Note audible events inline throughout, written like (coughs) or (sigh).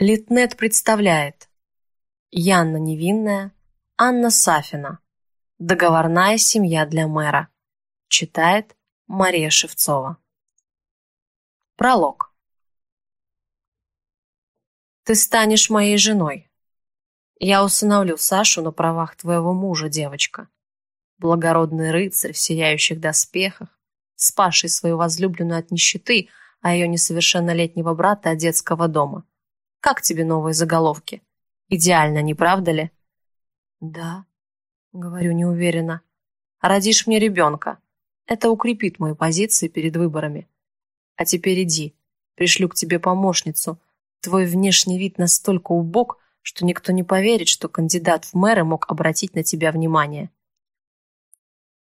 Литнет представляет Янна Невинная, Анна Сафина Договорная семья для мэра Читает Мария Шевцова Пролог Ты станешь моей женой. Я усыновлю Сашу на правах твоего мужа, девочка. Благородный рыцарь в сияющих доспехах, спасший свою возлюбленную от нищеты, а ее несовершеннолетнего брата от детского дома. Как тебе новые заголовки? Идеально, не правда ли? Да, говорю неуверенно. Родишь мне ребенка. Это укрепит мои позиции перед выборами. А теперь иди. Пришлю к тебе помощницу. Твой внешний вид настолько убог, что никто не поверит, что кандидат в мэры мог обратить на тебя внимание.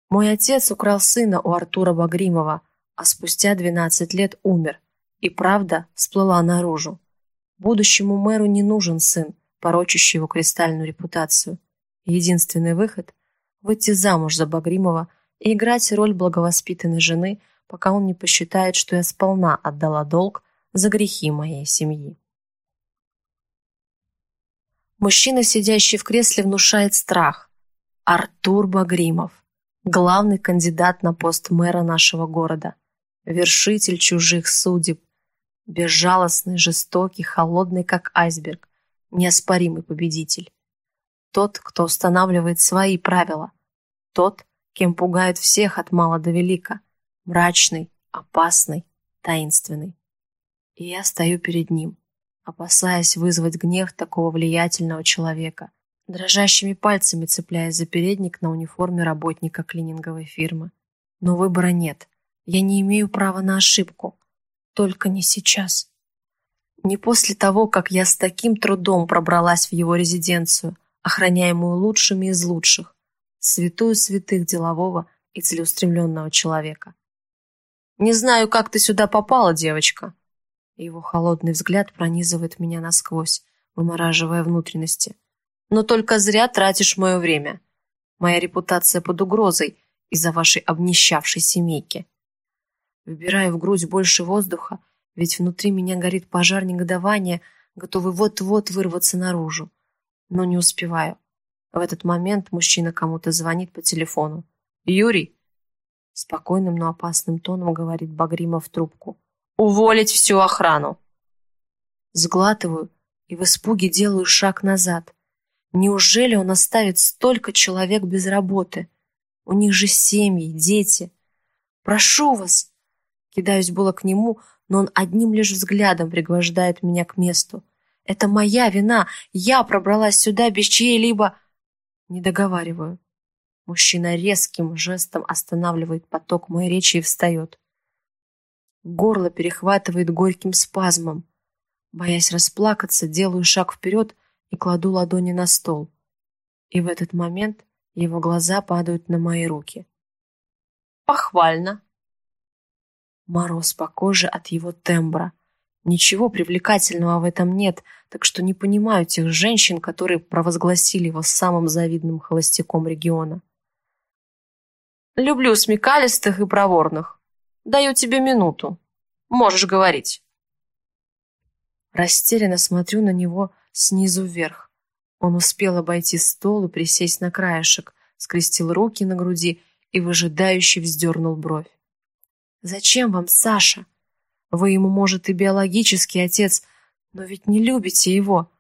Мой отец украл сына у Артура Багримова, а спустя 12 лет умер. И правда всплыла наружу. Будущему мэру не нужен сын, порочащий его кристальную репутацию. Единственный выход – выйти замуж за Багримова и играть роль благовоспитанной жены, пока он не посчитает, что я сполна отдала долг за грехи моей семьи. Мужчина, сидящий в кресле, внушает страх. Артур Багримов, главный кандидат на пост мэра нашего города, вершитель чужих судеб, Безжалостный, жестокий, холодный, как айсберг. Неоспоримый победитель. Тот, кто устанавливает свои правила. Тот, кем пугает всех от мала до велика. Мрачный, опасный, таинственный. И я стою перед ним, опасаясь вызвать гнев такого влиятельного человека, дрожащими пальцами цепляясь за передник на униформе работника клининговой фирмы. Но выбора нет. Я не имею права на ошибку. Только не сейчас. Не после того, как я с таким трудом пробралась в его резиденцию, охраняемую лучшими из лучших, святую святых делового и целеустремленного человека. «Не знаю, как ты сюда попала, девочка». Его холодный взгляд пронизывает меня насквозь, вымораживая внутренности. «Но только зря тратишь мое время. Моя репутация под угрозой из-за вашей обнищавшей семейки. Вбираю в грудь больше воздуха, ведь внутри меня горит пожар негодования, готовый вот-вот вырваться наружу. Но не успеваю. В этот момент мужчина кому-то звонит по телефону. «Юрий!» Спокойным, но опасным тоном говорит Багримов в трубку. «Уволить всю охрану!» Сглатываю и в испуге делаю шаг назад. Неужели он оставит столько человек без работы? У них же семьи, дети. «Прошу вас!» Кидаюсь было к нему, но он одним лишь взглядом пригвождает меня к месту. Это моя вина. Я пробралась сюда без чьей-либо... Не договариваю. Мужчина резким жестом останавливает поток моей речи и встает. Горло перехватывает горьким спазмом. Боясь расплакаться, делаю шаг вперед и кладу ладони на стол. И в этот момент его глаза падают на мои руки. «Похвально!» Мороз по коже от его тембра. Ничего привлекательного в этом нет, так что не понимаю тех женщин, которые провозгласили его самым завидным холостяком региона. «Люблю смекалистых и проворных. Даю тебе минуту. Можешь говорить». Растерянно смотрю на него снизу вверх. Он успел обойти стол и присесть на краешек, скрестил руки на груди и выжидающе вздернул бровь. Зачем вам Саша? Вы ему, может, и биологический отец, но ведь не любите его.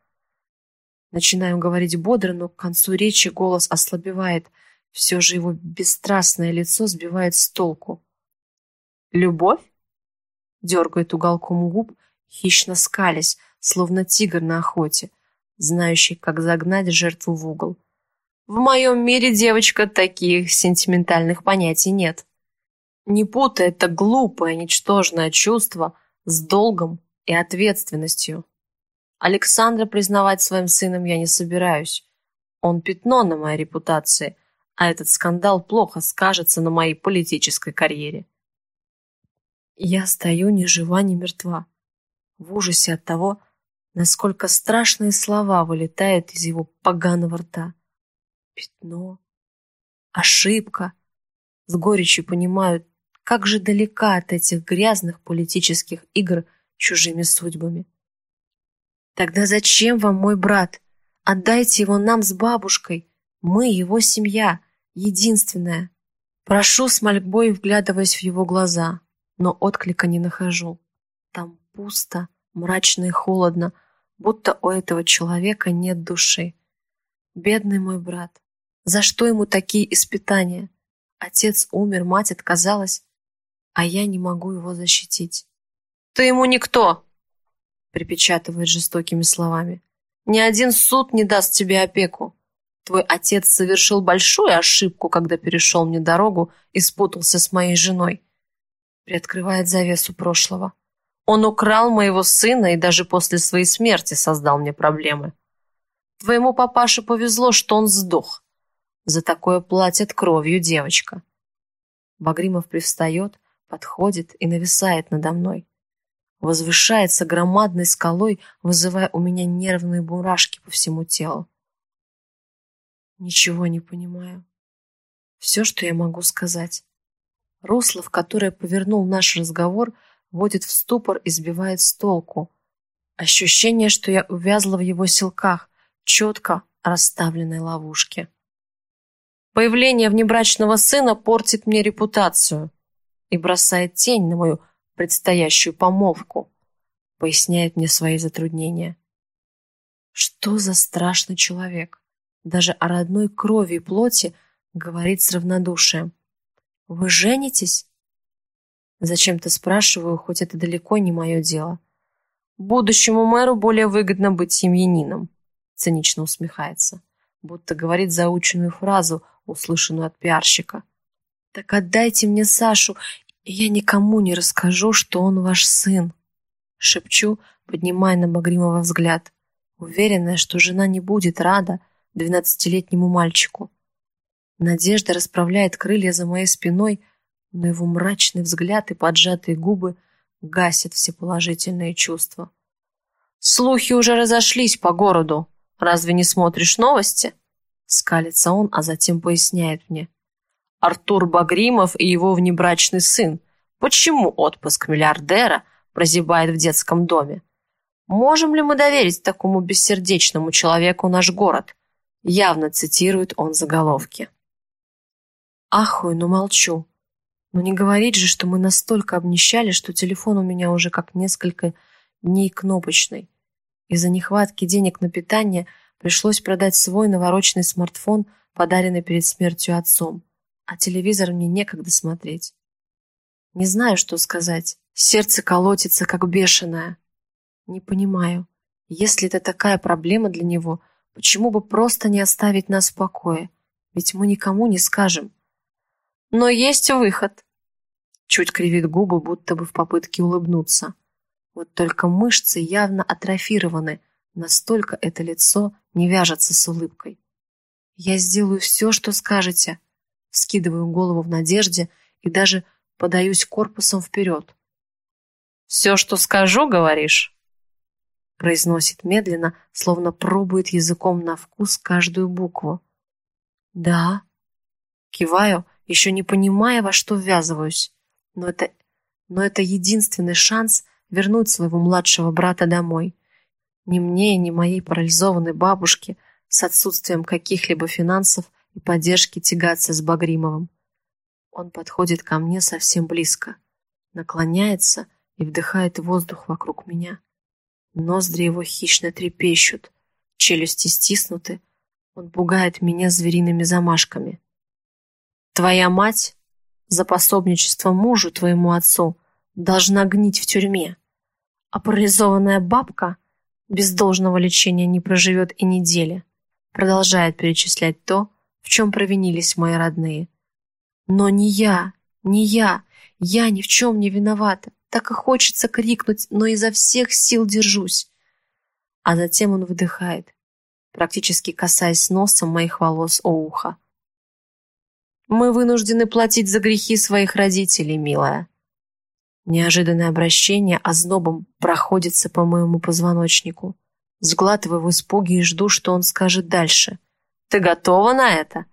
Начинаю говорить бодро, но к концу речи голос ослабевает. Все же его бесстрастное лицо сбивает с толку. «Любовь?» Дергает уголком губ, хищно скалясь, словно тигр на охоте, знающий, как загнать жертву в угол. «В моем мире, девочка, таких сентиментальных понятий нет». Не путай это глупое, ничтожное чувство с долгом и ответственностью. Александра признавать своим сыном я не собираюсь. Он пятно на моей репутации, а этот скандал плохо скажется на моей политической карьере. Я стою ни жива, ни мертва, в ужасе от того, насколько страшные слова вылетают из его поганого рта. Пятно, ошибка. С горечью понимаю, как же далека от этих грязных политических игр чужими судьбами. Тогда зачем вам мой брат? Отдайте его нам с бабушкой. Мы его семья, единственная. Прошу с мольбой, вглядываясь в его глаза, но отклика не нахожу. Там пусто, мрачно и холодно, будто у этого человека нет души. Бедный мой брат, за что ему такие испытания? Отец умер, мать отказалась, а я не могу его защитить. «Ты ему никто!» припечатывает жестокими словами. «Ни один суд не даст тебе опеку. Твой отец совершил большую ошибку, когда перешел мне дорогу и спутался с моей женой». Приоткрывает завесу прошлого. Он украл моего сына и даже после своей смерти создал мне проблемы. Твоему папаше повезло, что он сдох. За такое платят кровью девочка. Багримов привстает, подходит и нависает надо мной возвышается громадной скалой, вызывая у меня нервные бурашки по всему телу. Ничего не понимаю. Все, что я могу сказать. Русло, в которое повернул наш разговор, вводит в ступор и сбивает с толку. Ощущение, что я увязла в его силках, четко расставленной ловушке. Появление внебрачного сына портит мне репутацию и бросает тень на мою предстоящую помолвку, поясняет мне свои затруднения. Что за страшный человек? Даже о родной крови и плоти говорит с равнодушием. Вы женитесь? Зачем-то спрашиваю, хоть это далеко не мое дело. Будущему мэру более выгодно быть семьянином, цинично усмехается, будто говорит заученную фразу, услышанную от пиарщика. Так отдайте мне Сашу, я никому не расскажу, что он ваш сын, шепчу, поднимая на Багримова взгляд, уверенная, что жена не будет рада двенадцатилетнему мальчику. Надежда расправляет крылья за моей спиной, но его мрачный взгляд и поджатые губы гасят все положительные чувства. Слухи уже разошлись по городу. Разве не смотришь новости? Скалится он, а затем поясняет мне. Артур Багримов и его внебрачный сын. Почему отпуск миллиардера прозябает в детском доме? Можем ли мы доверить такому бессердечному человеку наш город? Явно цитирует он заголовки. Ахую, но молчу. Но не говорить же, что мы настолько обнищали, что телефон у меня уже как несколько дней кнопочный. Из-за нехватки денег на питание пришлось продать свой навороченный смартфон, подаренный перед смертью отцом а телевизор мне некогда смотреть. Не знаю, что сказать. Сердце колотится, как бешеное. Не понимаю, если это такая проблема для него, почему бы просто не оставить нас в покое? Ведь мы никому не скажем. Но есть выход. Чуть кривит губы, будто бы в попытке улыбнуться. Вот только мышцы явно атрофированы, настолько это лицо не вяжется с улыбкой. Я сделаю все, что скажете, Скидываю голову в надежде и даже подаюсь корпусом вперед. «Все, что скажу, говоришь?» Произносит медленно, словно пробует языком на вкус каждую букву. «Да». Киваю, еще не понимая, во что ввязываюсь. Но это, но это единственный шанс вернуть своего младшего брата домой. Ни мне, ни моей парализованной бабушке с отсутствием каких-либо финансов и поддержки тягаться с Багримовым. Он подходит ко мне совсем близко, наклоняется и вдыхает воздух вокруг меня. Ноздри его хищно трепещут, челюсти стиснуты, он пугает меня звериными замашками. Твоя мать за пособничество мужу твоему отцу должна гнить в тюрьме, а парализованная бабка без должного лечения не проживет и недели. Продолжает перечислять то, в чем провинились мои родные. Но не я, не я, я ни в чем не виновата. Так и хочется крикнуть, но изо всех сил держусь. А затем он выдыхает, практически касаясь носом моих волос о ухо. Мы вынуждены платить за грехи своих родителей, милая. Неожиданное обращение ознобом проходится по моему позвоночнику. Сглатываю в испуге и жду, что он скажет дальше — ты готова на это?»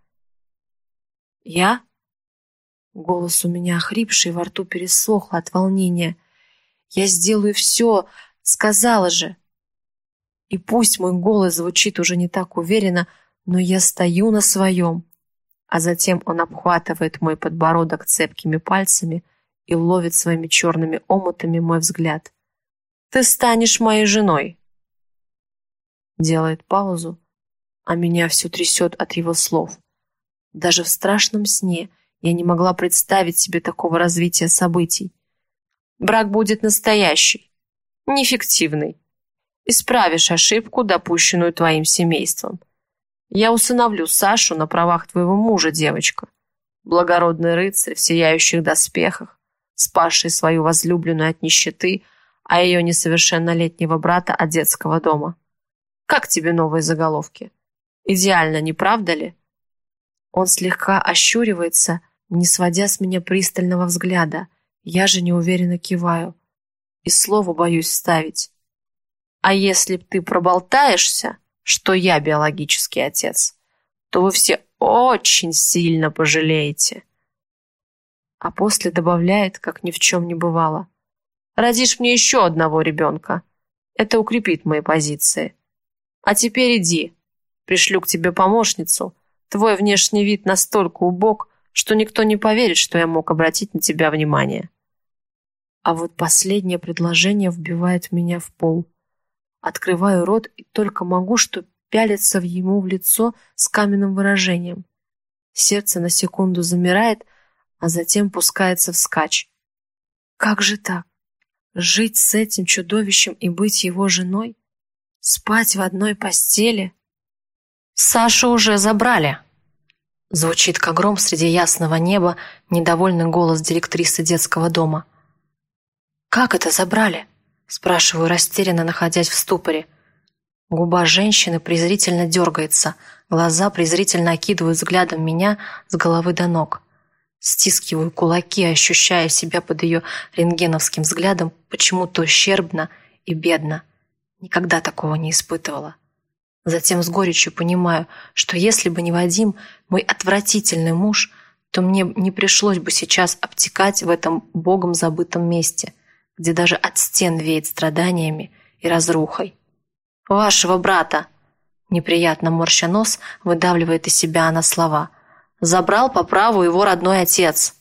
«Я?» Голос у меня охрипший, во рту пересохло от волнения. «Я сделаю все, сказала же!» И пусть мой голос звучит уже не так уверенно, но я стою на своем. А затем он обхватывает мой подбородок цепкими пальцами и ловит своими черными омутами мой взгляд. «Ты станешь моей женой!» Делает паузу, а меня все трясет от его слов. Даже в страшном сне я не могла представить себе такого развития событий. Брак будет настоящий, не фиктивный. Исправишь ошибку, допущенную твоим семейством. Я усыновлю Сашу на правах твоего мужа, девочка. Благородный рыцарь в сияющих доспехах, спасший свою возлюбленную от нищеты, а ее несовершеннолетнего брата от детского дома. Как тебе новые заголовки? Идеально, не правда ли? Он слегка ощуривается, не сводя с меня пристального взгляда. Я же неуверенно киваю. И слово боюсь вставить. А если ты проболтаешься, что я биологический отец, то вы все очень сильно пожалеете. А после добавляет, как ни в чем не бывало. Родишь мне еще одного ребенка. Это укрепит мои позиции. А теперь иди. Пришлю к тебе помощницу. Твой внешний вид настолько убог, что никто не поверит, что я мог обратить на тебя внимание. А вот последнее предложение вбивает меня в пол. Открываю рот и только могу, что пялиться в ему в лицо с каменным выражением. Сердце на секунду замирает, а затем пускается вскачь. Как же так? Жить с этим чудовищем и быть его женой? Спать в одной постели? Сашу уже забрали. Звучит как гром среди ясного неба недовольный голос директрисы детского дома. «Как это забрали?» Спрашиваю растерянно, находясь в ступоре. Губа женщины презрительно дергается, глаза презрительно окидывают взглядом меня с головы до ног. Стискиваю кулаки, ощущая себя под ее рентгеновским взглядом почему-то ущербно и бедно. Никогда такого не испытывала. Затем с горечью понимаю, что если бы не Вадим, мой отвратительный муж, то мне не пришлось бы сейчас обтекать в этом богом забытом месте – где даже от стен веет страданиями и разрухой. «Вашего брата!» Неприятно морща нос выдавливает из себя она слова. «Забрал по праву его родной отец».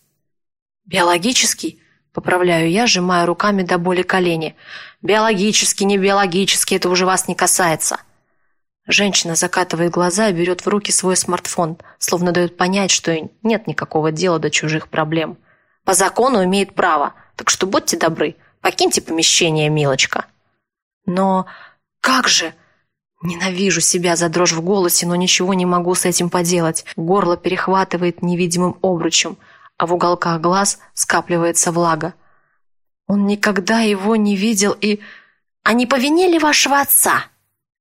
«Биологический?» Поправляю я, сжимая руками до боли колени. «Биологический, не биологический, это уже вас не касается». Женщина закатывает глаза и берет в руки свой смартфон, словно дает понять, что нет никакого дела до чужих проблем. По закону имеет право, так что будьте добры, Покиньте помещение, милочка». «Но как же?» Ненавижу себя за дрожь в голосе, но ничего не могу с этим поделать. Горло перехватывает невидимым обручем, а в уголках глаз скапливается влага. Он никогда его не видел и... «А не по вашего отца?»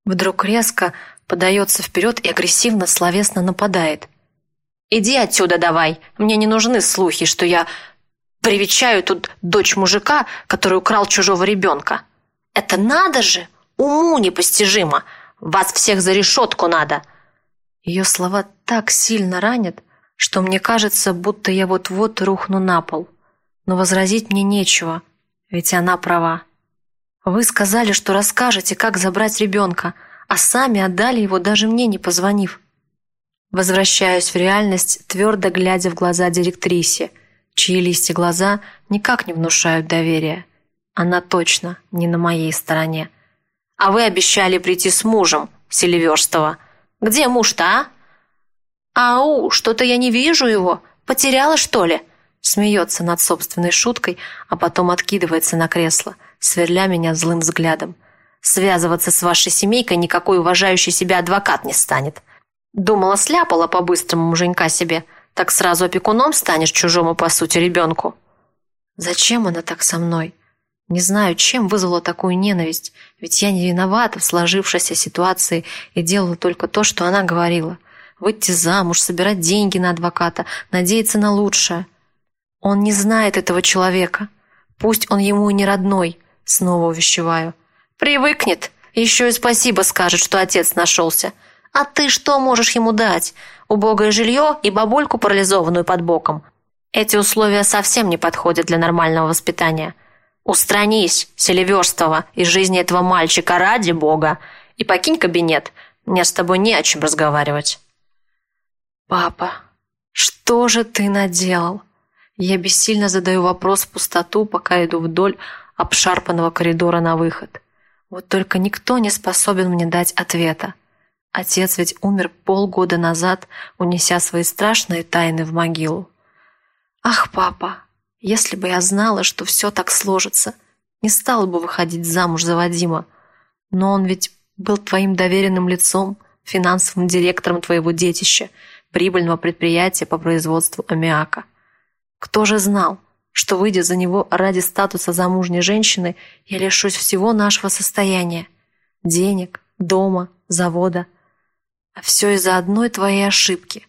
Вдруг резко подается вперед и агрессивно словесно нападает. «Иди отсюда давай, мне не нужны слухи, что я Привечаю тут дочь мужика, который украл чужого ребенка. Это надо же! Уму непостижимо! Вас всех за решетку надо!» Ее слова так сильно ранят, что мне кажется, будто я вот-вот рухну на пол. Но возразить мне нечего, ведь она права. Вы сказали, что расскажете, как забрать ребенка, а сами отдали его, даже мне не позвонив. Возвращаюсь в реальность, твердо глядя в глаза директрисе – чьи листья глаза никак не внушают доверия. Она точно не на моей стороне. «А вы обещали прийти с мужем, Селиверстова. Где муж-то, а?» «Ау, что-то я не вижу его. Потеряла, что ли?» Смеется над собственной шуткой, а потом откидывается на кресло, сверля меня злым взглядом. «Связываться с вашей семейкой никакой уважающий себя адвокат не станет. Думала, сляпала по-быстрому муженька себе так сразу опекуном станешь чужому, по сути, ребенку. Зачем она так со мной? Не знаю, чем вызвала такую ненависть, ведь я не виновата в сложившейся ситуации и делала только то, что она говорила. Выйти замуж, собирать деньги на адвоката, надеяться на лучшее. Он не знает этого человека. Пусть он ему и не родной, снова увещеваю. Привыкнет, еще и спасибо скажет, что отец нашелся. А ты что можешь ему дать? убогое жилье и бабульку, парализованную под боком. Эти условия совсем не подходят для нормального воспитания. Устранись, Селиверстова, из жизни этого мальчика ради бога, и покинь кабинет. Мне с тобой не о чем разговаривать». «Папа, что же ты наделал?» Я бессильно задаю вопрос в пустоту, пока иду вдоль обшарпанного коридора на выход. Вот только никто не способен мне дать ответа. Отец ведь умер полгода назад, унеся свои страшные тайны в могилу. Ах, папа, если бы я знала, что все так сложится, не стала бы выходить замуж за Вадима. Но он ведь был твоим доверенным лицом, финансовым директором твоего детища, прибыльного предприятия по производству аммиака. Кто же знал, что, выйдя за него ради статуса замужней женщины, я лишусь всего нашего состояния? Денег, дома, завода. А все из-за одной твоей ошибки.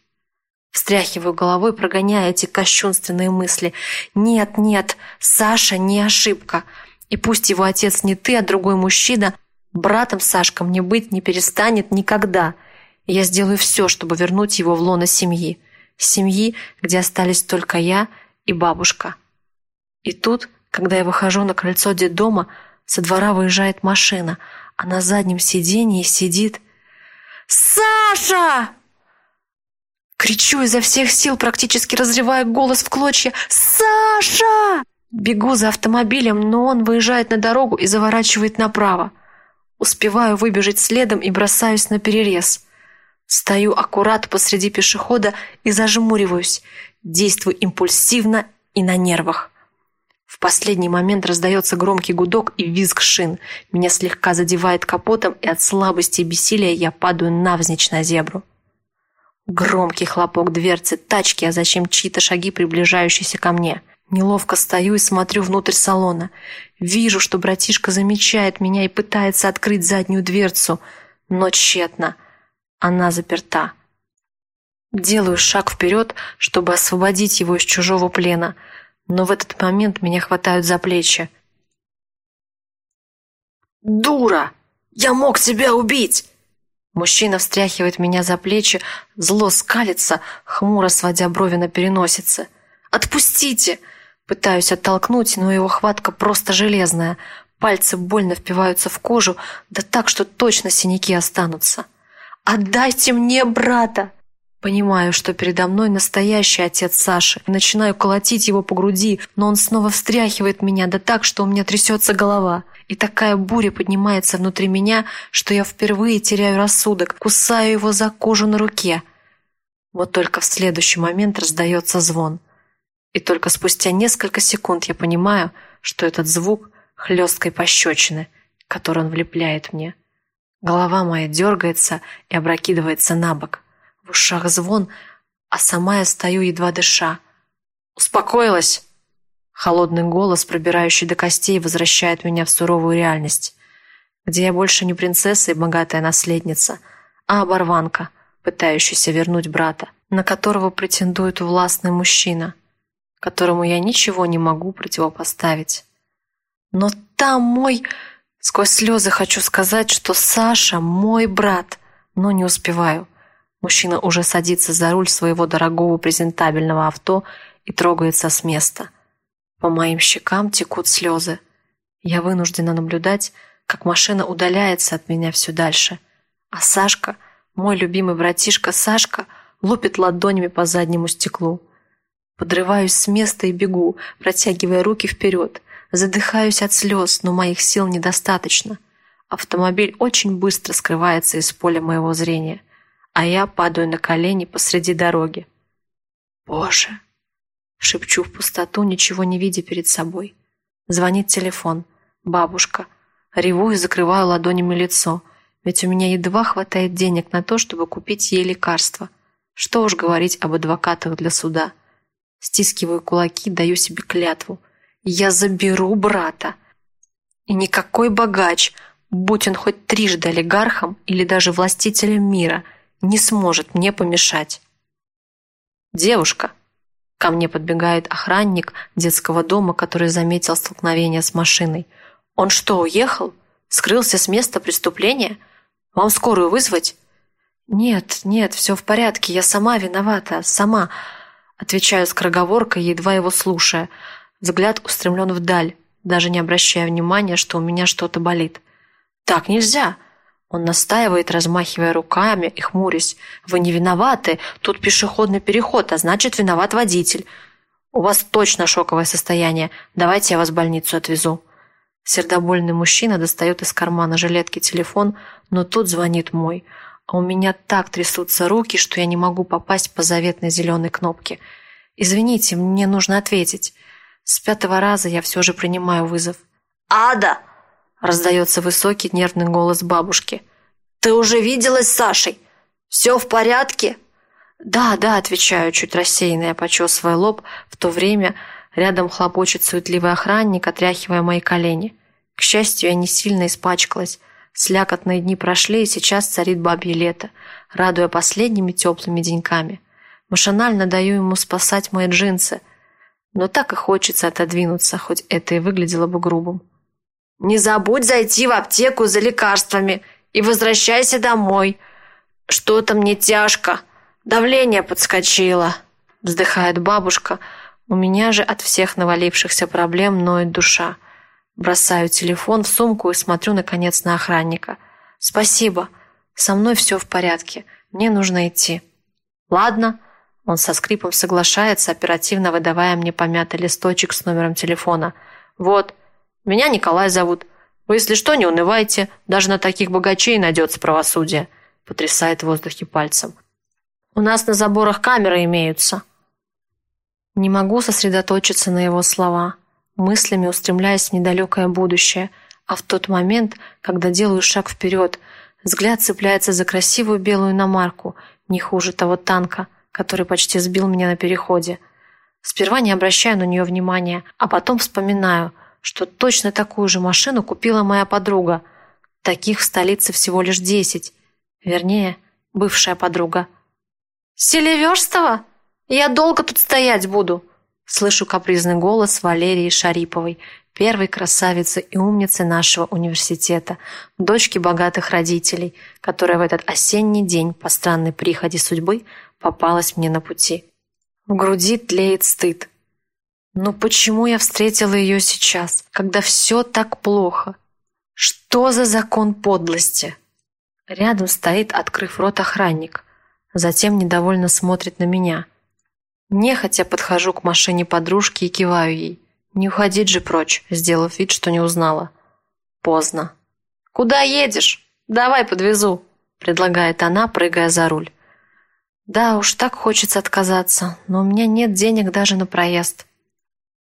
Встряхиваю головой, прогоняя эти кощунственные мысли. Нет, нет, Саша не ошибка. И пусть его отец не ты, а другой мужчина, братом Сашка мне быть не перестанет никогда. Я сделаю все, чтобы вернуть его в лоно семьи. Семьи, где остались только я – и бабушка. И тут, когда я выхожу на крыльцо детдома, со двора выезжает машина, а на заднем сиденье сидит... «Саша!» Кричу изо всех сил, практически разрывая голос в клочья. «Саша!» Бегу за автомобилем, но он выезжает на дорогу и заворачивает направо. Успеваю выбежать следом и бросаюсь на перерез. Стою аккурат посреди пешехода и зажмуриваюсь. Действую импульсивно и на нервах. В последний момент раздается громкий гудок и визг шин. Меня слегка задевает капотом, и от слабости и бессилия я падаю навзничь на зебру. Громкий хлопок дверцы тачки, а зачем чьи-то шаги, приближающиеся ко мне. Неловко стою и смотрю внутрь салона. Вижу, что братишка замечает меня и пытается открыть заднюю дверцу, но тщетно. Она заперта. Делаю шаг вперед, чтобы освободить его из чужого плена, но в этот момент меня хватают за плечи. «Дура! Я мог тебя убить!» Мужчина встряхивает меня за плечи, зло скалится, хмуро сводя брови на переносице. «Отпустите!» Пытаюсь оттолкнуть, но его хватка просто железная. Пальцы больно впиваются в кожу, да так, что точно синяки останутся. «Отдайте мне брата!» Понимаю, что передо мной настоящий отец Саши. Начинаю колотить его по груди, но он снова встряхивает меня, да так, что у меня трясется голова. И такая буря поднимается внутри меня, что я впервые теряю рассудок, кусаю его за кожу на руке. Вот только в следующий момент раздается звон. И только спустя несколько секунд я понимаю, что этот звук — хлесткой пощечины, который он влепляет мне. Голова моя дергается и опрокидывается на бок. В ушах звон, а сама я стою, едва дыша. «Успокоилась!» Холодный голос, пробирающий до костей, возвращает меня в суровую реальность, где я больше не принцесса и богатая наследница, а оборванка, пытающаяся вернуть брата, на которого претендует властный мужчина, которому я ничего не могу противопоставить. Но там мой... Сквозь слезы хочу сказать, что Саша мой брат, но не успеваю. Мужчина уже садится за руль своего дорогого презентабельного авто и трогается с места. По моим щекам текут слезы. Я вынуждена наблюдать, как машина удаляется от меня все дальше. А Сашка, мой любимый братишка Сашка, лупит ладонями по заднему стеклу. Подрываюсь с места и бегу, протягивая руки вперед. Задыхаюсь от слез, но моих сил недостаточно. Автомобиль очень быстро скрывается из поля моего зрения а я падаю на колени посреди дороги. «Боже!» Шепчу в пустоту, ничего не видя перед собой. Звонит телефон. Бабушка. Реву и закрываю ладонями лицо, ведь у меня едва хватает денег на то, чтобы купить ей лекарства. Что уж говорить об адвокатах для суда. Стискиваю кулаки, даю себе клятву. Я заберу брата. И никакой богач, будь он хоть трижды олигархом или даже властителем мира – не сможет мне помешать. «Девушка!» Ко мне подбегает охранник детского дома, который заметил столкновение с машиной. «Он что, уехал? Скрылся с места преступления? Вам скорую вызвать?» «Нет, нет, все в порядке, я сама виновата, сама», отвечаю скороговоркой, едва его слушая. Взгляд устремлен вдаль, даже не обращая внимания, что у меня что-то болит. «Так нельзя!» Он настаивает, размахивая руками и хмурясь. «Вы не виноваты. Тут пешеходный переход, а значит, виноват водитель. У вас точно шоковое состояние. Давайте я вас в больницу отвезу». Сердобольный мужчина достает из кармана жилетки телефон, но тут звонит мой. А у меня так трясутся руки, что я не могу попасть по заветной зеленой кнопке. «Извините, мне нужно ответить». С пятого раза я все же принимаю вызов. «Ада!» – раздается высокий нервный голос бабушки. «Ты уже виделась с Сашей? Все в порядке?» «Да, да», – отвечаю, чуть рассеянно, почесывая лоб, в то время рядом хлопочет суетливый охранник, отряхивая мои колени. К счастью, я не сильно испачкалась. Слякотные дни прошли, и сейчас царит бабье лето, радуя последними теплыми деньками. Машинально даю ему спасать мои джинсы, но так и хочется отодвинуться, хоть это и выглядело бы грубым. «Не забудь зайти в аптеку за лекарствами и возвращайся домой. Что-то мне тяжко, давление подскочило», вздыхает бабушка. У меня же от всех навалившихся проблем ноет душа. Бросаю телефон в сумку и смотрю, наконец, на охранника. «Спасибо. Со мной все в порядке. Мне нужно идти». «Ладно». Он со скрипом соглашается, оперативно выдавая мне помятый листочек с номером телефона. «Вот, меня Николай зовут. Вы, если что, не унывайте. Даже на таких богачей найдется правосудие». Потрясает в воздухе пальцем. «У нас на заборах камеры имеются». Не могу сосредоточиться на его слова, мыслями устремляясь в недалекое будущее, а в тот момент, когда делаю шаг вперед, взгляд цепляется за красивую белую иномарку, не хуже того танка, который почти сбил меня на переходе. Сперва не обращаю на нее внимания, а потом вспоминаю – что точно такую же машину купила моя подруга. Таких в столице всего лишь десять. Вернее, бывшая подруга. «Селиверстова? Я долго тут стоять буду!» Слышу капризный голос Валерии Шариповой, первой красавицы и умницы нашего университета, дочки богатых родителей, которая в этот осенний день по странной приходе судьбы попалась мне на пути. В груди тлеет стыд. Но почему я встретила ее сейчас, когда все так плохо? Что за закон подлости? Рядом стоит, открыв рот, охранник. Затем недовольно смотрит на меня. Нехотя подхожу к машине подружки и киваю ей. Не уходить же прочь, сделав вид, что не узнала. Поздно. «Куда едешь? Давай подвезу», — предлагает она, прыгая за руль. Да уж, так хочется отказаться, но у меня нет денег даже на проезд.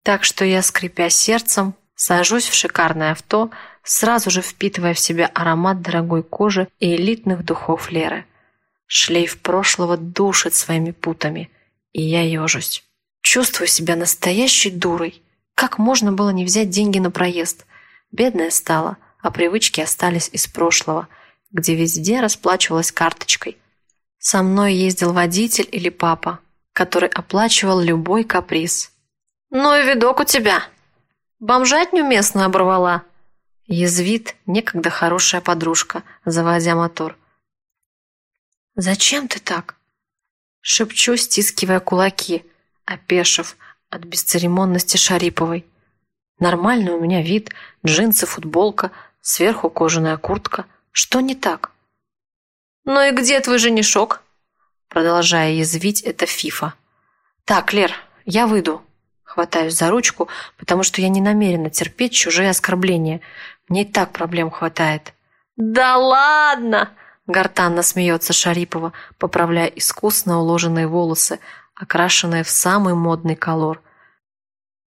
Так что я, скрипя сердцем, сажусь в шикарное авто, сразу же впитывая в себя аромат дорогой кожи и элитных духов Леры. Шлейф прошлого душит своими путами, и я ежусь. Чувствую себя настоящей дурой. Как можно было не взять деньги на проезд? Бедная стала, а привычки остались из прошлого, где везде расплачивалась карточкой. Со мной ездил водитель или папа, который оплачивал любой каприз – «Ну и видок у тебя. Бомжатню местную оборвала». Язвит некогда хорошая подружка, заводя мотор. «Зачем ты так?» Шепчу, стискивая кулаки, опешив от бесцеремонности Шариповой. Нормальный у меня вид, джинсы, футболка, сверху кожаная куртка. Что не так? «Ну и где твой женишок?» Продолжая язвить, это Фифа. «Так, Лер, я выйду хватаюсь за ручку, потому что я не намерена терпеть чужие оскорбления. Мне и так проблем хватает. «Да ладно!» – гортанно смеется Шарипова, поправляя искусно уложенные волосы, окрашенные в самый модный колор.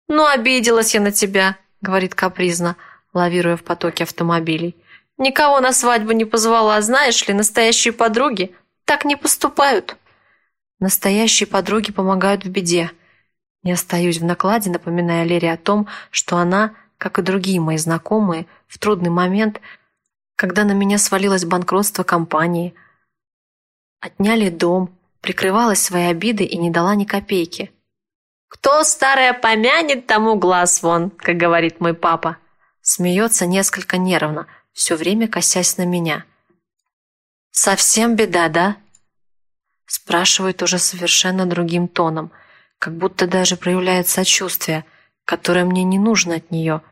«Ну, обиделась я на тебя», – говорит капризно, лавируя в потоке автомобилей. «Никого на свадьбу не позвала, знаешь ли, настоящие подруги так не поступают». Настоящие подруги помогают в беде – я остаюсь в накладе, напоминая Лере о том, что она, как и другие мои знакомые, в трудный момент, когда на меня свалилось банкротство компании, отняли дом, прикрывалась своей обидой и не дала ни копейки. «Кто старое помянет, тому глаз вон», как говорит мой папа. Смеется несколько нервно, все время косясь на меня. «Совсем беда, да?» Спрашивает уже совершенно другим тоном – как будто даже проявляет сочувствие, которое мне не нужно от нее.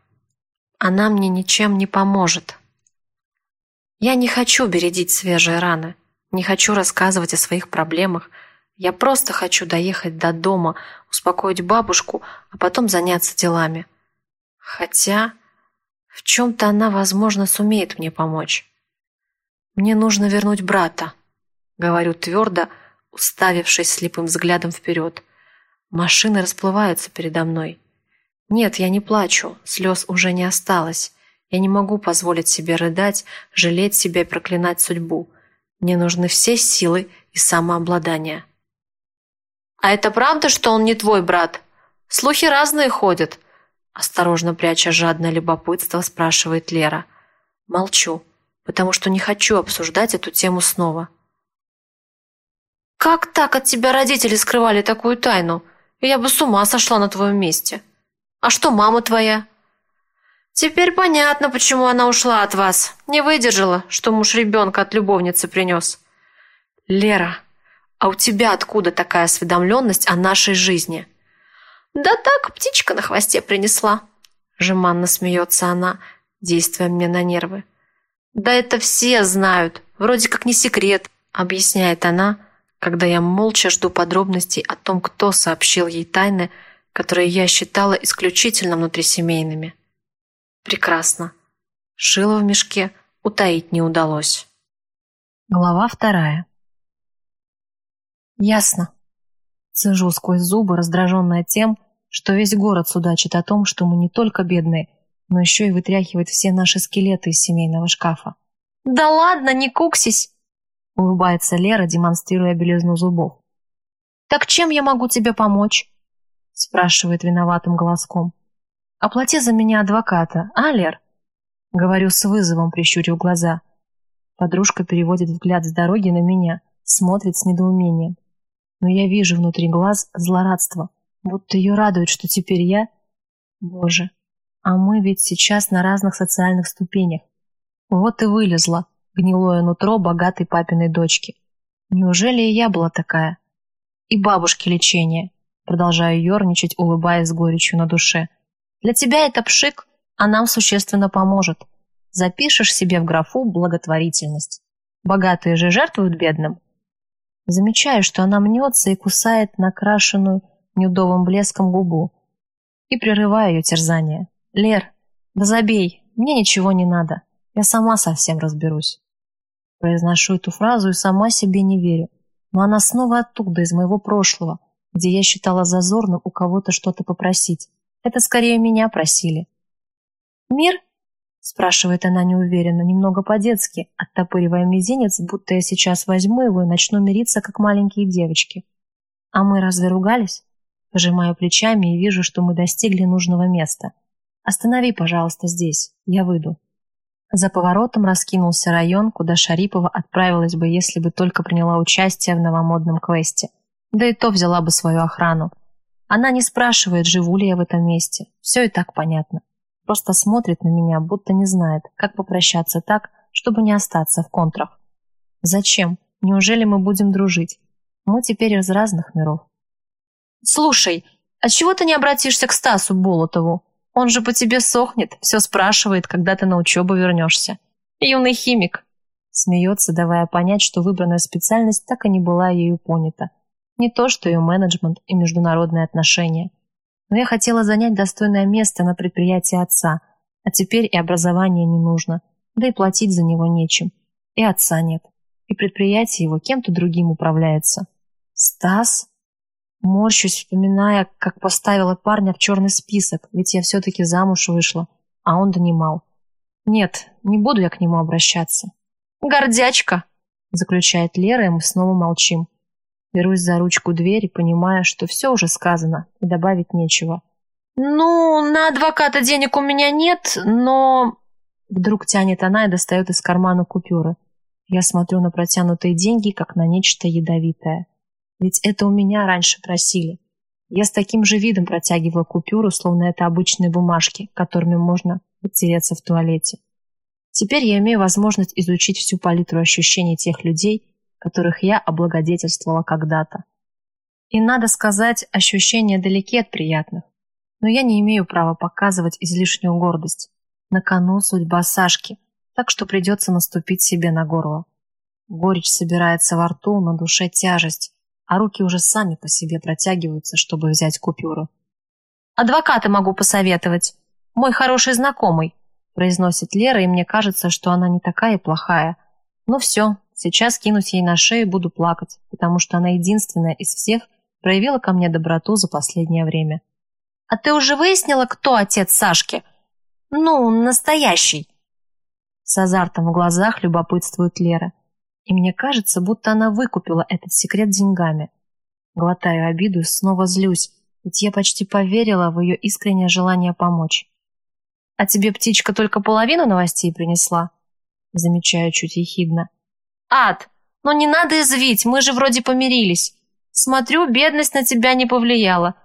Она мне ничем не поможет. Я не хочу бередить свежие раны, не хочу рассказывать о своих проблемах. Я просто хочу доехать до дома, успокоить бабушку, а потом заняться делами. Хотя в чем-то она, возможно, сумеет мне помочь. Мне нужно вернуть брата, говорю твердо, уставившись слепым взглядом вперед. Машины расплываются передо мной. Нет, я не плачу, слез уже не осталось. Я не могу позволить себе рыдать, жалеть себя и проклинать судьбу. Мне нужны все силы и самообладание. «А это правда, что он не твой брат? Слухи разные ходят», осторожно пряча жадное любопытство, спрашивает Лера. Молчу, потому что не хочу обсуждать эту тему снова. «Как так от тебя родители скрывали такую тайну? Я бы с ума сошла на твоем месте. А что мама твоя?» Теперь понятно, почему она ушла от вас. Не выдержала, что муж ребенка от любовницы принес. Лера, а у тебя откуда такая осведомленность о нашей жизни? Да так, птичка на хвосте принесла. Жеманно смеется она, действуя мне на нервы. Да это все знают, вроде как не секрет, объясняет она, когда я молча жду подробностей о том, кто сообщил ей тайны, которые я считала исключительно внутрисемейными. Прекрасно. Шило в мешке утаить не удалось. Глава вторая. Ясно. Цежу сквозь зубы, раздраженная тем, что весь город судачит о том, что мы не только бедные, но еще и вытряхивает все наши скелеты из семейного шкафа. «Да ладно, не куксись!» Улыбается Лера, демонстрируя белизну зубов. «Так чем я могу тебе помочь?» Спрашивает виноватым голоском. Оплати за меня адвоката, а, Лер?» Говорю с вызовом, прищурив глаза. Подружка переводит взгляд с дороги на меня, смотрит с недоумением. Но я вижу внутри глаз злорадство, будто ее радует, что теперь я... Боже, а мы ведь сейчас на разных социальных ступенях. Вот и вылезла гнилое нутро богатой папиной дочки. Неужели и я была такая? И бабушке лечение. Продолжаю ерничать, улыбаясь с горечью на душе. Для тебя это пшик, а нам существенно поможет. Запишешь себе в графу благотворительность. Богатые же жертвуют бедным. Замечаю, что она мнется и кусает накрашенную нюдовым блеском губу. И прерываю ее терзание. «Лер, да забей, мне ничего не надо. Я сама совсем разберусь». Произношу эту фразу и сама себе не верю. Но она снова оттуда, из моего прошлого, где я считала зазорным у кого-то что-то попросить. Это скорее меня просили. «Мир?» – спрашивает она неуверенно, немного по-детски, оттопыривая мизинец, будто я сейчас возьму его и начну мириться, как маленькие девочки. «А мы разве ругались?» Пожимаю плечами и вижу, что мы достигли нужного места. «Останови, пожалуйста, здесь. Я выйду». За поворотом раскинулся район, куда Шарипова отправилась бы, если бы только приняла участие в новомодном квесте. Да и то взяла бы свою охрану. Она не спрашивает, живу ли я в этом месте. Все и так понятно. Просто смотрит на меня, будто не знает, как попрощаться так, чтобы не остаться в контрах. Зачем? Неужели мы будем дружить? Мы теперь из разных миров. Слушай, а чего ты не обратишься к Стасу Болотову? Он же по тебе сохнет, все спрашивает, когда ты на учебу вернешься. Юный химик. Смеется, давая понять, что выбранная специальность так и не была ею понята. Не то, что ее менеджмент и международные отношения. Но я хотела занять достойное место на предприятии отца, а теперь и образование не нужно, да и платить за него нечем. И отца нет, и предприятие его кем-то другим управляется. Стас? Морщусь, вспоминая, как поставила парня в черный список, ведь я все-таки замуж вышла, а он донимал. Нет, не буду я к нему обращаться. «Гордячка!» – заключает Лера, и мы снова молчим. Берусь за ручку двери, понимая, что все уже сказано, и добавить нечего. «Ну, на адвоката денег у меня нет, но...» Вдруг тянет она и достает из кармана купюры. Я смотрю на протянутые деньги, как на нечто ядовитое. Ведь это у меня раньше просили. Я с таким же видом протягиваю купюру, словно это обычные бумажки, которыми можно подтереться в туалете. Теперь я имею возможность изучить всю палитру ощущений тех людей, которых я облагодетельствовала когда-то. И, надо сказать, ощущения далеки от приятных. Но я не имею права показывать излишнюю гордость. На кону судьба Сашки, так что придется наступить себе на горло. Горечь собирается во рту, на душе тяжесть, а руки уже сами по себе протягиваются, чтобы взять купюру. «Адвоката могу посоветовать. Мой хороший знакомый», произносит Лера, и мне кажется, что она не такая плохая. Ну все, сейчас кинусь ей на шею и буду плакать, потому что она единственная из всех проявила ко мне доброту за последнее время. «А ты уже выяснила, кто отец Сашки?» «Ну, настоящий». С азартом в глазах любопытствует Лера. И мне кажется, будто она выкупила этот секрет деньгами. Глотаю обиду и снова злюсь, ведь я почти поверила в ее искреннее желание помочь. «А тебе птичка только половину новостей принесла?» Замечаю чуть ехидно. «Ад, ну не надо извить, мы же вроде помирились. Смотрю, бедность на тебя не повлияла.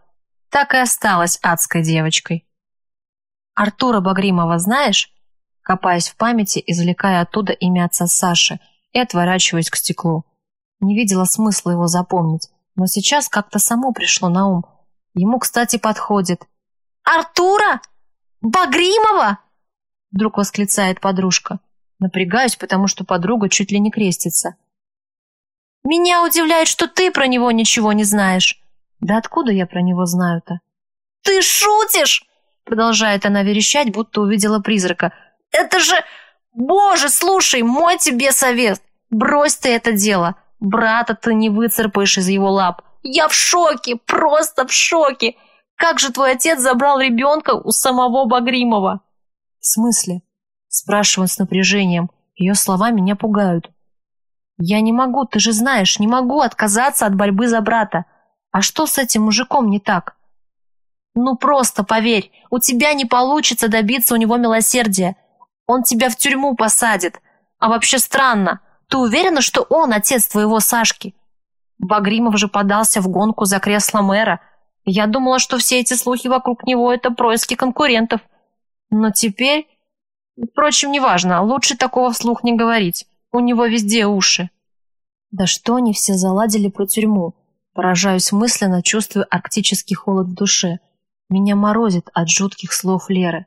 Так и осталась адской девочкой». «Артура Багримова знаешь?» Копаясь в памяти, извлекая оттуда имя отца Саши и отворачиваясь к стеклу. Не видела смысла его запомнить, но сейчас как-то само пришло на ум. Ему, кстати, подходит. «Артура? Багримова?» Вдруг восклицает подружка. Напрягаюсь, потому что подруга чуть ли не крестится. «Меня удивляет, что ты про него ничего не знаешь». «Да откуда я про него знаю-то?» «Ты шутишь?» Продолжает она верещать, будто увидела призрака. «Это же... Боже, слушай, мой тебе совет. Брось ты это дело. Брата ты не выцарпаешь из его лап. Я в шоке, просто в шоке. Как же твой отец забрал ребенка у самого Багримова? В смысле? Спрашиваю с напряжением. Ее слова меня пугают. Я не могу, ты же знаешь, не могу отказаться от борьбы за брата. А что с этим мужиком не так? Ну просто поверь, у тебя не получится добиться у него милосердия. Он тебя в тюрьму посадит. А вообще странно. Ты уверена, что он отец твоего Сашки? Багримов же подался в гонку за кресло мэра. Я думала, что все эти слухи вокруг него – это происки конкурентов. Но теперь... Впрочем, неважно, лучше такого вслух не говорить. У него везде уши. Да что они все заладили про тюрьму? Поражаюсь мысленно, чувствую арктический холод в душе. Меня морозит от жутких слов Леры.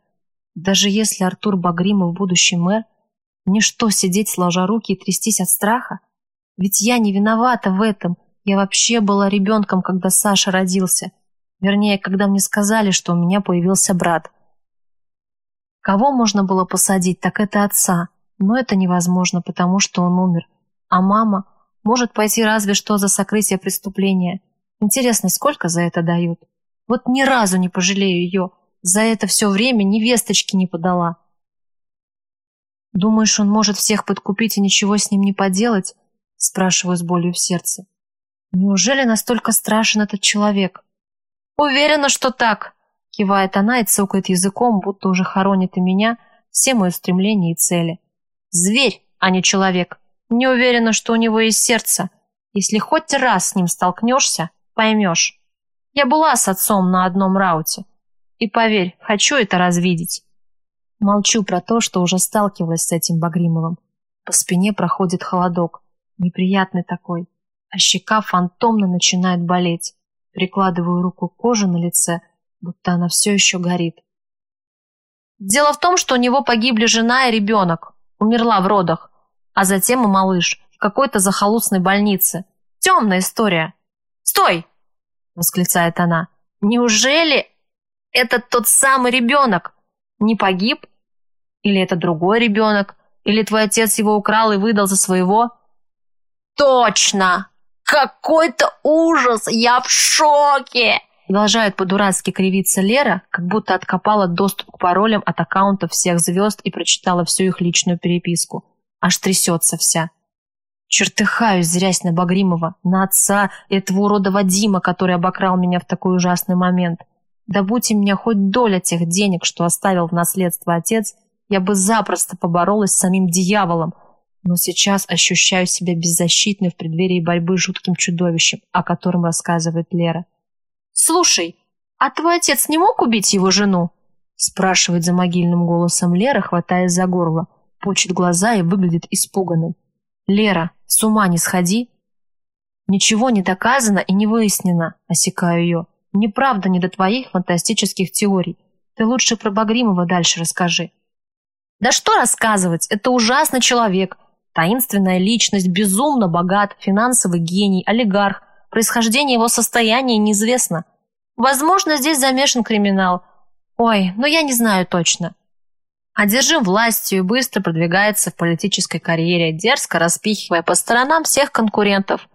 Даже если Артур Багримов будущий мэр, мне что, сидеть сложа руки и трястись от страха? Ведь я не виновата в этом. Я вообще была ребенком, когда Саша родился. Вернее, когда мне сказали, что у меня появился брат. Кого можно было посадить, так это отца. Но это невозможно, потому что он умер. А мама может пойти разве что за сокрытие преступления. Интересно, сколько за это дают? Вот ни разу не пожалею ее. За это все время невесточки не подала. Думаешь, он может всех подкупить и ничего с ним не поделать? Спрашиваю с болью в сердце. Неужели настолько страшен этот человек? Уверена, что так, кивает она и цокает языком, будто уже хоронит и меня, все мои стремления и цели. Зверь, а не человек. Не уверена, что у него есть сердце. Если хоть раз с ним столкнешься, поймешь. Я была с отцом на одном рауте. И поверь, хочу это развидеть. Молчу про то, что уже сталкивалась с этим Багримовым. По спине проходит холодок. Неприятный такой. А щека фантомно начинает болеть. Прикладываю руку к коже на лице, будто она все еще горит. Дело в том, что у него погибли жена и ребенок. Умерла в родах. А затем и малыш. В какой-то захолустной больнице. Темная история. «Стой!» — восклицает она. «Неужели это тот самый ребенок. Не погиб? Или это другой ребенок? Или твой отец его украл и выдал за своего? Точно! Какой-то ужас! Я в шоке! Продолжает по-дурацки кривиться Лера, как будто откопала доступ к паролям от аккаунтов всех звезд и прочитала всю их личную переписку. Аж трясется вся. Чертыхаюсь, зрясь на Багримова, на отца этого урода Вадима, который обокрал меня в такой ужасный момент. Да будь у меня хоть доля тех денег, что оставил в наследство отец, я бы запросто поборолась с самим дьяволом, но сейчас ощущаю себя беззащитной в преддверии борьбы с жутким чудовищем, о котором рассказывает Лера. «Слушай, а твой отец не мог убить его жену?» спрашивает за могильным голосом Лера, хватаясь за горло, почет глаза и выглядит испуганным. «Лера, с ума не сходи!» «Ничего не доказано и не выяснено», — осекаю ее. Мне правда не до твоих фантастических теорий. Ты лучше про Багримова дальше расскажи. Да что рассказывать, это ужасный человек. Таинственная личность, безумно богат, финансовый гений, олигарх. Происхождение его состояния неизвестно. Возможно, здесь замешан криминал. Ой, но я не знаю точно. Одержим властью и быстро продвигается в политической карьере, дерзко распихивая по сторонам всех конкурентов.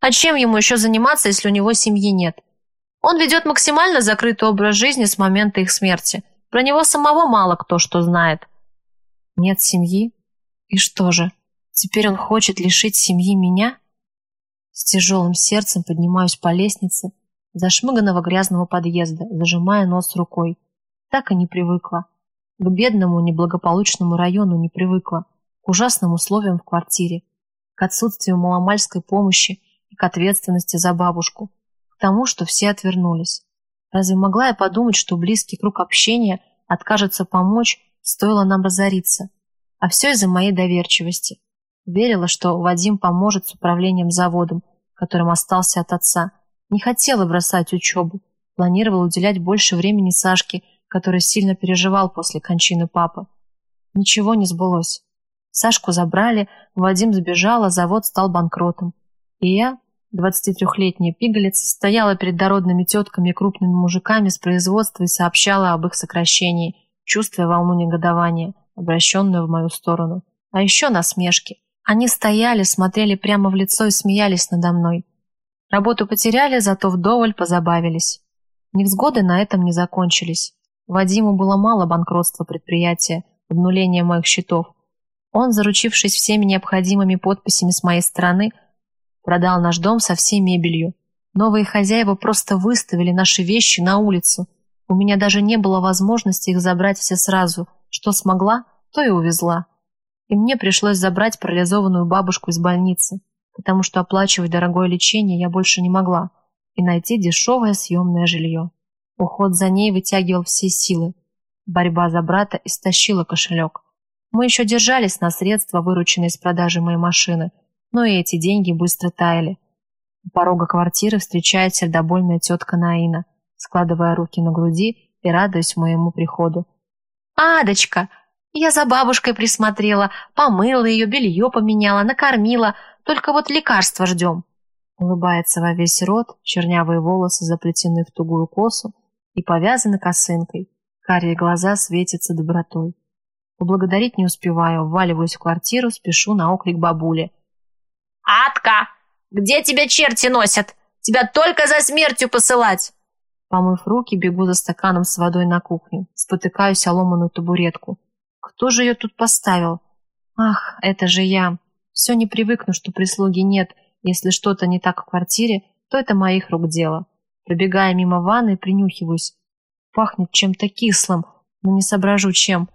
А чем ему еще заниматься, если у него семьи нет? Он ведет максимально закрытый образ жизни с момента их смерти. Про него самого мало кто что знает. Нет семьи? И что же, теперь он хочет лишить семьи меня? С тяжелым сердцем поднимаюсь по лестнице, зашмыганного грязного подъезда, зажимая нос рукой. Так и не привыкла. К бедному, неблагополучному району не привыкла. К ужасным условиям в квартире. К отсутствию маломальской помощи и к ответственности за бабушку. Тому, что все отвернулись. Разве могла я подумать, что близкий круг общения откажется помочь Стоило нам разориться. А все из-за моей доверчивости. Верила, что Вадим поможет с управлением заводом, которым остался от отца. Не хотела бросать учебу. Планировала уделять больше времени Сашке, который сильно переживал после кончины папы. Ничего не сбылось. Сашку забрали, Вадим сбежал, а завод стал банкротом. И я, 23-летняя пигалица, стояла перед дородными тетками и крупными мужиками с производства и сообщала об их сокращении – чувствуя волну негодования, обращенную в мою сторону. А еще насмешки. Они стояли, смотрели прямо в лицо и смеялись надо мной. Работу потеряли, зато вдоволь позабавились. Невзгоды на этом не закончились. Вадиму было мало банкротства предприятия, обнуления моих счетов. Он, заручившись всеми необходимыми подписями с моей стороны, продал наш дом со всей мебелью. Новые хозяева просто выставили наши вещи на улицу, у меня даже не было возможности их забрать все сразу. Что смогла, то и увезла. И мне пришлось забрать парализованную бабушку из больницы, потому что оплачивать дорогое лечение я больше не могла, и найти дешевое съемное жилье. Уход за ней вытягивал все силы. Борьба за брата истощила кошелек. Мы еще держались на средства, вырученные с продажи моей машины, но и эти деньги быстро таяли. У порога квартиры встречает сердобольная тетка Наина – складывая руки на груди и радуясь моему приходу. «Адочка! Я за бабушкой присмотрела, помыла ее, белье поменяла, накормила, только вот лекарства ждем». Улыбается во весь рот, чернявые волосы заплетены в тугую косу и повязаны косынкой. Карие глаза светятся добротой. Поблагодарить не успеваю, вваливаюсь в квартиру, спешу на оклик бабули. «Атка! Где тебя черти носят? Тебя только за смертью посылать!» Помыв руки, бегу за стаканом с водой на кухню. Спотыкаюсь о ломаную табуретку. Кто же ее тут поставил? Ах, это же я. Все не привыкну, что прислуги нет. Если что-то не так в квартире, то это моих рук дело. Пробегая мимо ванны, принюхиваюсь. Пахнет чем-то кислым, но не соображу чем.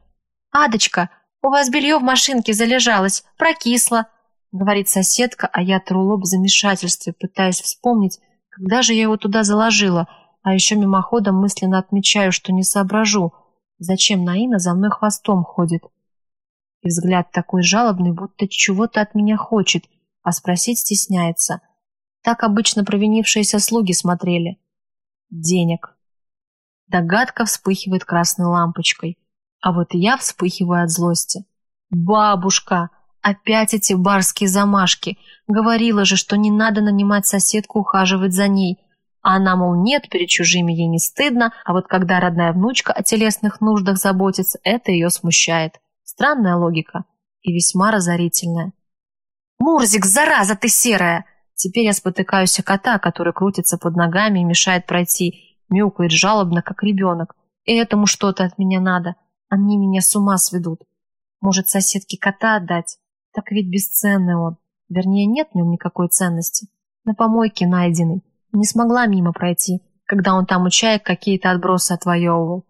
«Адочка, у вас белье в машинке залежалось, прокисло», — говорит соседка, а я тру лоб в замешательстве, пытаясь вспомнить, когда же я его туда заложила — а еще мимоходом мысленно отмечаю, что не соображу, зачем Наина за мной хвостом ходит. И взгляд такой жалобный, будто чего-то от меня хочет, а спросить стесняется. Так обычно провинившиеся слуги смотрели. Денег. Догадка вспыхивает красной лампочкой, а вот я вспыхиваю от злости. «Бабушка! Опять эти барские замашки! Говорила же, что не надо нанимать соседку ухаживать за ней!» А она, мол, нет, перед чужими ей не стыдно, а вот когда родная внучка о телесных нуждах заботится, это ее смущает. Странная логика и весьма разорительная. «Мурзик, зараза ты серая!» Теперь я спотыкаюсь о кота, который крутится под ногами и мешает пройти, мяукает жалобно, как ребенок. И этому что-то от меня надо. Они меня с ума сведут. Может, соседке кота отдать? Так ведь бесценный он. Вернее, нет в нем никакой ценности. На помойке найденный. Не смогла мимо пройти, когда он там у чаек какие-то отбросы отвоевывал.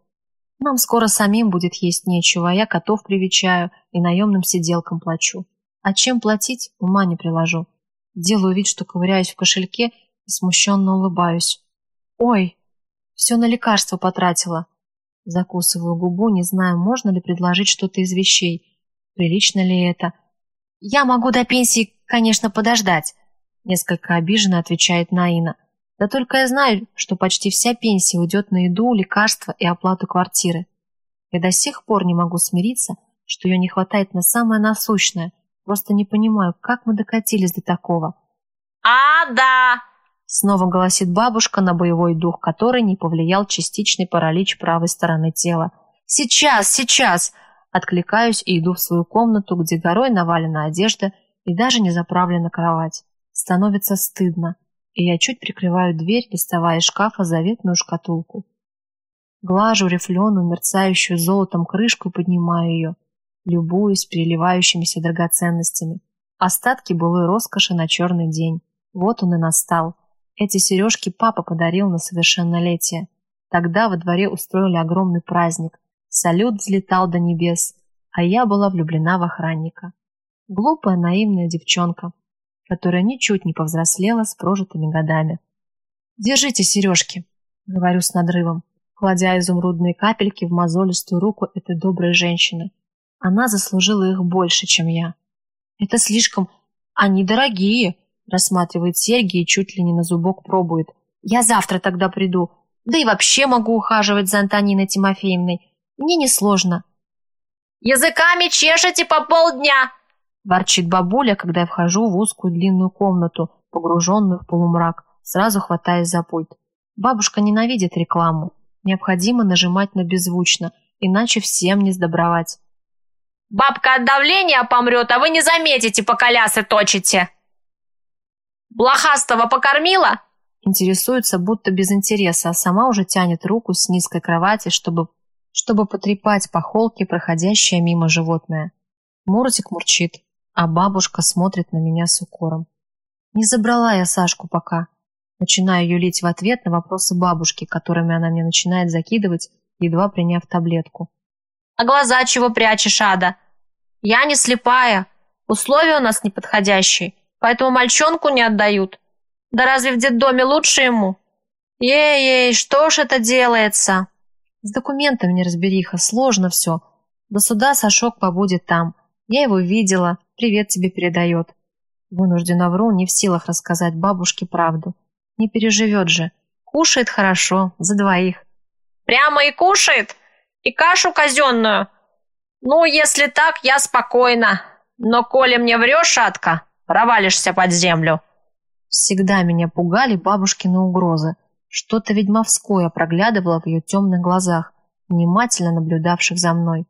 Нам скоро самим будет есть нечего, а я котов привечаю и наемным сиделкам плачу. А чем платить, ума не приложу. Делаю вид, что ковыряюсь в кошельке и смущенно улыбаюсь. Ой, все на лекарство потратила. Закусываю губу, не знаю, можно ли предложить что-то из вещей. Прилично ли это? Я могу до пенсии, конечно, подождать. Несколько обиженно отвечает Наина. Да только я знаю, что почти вся пенсия уйдет на еду, лекарства и оплату квартиры. Я до сих пор не могу смириться, что ее не хватает на самое насущное. Просто не понимаю, как мы докатились до такого. «А, да!» Снова голосит бабушка, на боевой дух которой не повлиял частичный паралич правой стороны тела. «Сейчас, сейчас!» Откликаюсь и иду в свою комнату, где горой навалена одежда и даже не заправлена кровать. Становится стыдно, и я чуть прикрываю дверь, доставая из шкафа заветную шкатулку. Глажу рифленую, мерцающую золотом крышку и поднимаю ее, любуюсь переливающимися драгоценностями. Остатки былой роскоши на черный день. Вот он и настал. Эти сережки папа подарил на совершеннолетие. Тогда во дворе устроили огромный праздник. Салют взлетал до небес, а я была влюблена в охранника. Глупая, наивная девчонка, которая ничуть не повзрослела с прожитыми годами. «Держите сережки», — говорю с надрывом кладя изумрудные капельки в мозолистую руку этой доброй женщины. Она заслужила их больше, чем я. Это слишком... Они дорогие, рассматривает серьги и чуть ли не на зубок пробует. Я завтра тогда приду. Да и вообще могу ухаживать за Антониной Тимофеевной. Мне несложно. «Языками чешете по полдня!» ворчит бабуля, когда я вхожу в узкую длинную комнату, погруженную в полумрак, сразу хватаясь за пульт. Бабушка ненавидит рекламу. Необходимо нажимать на беззвучно, иначе всем не сдобровать. «Бабка от давления помрет, а вы не заметите, пока лясы точите!» «Блохастого покормила?» Интересуется, будто без интереса, а сама уже тянет руку с низкой кровати, чтобы, чтобы потрепать по холке проходящее мимо животное. Мурзик мурчит, а бабушка смотрит на меня с укором. Не забрала я Сашку пока. Начинаю юлить в ответ на вопросы бабушки, которыми она мне начинает закидывать, едва приняв таблетку. «А глаза чего прячешь, Ада? Я не слепая. Условия у нас неподходящие, поэтому мальчонку не отдают. Да разве в детдоме лучше ему? Ей-ей, что ж это делается?» «С документами не разбериха, сложно все. До суда Сашок побудет там. Я его видела, привет тебе передает». Вынуждена вру, не в силах рассказать бабушке правду. Не переживет же. Кушает хорошо, за двоих. Прямо и кушает? И кашу казенную? Ну, если так, я спокойна. Но коли мне врешь, шатка, провалишься под землю. Всегда меня пугали бабушкины угрозы. Что-то ведьмовское проглядывало в ее темных глазах, внимательно наблюдавших за мной.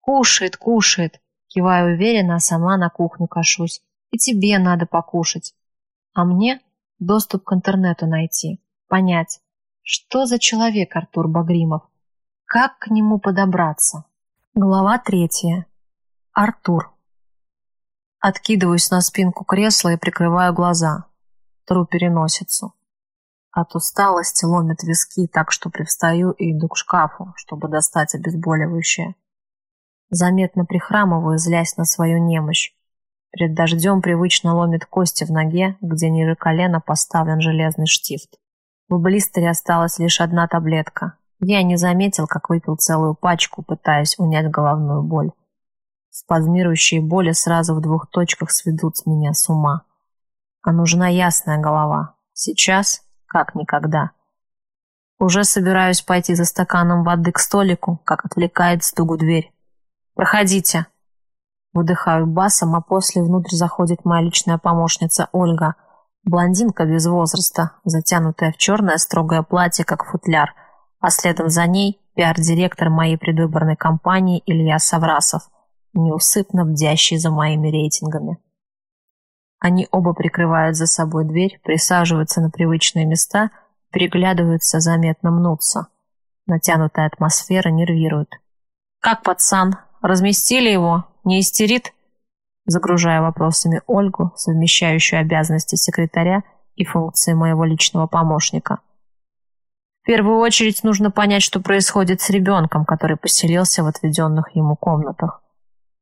«Кушает, кушает!» Киваю уверенно, а сама на кухню кашусь. «И тебе надо покушать. А мне доступ к интернету найти, понять, что за человек Артур Багримов, как к нему подобраться. Глава третья. Артур. Откидываюсь на спинку кресла и прикрываю глаза. Тру переносицу. От усталости ломит виски так, что привстаю и иду к шкафу, чтобы достать обезболивающее. Заметно прихрамываю, злясь на свою немощь. Перед дождем привычно ломит кости в ноге, где ниже колена поставлен железный штифт. В блистере осталась лишь одна таблетка. Я не заметил, как выпил целую пачку, пытаясь унять головную боль. Спазмирующие боли сразу в двух точках сведут с меня с ума. А нужна ясная голова. Сейчас, как никогда. Уже собираюсь пойти за стаканом воды к столику, как отвлекает стугу дверь. «Проходите», Выдыхаю басом, а после внутрь заходит моя личная помощница Ольга. Блондинка без возраста, затянутая в черное строгое платье, как футляр. А следом за ней пиар-директор моей предвыборной кампании Илья Саврасов, неусыпно бдящий за моими рейтингами. Они оба прикрывают за собой дверь, присаживаются на привычные места, переглядываются, заметно мнутся. Натянутая атмосфера нервирует. «Как пацан? Разместили его? Не истерит?» Загружая вопросами Ольгу, совмещающую обязанности секретаря и функции моего личного помощника. В первую очередь нужно понять, что происходит с ребенком, который поселился в отведенных ему комнатах.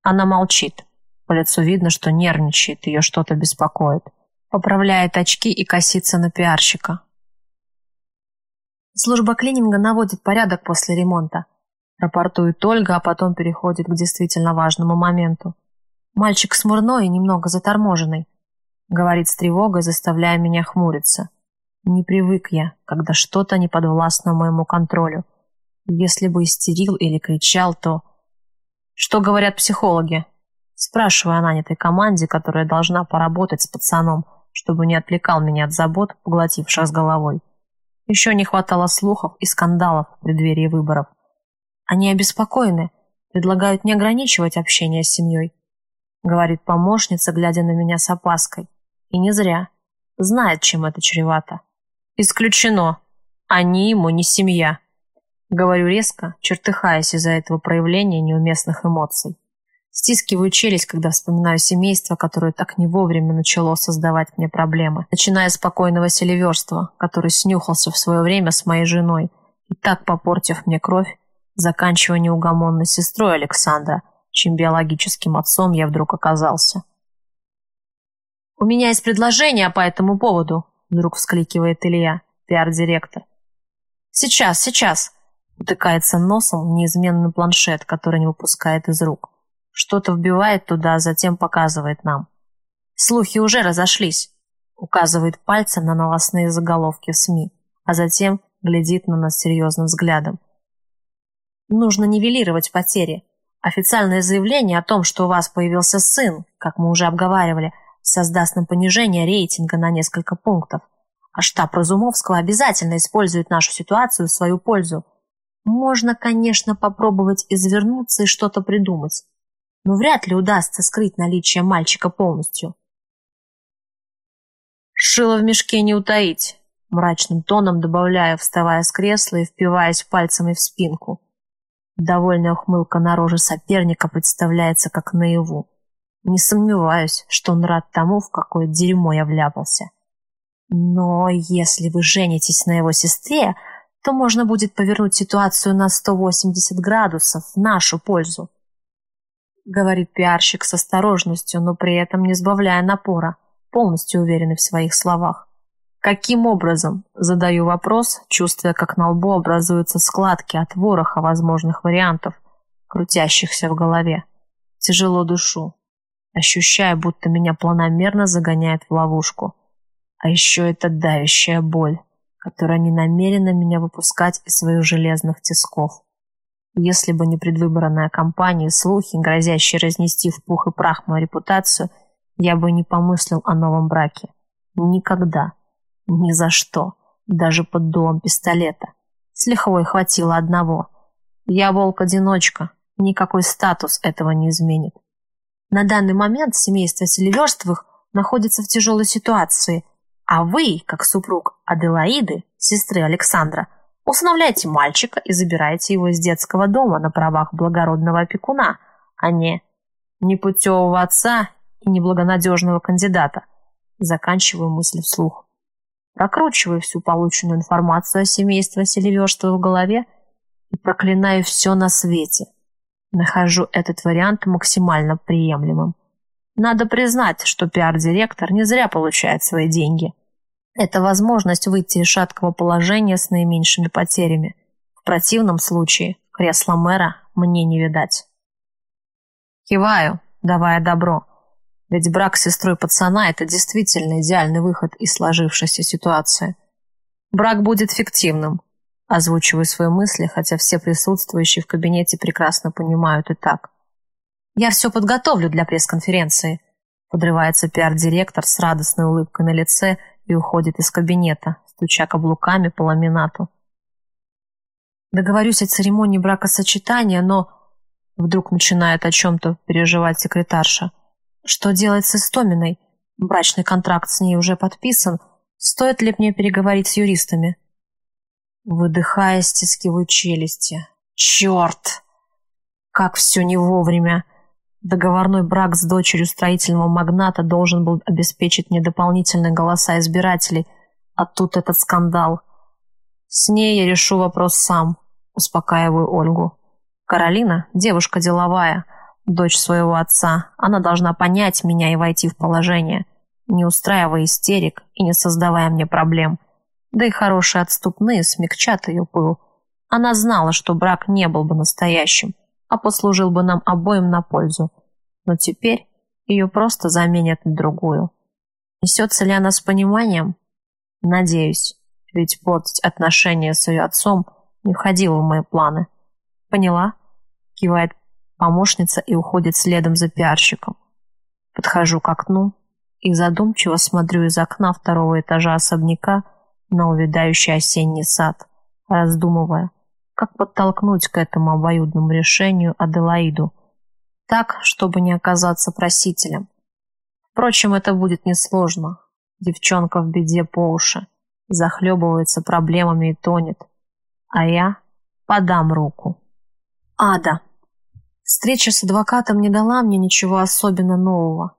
Она молчит. По лицу видно, что нервничает, ее что-то беспокоит. Поправляет очки и косится на пиарщика. Служба клининга наводит порядок после ремонта. Рапортует Ольга, а потом переходит к действительно важному моменту. «Мальчик смурной и немного заторможенный», — говорит с тревогой, заставляя меня хмуриться. «Не привык я, когда что-то не подвластно моему контролю. Если бы истерил или кричал, то...» Что говорят психологи? Спрашиваю о нанятой команде, которая должна поработать с пацаном, чтобы не отвлекал меня от забот, поглотивших с головой. Еще не хватало слухов и скандалов в преддверии выборов. Они обеспокоены, предлагают не ограничивать общение с семьей. Говорит помощница, глядя на меня с опаской. И не зря. Знает, чем это чревато. Исключено. Они ему не семья. Говорю резко, чертыхаясь из-за этого проявления неуместных эмоций. Стискиваю челюсть, когда вспоминаю семейство, которое так не вовремя начало создавать мне проблемы. Начиная с спокойного селиверства, который снюхался в свое время с моей женой и так попортив мне кровь, заканчивая неугомонной сестрой Александра, чем биологическим отцом я вдруг оказался. «У меня есть предложение по этому поводу», — вдруг вскликивает Илья, пиар-директор. «Сейчас, сейчас», — утыкается носом в неизменный планшет, который не выпускает из рук. Что-то вбивает туда, затем показывает нам. Слухи уже разошлись. Указывает пальцем на новостные заголовки в СМИ, а затем глядит на нас серьезным взглядом. Нужно нивелировать потери. Официальное заявление о том, что у вас появился сын, как мы уже обговаривали, создаст нам понижение рейтинга на несколько пунктов. А штаб Разумовского обязательно использует нашу ситуацию в свою пользу. Можно, конечно, попробовать извернуться и что-то придумать но вряд ли удастся скрыть наличие мальчика полностью. «Шило в мешке не утаить», — мрачным тоном добавляя, вставая с кресла и впиваясь пальцами в спинку. Довольная ухмылка на роже соперника представляется как наяву. Не сомневаюсь, что он рад тому, в какое дерьмо я вляпался. Но если вы женитесь на его сестре, то можно будет повернуть ситуацию на 180 градусов в нашу пользу говорит пиарщик с осторожностью, но при этом не сбавляя напора, полностью уверенный в своих словах. Каким образом? Задаю вопрос, чувствуя, как на лбу образуются складки от вороха возможных вариантов, крутящихся в голове. Тяжело душу, ощущая, будто меня планомерно загоняет в ловушку. А еще это давящая боль, которая не намерена меня выпускать из своих железных тисков. Если бы не предвыборная кампания и слухи, грозящие разнести в пух и прах мою репутацию, я бы не помыслил о новом браке. Никогда. Ни за что. Даже под дулом пистолета. С лихвой хватило одного. Я волк-одиночка. Никакой статус этого не изменит. На данный момент семейство Селиверстовых находится в тяжелой ситуации, а вы, как супруг Аделаиды, сестры Александра, Усыновляйте мальчика и забирайте его из детского дома на правах благородного опекуна, а не непутевого отца и неблагонадежного кандидата. Заканчиваю мысль вслух. Прокручиваю всю полученную информацию о семействе Селиверстова в голове и проклинаю все на свете. Нахожу этот вариант максимально приемлемым. Надо признать, что пиар-директор не зря получает свои деньги – это возможность выйти из шаткого положения с наименьшими потерями. В противном случае кресла мэра мне не видать. Киваю, давая добро. Ведь брак с сестрой пацана – это действительно идеальный выход из сложившейся ситуации. Брак будет фиктивным. Озвучиваю свои мысли, хотя все присутствующие в кабинете прекрасно понимают и так. Я все подготовлю для пресс-конференции. Подрывается пиар-директор с радостной улыбкой на лице – и уходит из кабинета, стуча каблуками по ламинату. Договорюсь о церемонии бракосочетания, но... Вдруг начинает о чем-то переживать секретарша. Что делать с Истоминой? Брачный контракт с ней уже подписан. Стоит ли мне переговорить с юристами? Выдыхая, стискиваю челюсти. Черт! Как все не вовремя! Договорной брак с дочерью строительного магната должен был обеспечить мне дополнительные голоса избирателей, а тут этот скандал. С ней я решу вопрос сам, успокаиваю Ольгу. Каролина – девушка деловая, дочь своего отца. Она должна понять меня и войти в положение, не устраивая истерик и не создавая мне проблем. Да и хорошие отступные смягчат ее пыл. Она знала, что брак не был бы настоящим, а послужил бы нам обоим на пользу. Но теперь ее просто заменят на другую. Несется ли она с пониманием? Надеюсь, ведь портить отношения с ее отцом не входило в мои планы. Поняла? Кивает Помощница и уходит следом за пиарщиком. Подхожу к окну и задумчиво смотрю из окна второго этажа особняка на увядающий осенний сад, раздумывая, как подтолкнуть к этому обоюдному решению Аделаиду, так, чтобы не оказаться просителем. Впрочем, это будет несложно. Девчонка в беде по уши, захлебывается проблемами и тонет. А я подам руку. Ада. Встреча с адвокатом не дала мне ничего особенно нового.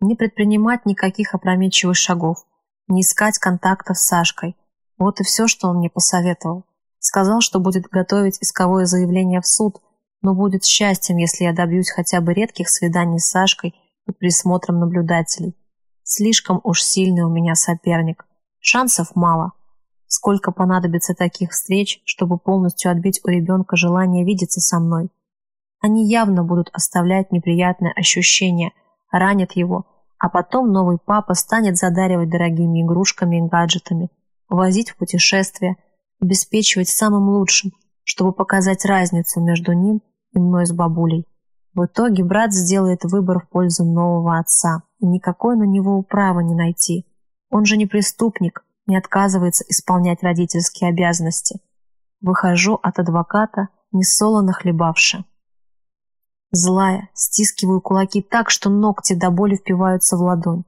Не предпринимать никаких опрометчивых шагов, не искать контактов с Сашкой. Вот и все, что он мне посоветовал. Сказал, что будет готовить исковое заявление в суд, но будет счастьем, если я добьюсь хотя бы редких свиданий с Сашкой под присмотром наблюдателей. Слишком уж сильный у меня соперник. Шансов мало. Сколько понадобится таких встреч, чтобы полностью отбить у ребенка желание видеться со мной? Они явно будут оставлять неприятное ощущение, ранят его, а потом новый папа станет задаривать дорогими игрушками и гаджетами, возить в путешествия, обеспечивать самым лучшим, чтобы показать разницу между ним и мной с бабулей. В итоге брат сделает выбор в пользу нового отца, и никакой на него управы не найти. Он же не преступник, не отказывается исполнять родительские обязанности. Выхожу от адвоката, не солоно хлебавши. Злая, стискиваю кулаки так, что ногти до боли впиваются в ладонь.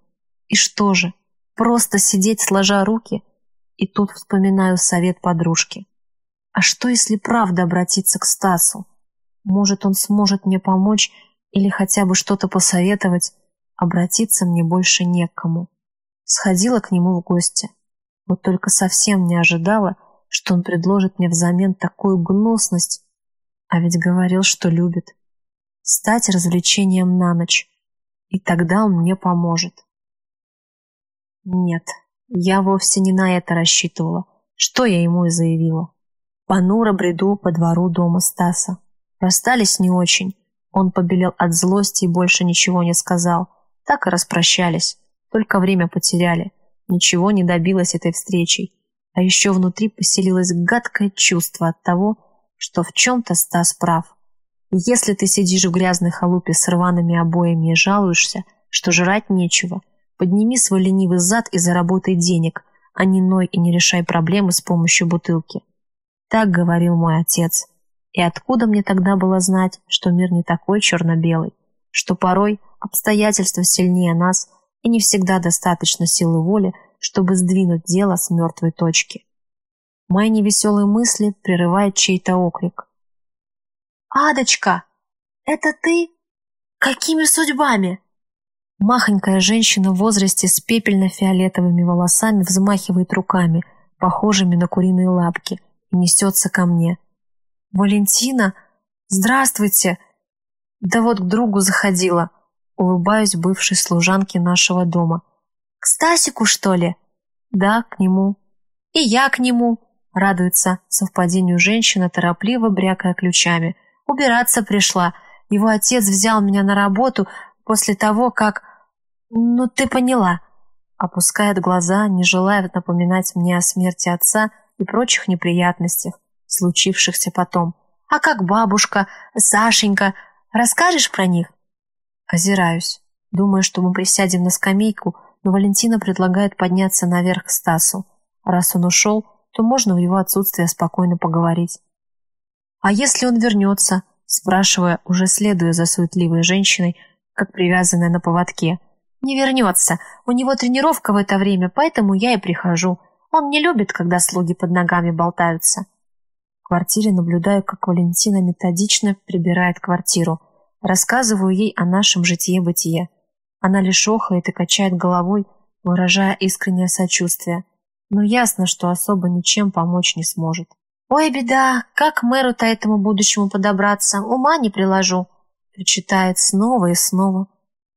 И что же, просто сидеть сложа руки? И тут вспоминаю совет подружки. А что, если правда обратиться к Стасу? Может, он сможет мне помочь или хотя бы что-то посоветовать? Обратиться мне больше некому. Сходила к нему в гости. Вот только совсем не ожидала, что он предложит мне взамен такую гнусность. А ведь говорил, что любит стать развлечением на ночь, и тогда он мне поможет. Нет, я вовсе не на это рассчитывала, что я ему и заявила. Понуро бреду по двору дома Стаса. Расстались не очень. Он побелел от злости и больше ничего не сказал. Так и распрощались. Только время потеряли. Ничего не добилась этой встречей. А еще внутри поселилось гадкое чувство от того, что в чем-то Стас прав. Если ты сидишь в грязной халупе с рваными обоями и жалуешься, что жрать нечего, подними свой ленивый зад и заработай денег, а не ной и не решай проблемы с помощью бутылки. Так говорил мой отец. И откуда мне тогда было знать, что мир не такой черно-белый, что порой обстоятельства сильнее нас и не всегда достаточно силы воли, чтобы сдвинуть дело с мертвой точки. Мои невеселые мысли прерывает чей-то окрик – «Адочка, это ты? Какими судьбами?» Махонькая женщина в возрасте с пепельно-фиолетовыми волосами взмахивает руками, похожими на куриные лапки, и несется ко мне. «Валентина, здравствуйте!» «Да вот к другу заходила», улыбаюсь бывшей служанке нашего дома. «К Стасику, что ли?» «Да, к нему». «И я к нему», радуется совпадению женщина, торопливо брякая ключами – Убираться пришла. Его отец взял меня на работу после того, как... Ну, ты поняла. Опускает глаза, не желая напоминать мне о смерти отца и прочих неприятностях, случившихся потом. А как бабушка, Сашенька, расскажешь про них? Озираюсь. Думаю, что мы присядем на скамейку, но Валентина предлагает подняться наверх к Стасу. Раз он ушел, то можно в его отсутствие спокойно поговорить. «А если он вернется?» спрашивая, уже следуя за суетливой женщиной, как привязанная на поводке. «Не вернется. У него тренировка в это время, поэтому я и прихожу. Он не любит, когда слуги под ногами болтаются». В квартире наблюдаю, как Валентина методично прибирает квартиру. Рассказываю ей о нашем житие-бытие. Она лишь охает и качает головой, выражая искреннее сочувствие. Но ясно, что особо ничем помочь не сможет. «Ой, беда, как мэру-то этому будущему подобраться, ума не приложу», причитает снова и снова.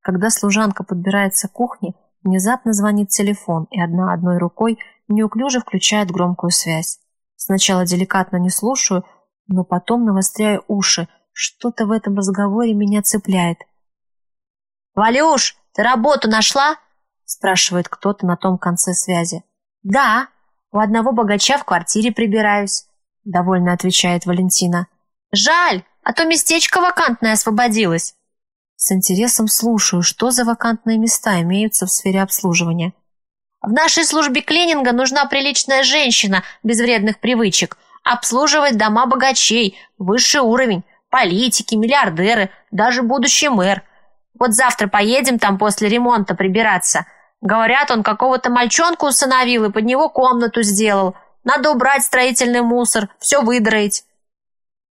Когда служанка подбирается к кухне, внезапно звонит телефон, и одна одной рукой неуклюже включает громкую связь. Сначала деликатно не слушаю, но потом навостряю уши. Что-то в этом разговоре меня цепляет. «Валюш, ты работу нашла?» спрашивает кто-то на том конце связи. «Да, у одного богача в квартире прибираюсь» довольно отвечает Валентина. Жаль, а то местечко вакантное освободилось». С интересом слушаю, что за вакантные места имеются в сфере обслуживания. В нашей службе клининга нужна приличная женщина без вредных привычек. Обслуживать дома богачей, высший уровень, политики, миллиардеры, даже будущий мэр. Вот завтра поедем там после ремонта прибираться. Говорят, он какого-то мальчонку усыновил и под него комнату сделал. Надо убрать строительный мусор, все выдроить.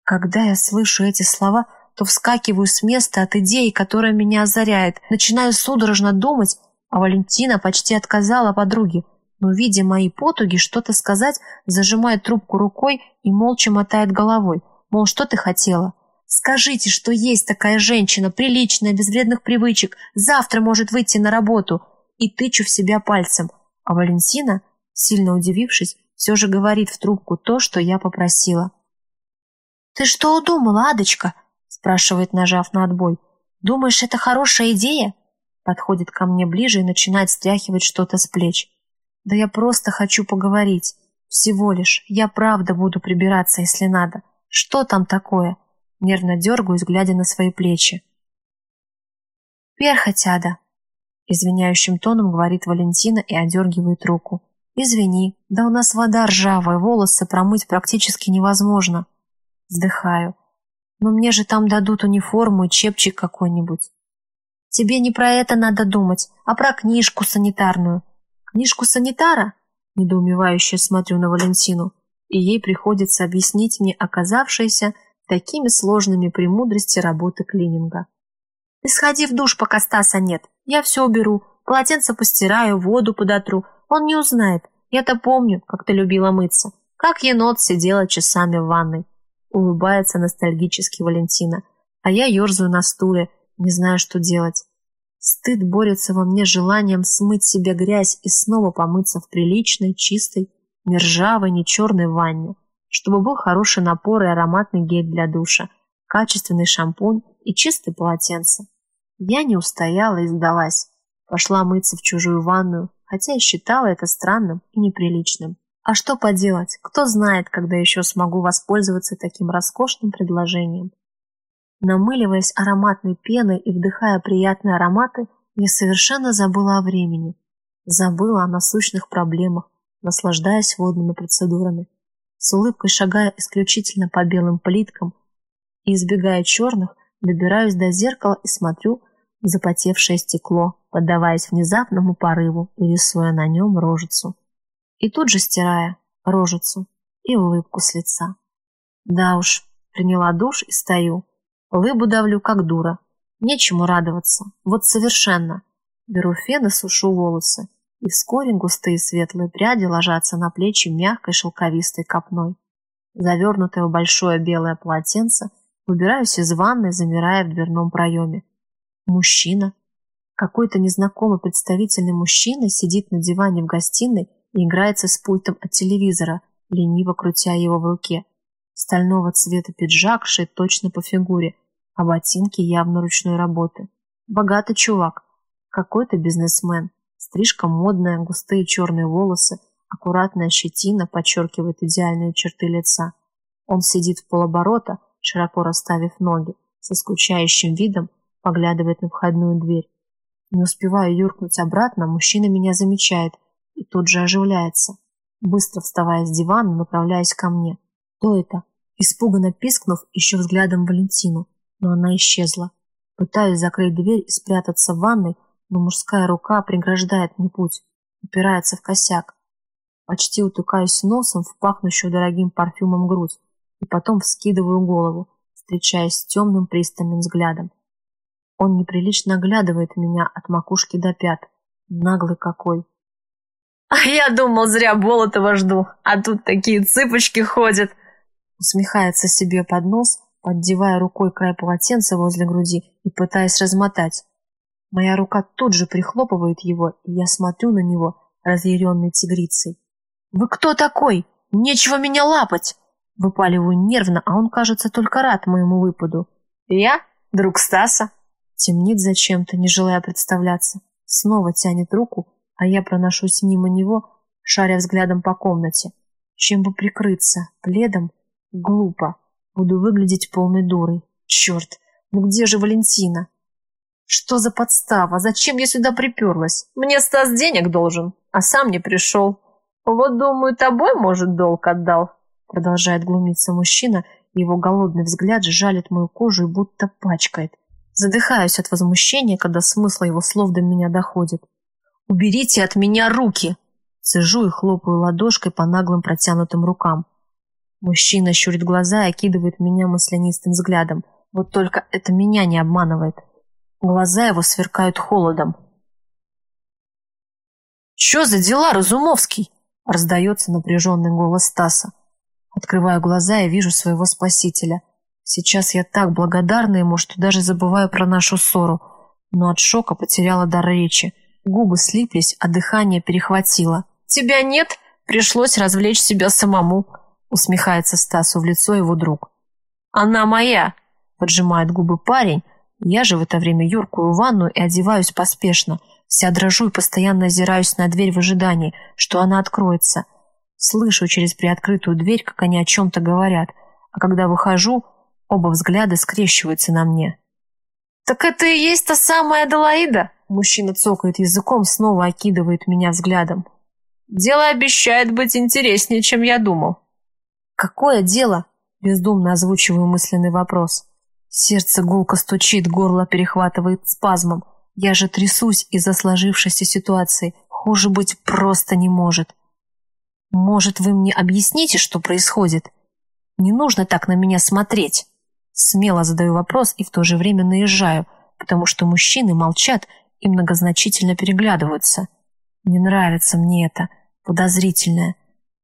Когда я слышу эти слова, то вскакиваю с места от идеи, которая меня озаряет. Начинаю судорожно думать, а Валентина почти отказала подруге, но, видя мои потуги, что-то сказать, зажимает трубку рукой и молча мотает головой. Мол, что ты хотела? Скажите, что есть такая женщина, приличная, без вредных привычек, завтра может выйти на работу. И тычу в себя пальцем. А Валентина, сильно удивившись, все же говорит в трубку то, что я попросила. «Ты что удумала, Адочка?» Спрашивает, нажав на отбой. «Думаешь, это хорошая идея?» подходит ко мне ближе и начинает стряхивать что-то с плеч. Да я просто хочу поговорить. Всего лишь. Я правда буду прибираться, если надо. Что там такое? Нервно дергаюсь, глядя на свои плечи. Перхотяда. Извиняющим тоном говорит Валентина и одергивает руку. Извини, да у нас вода ржавая, волосы промыть практически невозможно. Вздыхаю. Но мне же там дадут униформу и чепчик какой-нибудь. Тебе не про это надо думать, а про книжку санитарную. Книжку санитара? Недоумевающе смотрю на Валентину, и ей приходится объяснить мне оказавшиеся такими сложными премудрости работы клининга. Ты сходи в душ, пока Стаса нет. Я все уберу, полотенце постираю, воду подотру. Он не узнает. Я-то помню, как ты любила мыться. Как енот сидела часами в ванной. Улыбается ностальгически Валентина, а я ерзаю на стуле, не знаю, что делать. Стыд борется во мне желанием смыть себе грязь и снова помыться в приличной, чистой, не ржавой, не черной ванне, чтобы был хороший напор и ароматный гель для душа, качественный шампунь и чистое полотенце. Я не устояла и сдалась. Пошла мыться в чужую ванную, хотя и считала это странным и неприличным. А что поделать, кто знает, когда еще смогу воспользоваться таким роскошным предложением. Намыливаясь ароматной пеной и вдыхая приятные ароматы, я совершенно забыла о времени. Забыла о насущных проблемах, наслаждаясь водными процедурами. С улыбкой шагая исключительно по белым плиткам и избегая черных, добираюсь до зеркала и смотрю в запотевшее стекло, поддаваясь внезапному порыву и рисуя на нем рожицу. И тут же стирая рожицу и улыбку с лица. Да уж, приняла душ и стою, Лыбу давлю, как дура. Нечему радоваться. Вот совершенно. Беру фен и сушу волосы. И вскоре густые светлые пряди ложатся на плечи мягкой шелковистой копной. Завернутая в большое белое полотенце, выбираюсь из ванной, замирая в дверном проеме. Мужчина. Какой-то незнакомый представительный мужчина сидит на диване в гостиной и играется с пультом от телевизора, лениво крутя его в руке. Стального цвета пиджак шит точно по фигуре, а ботинки явно ручной работы. Богатый чувак, какой-то бизнесмен. Стрижка модная, густые черные волосы, аккуратная щетина подчеркивает идеальные черты лица. Он сидит в полоборота, широко расставив ноги, со скучающим видом поглядывает на входную дверь. Не успеваю юркнуть обратно, мужчина меня замечает и тут же оживляется, быстро вставая с дивана, направляясь ко мне. Кто это? Испуганно пискнув, еще взглядом Валентину но она исчезла. Пытаюсь закрыть дверь и спрятаться в ванной, но мужская рука преграждает мне путь, упирается в косяк. Почти утыкаюсь носом в пахнущую дорогим парфюмом грудь и потом вскидываю голову, встречаясь с темным пристальным взглядом. Он неприлично оглядывает меня от макушки до пят. Наглый какой. «А я думал, зря Болотова жду, а тут такие цыпочки ходят!» Усмехается себе под нос, поддевая рукой край полотенца возле груди и пытаясь размотать. Моя рука тут же прихлопывает его, и я смотрю на него, разъяренной тигрицей. «Вы кто такой? Нечего меня лапать!» Выпаливаю нервно, а он, кажется, только рад моему выпаду. «Я? Друг Стаса?» Темнит зачем-то, не желая представляться. Снова тянет руку, а я проношусь мимо него, шаря взглядом по комнате. Чем бы прикрыться? Пледом? Глупо. Буду выглядеть полной дурой. Черт, ну где же Валентина? Что за подстава? Зачем я сюда приперлась? Мне Стас денег должен, а сам не пришел. Вот, думаю, тобой, может, долг отдал. Продолжает глумиться мужчина, его голодный взгляд жалит мою кожу и будто пачкает. Задыхаюсь от возмущения, когда смысл его слов до меня доходит. «Уберите от меня руки!» Сижу и хлопаю ладошкой по наглым протянутым рукам. Мужчина щурит глаза и окидывает меня маслянистым взглядом. Вот только это меня не обманывает. Глаза его сверкают холодом. «Че за дела, Разумовский?» Раздается напряженный голос Стаса. Открываю глаза и вижу своего спасителя. Сейчас я так благодарна ему, что даже забываю про нашу ссору. Но от шока потеряла дар речи. Губы слиплись, а дыхание перехватило. «Тебя нет? Пришлось развлечь себя самому», усмехается Стасу в лицо его друг. «Она моя!» поджимает губы парень. Я же в это время юркую в ванну и одеваюсь поспешно. Вся дрожу и постоянно озираюсь на дверь в ожидании, что она откроется. Слышу через приоткрытую дверь, как они о чем-то говорят, а когда выхожу, оба взгляда скрещиваются на мне. «Так это и есть та самая Аделаида?» Мужчина цокает языком, снова окидывает меня взглядом. «Дело обещает быть интереснее, чем я думал». «Какое дело?» – бездумно озвучиваю мысленный вопрос. Сердце гулко стучит, горло перехватывает спазмом. Я же трясусь из-за сложившейся ситуации. Хуже быть просто не может. Может, вы мне объясните, что происходит? Не нужно так на меня смотреть. Смело задаю вопрос и в то же время наезжаю, потому что мужчины молчат и многозначительно переглядываются. Не нравится мне это, подозрительное.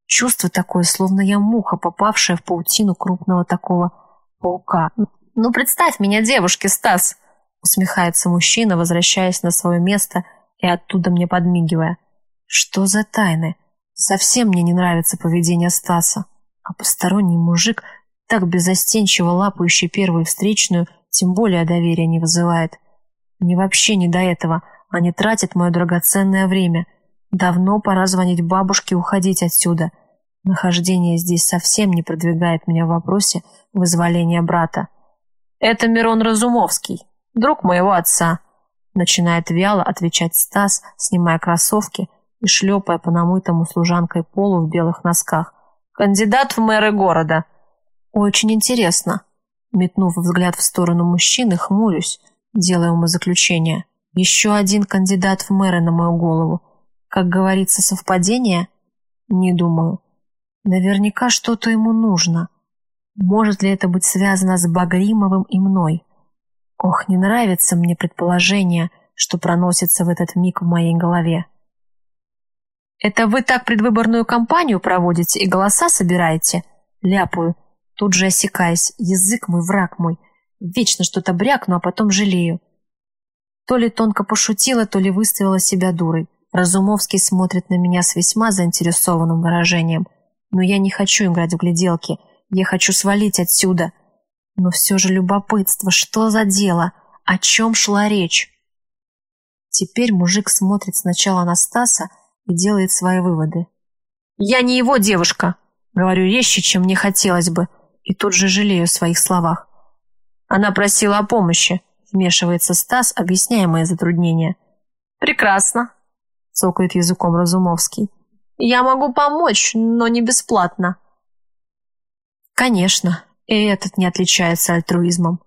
Чувство такое, словно я муха, попавшая в паутину крупного такого паука. «Ну, представь меня девушке, Стас!» усмехается мужчина, возвращаясь на свое место и оттуда мне подмигивая. «Что за тайны?» Совсем мне не нравится поведение Стаса, а посторонний мужик, так безостенчиво лапающий первую встречную, тем более доверия не вызывает. Мне вообще не до этого, они тратят мое драгоценное время. Давно пора звонить бабушке и уходить отсюда. Нахождение здесь совсем не продвигает меня в вопросе вызволения брата. «Это Мирон Разумовский, друг моего отца», начинает вяло отвечать Стас, снимая кроссовки – и шлепая по намытому служанкой полу в белых носках. «Кандидат в мэры города!» «Очень интересно!» Метнув взгляд в сторону мужчины, хмурюсь, делая умозаключение. «Еще один кандидат в мэры на мою голову. Как говорится, совпадение?» «Не думаю. Наверняка что-то ему нужно. Может ли это быть связано с Багримовым и мной?» Ох, не нравится мне предположение, что проносится в этот миг в моей голове. «Это вы так предвыборную кампанию проводите и голоса собираете?» Ляпаю, тут же осекаясь. Язык мой, враг мой. Вечно что-то брякну, а потом жалею. То ли тонко пошутила, то ли выставила себя дурой. Разумовский смотрит на меня с весьма заинтересованным выражением. Но я не хочу играть в гляделки. Я хочу свалить отсюда. Но все же любопытство. Что за дело? О чем шла речь? Теперь мужик смотрит сначала на Стаса, и делает свои выводы. «Я не его девушка!» Говорю резче, чем мне хотелось бы, и тут же жалею о своих словах. Она просила о помощи, вмешивается Стас, объясняя мои затруднения. «Прекрасно», — цокает языком Разумовский. «Я могу помочь, но не бесплатно». «Конечно, и этот не отличается альтруизмом.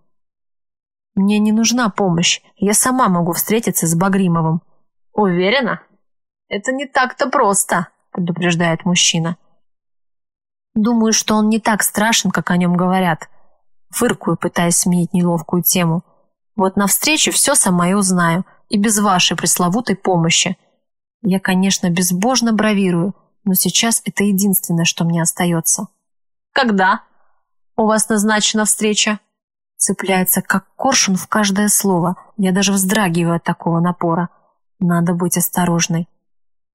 Мне не нужна помощь, я сама могу встретиться с Багримовым». «Уверена?» «Это не так-то просто», — предупреждает мужчина. Думаю, что он не так страшен, как о нем говорят. Фыркую, пытаясь сменить неловкую тему. Вот на встрече все сама и узнаю, и без вашей пресловутой помощи. Я, конечно, безбожно бравирую, но сейчас это единственное, что мне остается. «Когда?» «У вас назначена встреча?» Цепляется, как коршун в каждое слово. Я даже вздрагиваю от такого напора. Надо быть осторожной.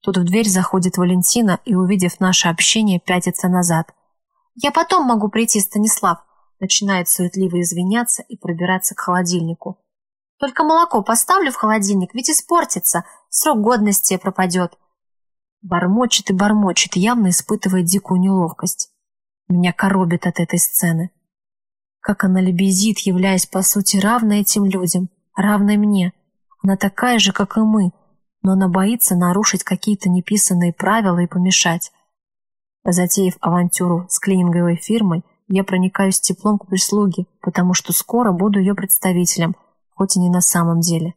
Тут в дверь заходит Валентина и, увидев наше общение, пятится назад. «Я потом могу прийти, Станислав», начинает суетливо извиняться и пробираться к холодильнику. «Только молоко поставлю в холодильник, ведь испортится, срок годности пропадет». Бормочет и бормочет, явно испытывая дикую неловкость. Меня коробит от этой сцены. Как она лебезит, являясь по сути равной этим людям, равной мне. Она такая же, как и мы, но она боится нарушить какие-то неписанные правила и помешать. Затеяв авантюру с клининговой фирмой, я проникаюсь теплом к прислуге, потому что скоро буду ее представителем, хоть и не на самом деле.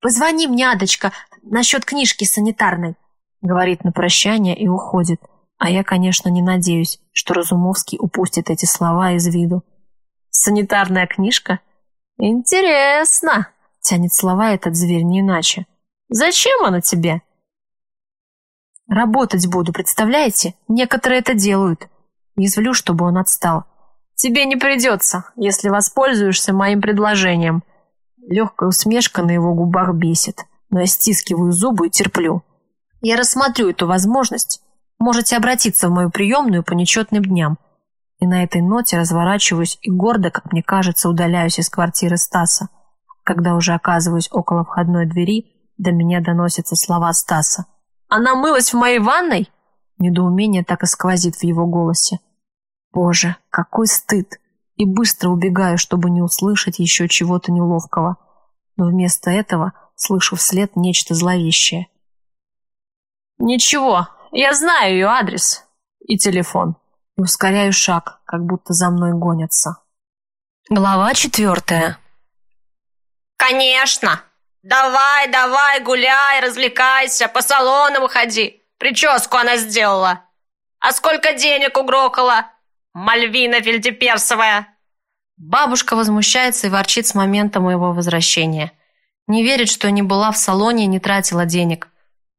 «Позвони мне, Адочка, насчет книжки санитарной», говорит на прощание и уходит. А я, конечно, не надеюсь, что Разумовский упустит эти слова из виду. «Санитарная книжка? Интересно!» Тянет слова этот зверь не иначе. «Зачем она тебе?» «Работать буду, представляете? Некоторые это делают. Извлю, чтобы он отстал. Тебе не придется, если воспользуешься моим предложением». Легкая усмешка на его губах бесит, но я стискиваю зубы и терплю. Я рассмотрю эту возможность. Можете обратиться в мою приемную по нечетным дням. И на этой ноте разворачиваюсь и гордо, как мне кажется, удаляюсь из квартиры Стаса. Когда уже оказываюсь около входной двери, до меня доносятся слова Стаса. «Она мылась в моей ванной?» Недоумение так и сквозит в его голосе. Боже, какой стыд! И быстро убегаю, чтобы не услышать еще чего-то неловкого. Но вместо этого слышу вслед нечто зловещее. «Ничего, я знаю ее адрес и телефон». И ускоряю шаг, как будто за мной гонятся. Глава четвертая. «Конечно! Давай, давай, гуляй, развлекайся, по салонам ходи. Прическу она сделала. А сколько денег угрохала? Мальвина Фельдеперсовая!» Бабушка возмущается и ворчит с момента моего возвращения. Не верит, что не была в салоне и не тратила денег.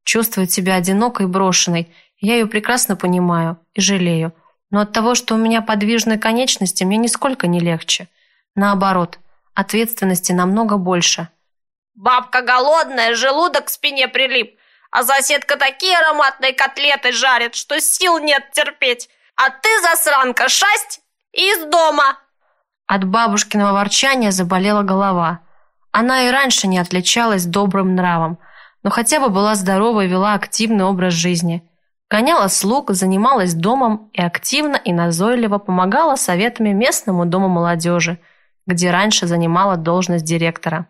Чувствует себя одинокой и брошенной. Я ее прекрасно понимаю и жалею. Но от того, что у меня подвижные конечности, мне нисколько не легче. Наоборот, ответственности намного больше. «Бабка голодная, желудок к спине прилип, а соседка такие ароматные котлеты жарит, что сил нет терпеть. А ты, засранка, шасть из дома!» От бабушкиного ворчания заболела голова. Она и раньше не отличалась добрым нравом – но хотя бы была здорова и вела активный образ жизни. Гоняла слуг, занималась домом и активно и назойливо помогала советами местному дому молодежи, где раньше занимала должность директора.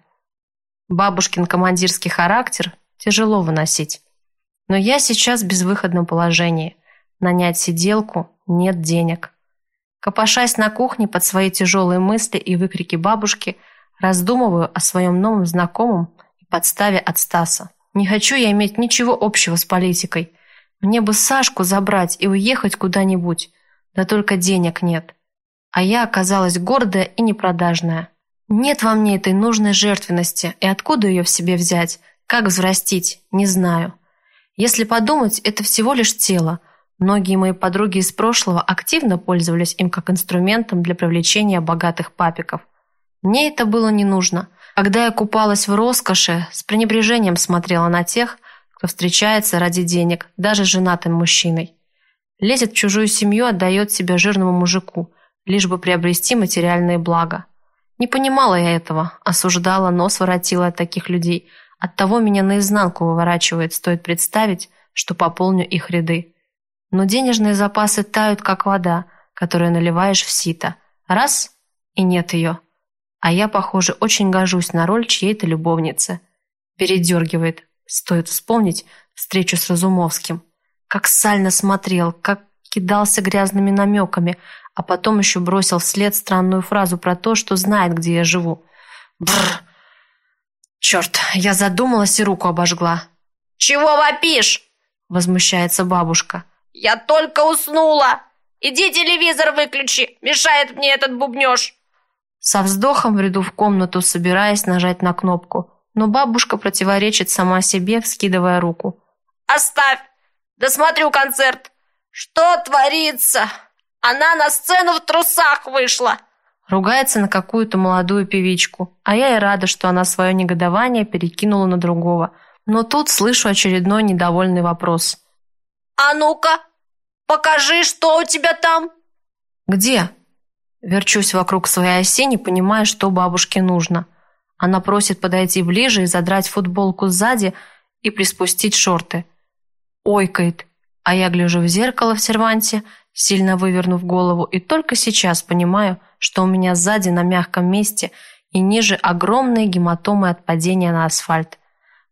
Бабушкин командирский характер тяжело выносить. Но я сейчас в безвыходном положении. Нанять сиделку нет денег. Копошась на кухне под свои тяжелые мысли и выкрики бабушки, раздумываю о своем новом знакомом и подставе от Стаса. Не хочу я иметь ничего общего с политикой. Мне бы Сашку забрать и уехать куда-нибудь. Да только денег нет. А я оказалась гордая и непродажная. Нет во мне этой нужной жертвенности, и откуда ее в себе взять, как взрастить, не знаю. Если подумать, это всего лишь тело. Многие мои подруги из прошлого активно пользовались им как инструментом для привлечения богатых папиков. Мне это было не нужно – когда я купалась в роскоши, с пренебрежением смотрела на тех, кто встречается ради денег, даже женатым мужчиной. Лезет в чужую семью, отдает себя жирному мужику, лишь бы приобрести материальные блага. Не понимала я этого, осуждала, нос воротила от таких людей. Оттого меня наизнанку выворачивает, стоит представить, что пополню их ряды. Но денежные запасы тают, как вода, которую наливаешь в сито. Раз – и нет ее. А я, похоже, очень гожусь на роль чьей-то любовницы. Передергивает. Стоит вспомнить встречу с Разумовским. Как сально смотрел, как кидался грязными намеками, а потом еще бросил вслед странную фразу про то, что знает, где я живу. Бррр. Черт, я задумалась и руку обожгла. «Чего вопишь?» – возмущается бабушка. «Я только уснула! Иди телевизор выключи, мешает мне этот бубнеж!» Со вздохом вреду в комнату, собираясь нажать на кнопку. Но бабушка противоречит сама себе, вскидывая руку. «Оставь! Досмотрю концерт! Что творится? Она на сцену в трусах вышла!» Ругается на какую-то молодую певичку, а я и рада, что она свое негодование перекинула на другого. Но тут слышу очередной недовольный вопрос. «А ну-ка, покажи, что у тебя там!» «Где?» Верчусь вокруг своей оси, не понимая, что бабушке нужно. Она просит подойти ближе и задрать футболку сзади и приспустить шорты. Ойкает, а я гляжу в зеркало в серванте, сильно вывернув голову, и только сейчас понимаю, что у меня сзади на мягком месте и ниже огромные гематомы от падения на асфальт.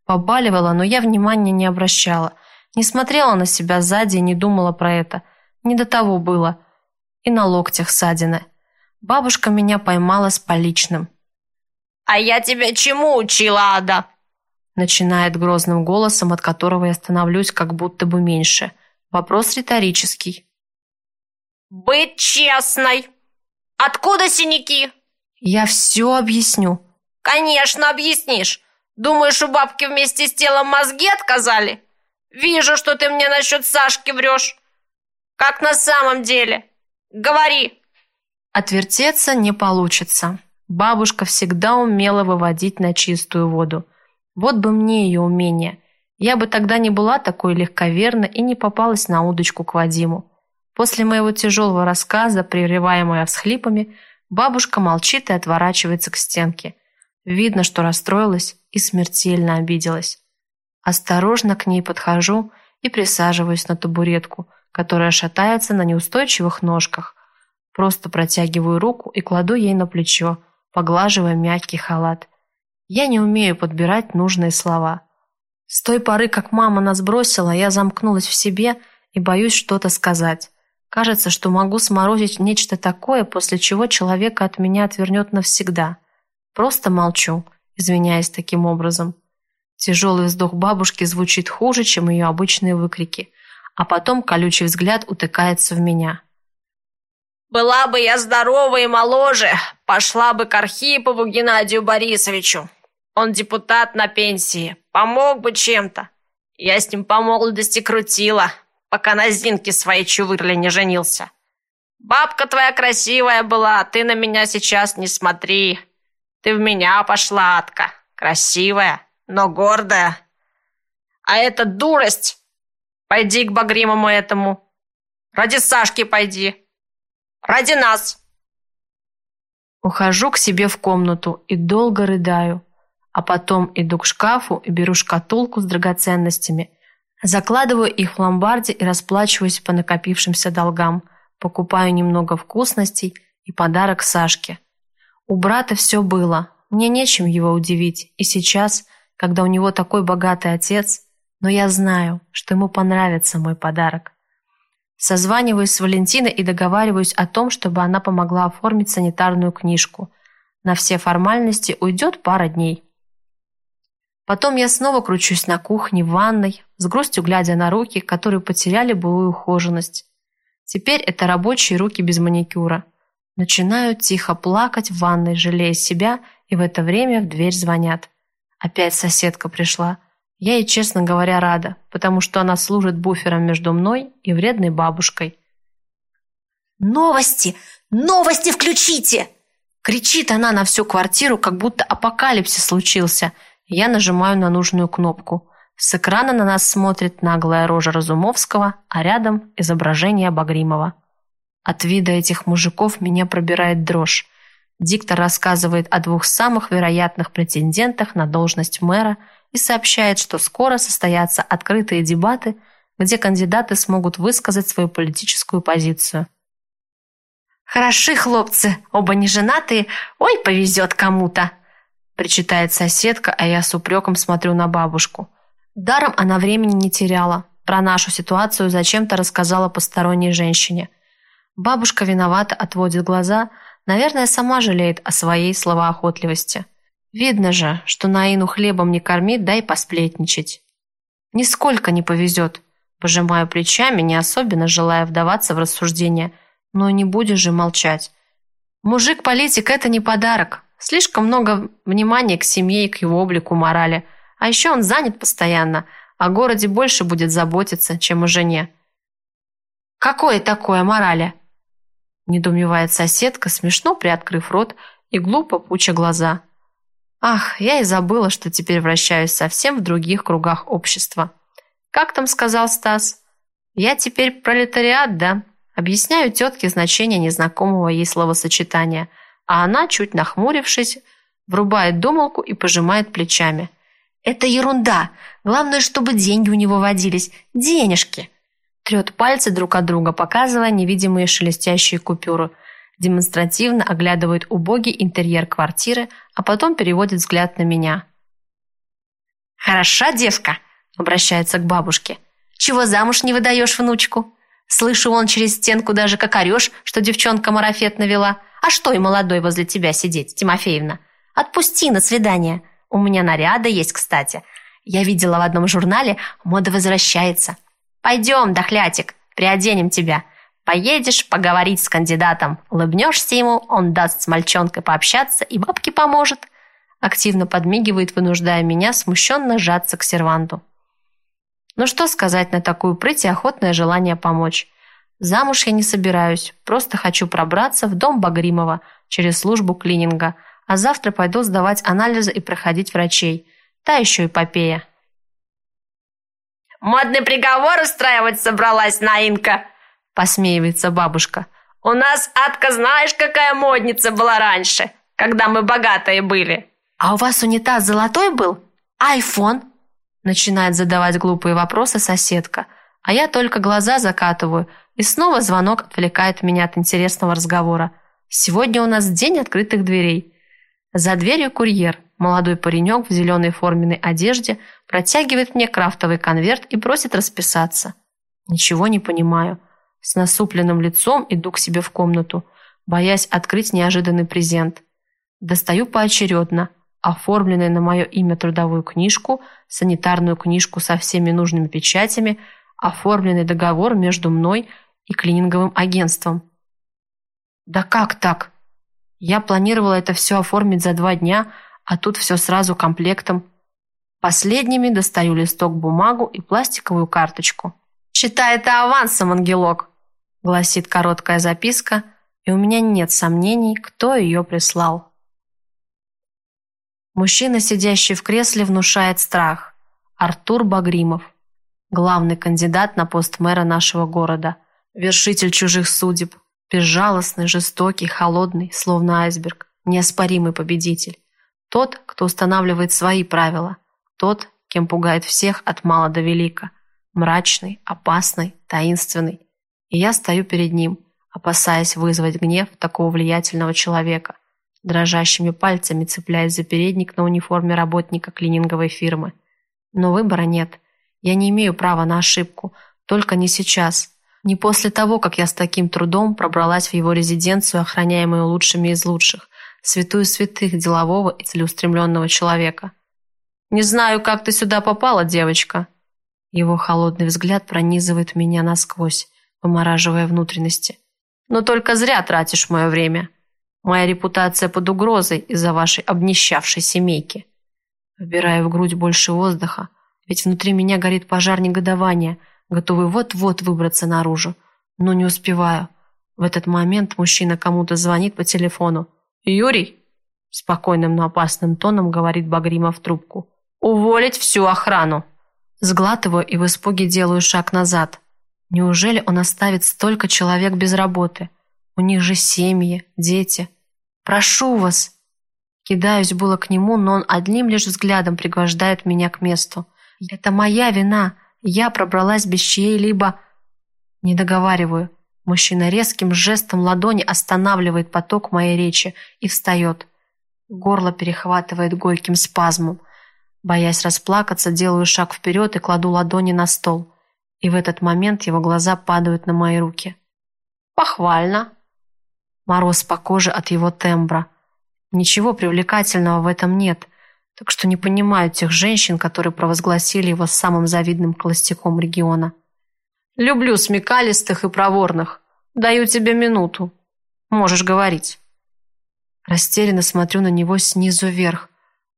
Побаливала, но я внимания не обращала. Не смотрела на себя сзади и не думала про это. Не до того было. И на локтях ссадины. Бабушка меня поймала с поличным. «А я тебя чему учила, Ада?» Начинает грозным голосом, от которого я становлюсь как будто бы меньше. Вопрос риторический. «Быть честной! Откуда синяки?» «Я все объясню». «Конечно, объяснишь. Думаешь, у бабки вместе с телом мозги отказали? Вижу, что ты мне насчет Сашки врешь. Как на самом деле? Говори!» Отвертеться не получится. Бабушка всегда умела выводить на чистую воду. Вот бы мне ее умение. Я бы тогда не была такой легковерна и не попалась на удочку к Вадиму. После моего тяжелого рассказа, прерываемая всхлипами, бабушка молчит и отворачивается к стенке. Видно, что расстроилась и смертельно обиделась. Осторожно к ней подхожу и присаживаюсь на табуретку, которая шатается на неустойчивых ножках. Просто протягиваю руку и кладу ей на плечо, поглаживая мягкий халат. Я не умею подбирать нужные слова. С той поры, как мама нас бросила, я замкнулась в себе и боюсь что-то сказать. Кажется, что могу сморозить нечто такое, после чего человека от меня отвернет навсегда. Просто молчу, извиняясь таким образом. Тяжелый вздох бабушки звучит хуже, чем ее обычные выкрики, а потом колючий взгляд утыкается в меня. «Была бы я здорова и моложе, пошла бы к Архипову Геннадию Борисовичу. Он депутат на пенсии, помог бы чем-то. Я с ним по молодости крутила, пока на Зинке своей чувырли не женился. Бабка твоя красивая была, ты на меня сейчас не смотри. Ты в меня пошла, Атка. Красивая, но гордая. А эта дурость... Пойди к Багримому этому. Ради Сашки пойди. Ради нас. Ухожу к себе в комнату и долго рыдаю. А потом иду к шкафу и беру шкатулку с драгоценностями. Закладываю их в ломбарде и расплачиваюсь по накопившимся долгам. Покупаю немного вкусностей и подарок Сашке. У брата все было. Мне нечем его удивить. И сейчас, когда у него такой богатый отец, но я знаю, что ему понравится мой подарок. Созваниваюсь с Валентиной и договариваюсь о том, чтобы она помогла оформить санитарную книжку. На все формальности уйдет пара дней. Потом я снова кручусь на кухне, в ванной, с грустью глядя на руки, которые потеряли былую ухоженность. Теперь это рабочие руки без маникюра. Начинаю тихо плакать в ванной, жалея себя, и в это время в дверь звонят. Опять соседка пришла. Я ей, честно говоря, рада, потому что она служит буфером между мной и вредной бабушкой. «Новости! Новости включите!» Кричит она на всю квартиру, как будто апокалипсис случился. Я нажимаю на нужную кнопку. С экрана на нас смотрит наглая рожа Разумовского, а рядом изображение Багримова. От вида этих мужиков меня пробирает дрожь. Диктор рассказывает о двух самых вероятных претендентах на должность мэра и сообщает, что скоро состоятся открытые дебаты, где кандидаты смогут высказать свою политическую позицию. «Хороши, хлопцы, оба не женатые, ой, повезет кому-то!» Причитает соседка, а я с упреком смотрю на бабушку. Даром она времени не теряла. Про нашу ситуацию зачем-то рассказала посторонней женщине – Бабушка виновата, отводит глаза, наверное, сама жалеет о своей словоохотливости. Видно же, что Наину хлебом не кормит, дай посплетничать. Нисколько не повезет. Пожимаю плечами, не особенно желая вдаваться в рассуждения, но не будешь же молчать. Мужик-политик – это не подарок. Слишком много внимания к семье и к его облику морали. А еще он занят постоянно, о городе больше будет заботиться, чем о жене. Какое такое морали? Недоумевает соседка, смешно приоткрыв рот и глупо пуча глаза. Ах, я и забыла, что теперь вращаюсь совсем в других кругах общества. Как там сказал Стас? Я теперь пролетариат, да? Объясняю тетке значение незнакомого ей словосочетания, а она, чуть нахмурившись, врубает думалку и пожимает плечами. «Это ерунда. Главное, чтобы деньги у него водились. Денежки!» Трет пальцы друг от друга, показывая невидимые шелестящие купюры. Демонстративно оглядывает убогий интерьер квартиры, а потом переводит взгляд на меня. «Хороша девка!» – обращается к бабушке. «Чего замуж не выдаешь внучку? Слышу он через стенку даже как орешь, что девчонка марафет навела. А что и молодой возле тебя сидеть, Тимофеевна? Отпусти на свидание. У меня наряды есть, кстати. Я видела в одном журнале, мода возвращается. Пойдем, дохлятик, приоденем тебя. Поедешь поговорить с кандидатом, улыбнешься ему, он даст с мальчонкой пообщаться и бабке поможет. Активно подмигивает, вынуждая меня смущенно сжаться к серванту. Ну что сказать на такую прыть и охотное желание помочь? Замуж я не собираюсь, просто хочу пробраться в дом Багримова через службу клининга, а завтра пойду сдавать анализы и проходить врачей. Та еще эпопея. «Модный приговор устраивать собралась Наинка!» Посмеивается бабушка. «У нас, Атка, знаешь, какая модница была раньше, когда мы богатые были!» «А у вас унитаз золотой был? Айфон?» Начинает задавать глупые вопросы соседка, а я только глаза закатываю, и снова звонок отвлекает меня от интересного разговора. Сегодня у нас день открытых дверей. За дверью курьер, молодой паренек в зеленой форменной одежде, протягивает мне крафтовый конверт и просит расписаться. Ничего не понимаю. С насупленным лицом иду к себе в комнату, боясь открыть неожиданный презент. Достаю поочередно оформленную на мое имя трудовую книжку, санитарную книжку со всеми нужными печатями, оформленный договор между мной и клининговым агентством. Да как так? Я планировала это все оформить за два дня, а тут все сразу комплектом. Последними достаю листок бумагу и пластиковую карточку. «Считай это авансом, ангелок», — гласит короткая записка, и у меня нет сомнений, кто ее прислал. Мужчина, сидящий в кресле, внушает страх. Артур Багримов. Главный кандидат на пост мэра нашего города. Вершитель чужих судеб. Безжалостный, жестокий, холодный, словно айсберг. Неоспоримый победитель. Тот, кто устанавливает свои правила. Тот, кем пугает всех от мала до велика. Мрачный, опасный, таинственный. И я стою перед ним, опасаясь вызвать гнев такого влиятельного человека, дрожащими пальцами цепляясь за передник на униформе работника клининговой фирмы. Но выбора нет. Я не имею права на ошибку, только не сейчас. Не после того, как я с таким трудом пробралась в его резиденцию, охраняемую лучшими из лучших, святую святых делового и целеустремленного человека. «Не знаю, как ты сюда попала, девочка». Его холодный взгляд пронизывает меня насквозь, вымораживая внутренности. «Но только зря тратишь мое время. Моя репутация под угрозой из-за вашей обнищавшей семейки». Вбираю в грудь больше воздуха, ведь внутри меня горит пожар негодования, готовый вот-вот выбраться наружу. Но не успеваю. В этот момент мужчина кому-то звонит по телефону. «Юрий?» Спокойным, но опасным тоном говорит Багримов в трубку. Уволить всю охрану!» Сглатываю и в испуге делаю шаг назад. Неужели он оставит столько человек без работы? У них же семьи, дети. Прошу вас!» Кидаюсь было к нему, но он одним лишь взглядом пригвождает меня к месту. «Это моя вина. Я пробралась без чьей-либо...» Не договариваю. Мужчина резким жестом ладони останавливает поток моей речи и встает. Горло перехватывает горьким спазмом. Боясь расплакаться, делаю шаг вперед и кладу ладони на стол. И в этот момент его глаза падают на мои руки. «Похвально!» Мороз по коже от его тембра. Ничего привлекательного в этом нет, так что не понимаю тех женщин, которые провозгласили его самым завидным холостяком региона. «Люблю смекалистых и проворных. Даю тебе минуту. Можешь говорить». Растерянно смотрю на него снизу вверх.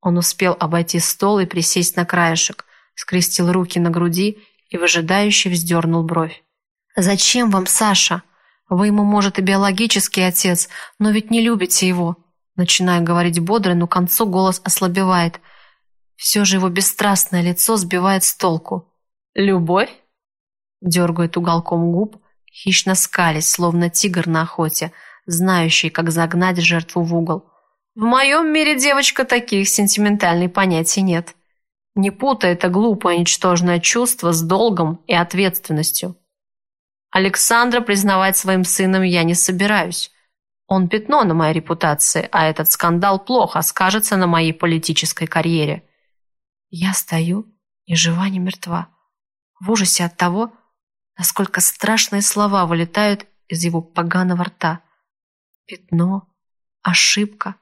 Он успел обойти стол и присесть на краешек, скрестил руки на груди и выжидающе вздернул бровь. «Зачем вам Саша? Вы ему, может, и биологический отец, но ведь не любите его». Начинаю говорить бодро, но к концу голос ослабевает. Все же его бесстрастное лицо сбивает с толку. «Любовь?» Дергает уголком губ, хищно скались, словно тигр на охоте, знающий, как загнать жертву в угол. В моем мире, девочка, таких сентиментальных понятий нет. Не путай это глупое, ничтожное чувство с долгом и ответственностью. Александра признавать своим сыном я не собираюсь. Он пятно на моей репутации, а этот скандал плохо скажется на моей политической карьере. Я стою, ни жива, ни мертва, в ужасе от того, насколько страшные слова вылетают из его поганого рта. Пятно, ошибка.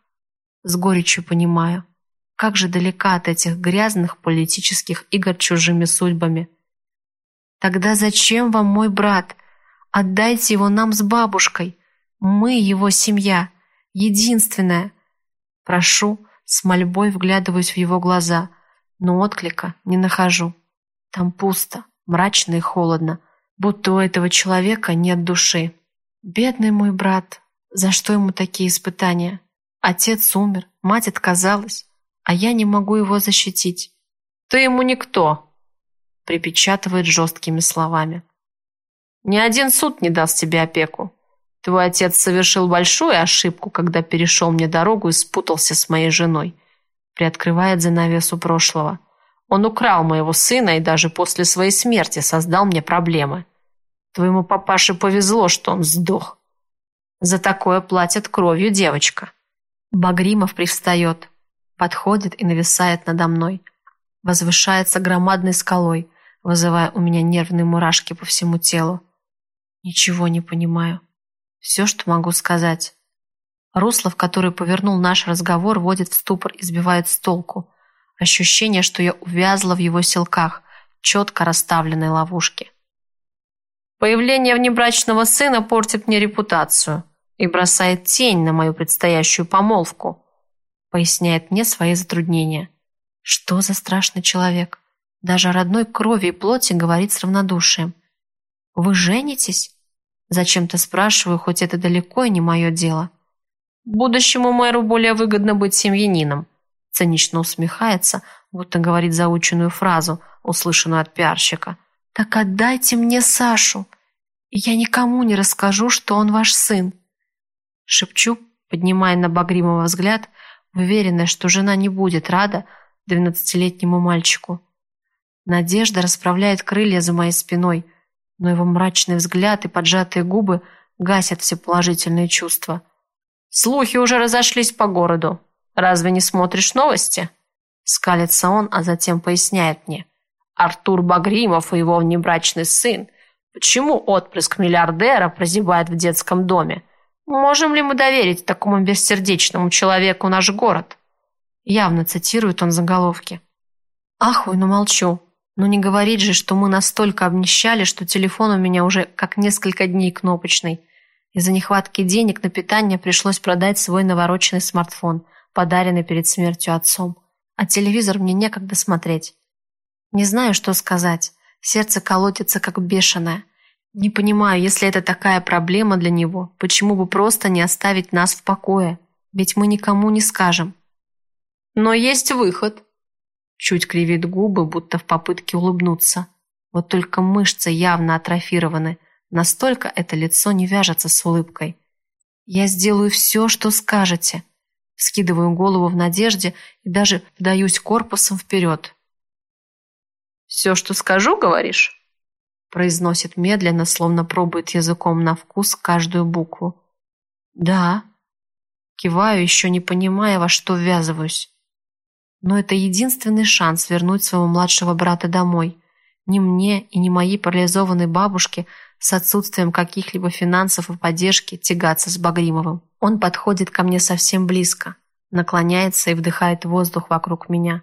С горечью понимаю, как же далека от этих грязных политических игр чужими судьбами. Тогда зачем вам мой брат? Отдайте его нам с бабушкой. Мы его семья, единственная. Прошу, с мольбой вглядываюсь в его глаза, но отклика не нахожу. Там пусто, мрачно и холодно, будто у этого человека нет души. Бедный мой брат, за что ему такие испытания? Отец умер, мать отказалась, а я не могу его защитить. Ты ему никто, припечатывает жесткими словами. Ни один суд не даст тебе опеку. Твой отец совершил большую ошибку, когда перешел мне дорогу и спутался с моей женой. Приоткрывает занавесу прошлого. Он украл моего сына и даже после своей смерти создал мне проблемы. Твоему папаше повезло, что он сдох. За такое платят кровью девочка. Багримов привстает, подходит и нависает надо мной. Возвышается громадной скалой, вызывая у меня нервные мурашки по всему телу. Ничего не понимаю. Все, что могу сказать. Русло, в которое повернул наш разговор, вводит в ступор и сбивает с толку. Ощущение, что я увязла в его силках, четко расставленной ловушке. Появление внебрачного сына портит мне репутацию и бросает тень на мою предстоящую помолвку, поясняет мне свои затруднения. Что за страшный человек? Даже родной крови и плоти говорит с равнодушием. «Вы женитесь?» Зачем-то спрашиваю, хоть это далеко и не мое дело. «Будущему мэру более выгодно быть семьянином», цинично усмехается, будто говорит заученную фразу, услышанную от пиарщика. «Так отдайте мне Сашу, и я никому не расскажу, что он ваш сын». Шепчу, поднимая на Багримова взгляд, уверенная, что жена не будет рада двенадцатилетнему мальчику. Надежда расправляет крылья за моей спиной, но его мрачный взгляд и поджатые губы гасят все положительные чувства. «Слухи уже разошлись по городу. Разве не смотришь новости?» Скалится он, а затем поясняет мне. «Артур Багримов и его внебрачный сын. Почему отпрыск миллиардера прозябает в детском доме? Можем ли мы доверить такому бессердечному человеку наш город?» Явно цитирует он заголовки. Ахуй, но молчу. Но не говорить же, что мы настолько обнищали, что телефон у меня уже как несколько дней кнопочный. Из-за нехватки денег на питание пришлось продать свой навороченный смартфон, подаренный перед смертью отцом. А телевизор мне некогда смотреть. Не знаю, что сказать. Сердце колотится, как бешеное. Не понимаю, если это такая проблема для него, почему бы просто не оставить нас в покое? Ведь мы никому не скажем. Но есть выход, Чуть кривит губы, будто в попытке улыбнуться. Вот только мышцы явно атрофированы. Настолько это лицо не вяжется с улыбкой. «Я сделаю все, что скажете». Скидываю голову в надежде и даже подаюсь корпусом вперед. «Все, что скажу, говоришь?» произносит медленно, словно пробует языком на вкус каждую букву. «Да». Киваю, еще не понимая, во что ввязываюсь. Но это единственный шанс вернуть своего младшего брата домой. Ни мне и ни моей парализованной бабушке с отсутствием каких-либо финансов и поддержки тягаться с Багримовым. Он подходит ко мне совсем близко, наклоняется и вдыхает воздух вокруг меня.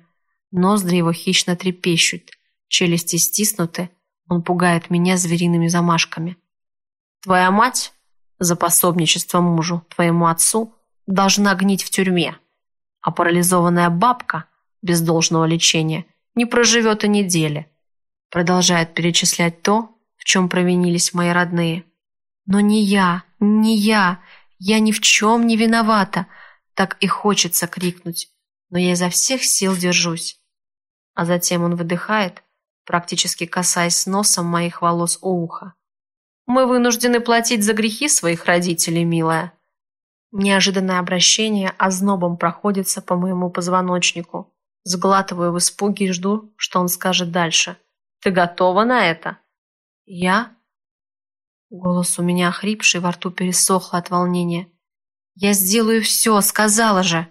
Ноздри его хищно трепещут, челюсти стиснуты, он пугает меня звериными замашками. «Твоя мать за пособничество мужу, твоему отцу, должна гнить в тюрьме, а парализованная бабка без должного лечения не проживет и недели. Продолжает перечислять то, в чем провинились мои родные. Но не я, не я, я ни в чем не виновата. Так и хочется крикнуть, но я изо всех сил держусь. А затем он выдыхает, практически касаясь носом моих волос у уха. Мы вынуждены платить за грехи своих родителей, милая. Неожиданное обращение ознобом проходится по моему позвоночнику. Сглатываю в испуге и жду, что он скажет дальше. «Ты готова на это?» «Я?» Голос у меня охрипший, во рту пересохло от волнения. «Я сделаю все, сказала же!»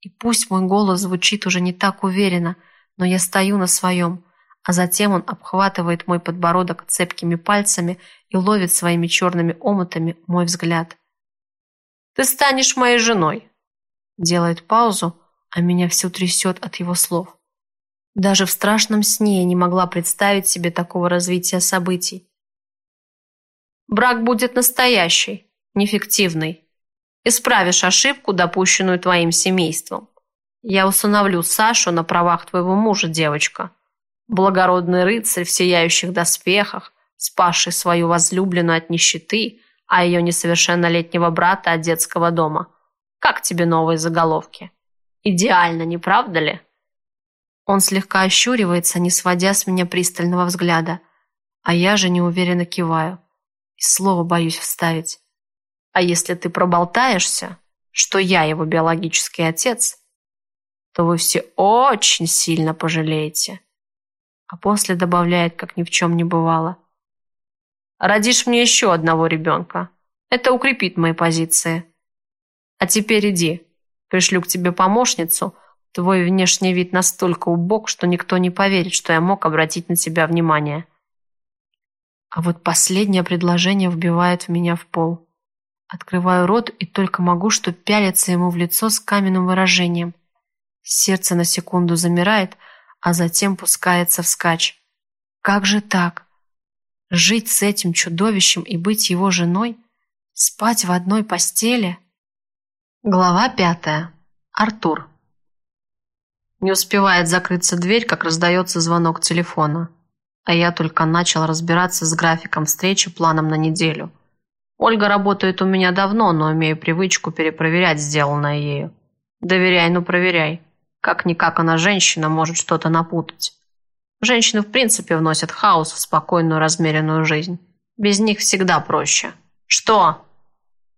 И пусть мой голос звучит уже не так уверенно, но я стою на своем, а затем он обхватывает мой подбородок цепкими пальцами и ловит своими черными омутами мой взгляд. «Ты станешь моей женой!» Делает паузу, а меня все трясет от его слов. Даже в страшном сне я не могла представить себе такого развития событий. Брак будет настоящий, нефиктивный. Исправишь ошибку, допущенную твоим семейством. Я усыновлю Сашу на правах твоего мужа, девочка. Благородный рыцарь в сияющих доспехах, спасший свою возлюбленную от нищеты, а ее несовершеннолетнего брата от детского дома. Как тебе новые заголовки? Идеально, не правда ли? Он слегка ощуривается, не сводя с меня пристального взгляда, а я же неуверенно киваю и слова боюсь вставить. А если ты проболтаешься, что я его биологический отец, то вы все очень сильно пожалеете. А после добавляет, как ни в чем не бывало. Родишь мне еще одного ребенка. Это укрепит мои позиции. А теперь иди. Пришлю к тебе помощницу. Твой внешний вид настолько убог, что никто не поверит, что я мог обратить на тебя внимание. А вот последнее предложение вбивает в меня в пол. Открываю рот и только могу что пялиться ему в лицо с каменным выражением. Сердце на секунду замирает, а затем пускается вскачь. Как же так? Жить с этим чудовищем и быть его женой? Спать в одной постели? Глава пятая. Артур. Не успевает закрыться дверь, как раздается звонок телефона а я только начал разбираться с графиком встречи планом на неделю. Ольга работает у меня давно, но имею привычку перепроверять сделанное ею. Доверяй, ну проверяй. Как-никак она женщина, может что-то напутать. Женщины в принципе вносят хаос в спокойную размеренную жизнь. Без них всегда проще. «Что?»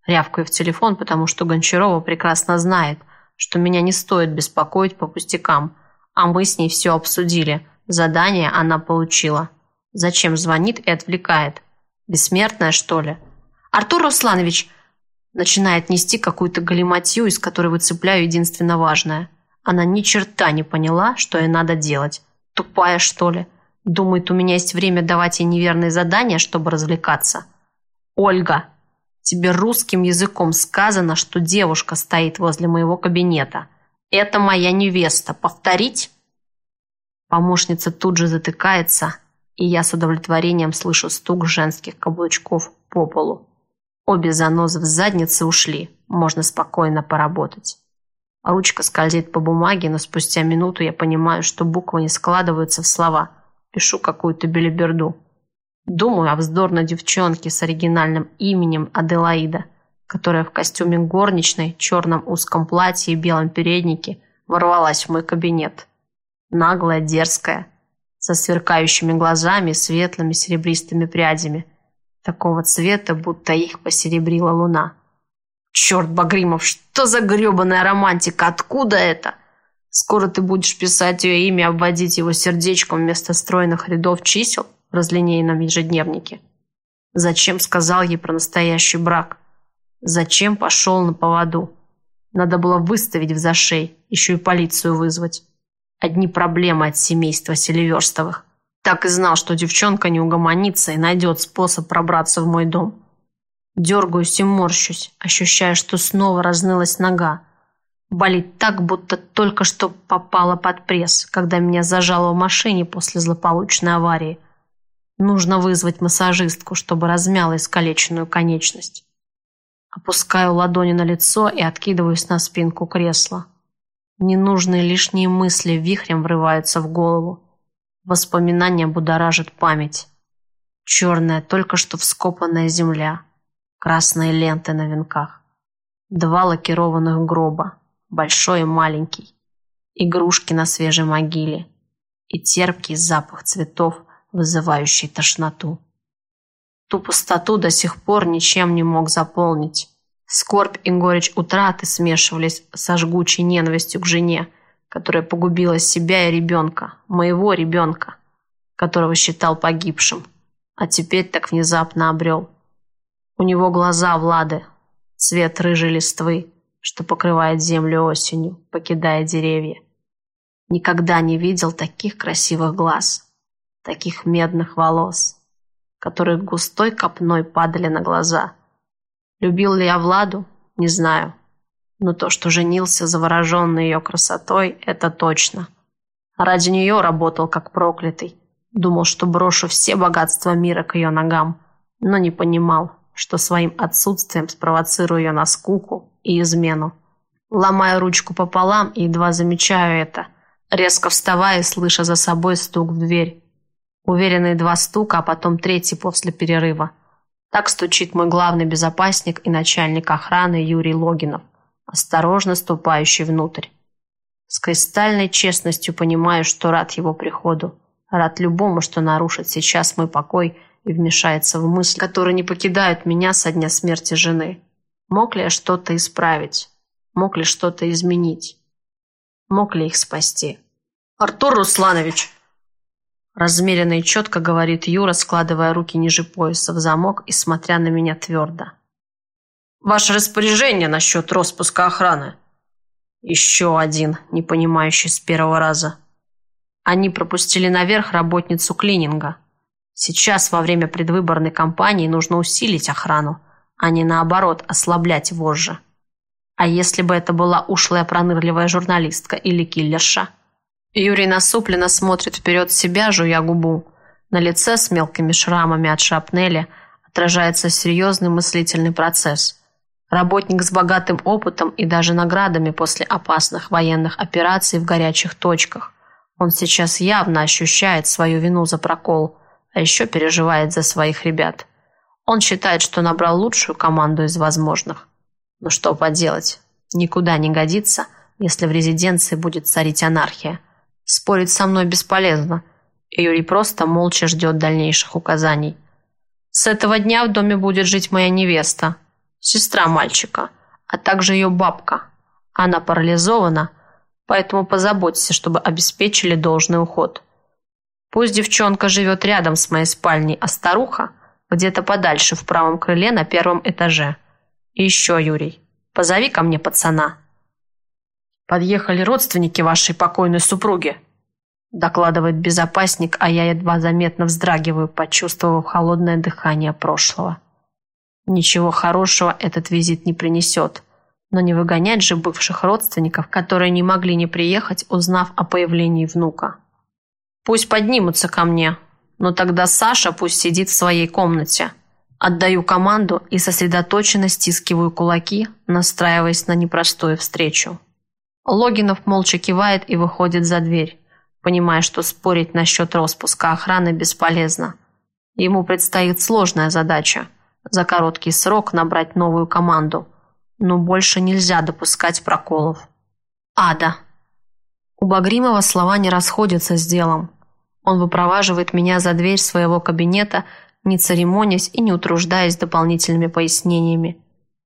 Рявкаю в телефон, потому что Гончарова прекрасно знает, что меня не стоит беспокоить по пустякам, а мы с ней все обсудили – Задание она получила. Зачем звонит и отвлекает? Бессмертная, что ли? Артур Русланович начинает нести какую-то галиматью, из которой выцепляю единственно важное. Она ни черта не поняла, что ей надо делать. Тупая, что ли? Думает, у меня есть время давать ей неверные задания, чтобы развлекаться. Ольга, тебе русским языком сказано, что девушка стоит возле моего кабинета. Это моя невеста. Повторить? Помощница тут же затыкается, и я с удовлетворением слышу стук женских каблучков по полу. Обе занозы в заднице ушли, можно спокойно поработать. Ручка скользит по бумаге, но спустя минуту я понимаю, что буквы не складываются в слова. Пишу какую-то белиберду. Думаю о вздорной девчонке с оригинальным именем Аделаида, которая в костюме горничной, черном узком платье и белом переднике ворвалась в мой кабинет наглая, дерзкая, со сверкающими глазами, светлыми серебристыми прядями. Такого цвета, будто их посеребрила луна. Черт, Багримов, что за гребаная романтика? Откуда это? Скоро ты будешь писать ее имя, обводить его сердечком вместо стройных рядов чисел в разлинейном ежедневнике. Зачем сказал ей про настоящий брак? Зачем пошел на поводу? Надо было выставить в зашей, еще и полицию вызвать. Одни проблемы от семейства Селиверстовых. Так и знал, что девчонка не угомонится и найдет способ пробраться в мой дом. Дергаюсь и морщусь, ощущая, что снова разнылась нога. Болит так, будто только что попала под пресс, когда меня зажало в машине после злополучной аварии. Нужно вызвать массажистку, чтобы размяла искалеченную конечность. Опускаю ладони на лицо и откидываюсь на спинку кресла. Ненужные лишние мысли вихрем врываются в голову. Воспоминания будоражат память. Черная, только что вскопанная земля. Красные ленты на венках. Два лакированных гроба, большой и маленький. Игрушки на свежей могиле. И терпкий запах цветов, вызывающий тошноту. Ту пустоту до сих пор ничем не мог заполнить. Скорбь и горечь утраты смешивались со жгучей ненавистью к жене, которая погубила себя и ребенка, моего ребенка, которого считал погибшим, а теперь так внезапно обрел. У него глаза Влады, цвет рыжей листвы, что покрывает землю осенью, покидая деревья. Никогда не видел таких красивых глаз, таких медных волос, которые густой копной падали на глаза. Любил ли я Владу? Не знаю. Но то, что женился завороженный ее красотой, это точно. Ради нее работал как проклятый. Думал, что брошу все богатства мира к ее ногам, но не понимал, что своим отсутствием спровоцирую ее на скуку и измену. Ломаю ручку пополам и едва замечаю это, резко вставая слыша за собой стук в дверь. Уверенные два стука, а потом третий после перерыва. Так стучит мой главный безопасник и начальник охраны Юрий Логинов, осторожно ступающий внутрь. С кристальной честностью понимаю, что рад его приходу. Рад любому, что нарушит сейчас мой покой и вмешается в мысли, которые не покидают меня со дня смерти жены. Мог ли я что-то исправить? Мог ли что-то изменить? Мог ли их спасти? «Артур Русланович!» Размеренно и четко говорит Юра, складывая руки ниже пояса в замок и смотря на меня твердо. «Ваше распоряжение насчет распуска охраны?» Еще один, не понимающий с первого раза. Они пропустили наверх работницу клининга. Сейчас, во время предвыборной кампании, нужно усилить охрану, а не наоборот ослаблять вожжи. А если бы это была ушлая пронырливая журналистка или киллерша? Юрий насупленно смотрит вперед себя, жуя губу. На лице с мелкими шрамами от шапнели отражается серьезный мыслительный процесс – Работник с богатым опытом и даже наградами после опасных военных операций в горячих точках. Он сейчас явно ощущает свою вину за прокол, а еще переживает за своих ребят. Он считает, что набрал лучшую команду из возможных. Но что поделать, никуда не годится, если в резиденции будет царить анархия. Спорить со мной бесполезно. Юрий просто молча ждет дальнейших указаний. С этого дня в доме будет жить моя невеста, сестра мальчика, а также ее бабка. Она парализована, поэтому позаботься, чтобы обеспечили должный уход. Пусть девчонка живет рядом с моей спальней, а старуха где-то подальше в правом крыле на первом этаже. И еще, Юрий, позови ко мне пацана. Подъехали родственники вашей покойной супруги, докладывает безопасник, а я едва заметно вздрагиваю, почувствовав холодное дыхание прошлого. Ничего хорошего этот визит не принесет. Но не выгонять же бывших родственников, которые не могли не приехать, узнав о появлении внука. Пусть поднимутся ко мне, но тогда Саша пусть сидит в своей комнате. Отдаю команду и сосредоточенно стискиваю кулаки, настраиваясь на непростую встречу. Логинов молча кивает и выходит за дверь, понимая, что спорить насчет распуска охраны бесполезно. Ему предстоит сложная задача – за короткий срок набрать новую команду. Но больше нельзя допускать проколов. Ада. У Багримова слова не расходятся с делом. Он выпроваживает меня за дверь своего кабинета, не церемонясь и не утруждаясь дополнительными пояснениями.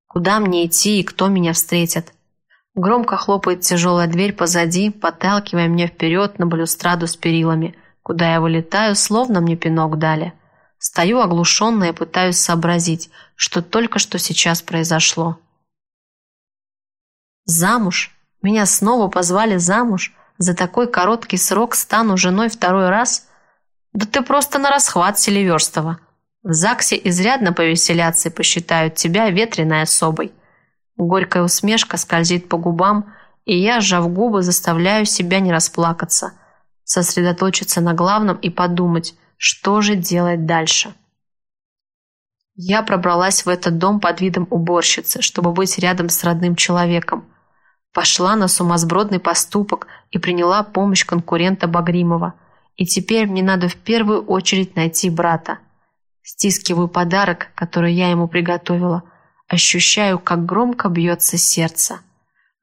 Куда мне идти и кто меня встретит? Громко хлопает тяжелая дверь позади, подталкивая меня вперед на балюстраду с перилами, куда я вылетаю, словно мне пинок дали. Стою оглушенная и пытаюсь сообразить, что только что сейчас произошло. Замуж? Меня снова позвали замуж? За такой короткий срок стану женой второй раз? Да ты просто на расхват, Селиверстова. В ЗАГСе изрядно повеселятся и посчитают тебя ветреной особой. Горькая усмешка скользит по губам, и я, сжав губы, заставляю себя не расплакаться, сосредоточиться на главном и подумать – что же делать дальше? Я пробралась в этот дом под видом уборщицы, чтобы быть рядом с родным человеком. Пошла на сумасбродный поступок и приняла помощь конкурента Багримова. И теперь мне надо в первую очередь найти брата. Стискиваю подарок, который я ему приготовила. Ощущаю, как громко бьется сердце.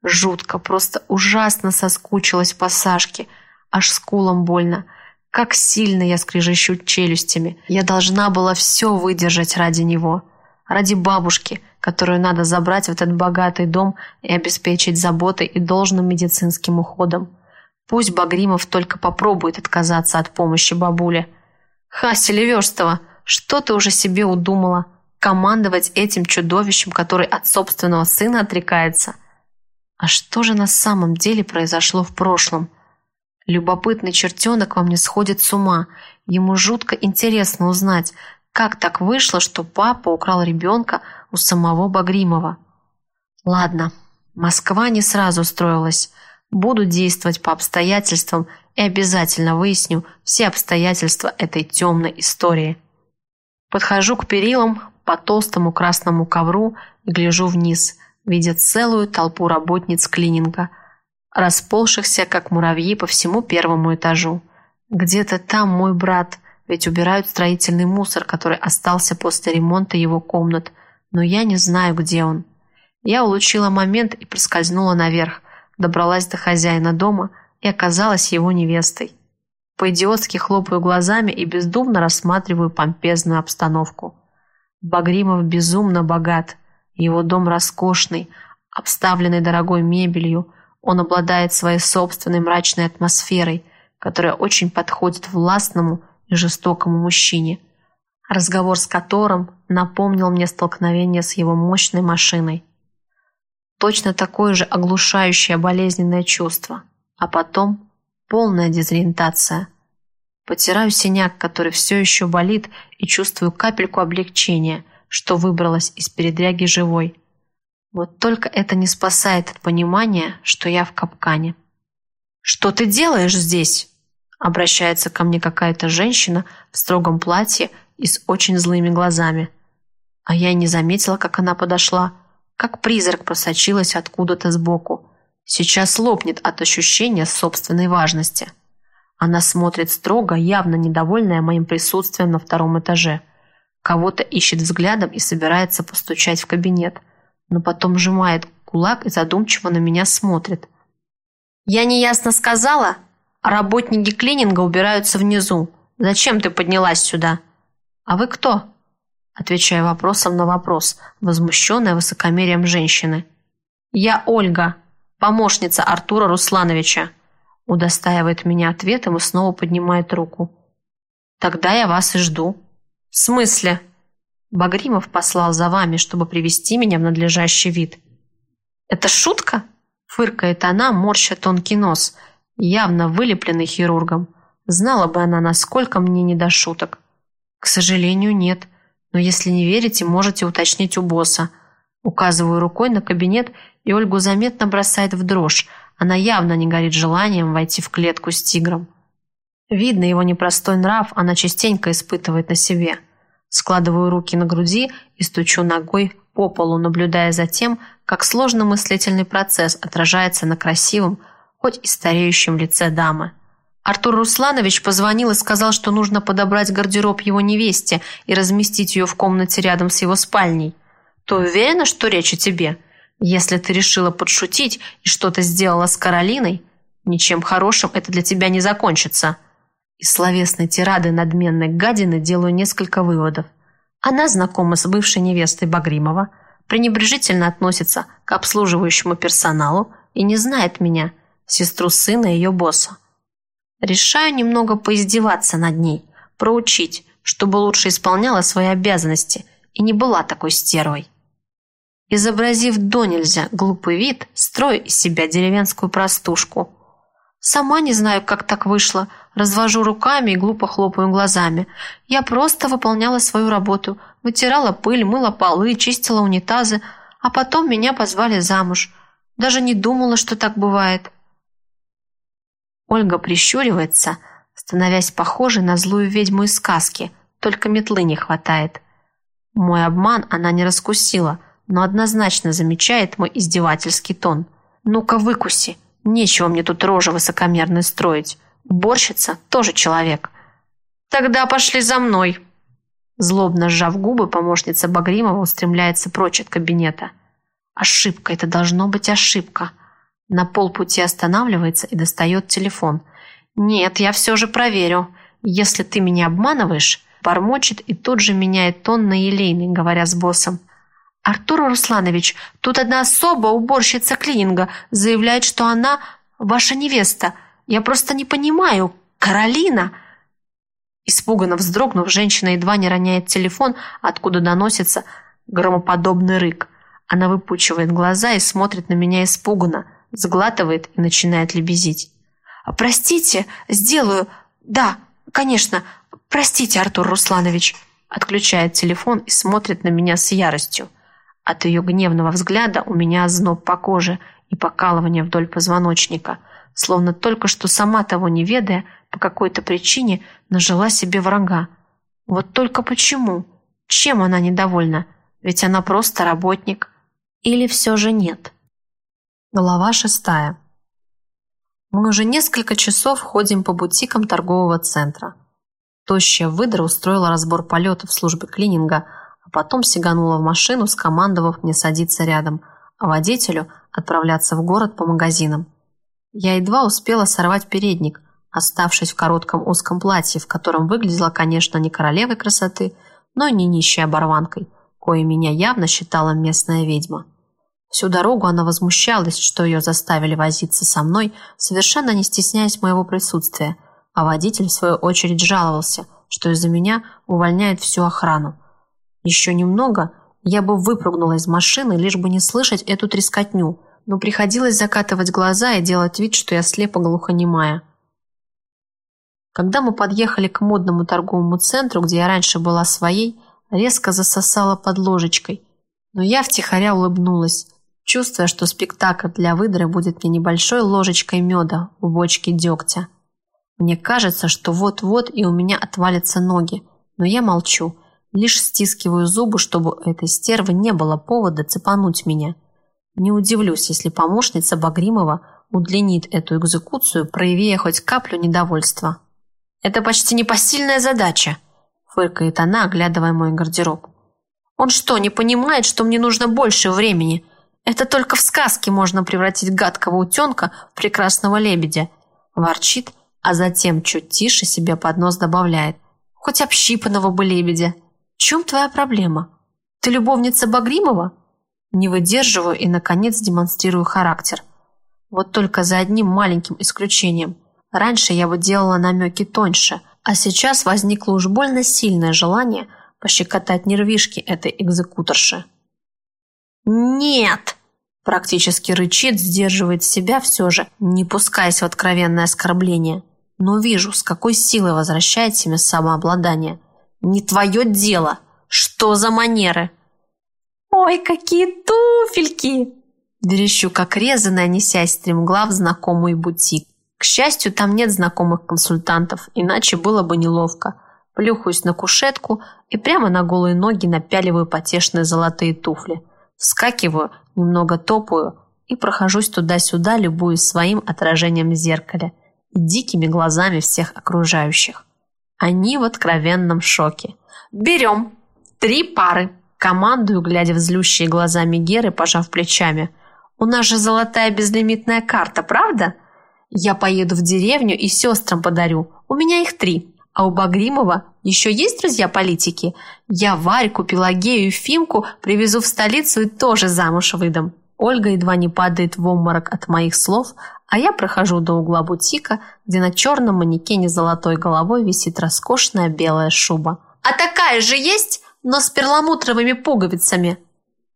Жутко, просто ужасно соскучилась по Сашке. Аж скулам больно. Как сильно я скрежещу челюстями. Я должна была все выдержать ради него. Ради бабушки, которую надо забрать в этот богатый дом и обеспечить заботой и должным медицинским уходом. Пусть Багримов только попробует отказаться от помощи бабуле. «Ха, Селиверстова, что ты уже себе удумала? Командовать этим чудовищем, который от собственного сына отрекается. А что же на самом деле произошло в прошлом? Любопытный чертенок во мне сходит с ума. Ему жутко интересно узнать, как так вышло, что папа украл ребенка у самого Багримова. Ладно, Москва не сразу строилась. Буду действовать по обстоятельствам и обязательно выясню все обстоятельства этой темной истории. Подхожу к перилам по толстому красному ковру и гляжу вниз, видя целую толпу работниц клининга, расползшихся, как муравьи, по всему первому этажу. Где-то там мой брат, ведь убирают строительный мусор, который остался после ремонта его комнат, но я не знаю, где он. Я улучила момент и проскользнула наверх, добралась до хозяина дома и оказалась его невестой. По-идиотски хлопаю глазами и бездумно рассматриваю помпезную обстановку. Багримов безумно богат, его дом роскошный, обставленный дорогой мебелью, он обладает своей собственной мрачной атмосферой, которая очень подходит властному и жестокому мужчине, разговор с которым напомнил мне столкновение с его мощной машиной. Точно такое же оглушающее болезненное чувство. А потом полная дезориентация. Потираю синяк, который все еще болит, и чувствую капельку облегчения, что выбралась из передряги живой. Вот только это не спасает от понимания, что я в капкане. «Что ты делаешь здесь?» Обращается ко мне какая-то женщина в строгом платье и с очень злыми глазами. А я не заметила, как она подошла как призрак просочилась откуда-то сбоку. Сейчас лопнет от ощущения собственной важности. Она смотрит строго, явно недовольная моим присутствием на втором этаже. Кого-то ищет взглядом и собирается постучать в кабинет. Но потом сжимает кулак и задумчиво на меня смотрит. «Я неясно сказала? Работники клининга убираются внизу. Зачем ты поднялась сюда?» «А вы кто?» отвечая вопросом на вопрос, возмущенная высокомерием женщины. «Я Ольга, помощница Артура Руслановича», удостаивает меня ответом и снова поднимает руку. «Тогда я вас и жду». «В смысле?» Багримов послал за вами, чтобы привести меня в надлежащий вид. «Это шутка?» Фыркает она, морща тонкий нос, явно вылепленный хирургом. Знала бы она, насколько мне не до шуток. «К сожалению, нет», но если не верите, можете уточнить у босса. Указываю рукой на кабинет, и Ольгу заметно бросает в дрожь. Она явно не горит желанием войти в клетку с тигром. Видно его непростой нрав, она частенько испытывает на себе. Складываю руки на груди и стучу ногой по полу, наблюдая за тем, как сложный мыслительный процесс отражается на красивом, хоть и стареющем лице дамы. Артур Русланович позвонил и сказал, что нужно подобрать гардероб его невесте и разместить ее в комнате рядом с его спальней. То уверена, что речь о тебе? Если ты решила подшутить и что-то сделала с Каролиной, ничем хорошим это для тебя не закончится. Из словесной тирады надменной гадины делаю несколько выводов. Она знакома с бывшей невестой Багримова, пренебрежительно относится к обслуживающему персоналу и не знает меня, сестру сына ее босса. Решаю немного поиздеваться над ней, проучить, чтобы лучше исполняла свои обязанности и не была такой стервой. Изобразив до нельзя глупый вид, строю из себя деревенскую простушку. Сама не знаю, как так вышло, развожу руками и глупо хлопаю глазами. Я просто выполняла свою работу, вытирала пыль, мыла полы, чистила унитазы, а потом меня позвали замуж. Даже не думала, что так бывает. Ольга прищуривается, становясь похожей на злую ведьму из сказки, только метлы не хватает. Мой обман она не раскусила, но однозначно замечает мой издевательский тон. «Ну-ка выкуси, нечего мне тут рожи высокомерной строить. Уборщица тоже человек». «Тогда пошли за мной!» Злобно сжав губы, помощница Багримова устремляется прочь от кабинета. «Ошибка, это должно быть ошибка!» На полпути останавливается и достает телефон. «Нет, я все же проверю. Если ты меня обманываешь...» Бормочет и тут же меняет тон на елейный, говоря с боссом. «Артур Русланович, тут одна особа, уборщица клининга, заявляет, что она ваша невеста. Я просто не понимаю. Каролина!» Испуганно вздрогнув, женщина едва не роняет телефон, откуда доносится громоподобный рык. Она выпучивает глаза и смотрит на меня испуганно, сглатывает и начинает лебезить. «Простите, сделаю. Да, конечно. Простите, Артур Русланович». Отключает телефон и смотрит на меня с яростью. От ее гневного взгляда у меня озноб по коже и покалывание вдоль позвоночника, словно только что сама того не ведая, по какой-то причине нажила себе врага. Вот только почему? Чем она недовольна? Ведь она просто работник. Или все же нет? Глава шестая. Мы уже несколько часов ходим по бутикам торгового центра. Тощая выдра устроила разбор полетов в службе клининга, потом сиганула в машину, скомандовав мне садиться рядом, а водителю отправляться в город по магазинам. Я едва успела сорвать передник, оставшись в коротком узком платье, в котором выглядела, конечно, не королевой красоты, но и не нищей оборванкой, кое меня явно считала местная ведьма. Всю дорогу она возмущалась, что ее заставили возиться со мной, совершенно не стесняясь моего присутствия, а водитель, в свою очередь, жаловался, что из-за меня увольняет всю охрану. Еще немного, я бы выпрыгнула из машины, лишь бы не слышать эту трескотню, но приходилось закатывать глаза и делать вид, что я слепо-глухонемая. Когда мы подъехали к модному торговому центру, где я раньше была своей, резко засосала под ложечкой. Но я втихаря улыбнулась, чувствуя, что спектакль для выдры будет мне небольшой ложечкой меда в бочке дегтя. Мне кажется, что вот-вот и у меня отвалятся ноги, но я молчу, лишь стискиваю зубы, чтобы у этой стервы не было повода цепануть меня. Не удивлюсь, если помощница Багримова удлинит эту экзекуцию, проявив хоть каплю недовольства. Это почти непосильная задача, фыркает она, оглядывая мой гардероб. Он что, не понимает, что мне нужно больше времени? Это только в сказке можно превратить гадкого утенка в прекрасного лебедя. Ворчит, а затем чуть тише себе под нос добавляет. Хоть общипанного бы лебедя. В чем твоя проблема? Ты любовница Багримова? Не выдерживаю и, наконец, демонстрирую характер. Вот только за одним маленьким исключением – Раньше я бы делала намеки тоньше, а сейчас возникло уж больно сильное желание пощекотать нервишки этой экзекуторши. «Нет!» Практически рычит, сдерживает себя все же, не пускаясь в откровенное оскорбление. Но вижу, с какой силой возвращает себе самообладание. «Не твое дело! Что за манеры?» «Ой, какие туфельки!» Верещу, как резаная, несясь стремглав в знакомый бутик. К счастью, там нет знакомых консультантов, иначе было бы неловко. Плюхаюсь на кушетку и прямо на голые ноги напяливаю потешные золотые туфли. Вскакиваю, немного топаю и прохожусь туда-сюда, любуясь своим отражением в зеркале и дикими глазами всех окружающих. Они в откровенном шоке. «Берем! Три пары!» Командую, глядя в злющие глаза Мегеры, пожав плечами. «У нас же золотая безлимитная карта, правда?» Я поеду в деревню и сестрам подарю. У меня их три. А у Багримова еще есть друзья-политики? Я Варьку, Пелагею и Фимку привезу в столицу и тоже замуж выдам. Ольга едва не падает в обморок от моих слов, а я прохожу до угла бутика, где на черном манекене золотой головой висит роскошная белая шуба. «А такая же есть, но с перламутровыми пуговицами?»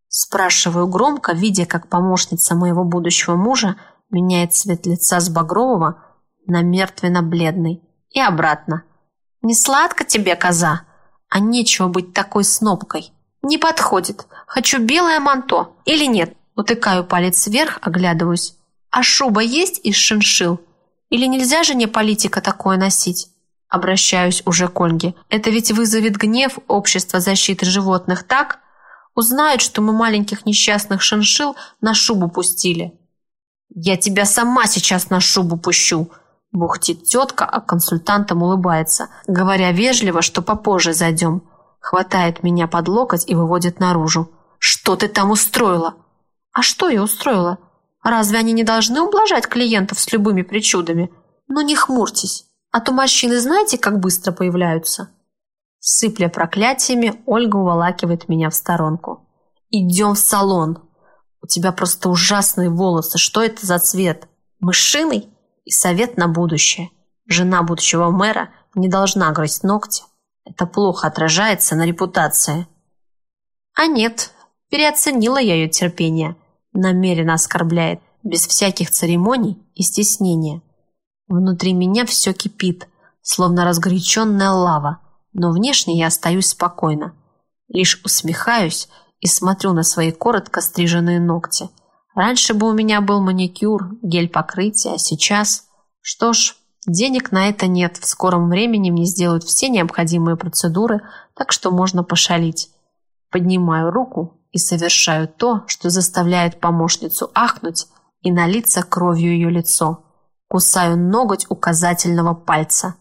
Спрашиваю громко, видя, как помощница моего будущего мужа меняет цвет лица с багрового на мертвенно-бледный и обратно. «Не сладко тебе, коза? А нечего быть такой снопкой. Не подходит. Хочу белое манто. Или нет?» Утыкаю палец вверх, оглядываюсь. «А шуба есть из шиншил? Или нельзя же не политика такое носить?» Обращаюсь уже к Ольге. «Это ведь вызовет гнев общества защиты животных, так?» Узнают, что мы маленьких несчастных шиншил на шубу пустили. «Я тебя сама сейчас на шубу пущу!» Бухтит тетка, а консультантам улыбается, говоря вежливо, что попозже зайдем. Хватает меня под локоть и выводит наружу. «Что ты там устроила?» «А что я устроила? Разве они не должны ублажать клиентов с любыми причудами? Ну не хмурьтесь, а то мужчины знаете, как быстро появляются?» Сыпля проклятиями, Ольга уволакивает меня в сторонку. «Идем в салон!» У тебя просто ужасные волосы. Что это за цвет? Мышиный? И совет на будущее. Жена будущего мэра не должна грызть ногти. Это плохо отражается на репутации. А нет, переоценила я ее терпение. Намеренно оскорбляет, без всяких церемоний и стеснения. Внутри меня все кипит, словно разгоряченная лава, но внешне я остаюсь спокойно. Лишь усмехаюсь и смотрю на свои коротко стриженные ногти. Раньше бы у меня был маникюр, гель покрытия, а сейчас... Что ж, денег на это нет. В скором времени мне сделают все необходимые процедуры, так что можно пошалить. Поднимаю руку и совершаю то, что заставляет помощницу ахнуть и налиться кровью ее лицо. Кусаю ноготь указательного пальца.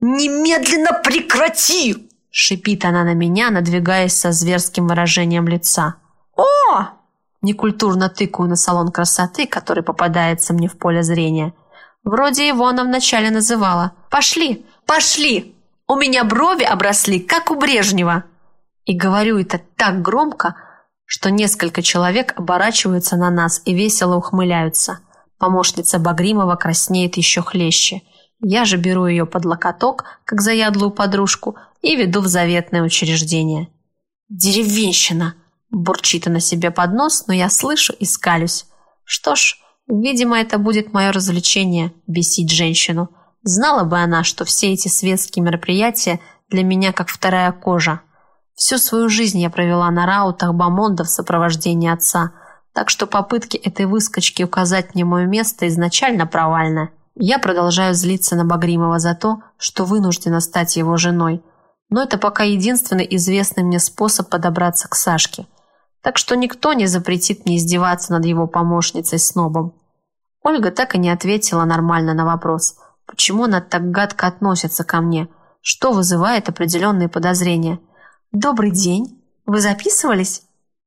«Немедленно прекрати!» Шипит она на меня, надвигаясь со зверским выражением лица. «О!» Некультурно тыкаю на салон красоты, который попадается мне в поле зрения. Вроде его она вначале называла. «Пошли! Пошли! У меня брови обросли, как у Брежнева!» И говорю это так громко, что несколько человек оборачиваются на нас и весело ухмыляются. Помощница Багримова краснеет еще хлеще. Я же беру ее под локоток, как заядлую подружку, и веду в заветное учреждение. «Деревенщина!» Бурчит она себе под нос, но я слышу и скалюсь. Что ж, видимо, это будет мое развлечение – бесить женщину. Знала бы она, что все эти светские мероприятия для меня как вторая кожа. Всю свою жизнь я провела на раутах Бамонда в сопровождении отца, так что попытки этой выскочки указать мне мое место изначально провальны. Я продолжаю злиться на Багримова за то, что вынуждена стать его женой. Но это пока единственный известный мне способ подобраться к Сашке – так что никто не запретит мне издеваться над его помощницей Снобом. Ольга так и не ответила нормально на вопрос, почему она так гадко относится ко мне, что вызывает определенные подозрения. «Добрый день! Вы записывались?»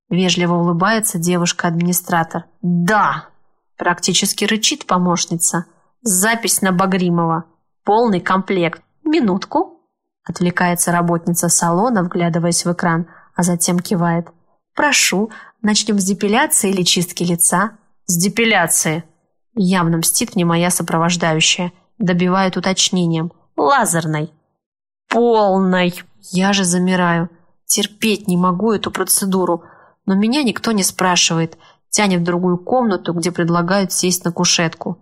Вежливо улыбается девушка-администратор. «Да!» Практически рычит помощница. «Запись на Багримова. Полный комплект. Минутку!» Отвлекается работница салона, вглядываясь в экран, а затем кивает. Прошу, начнем с депиляции или чистки лица? С депиляции. Явно мстит мне моя сопровождающая. Добивает уточнением. Лазерной. Полной. Я же замираю. Терпеть не могу эту процедуру. Но меня никто не спрашивает. Тянет в другую комнату, где предлагают сесть на кушетку.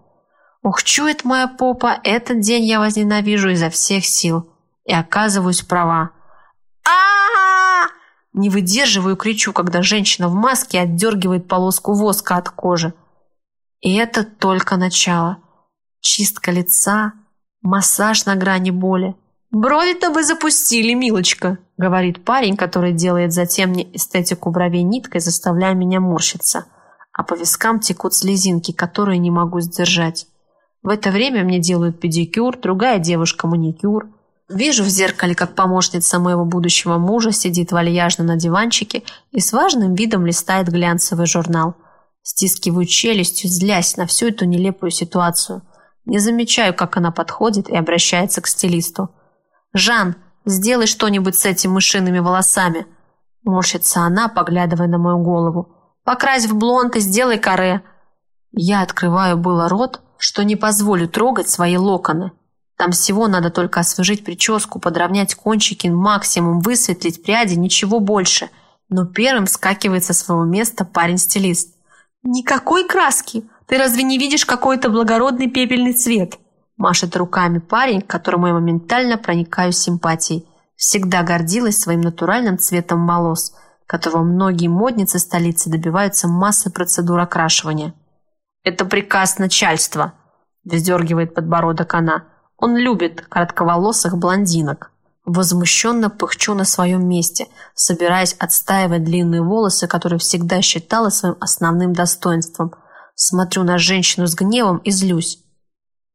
Ух, чует моя попа, этот день я возненавижу изо всех сил. И оказываюсь права. Не выдерживаю, кричу, когда женщина в маске отдергивает полоску воска от кожи. И это только начало. Чистка лица, массаж на грани боли. «Брови-то вы запустили, милочка!» — говорит парень, который делает затем мне эстетику бровей ниткой, заставляя меня морщиться. А по вискам текут слезинки, которые не могу сдержать. В это время мне делают педикюр, другая девушка маникюр. Вижу в зеркале, как помощница моего будущего мужа сидит вальяжно на диванчике и с важным видом листает глянцевый журнал. Стискиваю челюстью, злясь на всю эту нелепую ситуацию. Не замечаю, как она подходит и обращается к стилисту. «Жан, сделай что-нибудь с этими мышиными волосами!» Морщится она, поглядывая на мою голову. «Покрась в блонд и сделай каре!» Я открываю было рот, что не позволю трогать свои локоны. Там всего надо только освежить прическу, подровнять кончики, максимум высветлить пряди, ничего больше. Но первым вскакивает со своего места парень-стилист. «Никакой краски! Ты разве не видишь какой-то благородный пепельный цвет?» Машет руками парень, к которому я моментально проникаю симпатией. Всегда гордилась своим натуральным цветом волос, которого многие модницы столицы добиваются массы процедур окрашивания. «Это приказ начальства», – вздергивает подбородок она. Он любит коротковолосых блондинок. Возмущенно пыхчу на своем месте, собираясь отстаивать длинные волосы, которые всегда считала своим основным достоинством. Смотрю на женщину с гневом и злюсь.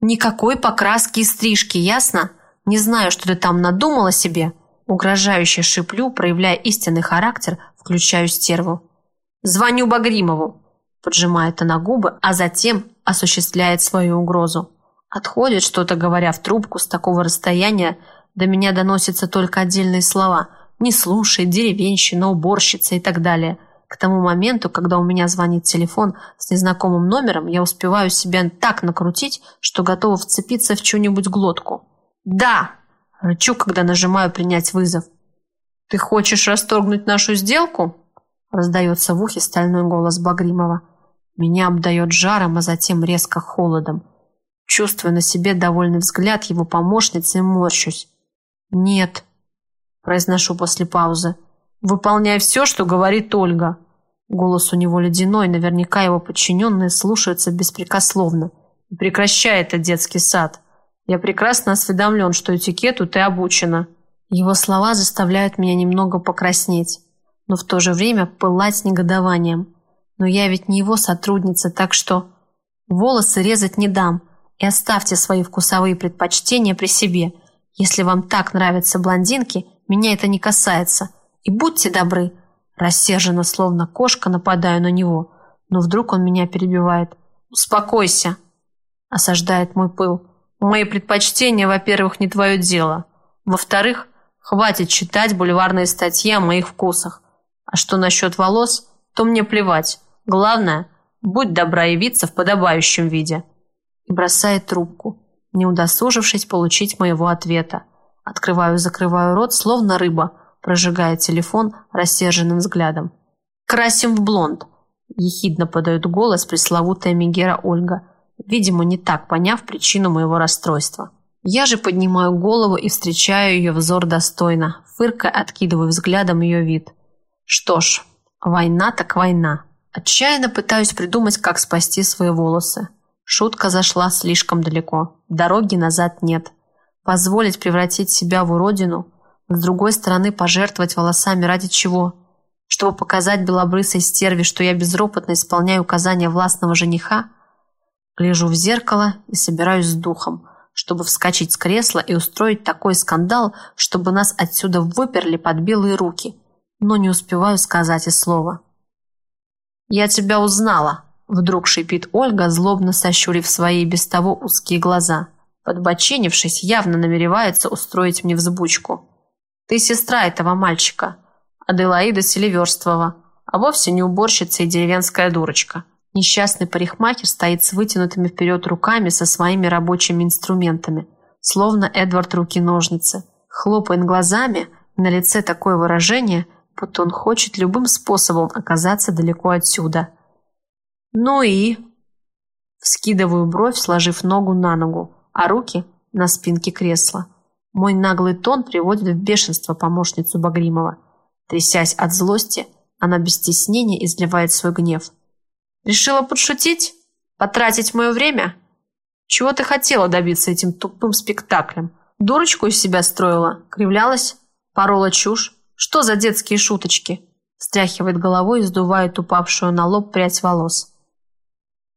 «Никакой покраски и стрижки, ясно? Не знаю, что ты там надумала себе». Угрожающе шиплю, проявляя истинный характер, включаю стерву. «Звоню Багримову», – поджимает она губы, а затем осуществляет свою угрозу. Отходит что-то, говоря в трубку с такого расстояния, до меня доносятся только отдельные слова «не слушай», «деревенщина», «уборщица» и так далее. К тому моменту, когда у меня звонит телефон с незнакомым номером, я успеваю себя так накрутить, что готова вцепиться в чью-нибудь глотку. «Да!» Рычу, когда нажимаю «принять вызов». «Ты хочешь расторгнуть нашу сделку?» Раздается в ухе стальной голос Багримова. Меня обдает жаром, а затем резко холодом. Чувствую на себе довольный взгляд его помощницы и морщусь. «Нет», – произношу после паузы. «Выполняй все, что говорит Ольга». Голос у него ледяной, наверняка его подчиненные слушаются беспрекословно. «Прекращай это, детский сад. Я прекрасно осведомлен, что этикету ты обучена». Его слова заставляют меня немного покраснеть, но в то же время пылать негодованием. Но я ведь не его сотрудница, так что... Волосы резать не дам, и оставьте свои вкусовые предпочтения при себе. Если вам так нравятся блондинки, меня это не касается. И будьте добры. Рассерженно, словно кошка, нападаю на него. Но вдруг он меня перебивает. «Успокойся!» Осаждает мой пыл. «Мои предпочтения, во-первых, не твое дело. Во-вторых, хватит читать бульварные статьи о моих вкусах. А что насчет волос, то мне плевать. Главное, будь добра явиться в подобающем виде» и бросает трубку, не удосужившись получить моего ответа. Открываю и закрываю рот, словно рыба, прожигая телефон рассерженным взглядом. «Красим в блонд!» – ехидно подает голос пресловутая Мегера Ольга, видимо, не так поняв причину моего расстройства. Я же поднимаю голову и встречаю ее взор достойно, фыркая откидываю взглядом ее вид. Что ж, война так война. Отчаянно пытаюсь придумать, как спасти свои волосы. Шутка зашла слишком далеко. Дороги назад нет. Позволить превратить себя в уродину, с другой стороны пожертвовать волосами ради чего? Чтобы показать белобрысой стерве, что я безропотно исполняю указания властного жениха? Гляжу в зеркало и собираюсь с духом, чтобы вскочить с кресла и устроить такой скандал, чтобы нас отсюда выперли под белые руки. Но не успеваю сказать и слова. «Я тебя узнала!» Вдруг шипит Ольга, злобно сощурив свои без того узкие глаза. Подбоченившись, явно намеревается устроить мне взбучку. «Ты сестра этого мальчика, Аделаида Селиверствова, а вовсе не уборщица и деревенская дурочка». Несчастный парикмахер стоит с вытянутыми вперед руками со своими рабочими инструментами, словно Эдвард руки-ножницы. Хлопает глазами, на лице такое выражение, будто он хочет любым способом оказаться далеко отсюда – «Ну и?» Скидываю бровь, сложив ногу на ногу, а руки на спинке кресла. Мой наглый тон приводит в бешенство помощницу Багримова. Трясясь от злости, она без стеснения изливает свой гнев. «Решила подшутить? Потратить мое время? Чего ты хотела добиться этим тупым спектаклем? Дурочку из себя строила? Кривлялась? Порола чушь? Что за детские шуточки?» Стряхивает головой и сдувает упавшую на лоб прядь волос.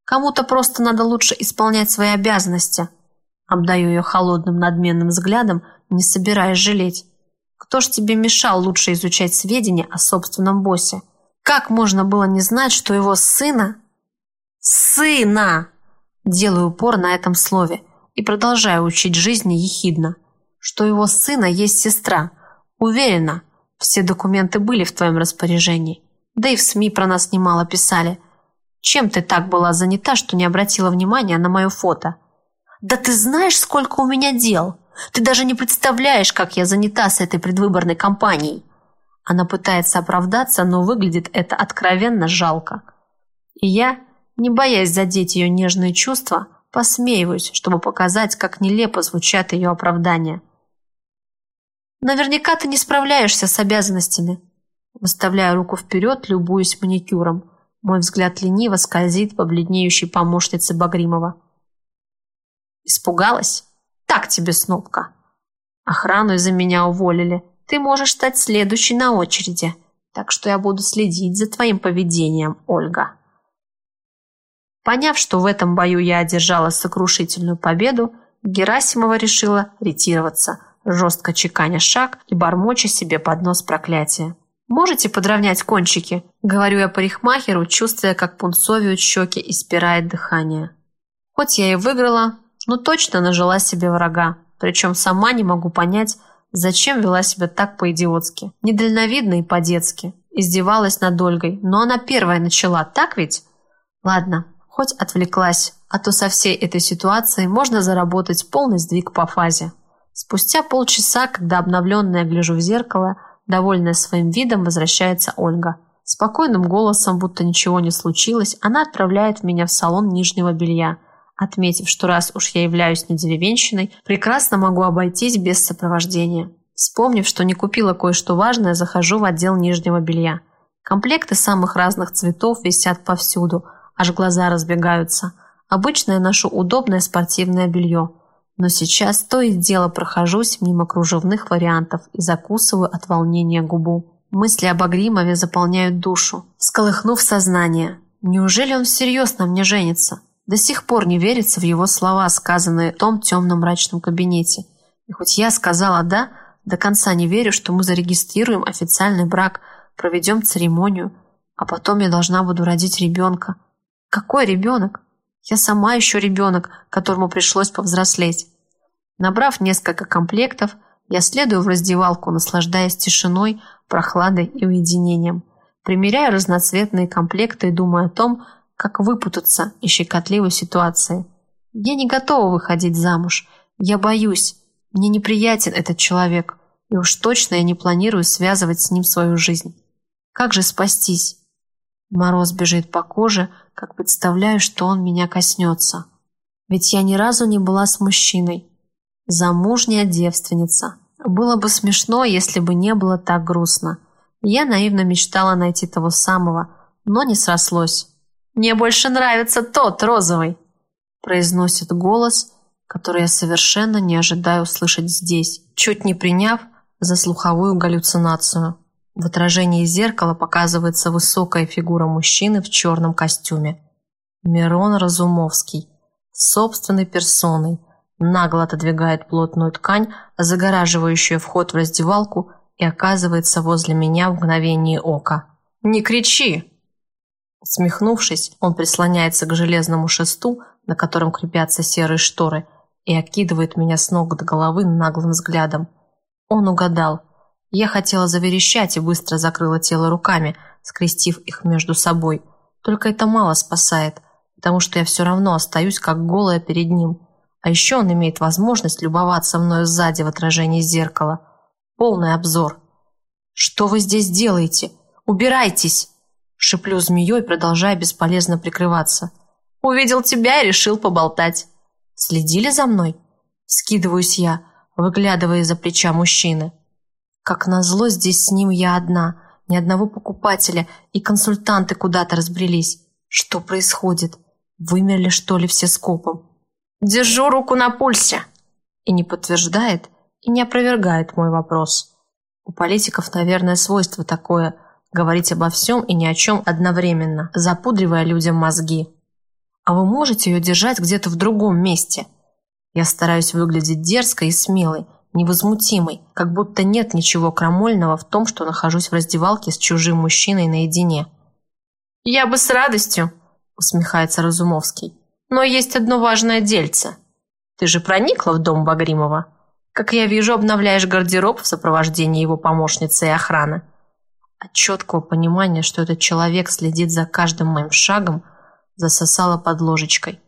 Кому-то просто надо лучше исполнять свои обязанности. Обдаю ее холодным надменным взглядом, не собираясь жалеть. Кто ж тебе мешал лучше изучать сведения о собственном боссе? Как можно было не знать, что его сына... Сына! Делаю упор на этом слове и продолжаю учить жизни ехидно. Что его сына есть сестра. Уверена, все документы были в твоем распоряжении. Да и в СМИ про нас немало писали – чем ты так была занята, что не обратила внимания на мое фото? Да ты знаешь, сколько у меня дел? Ты даже не представляешь, как я занята с этой предвыборной кампанией. Она пытается оправдаться, но выглядит это откровенно жалко. И я, не боясь задеть ее нежные чувства, посмеиваюсь, чтобы показать, как нелепо звучат ее оправдания. Наверняка ты не справляешься с обязанностями. Выставляя руку вперед, любуюсь маникюром. Мой взгляд лениво скользит по бледнеющей помощнице Багримова. Испугалась? Так тебе, снопка. Охрану из-за меня уволили. Ты можешь стать следующей на очереди. Так что я буду следить за твоим поведением, Ольга. Поняв, что в этом бою я одержала сокрушительную победу, Герасимова решила ретироваться, жестко чеканя шаг и бормоча себе под нос проклятия. «Можете подровнять кончики?» – говорю я парикмахеру, чувствуя, как пунцовеют щеки и спирает дыхание. Хоть я и выиграла, но точно нажила себе врага. Причем сама не могу понять, зачем вела себя так по-идиотски. Недальновидно и по-детски. Издевалась над Ольгой, но она первая начала, так ведь? Ладно, хоть отвлеклась, а то со всей этой ситуацией можно заработать полный сдвиг по фазе. Спустя полчаса, когда обновленная гляжу в зеркало, довольная своим видом, возвращается Ольга. Спокойным голосом, будто ничего не случилось, она отправляет меня в салон нижнего белья, отметив, что раз уж я являюсь не деревенщиной, прекрасно могу обойтись без сопровождения. Вспомнив, что не купила кое-что важное, захожу в отдел нижнего белья. Комплекты самых разных цветов висят повсюду, аж глаза разбегаются. Обычно я ношу удобное спортивное белье. Но сейчас то и дело прохожусь мимо кружевных вариантов и закусываю от волнения губу. Мысли об Агримове заполняют душу, всколыхнув сознание. Неужели он всерьез на мне женится? До сих пор не верится в его слова, сказанные в том темном мрачном кабинете. И хоть я сказала «да», до конца не верю, что мы зарегистрируем официальный брак, проведем церемонию, а потом я должна буду родить ребенка. Какой ребенок? Я сама еще ребенок, которому пришлось повзрослеть. Набрав несколько комплектов, я следую в раздевалку, наслаждаясь тишиной, прохладой и уединением. Примеряю разноцветные комплекты и думаю о том, как выпутаться из щекотливой ситуации. Я не готова выходить замуж. Я боюсь. Мне неприятен этот человек. И уж точно я не планирую связывать с ним свою жизнь. Как же спастись? Мороз бежит по коже, как представляю, что он меня коснется. Ведь я ни разу не была с мужчиной. Замужняя девственница. Было бы смешно, если бы не было так грустно. Я наивно мечтала найти того самого, но не срослось. «Мне больше нравится тот, розовый», произносит голос, который я совершенно не ожидаю услышать здесь, чуть не приняв за слуховую галлюцинацию. В отражении зеркала показывается высокая фигура мужчины в черном костюме. Мирон Разумовский, собственной персоной, нагло отодвигает плотную ткань, загораживающую вход в раздевалку, и оказывается возле меня в мгновение ока. «Не кричи!» Смехнувшись, он прислоняется к железному шесту, на котором крепятся серые шторы, и окидывает меня с ног до головы наглым взглядом. Он угадал – я хотела заверещать и быстро закрыла тело руками, скрестив их между собой. Только это мало спасает, потому что я все равно остаюсь как голая перед ним. А еще он имеет возможность любоваться мною сзади в отражении зеркала. Полный обзор. «Что вы здесь делаете? Убирайтесь!» Шиплю змеей, продолжая бесполезно прикрываться. «Увидел тебя и решил поболтать». «Следили за мной?» Скидываюсь я, выглядывая из-за плеча мужчины. Как назло, здесь с ним я одна, ни одного покупателя, и консультанты куда-то разбрелись. Что происходит? Вымерли, что ли, все скопом? Держу руку на пульсе. И не подтверждает, и не опровергает мой вопрос. У политиков, наверное, свойство такое – говорить обо всем и ни о чем одновременно, запудривая людям мозги. А вы можете ее держать где-то в другом месте? Я стараюсь выглядеть дерзкой и смелой, невозмутимой, как будто нет ничего крамольного в том, что нахожусь в раздевалке с чужим мужчиной наедине. «Я бы с радостью», — усмехается Разумовский. «Но есть одно важное дельце. Ты же проникла в дом Багримова. Как я вижу, обновляешь гардероб в сопровождении его помощницы и охраны». От четкого понимания, что этот человек следит за каждым моим шагом, засосала под ложечкой.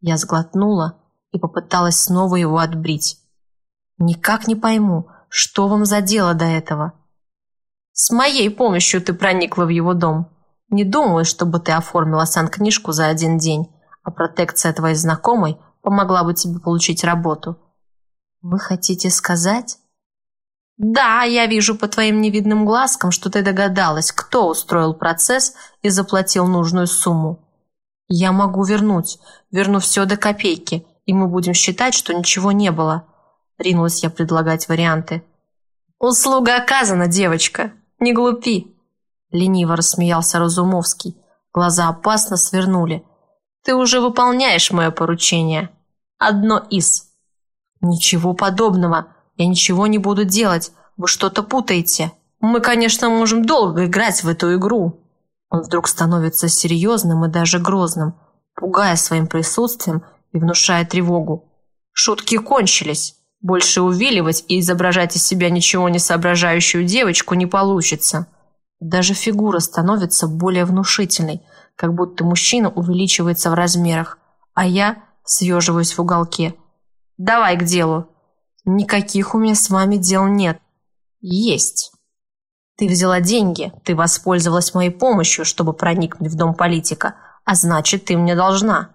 Я сглотнула и попыталась снова его отбрить. Никак не пойму, что вам за дело до этого? С моей помощью ты проникла в его дом. Не думаю, чтобы ты оформила санкнижку за один день, а протекция твоей знакомой помогла бы тебе получить работу. Вы хотите сказать? Да, я вижу по твоим невидным глазкам, что ты догадалась, кто устроил процесс и заплатил нужную сумму. Я могу вернуть, верну все до копейки, и мы будем считать, что ничего не было. Ринулась я предлагать варианты. «Услуга оказана, девочка! Не глупи!» Лениво рассмеялся Разумовский. Глаза опасно свернули. «Ты уже выполняешь мое поручение. Одно из». «Ничего подобного. Я ничего не буду делать. Вы что-то путаете. Мы, конечно, можем долго играть в эту игру». Он вдруг становится серьезным и даже грозным, пугая своим присутствием и внушая тревогу. «Шутки кончились. Больше увиливать и изображать из себя ничего не соображающую девочку не получится. Даже фигура становится более внушительной, как будто мужчина увеличивается в размерах, а я съеживаюсь в уголке. «Давай к делу!» Никаких у меня с вами дел нет. Есть. Ты взяла деньги, ты воспользовалась моей помощью, чтобы проникнуть в дом политика, а значит, ты мне должна.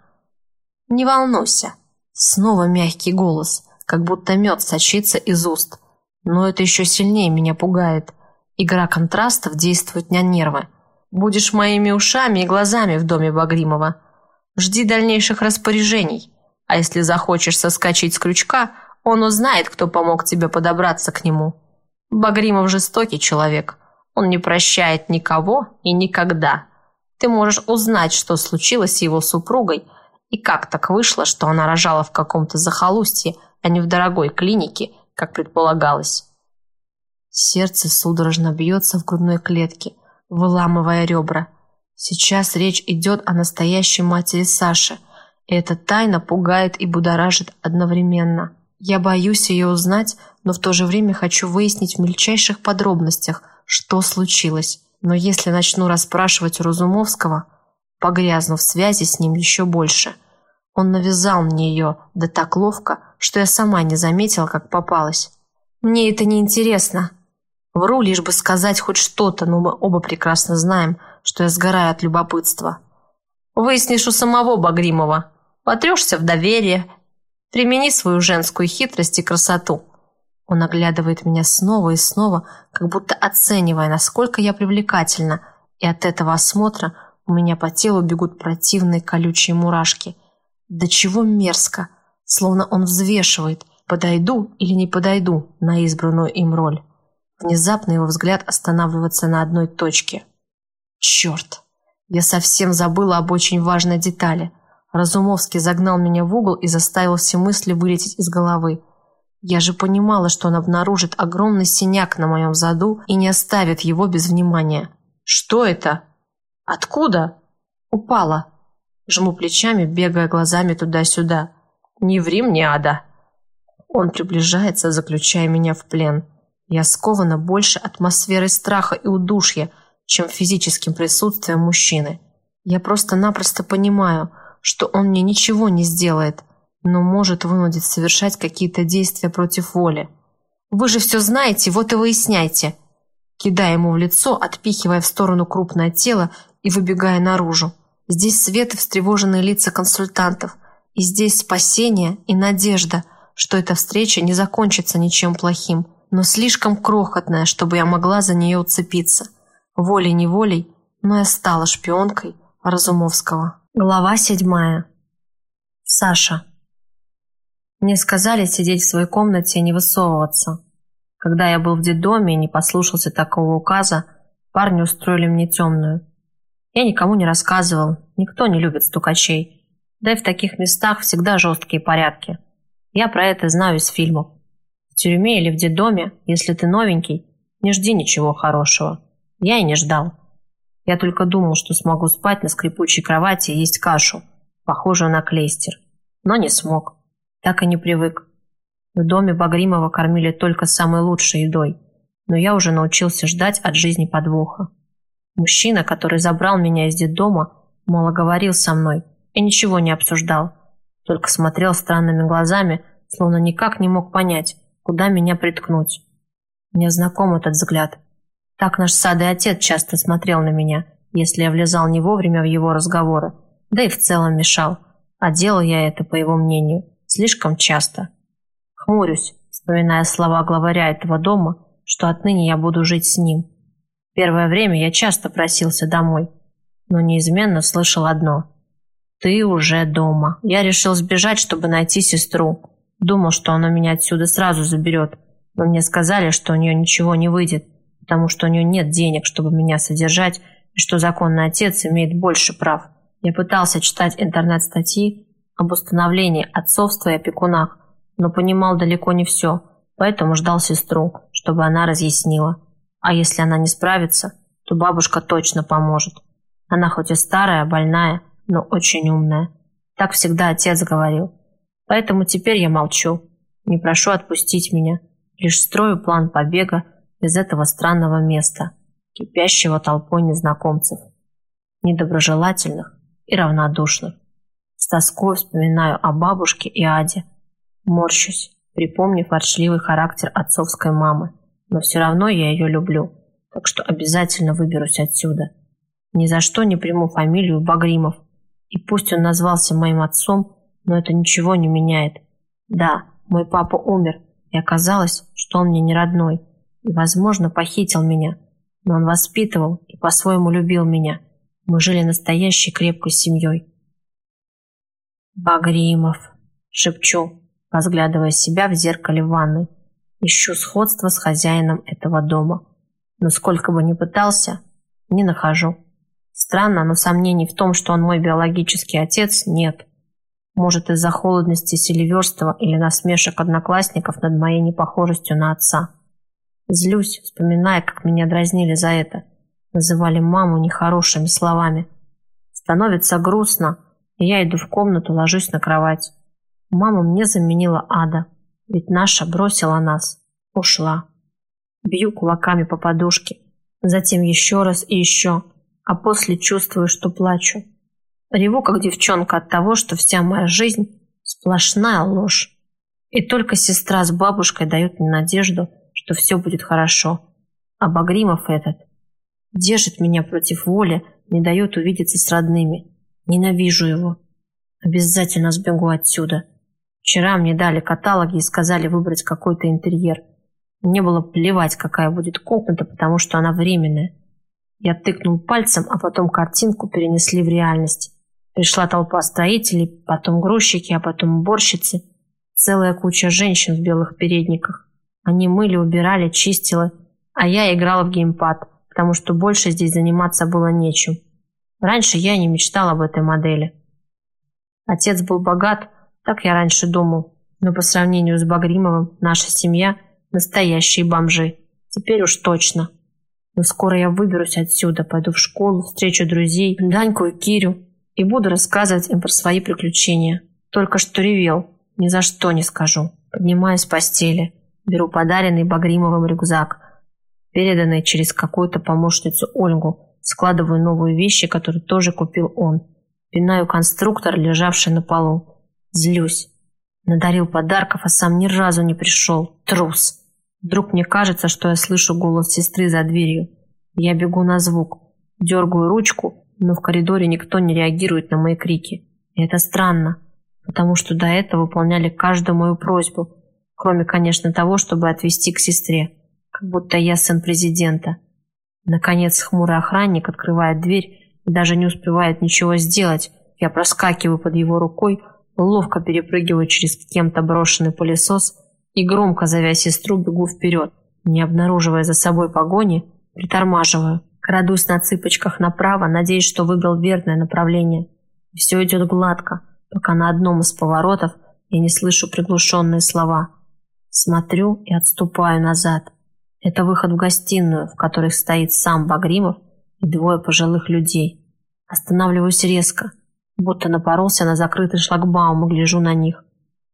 Не волнуйся. Снова мягкий голос, как будто мед сочится из уст. Но это еще сильнее меня пугает. Игра контрастов действует на нервы. Будешь моими ушами и глазами в доме Багримова. Жди дальнейших распоряжений. А если захочешь соскочить с крючка, он узнает, кто помог тебе подобраться к нему. Багримов жестокий человек. Он не прощает никого и никогда. Ты можешь узнать, что случилось с его супругой и как так вышло, что она рожала в каком-то захолустье, а не в дорогой клинике, как предполагалось. Сердце судорожно бьется в грудной клетке, выламывая ребра. Сейчас речь идет о настоящей матери Саши, и эта тайна пугает и будоражит одновременно. Я боюсь ее узнать, но в то же время хочу выяснить в мельчайших подробностях, что случилось. Но если начну расспрашивать Разумовского, погрязну в связи с ним еще больше. Он навязал мне ее, да так ловко, что я сама не заметила, как попалась. Мне это не интересно. Вру, лишь бы сказать хоть что-то, но мы оба прекрасно знаем, что я сгораю от любопытства. Выяснишь у самого Багримова. Потрешься в доверие. Примени свою женскую хитрость и красоту. Он оглядывает меня снова и снова, как будто оценивая, насколько я привлекательна, и от этого осмотра у меня по телу бегут противные колючие мурашки. До чего мерзко, словно он взвешивает, подойду или не подойду на избранную им роль. Внезапно его взгляд останавливается на одной точке. Черт! Я совсем забыла об очень важной детали. Разумовский загнал меня в угол и заставил все мысли вылететь из головы. Я же понимала, что он обнаружит огромный синяк на моем заду и не оставит его без внимания. «Что это? Откуда?» «Упала». Жму плечами, бегая глазами туда-сюда. «Не ври мне, Ада!» Он приближается, заключая меня в плен. Я скована больше атмосферой страха и удушья, чем физическим присутствием мужчины. Я просто-напросто понимаю, что он мне ничего не сделает, но может вынудить совершать какие-то действия против воли. «Вы же все знаете, вот и выясняйте!» Кидая ему в лицо, отпихивая в сторону крупное тело и выбегая наружу. Здесь свет и встревоженные лица консультантов, и здесь спасение и надежда, что эта встреча не закончится ничем плохим, но слишком крохотная, чтобы я могла за нее уцепиться. Волей-неволей, но я стала шпионкой Разумовского. Глава седьмая. Саша. Мне сказали сидеть в своей комнате и не высовываться. Когда я был в детдоме и не послушался такого указа, парни устроили мне темную. Я никому не рассказывал, никто не любит стукачей. Да и в таких местах всегда жесткие порядки. Я про это знаю из фильмов. В тюрьме или в детдоме, если ты новенький, не жди ничего хорошего. Я и не ждал. Я только думал, что смогу спать на скрипучей кровати и есть кашу, похожую на клейстер. Но не смог. Так и не привык. В доме Багримова кормили только самой лучшей едой, но я уже научился ждать от жизни подвоха. Мужчина, который забрал меня из детдома, мало говорил со мной и ничего не обсуждал, только смотрел странными глазами, словно никак не мог понять, куда меня приткнуть. Мне знаком этот взгляд. Так наш сад и отец часто смотрел на меня, если я влезал не вовремя в его разговоры, да и в целом мешал. А делал я это, по его мнению, Слишком часто. Хмурюсь, вспоминая слова главаря этого дома, что отныне я буду жить с ним. Первое время я часто просился домой, но неизменно слышал одно. «Ты уже дома». Я решил сбежать, чтобы найти сестру. Думал, что она меня отсюда сразу заберет, но мне сказали, что у нее ничего не выйдет, потому что у нее нет денег, чтобы меня содержать, и что законный отец имеет больше прав. Я пытался читать интернет-статьи, об установлении отцовства и опекунах, но понимал далеко не все, поэтому ждал сестру, чтобы она разъяснила. А если она не справится, то бабушка точно поможет. Она хоть и старая, больная, но очень умная. Так всегда отец говорил. Поэтому теперь я молчу, не прошу отпустить меня, лишь строю план побега из этого странного места, кипящего толпой незнакомцев, недоброжелательных и равнодушных. С тоской вспоминаю о бабушке и Аде. Морщусь, припомнив ворчливый характер отцовской мамы. Но все равно я ее люблю, так что обязательно выберусь отсюда. Ни за что не приму фамилию Багримов. И пусть он назвался моим отцом, но это ничего не меняет. Да, мой папа умер, и оказалось, что он мне не родной, и, возможно, похитил меня. Но он воспитывал и по-своему любил меня. Мы жили настоящей крепкой семьей. «Багримов», — шепчу, разглядывая себя в зеркале ванной. Ищу сходство с хозяином этого дома. Но сколько бы ни пытался, не нахожу. Странно, но сомнений в том, что он мой биологический отец, нет. Может, из-за холодности селиверства или насмешек одноклассников над моей непохожестью на отца. Злюсь, вспоминая, как меня дразнили за это. Называли маму нехорошими словами. Становится грустно, и я иду в комнату, ложусь на кровать. Мама мне заменила ада, ведь наша бросила нас, ушла. Бью кулаками по подушке, затем еще раз и еще, а после чувствую, что плачу. Реву, как девчонка, от того, что вся моя жизнь – сплошная ложь. И только сестра с бабушкой дают мне надежду, что все будет хорошо. А Багримов этот держит меня против воли, не дает увидеться с родными. Ненавижу его. Обязательно сбегу отсюда. Вчера мне дали каталоги и сказали выбрать какой-то интерьер. Мне было плевать, какая будет комната, потому что она временная. Я тыкнул пальцем, а потом картинку перенесли в реальность. Пришла толпа строителей, потом грузчики, а потом уборщицы. Целая куча женщин в белых передниках. Они мыли, убирали, чистили, а я играла в геймпад, потому что больше здесь заниматься было нечем. Раньше я не мечтала об этой модели. Отец был богат, так я раньше думал. Но по сравнению с Багримовым, наша семья – настоящие бомжи. Теперь уж точно. Но скоро я выберусь отсюда, пойду в школу, встречу друзей, Даньку и Кирю и буду рассказывать им про свои приключения. Только что ревел, ни за что не скажу. Поднимаюсь с постели, беру подаренный Багримовым рюкзак, переданный через какую-то помощницу Ольгу, складываю новые вещи, которые тоже купил он. Пинаю конструктор, лежавший на полу. Злюсь. Надарил подарков, а сам ни разу не пришел. Трус. Вдруг мне кажется, что я слышу голос сестры за дверью. Я бегу на звук. Дергаю ручку, но в коридоре никто не реагирует на мои крики. И это странно, потому что до этого выполняли каждую мою просьбу, кроме, конечно, того, чтобы отвезти к сестре, как будто я сын президента. Наконец хмурый охранник открывает дверь и даже не успевает ничего сделать. Я проскакиваю под его рукой, ловко перепрыгиваю через кем-то брошенный пылесос и громко зовя сестру бегу вперед, не обнаруживая за собой погони, притормаживаю. Крадусь на цыпочках направо, надеясь, что выбрал верное направление. Все идет гладко, пока на одном из поворотов я не слышу приглушенные слова. Смотрю и отступаю назад. Это выход в гостиную, в которой стоит сам Багримов и двое пожилых людей. Останавливаюсь резко, будто напоролся на закрытый шлагбаум и гляжу на них.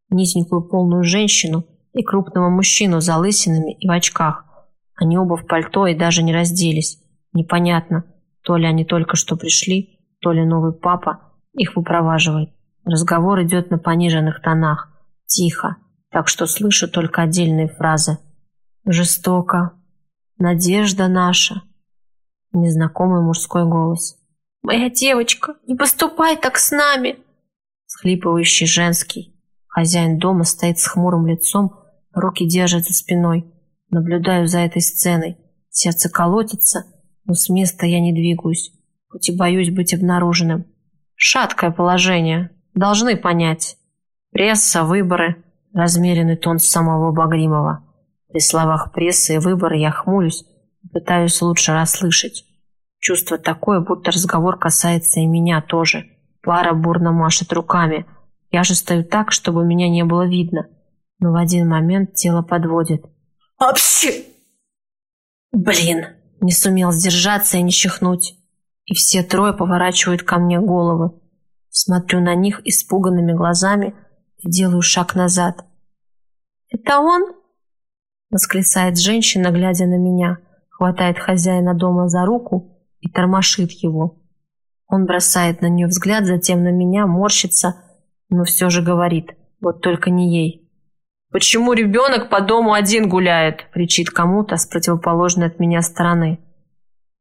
Низенькую полную женщину и крупного мужчину с залысинами и в очках. Они оба в пальто и даже не разделись. Непонятно, то ли они только что пришли, то ли новый папа их выпроваживает. Разговор идет на пониженных тонах, тихо, так что слышу только отдельные фразы. «Жестоко», «Надежда наша», незнакомый мужской голос. «Моя девочка, не поступай так с нами!» Схлипывающий женский. Хозяин дома стоит с хмурым лицом, руки держат за спиной. Наблюдаю за этой сценой. Сердце колотится, но с места я не двигаюсь, хоть и боюсь быть обнаруженным. Шаткое положение. Должны понять. Пресса, выборы, размеренный тон самого Багримова. При словах прессы и выборы я хмурюсь и пытаюсь лучше расслышать. Чувство такое, будто разговор касается и меня тоже. Пара бурно машет руками. Я же стою так, чтобы меня не было видно. Но в один момент тело подводит. «Апси!» Блин, не сумел сдержаться и не чихнуть. И все трое поворачивают ко мне головы. Смотрю на них испуганными глазами делаю шаг назад. «Это он?» восклицает женщина, глядя на меня, хватает хозяина дома за руку и тормошит его. Он бросает на нее взгляд, затем на меня, морщится, но все же говорит, вот только не ей. «Почему ребенок по дому один гуляет?» – кричит кому-то с противоположной от меня стороны.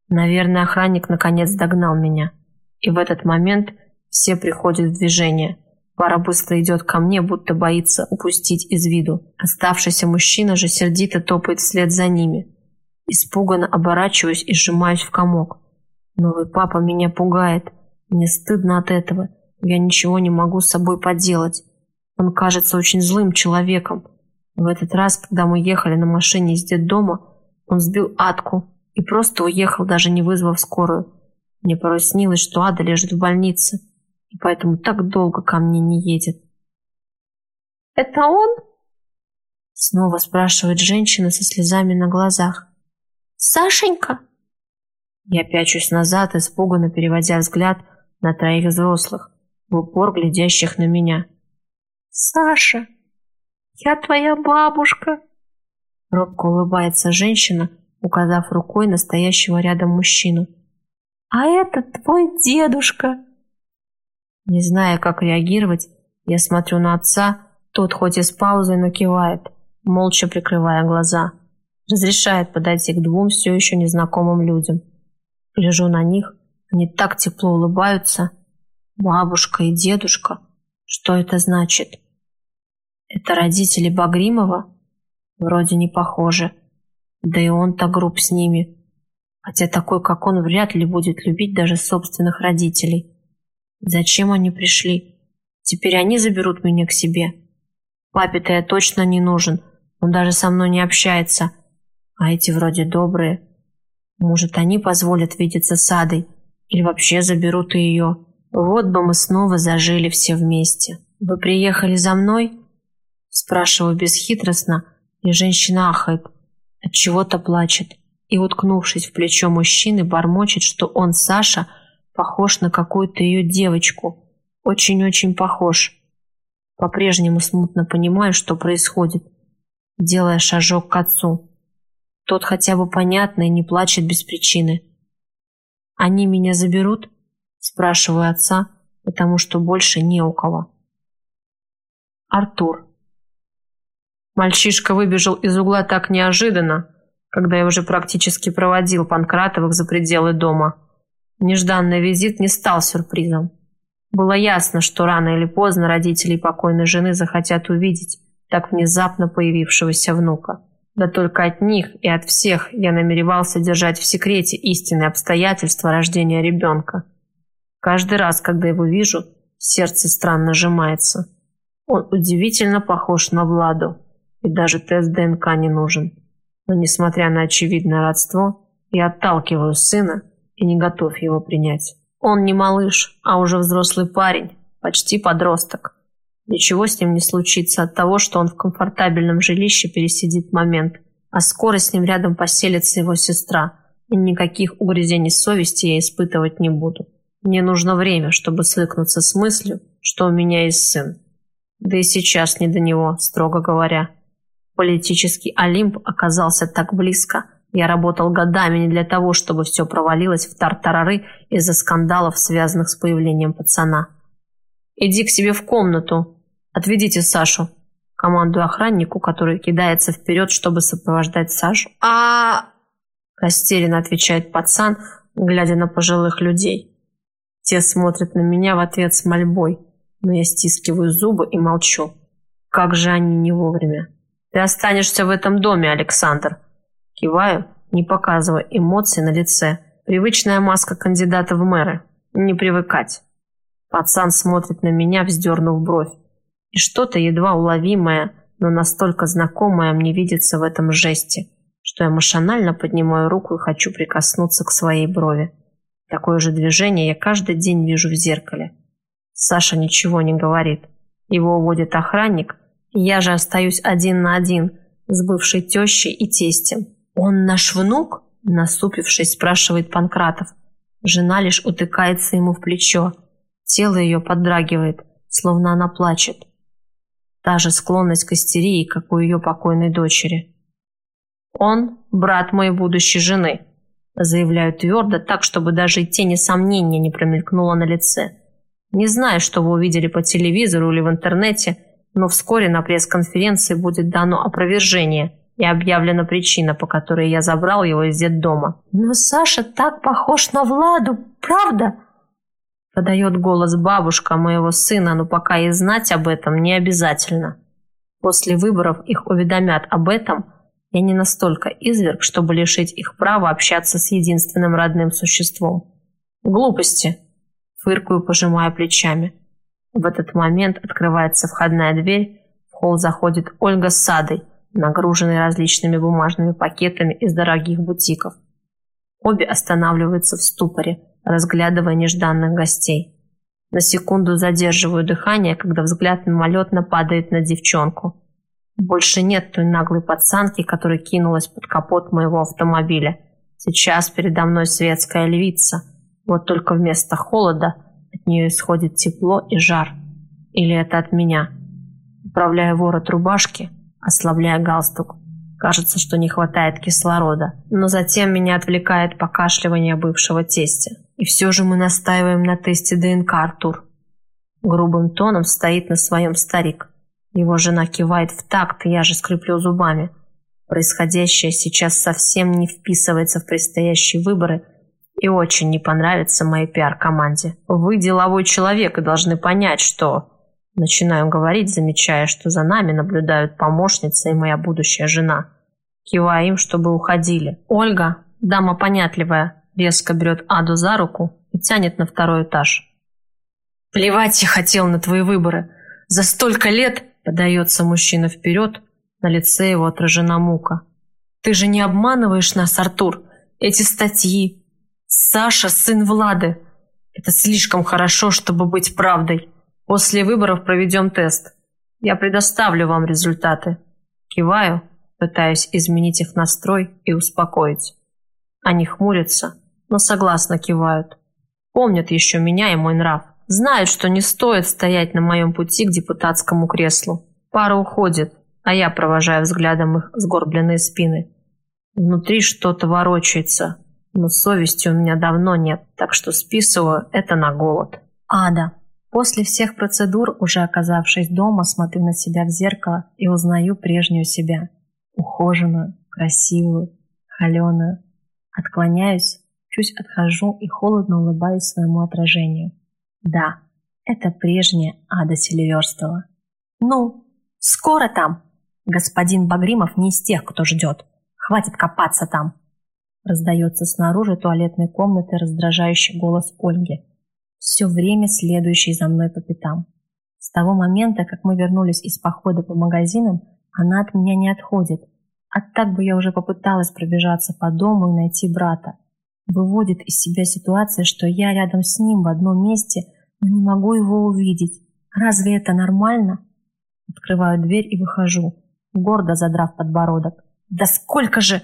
Наверное, охранник наконец догнал меня. И в этот момент все приходят в движение. Пара быстро идет ко мне, будто боится упустить из виду. Оставшийся мужчина же сердито топает вслед за ними. Испуганно оборачиваюсь и сжимаюсь в комок. Новый папа меня пугает. Мне стыдно от этого. Я ничего не могу с собой поделать. Он кажется очень злым человеком. В этот раз, когда мы ехали на машине из детдома, он сбил Атку и просто уехал, даже не вызвав скорую. Мне порой снилось, что Ада лежит в больнице, и поэтому так долго ко мне не едет. «Это он?» Снова спрашивает женщина со слезами на глазах. «Сашенька?» Я пячусь назад, испуганно переводя взгляд на троих взрослых, в упор глядящих на меня. «Саша, я твоя бабушка!» Робко улыбается женщина, указав рукой настоящего рядом мужчину. «А это твой дедушка!» Не зная, как реагировать, я смотрю на отца, тот хоть и с паузой, но кивает, молча прикрывая глаза. Разрешает подойти к двум все еще незнакомым людям. Гляжу на них, они так тепло улыбаются. Бабушка и дедушка. Что это значит? Это родители Багримова? Вроде не похожи. Да и он-то груб с ними. Хотя такой, как он, вряд ли будет любить даже собственных родителей. Зачем они пришли? Теперь они заберут меня к себе. Папе-то я точно не нужен. Он даже со мной не общается. А эти вроде добрые. Может, они позволят видеться с Адой? Или вообще заберут ее? Вот бы мы снова зажили все вместе. Вы приехали за мной? Спрашиваю бесхитростно, и женщина ахает, от чего-то плачет и, уткнувшись в плечо мужчины, бормочет, что он, Саша, похож на какую-то ее девочку. Очень-очень похож. По-прежнему смутно понимаю, что происходит, делая шажок к отцу. Тот хотя бы понятно и не плачет без причины. «Они меня заберут?» Спрашиваю отца, потому что больше не у кого. Артур. Мальчишка выбежал из угла так неожиданно, когда я уже практически проводил Панкратовых за пределы дома. Нежданный визит не стал сюрпризом. Было ясно, что рано или поздно родители покойной жены захотят увидеть так внезапно появившегося внука. Да только от них и от всех я намеревался держать в секрете истинные обстоятельства рождения ребенка. Каждый раз, когда его вижу, сердце странно сжимается. Он удивительно похож на Владу и даже тест ДНК не нужен. Но, несмотря на очевидное родство, я отталкиваю сына и не готов его принять. Он не малыш, а уже взрослый парень, почти подросток. Ничего с ним не случится от того, что он в комфортабельном жилище пересидит момент, а скоро с ним рядом поселится его сестра, и никаких угрызений совести я испытывать не буду. Мне нужно время, чтобы свыкнуться с мыслью, что у меня есть сын. Да и сейчас не до него, строго говоря. Политический Олимп оказался так близко. Я работал годами не для того, чтобы все провалилось в тартарары из-за скандалов, связанных с появлением пацана. «Иди к себе в комнату. Отведите Сашу». Командую охраннику, который кидается вперед, чтобы сопровождать Сашу. «А...» Растерянно отвечает пацан, глядя на пожилых людей. Те смотрят на меня в ответ с мольбой, но я стискиваю зубы и молчу. Как же они не вовремя. Ты останешься в этом доме, Александр. Киваю, не показывая эмоций на лице. Привычная маска кандидата в мэры. Не привыкать. Пацан смотрит на меня, вздернув бровь. И что-то едва уловимое, но настолько знакомое мне видится в этом жесте, что я машинально поднимаю руку и хочу прикоснуться к своей брови. Такое же движение я каждый день вижу в зеркале. Саша ничего не говорит. Его уводит охранник, я же остаюсь один на один с бывшей тещей и тестем. «Он наш внук?» – насупившись, спрашивает Панкратов. Жена лишь утыкается ему в плечо. Тело ее подрагивает, словно она плачет. Та же склонность к истерии, как у ее покойной дочери. «Он – брат моей будущей жены», – заявляю твердо, так, чтобы даже и тени сомнения не промелькнуло на лице. Не знаю, что вы увидели по телевизору или в интернете – Но вскоре на пресс-конференции будет дано опровержение и объявлена причина, по которой я забрал его из детдома. «Но Саша так похож на Владу, правда?» Подает голос бабушка моего сына, но пока и знать об этом не обязательно. После выборов их уведомят об этом. Я не настолько изверг, чтобы лишить их права общаться с единственным родным существом. Глупости. Фыркую, пожимая плечами. В этот момент открывается входная дверь. В холл заходит Ольга с Садой, нагруженной различными бумажными пакетами из дорогих бутиков. Обе останавливаются в ступоре – разглядывая нежданных гостей. На секунду задерживаю дыхание, когда взгляд мимолетно падает на девчонку. Больше нет той наглой пацанки, которая кинулась под капот моего автомобиля. Сейчас передо мной светская львица. Вот только вместо холода от нее исходит тепло и жар. Или это от меня? Управляя ворот рубашки, ослабляя галстук. Кажется, что не хватает кислорода. Но затем меня отвлекает покашливание бывшего тестя. И все же мы настаиваем на тесте ДНК, Артур. Грубым тоном стоит на своем старик. Его жена кивает в такт, и я же скреплю зубами. Происходящее сейчас совсем не вписывается в предстоящие выборы и очень не понравится моей пиар-команде. Вы деловой человек и должны понять, что... Начинаю говорить, замечая, что за нами наблюдают помощница и моя будущая жена. Кивая им, чтобы уходили. Ольга, дама понятливая, резко берет Аду за руку и тянет на второй этаж. «Плевать я хотел на твои выборы. За столько лет...» — подается мужчина вперед, на лице его отражена мука. «Ты же не обманываешь нас, Артур. Эти статьи. Саша — сын Влады. Это слишком хорошо, чтобы быть правдой. После выборов проведем тест. Я предоставлю вам результаты». Киваю, пытаясь изменить их настрой и успокоить. Они хмурятся, но согласно кивают. Помнят еще меня и мой нрав. Знают, что не стоит стоять на моем пути к депутатскому креслу. Пара уходит, а я провожаю взглядом их сгорбленные спины. Внутри что-то ворочается, но совести у меня давно нет, так что списываю это на голод. Ада. После всех процедур, уже оказавшись дома, смотрю на себя в зеркало и узнаю прежнюю себя. Ухоженную, красивую, холеную. Отклоняюсь Чуть отхожу и холодно улыбаюсь своему отражению. Да, это прежняя Ада Селиверстова. «Ну, скоро там!» Господин Багримов не из тех, кто ждет. Хватит копаться там. Раздается снаружи туалетной комнаты раздражающий голос Ольги, все время следующий за мной по пятам. С того момента, как мы вернулись из похода по магазинам, она от меня не отходит. А так бы я уже попыталась пробежаться по дому и найти брата. Выводит из себя ситуация, что я рядом с ним в одном месте, но не могу его увидеть. Разве это нормально? Открываю дверь и выхожу, гордо задрав подбородок. «Да сколько же...»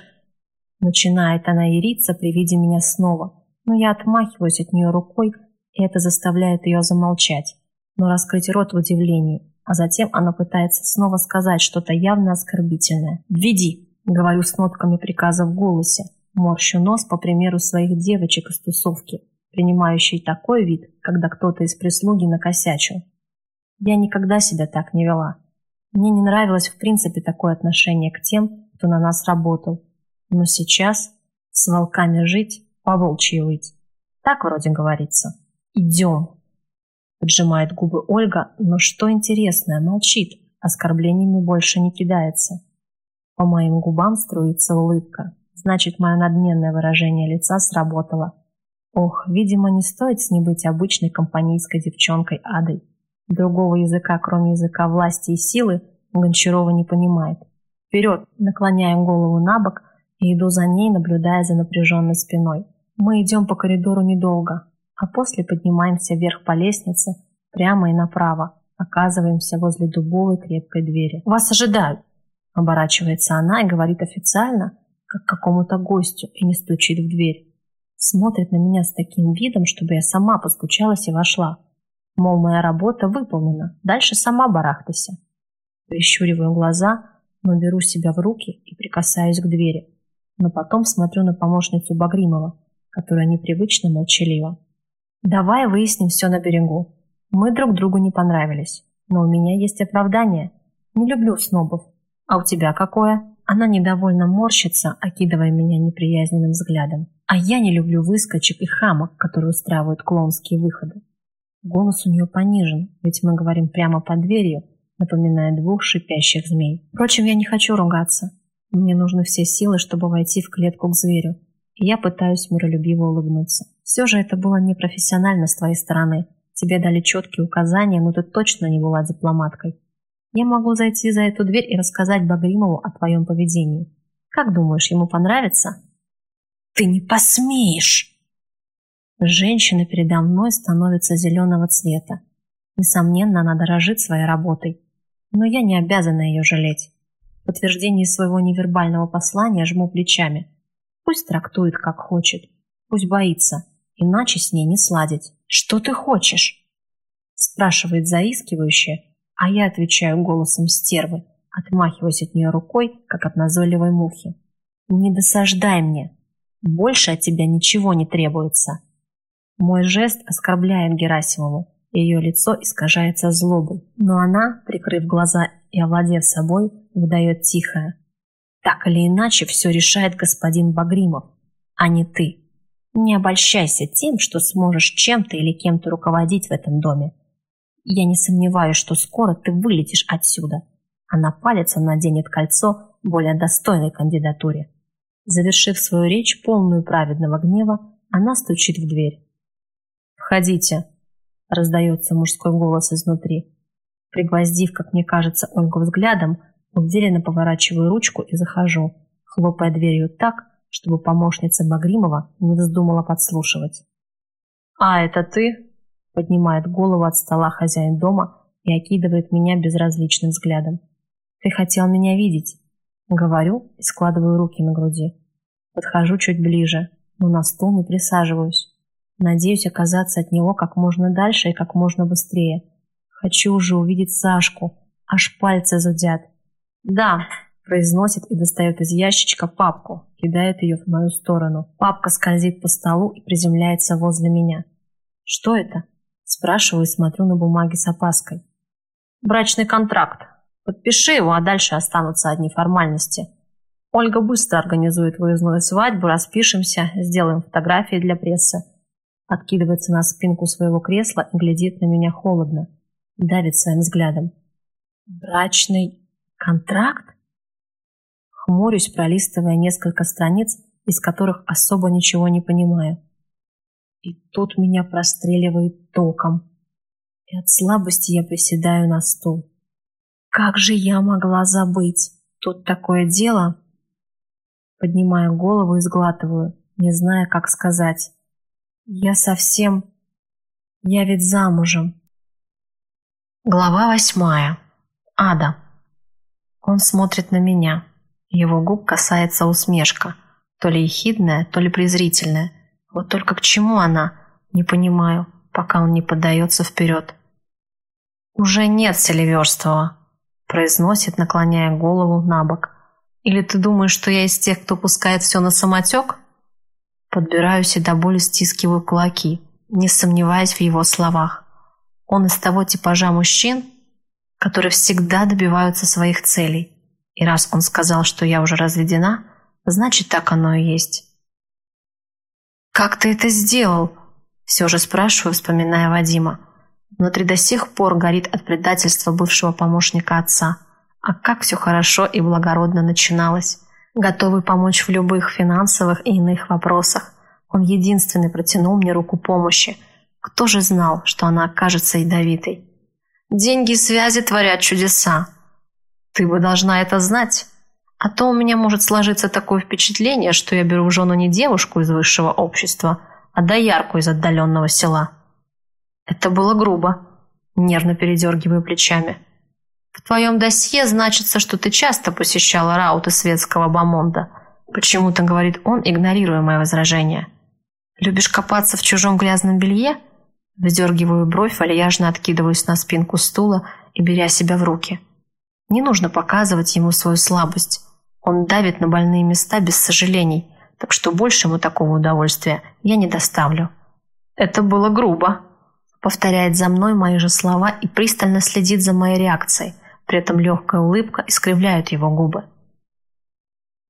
Начинает она яриться при виде меня снова, но я отмахиваюсь от нее рукой, это заставляет ее замолчать, но раскрыть рот в удивлении, а затем она пытается снова сказать что-то явно оскорбительное. «Веди!» — говорю с нотками приказа в голосе, Морщу нос по примеру своих девочек из тусовки, принимающей такой вид, когда кто-то из прислуги накосячил. Я никогда себя так не вела. Мне не нравилось в принципе такое отношение к тем, кто на нас работал. Но сейчас с волками жить, по волчьи выть. Так вроде говорится. Идем. Поджимает губы Ольга, но что интересное, молчит, оскорблениями больше не кидается. По моим губам струится улыбка. Значит, мое надменное выражение лица сработало. Ох, видимо, не стоит с ней быть обычной компанейской девчонкой Адой. Другого языка, кроме языка власти и силы, Гончарова не понимает. Вперед, наклоняем голову на бок и иду за ней, наблюдая за напряженной спиной. Мы идем по коридору недолго, а после поднимаемся вверх по лестнице, прямо и направо, оказываемся возле дубовой крепкой двери. «Вас ожидают!» Оборачивается она и говорит официально, как какому-то гостю, и не стучит в дверь. Смотрит на меня с таким видом, чтобы я сама постучалась и вошла. Мол, моя работа выполнена, дальше сама барахтайся. Прищуриваю глаза, но беру себя в руки и прикасаюсь к двери. Но потом смотрю на помощницу Багримова, которая непривычно молчалива. «Давай выясним все на берегу. Мы друг другу не понравились. Но у меня есть оправдание. Не люблю снобов. А у тебя какое? Она недовольно морщится, окидывая меня неприязненным взглядом. А я не люблю выскочек и хамок, которые устраивают клоунские выходы. Голос у нее понижен, ведь мы говорим прямо под дверью, напоминая двух шипящих змей. Впрочем, я не хочу ругаться. Мне нужны все силы, чтобы войти в клетку к зверю. И я пытаюсь миролюбиво улыбнуться. Все же это было непрофессионально с твоей стороны. Тебе дали четкие указания, но ты точно не была дипломаткой. Я могу зайти за эту дверь и рассказать Багримову о твоем поведении. Как думаешь, ему понравится? Ты не посмеешь! Женщина передо мной становится зеленого цвета. Несомненно, она дорожит своей работой. Но я не обязана ее жалеть. В подтверждении своего невербального послания жму плечами. Пусть трактует, как хочет. Пусть боится. Иначе с ней не сладить. «Что ты хочешь?» Спрашивает заискивающе, а я отвечаю голосом стервы, отмахиваясь от нее рукой, как от назойливой мухи. «Не досаждай мне. Больше от тебя ничего не требуется». Мой жест оскорбляет Герасимову. Ее лицо искажается злобой, но она, прикрыв глаза и овладев собой, выдает тихое. «Так или иначе, все решает господин Багримов, а не ты». Не обольщайся тем, что сможешь чем-то или кем-то руководить в этом доме. Я не сомневаюсь, что скоро ты вылетишь отсюда, а на палец он наденет кольцо более достойной кандидатуре. Завершив свою речь, полную праведного гнева, она стучит в дверь. «Входите», — раздается мужской голос изнутри. Пригвоздив, как мне кажется, Ольгу взглядом, уверенно поворачиваю ручку и захожу, хлопая дверью так, чтобы помощница Багримова не вздумала подслушивать. «А, это ты?» – поднимает голову от стола хозяин дома и окидывает меня безразличным взглядом. «Ты хотел меня видеть?» Говорю и складываю руки на груди. Подхожу чуть ближе, но на стул не присаживаюсь. Надеюсь оказаться от него как можно дальше и как можно быстрее. Хочу уже увидеть Сашку, аж пальцы зудят. «Да, произносит и достает из ящичка папку, кидает ее в мою сторону. Папка скользит по столу и приземляется возле меня. «Что это?» Спрашиваю и смотрю на бумаги с опаской. «Брачный контракт. Подпиши его, а дальше останутся одни формальности. Ольга быстро организует выездную свадьбу, распишемся, сделаем фотографии для прессы». Откидывается на спинку своего кресла и глядит на меня холодно. Давит своим взглядом. «Брачный контракт?» Хмурюсь, пролистывая несколько страниц, из которых особо ничего не понимаю. И тут меня простреливает током. И от слабости я приседаю на стул. Как же я могла забыть? Тут такое дело. Поднимаю голову и сглатываю, не зная, как сказать. Я совсем... Я ведь замужем. Глава восьмая. Ада. Он смотрит на меня. Его губ касается усмешка, то ли ехидная, то ли презрительная. Вот только к чему она, не понимаю, пока он не поддается вперед. «Уже нет Селиверстова», – произносит, наклоняя голову на бок. «Или ты думаешь, что я из тех, кто пускает все на самотек?» Подбираюсь и до боли стискиваю кулаки, не сомневаясь в его словах. Он из того типажа мужчин, которые всегда добиваются своих целей. И раз он сказал, что я уже разведена, значит, так оно и есть. «Как ты это сделал?» Все же спрашиваю, вспоминая Вадима. Внутри до сих пор горит от предательства бывшего помощника отца. А как все хорошо и благородно начиналось. Готовый помочь в любых финансовых и иных вопросах. Он единственный протянул мне руку помощи. Кто же знал, что она окажется ядовитой? Деньги и связи творят чудеса. Ты бы должна это знать. А то у меня может сложиться такое впечатление, что я беру в жену не девушку из высшего общества, а доярку из отдаленного села. Это было грубо, нервно передергивая плечами. В твоем досье значится, что ты часто посещала рауты светского бомонда. Почему-то, говорит он, игнорируя мое возражение. Любишь копаться в чужом грязном белье? Вздергиваю бровь, вальяжно откидываюсь на спинку стула и беря себя в руки. Не нужно показывать ему свою слабость. Он давит на больные места без сожалений, так что больше ему такого удовольствия я не доставлю. Это было грубо. повторяет за мной мои же слова и пристально следит за моей реакцией. При этом легкая улыбка искривляет его губы.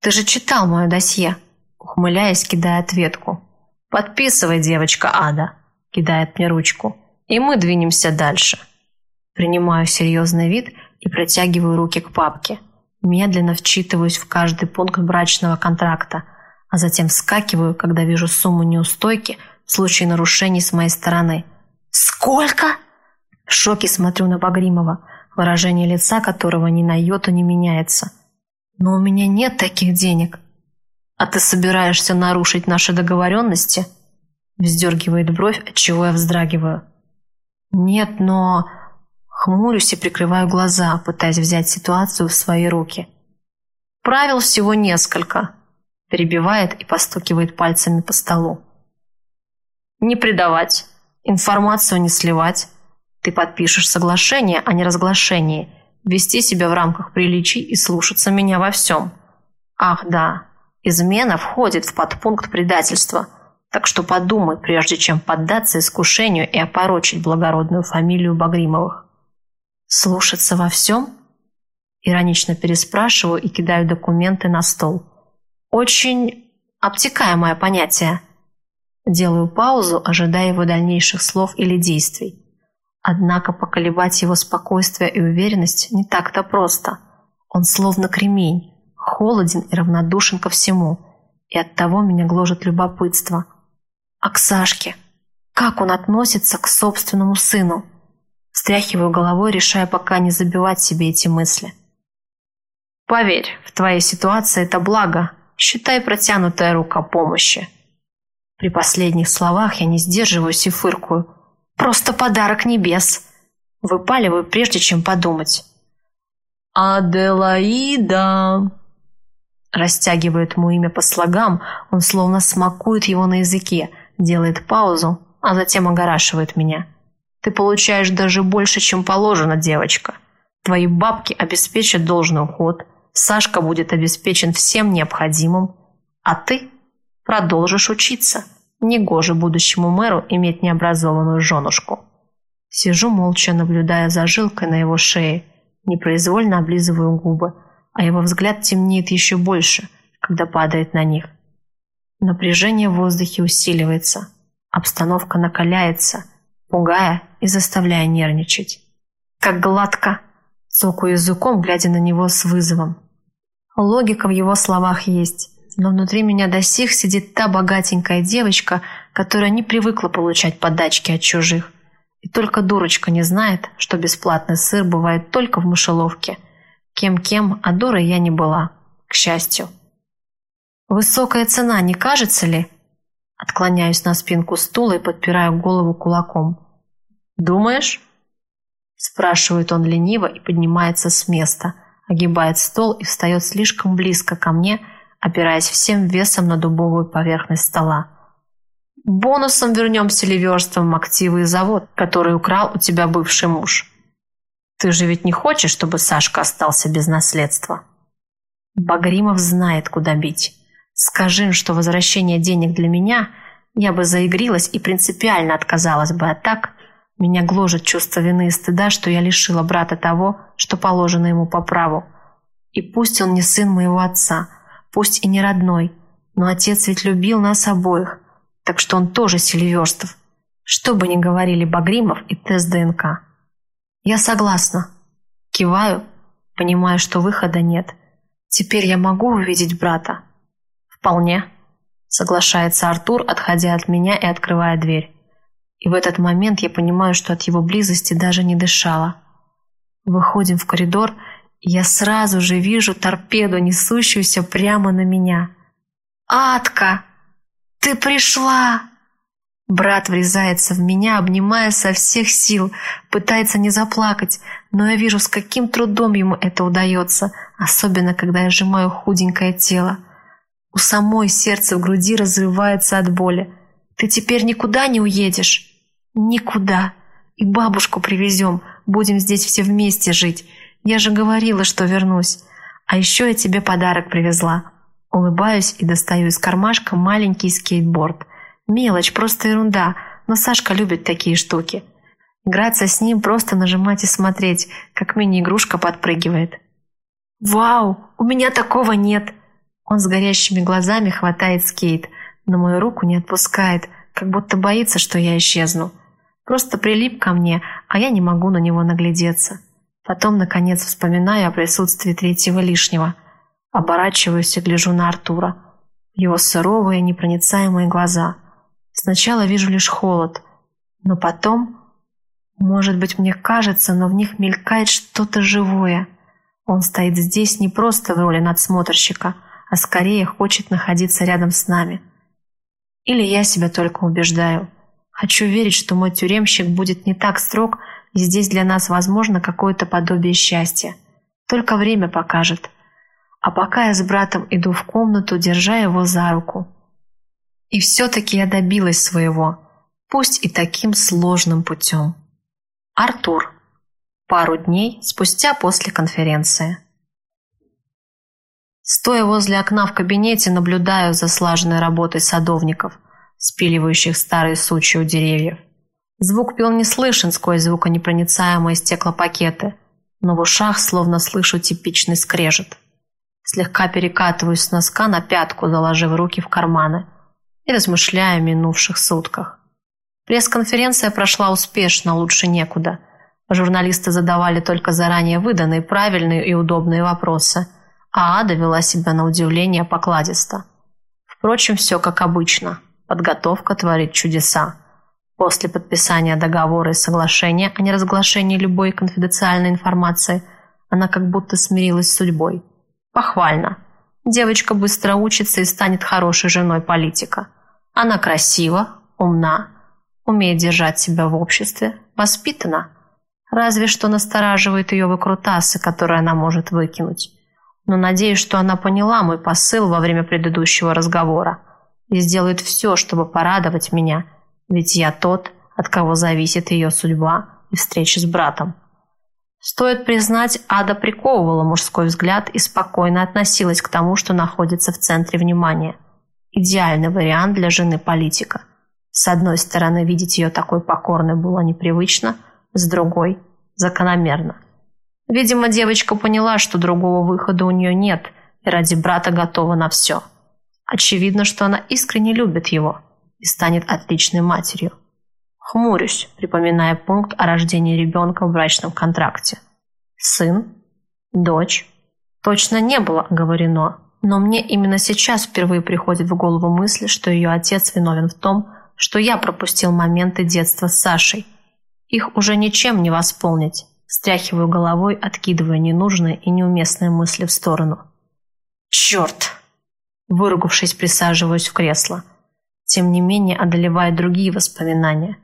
«Ты же читал мое досье», ухмыляясь, кидая ответку. «Подписывай, девочка Ада», кидает мне ручку, и мы двинемся дальше. Принимаю серьезный вид и протягиваю руки к папке. Медленно вчитываюсь в каждый пункт брачного контракта, а затем вскакиваю, когда вижу сумму неустойки в случае нарушений с моей стороны. «Сколько?» В шоке смотрю на Багримова, выражение лица которого ни на йоту не меняется. «Но у меня нет таких денег». «А ты собираешься нарушить наши договоренности?» Вздергивает бровь, от чего я вздрагиваю. «Нет, но...» Хмурюсь и прикрываю глаза, пытаясь взять ситуацию в свои руки. «Правил всего несколько», – перебивает и постукивает пальцами по столу. «Не предавать, информацию не сливать. Ты подпишешь соглашение, а не разглашение. Вести себя в рамках приличий и слушаться меня во всем. Ах да, измена входит в подпункт предательства». Так что подумай, прежде чем поддаться искушению и опорочить благородную фамилию Багримовых. «Слушаться во всем?» Иронично переспрашиваю и кидаю документы на стол. «Очень обтекаемое понятие». Делаю паузу, ожидая его дальнейших слов или действий. Однако поколебать его спокойствие и уверенность не так-то просто. Он словно кремень, холоден и равнодушен ко всему. И оттого меня гложет любопытство. А к Сашке? Как он относится к собственному сыну? Стряхиваю головой, решая пока не забивать себе эти мысли. Поверь, в твоей ситуации это благо. Считай протянутая рука помощи. При последних словах я не сдерживаюсь и фыркую. Просто подарок небес. Выпаливаю, прежде чем подумать. «Аделаида!» Растягивает ему имя по слогам, он словно смакует его на языке, делает паузу, а затем огорашивает меня. Ты получаешь даже больше, чем положено, девочка. Твои бабки обеспечат должный уход, Сашка будет обеспечен всем необходимым, а ты продолжишь учиться. Негоже будущему мэру иметь необразованную женушку. Сижу молча, наблюдая за жилкой на его шее, непроизвольно облизываю губы, а его взгляд темнеет еще больше, когда падает на них. Напряжение в воздухе усиливается, обстановка накаляется – пугая и заставляя нервничать. Как гладко, цокаю языком, глядя на него с вызовом. Логика в его словах есть, но внутри меня до сих сидит та богатенькая девочка, которая не привыкла получать подачки от чужих. И только дурочка не знает, что бесплатный сыр бывает только в мышеловке. Кем-кем, а дурой я не была, к счастью. Высокая цена, не кажется ли? Отклоняюсь на спинку стула и подпираю голову кулаком. «Думаешь?» Спрашивает он лениво и поднимается с места, огибает стол и встает слишком близко ко мне, опираясь всем весом на дубовую поверхность стола. «Бонусом вернем селиверством активы и завод, который украл у тебя бывший муж. Ты же ведь не хочешь, чтобы Сашка остался без наследства?» Багримов знает, куда бить. Скажи, что возвращение денег для меня, я бы заигрилась и принципиально отказалась бы, а так меня гложет чувство вины и стыда, что я лишила брата того, что положено ему по праву. И пусть он не сын моего отца, пусть и не родной, но отец ведь любил нас обоих, так что он тоже Селиверстов. Что бы ни говорили Багримов и тест ДНК. Я согласна. Киваю, понимая, что выхода нет. Теперь я могу увидеть брата. «Вполне», — соглашается Артур, отходя от меня и открывая дверь. И в этот момент я понимаю, что от его близости даже не дышала. Выходим в коридор, и я сразу же вижу торпеду, несущуюся прямо на меня. «Атка! Ты пришла!» Брат врезается в меня, обнимая со всех сил, пытается не заплакать, но я вижу, с каким трудом ему это удается, особенно когда я сжимаю худенькое тело. У самой сердце в груди разрывается от боли. «Ты теперь никуда не уедешь?» «Никуда. И бабушку привезем. Будем здесь все вместе жить. Я же говорила, что вернусь. А еще я тебе подарок привезла». Улыбаюсь и достаю из кармашка маленький скейтборд. Мелочь, просто ерунда, но Сашка любит такие штуки. Играться с ним просто нажимать и смотреть, как мини-игрушка подпрыгивает. «Вау, у меня такого нет!» Он с горящими глазами хватает скейт, но мою руку не отпускает, как будто боится, что я исчезну. Просто прилип ко мне, а я не могу на него наглядеться. Потом, наконец, вспоминаю о присутствии третьего лишнего. Оборачиваюсь и гляжу на Артура. Его суровые, непроницаемые глаза. Сначала вижу лишь холод, но потом... Может быть, мне кажется, но в них мелькает что-то живое. Он стоит здесь не просто в роли надсмотрщика, а скорее хочет находиться рядом с нами. Или я себя только убеждаю. Хочу верить, что мой тюремщик будет не так строг, и здесь для нас возможно какое-то подобие счастья. Только время покажет. А пока я с братом иду в комнату, держа его за руку. И все-таки я добилась своего, пусть и таким сложным путем. Артур. Пару дней спустя после конференции. Стоя возле окна в кабинете, наблюдаю за слаженной работой садовников, спиливающих старые сучья у деревьев. Звук пил не слышен сквозь звуконепроницаемые стеклопакеты, но в ушах словно слышу типичный скрежет. Слегка перекатываюсь с носка на пятку, заложив руки в карманы, и размышляю о минувших сутках. Пресс-конференция прошла успешно, лучше некуда. Журналисты задавали только заранее выданные правильные и удобные вопросы, а Ада вела себя на удивление покладисто. Впрочем, все как обычно. Подготовка творит чудеса. После подписания договора и соглашения о неразглашении любой конфиденциальной информации она как будто смирилась с судьбой. Похвально. Девочка быстро учится и станет хорошей женой политика. Она красива, умна, умеет держать себя в обществе, воспитана. Разве что настораживает ее выкрутасы, которые она может выкинуть. Но надеюсь, что она поняла мой посыл во время предыдущего разговора и сделает все, чтобы порадовать меня – ведь я тот, от кого зависит ее судьба и встреча с братом. Стоит признать, Ада приковывала мужской взгляд и спокойно относилась к тому, что находится в центре внимания. Идеальный вариант для жены политика. С одной стороны, видеть ее такой покорной было непривычно, с другой – закономерно. Видимо, девочка поняла, что другого выхода у нее нет, и ради брата готова на все. Очевидно, что она искренне любит его – и станет отличной матерью. Хмурюсь, припоминая пункт о рождении ребенка в брачном контракте. Сын? Дочь? Точно не было оговорено, но мне именно сейчас впервые приходит в голову мысль, что ее отец виновен в том, что я пропустил моменты детства с Сашей. Их уже ничем не восполнить. Стряхиваю головой, откидывая ненужные и неуместные мысли в сторону. «Черт!» Выругавшись, присаживаюсь в кресло – тем не менее одолевают другие воспоминания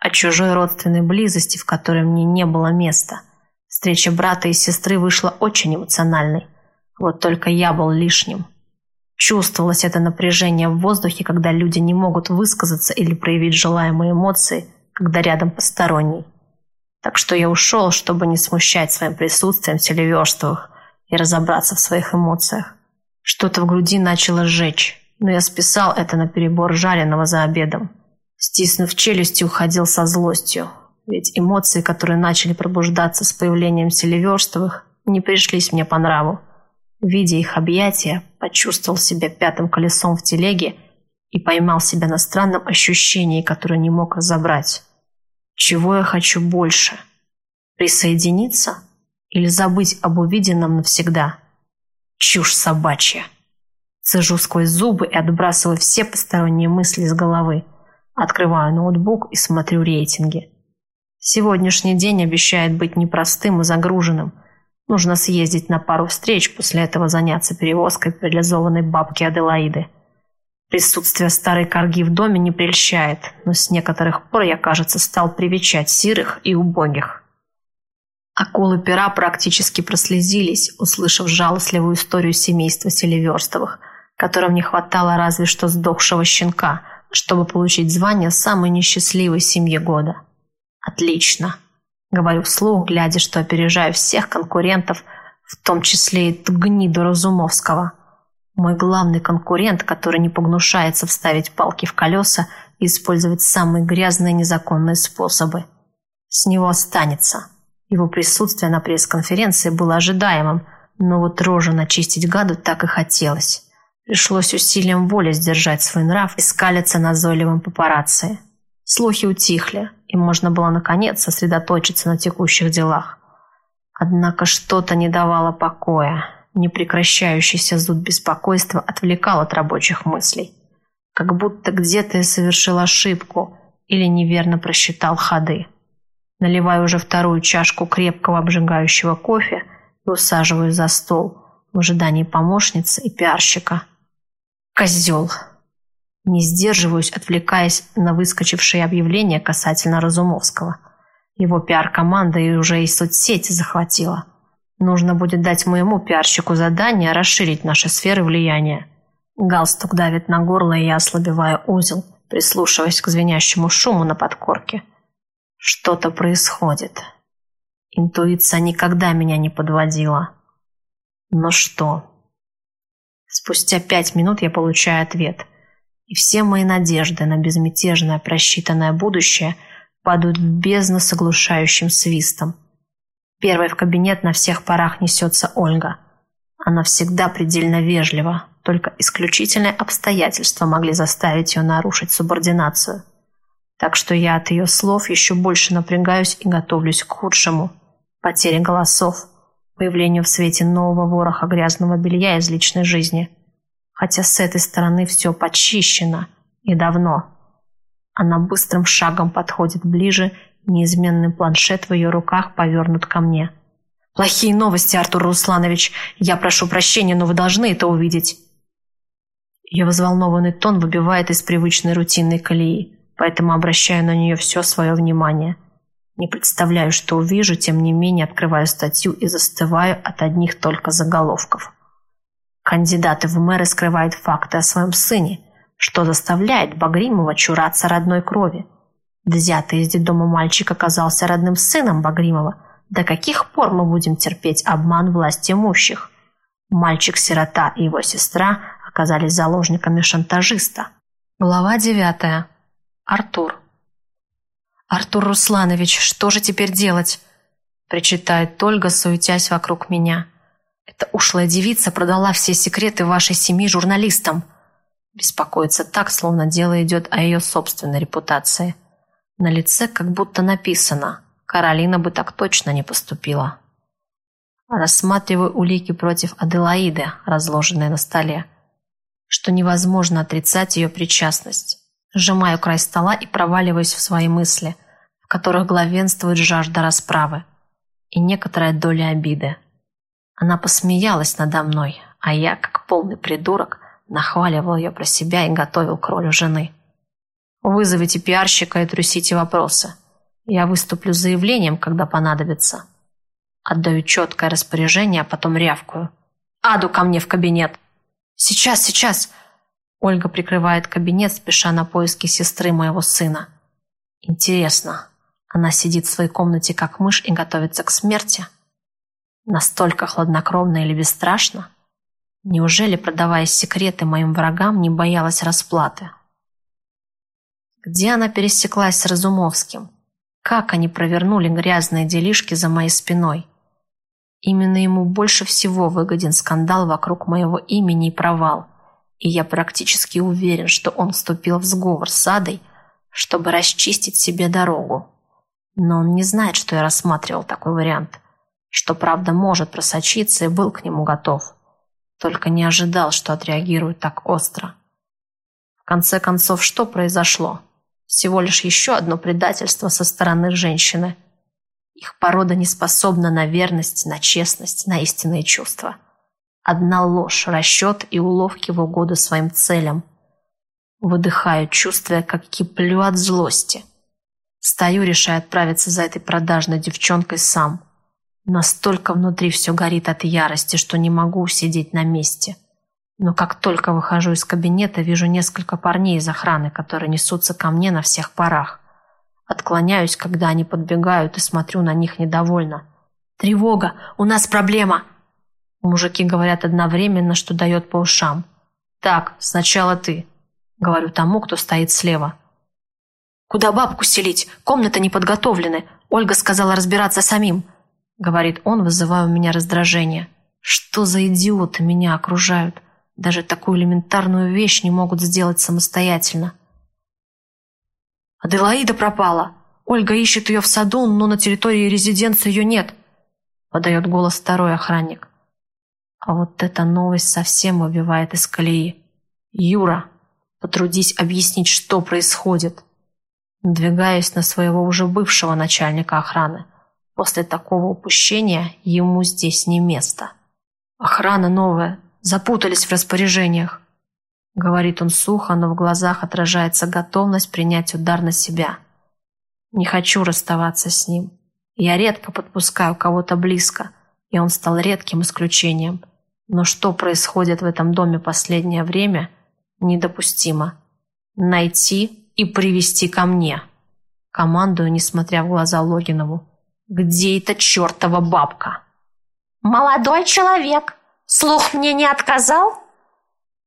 о чужой родственной близости, в которой мне не было места. Встреча брата и сестры вышла очень эмоциональной. Вот только я был лишним. Чувствовалось это напряжение в воздухе, когда люди не могут высказаться или проявить желаемые эмоции, когда рядом посторонний. Так что я ушел, чтобы не смущать своим присутствием Селиверстовых и разобраться в своих эмоциях. Что-то в груди начало сжечь но я списал это на перебор жареного за обедом. Стиснув челюсти, уходил со злостью, ведь эмоции, которые начали пробуждаться с появлением Селиверстовых, не пришлись мне по нраву. Видя их объятия, почувствовал себя пятым колесом в телеге и поймал себя на странном ощущении, которое не мог разобрать. Чего я хочу больше? Присоединиться или забыть об увиденном навсегда? Чушь собачья. Сажу сквозь зубы и отбрасываю все посторонние мысли из головы. Открываю ноутбук и смотрю рейтинги. Сегодняшний день обещает быть непростым и загруженным. Нужно съездить на пару встреч, после этого заняться перевозкой парализованной бабки Аделаиды. Присутствие старой корги в доме не прельщает, но с некоторых пор я, кажется, стал привечать сирых и убогих. Акулы пера практически прослезились, услышав жалостливую историю семейства Селиверстовых – которым не хватало разве что сдохшего щенка, чтобы получить звание самой несчастливой семьи года. «Отлично!» — говорю вслух, глядя, что опережаю всех конкурентов, в том числе и ту гниду Разумовского. Мой главный конкурент, который не погнушается вставить палки в колеса и использовать самые грязные незаконные способы. С него останется. Его присутствие на пресс-конференции было ожидаемым, но вот рожу начистить гаду так и хотелось. Пришлось усилием воли сдержать свой нрав и скалиться назойливым папарацци. Слухи утихли, и можно было наконец сосредоточиться на текущих делах. Однако что-то не давало покоя. Непрекращающийся зуд беспокойства отвлекал от рабочих мыслей. Как будто где-то я совершил ошибку или неверно просчитал ходы. Наливаю уже вторую чашку крепкого обжигающего кофе и усаживаюсь за стол в ожидании помощницы и пиарщика. Козел. Не сдерживаюсь, отвлекаясь на выскочившее объявление касательно Разумовского. Его пиар-команда и уже и соцсети захватила. Нужно будет дать моему пиарщику задание расширить наши сферы влияния. Галстук давит на горло, и я ослабеваю узел, прислушиваясь к звенящему шуму на подкорке. Что-то происходит. Интуиция никогда меня не подводила. Но что? Спустя пять минут я получаю ответ. И все мои надежды на безмятежное просчитанное будущее падают в бездну с оглушающим свистом. Первой в кабинет на всех парах несется Ольга. Она всегда предельно вежлива, только исключительные обстоятельства могли заставить ее нарушить субординацию. Так что я от ее слов еще больше напрягаюсь и готовлюсь к худшему. Потере голосов, появлению в свете нового вороха грязного белья из личной жизни. Хотя с этой стороны все почищено. И давно. Она быстрым шагом подходит ближе, неизменный планшет в ее руках повернут ко мне. «Плохие новости, Артур Русланович. Я прошу прощения, но вы должны это увидеть». Ее взволнованный тон выбивает из привычной рутинной колеи поэтому обращаю на нее все свое внимание. Не представляю, что увижу, тем не менее открываю статью и застываю от одних только заголовков. Кандидаты в мэры скрывают факты о своем сыне, что заставляет Багримова чураться родной крови. Взятый из детдома мальчик оказался родным сыном Багримова. До каких пор мы будем терпеть обман власти имущих? Мальчик-сирота и его сестра оказались заложниками шантажиста. Глава девятая. Артур. «Артур Русланович, что же теперь делать?» Причитает Ольга, суетясь вокруг меня. «Эта ушлая девица продала все секреты вашей семьи журналистам». Беспокоится так, словно дело идет о ее собственной репутации. На лице как будто написано «Каролина бы так точно не поступила». Рассматриваю улики против Аделаиды, разложенные на столе, что невозможно отрицать ее причастность. Сжимаю край стола и проваливаюсь в свои мысли, в которых главенствует жажда расправы и некоторая доля обиды. Она посмеялась надо мной, а я, как полный придурок, нахваливал ее про себя и готовил к роли жены. Вызовите пиарщика и трусите вопросы. Я выступлю с заявлением, когда понадобится. Отдаю четкое распоряжение, а потом рявкую. «Аду ко мне в кабинет!» «Сейчас, сейчас!» Ольга прикрывает кабинет, спеша на поиски сестры моего сына. Интересно, она сидит в своей комнате как мышь и готовится к смерти? Настолько хладнокровно или бесстрашно? Неужели, продавая секреты моим врагам, не боялась расплаты? Где она пересеклась с Разумовским? Как они провернули грязные делишки за моей спиной? Именно ему больше всего выгоден скандал вокруг моего имени и провал – и я практически уверен, что он вступил в сговор с Адой, чтобы расчистить себе дорогу. Но он не знает, что я рассматривал такой вариант, что правда может просочиться и был к нему готов. Только не ожидал, что отреагирует так остро. В конце концов, что произошло? Всего лишь еще одно предательство со стороны женщины. Их порода не способна на верность, на честность, на истинные чувства. Одна ложь, расчет и уловки в угоду своим целям. Выдыхаю, чувствуя, как киплю от злости. Стою, решая отправиться за этой продажной девчонкой сам. Настолько внутри все горит от ярости, что не могу сидеть на месте. Но как только выхожу из кабинета, вижу несколько парней из охраны, которые несутся ко мне на всех парах. Отклоняюсь, когда они подбегают, и смотрю на них недовольно. «Тревога! У нас проблема!» Мужики говорят одновременно, что дает по ушам. «Так, сначала ты», — говорю тому, кто стоит слева. «Куда бабку селить? Комната не подготовлены. Ольга сказала разбираться самим», — говорит он, вызывая у меня раздражение. «Что за идиоты меня окружают? Даже такую элементарную вещь не могут сделать самостоятельно». «Аделаида пропала. Ольга ищет ее в саду, но на территории резиденции ее нет», — подает голос второй охранник. А вот эта новость совсем выбивает из колеи. «Юра, потрудись объяснить, что происходит». Надвигаясь на своего уже бывшего начальника охраны. После такого упущения ему здесь не место. Охрана новая, запутались в распоряжениях. Говорит он сухо, но в глазах отражается готовность принять удар на себя. Не хочу расставаться с ним. Я редко подпускаю кого-то близко, и он стал редким исключением. Но что происходит в этом доме последнее время, недопустимо. Найти и привести ко мне. Командую, несмотря в глаза Логинову. Где эта чертова бабка? «Молодой человек, слух мне не отказал?»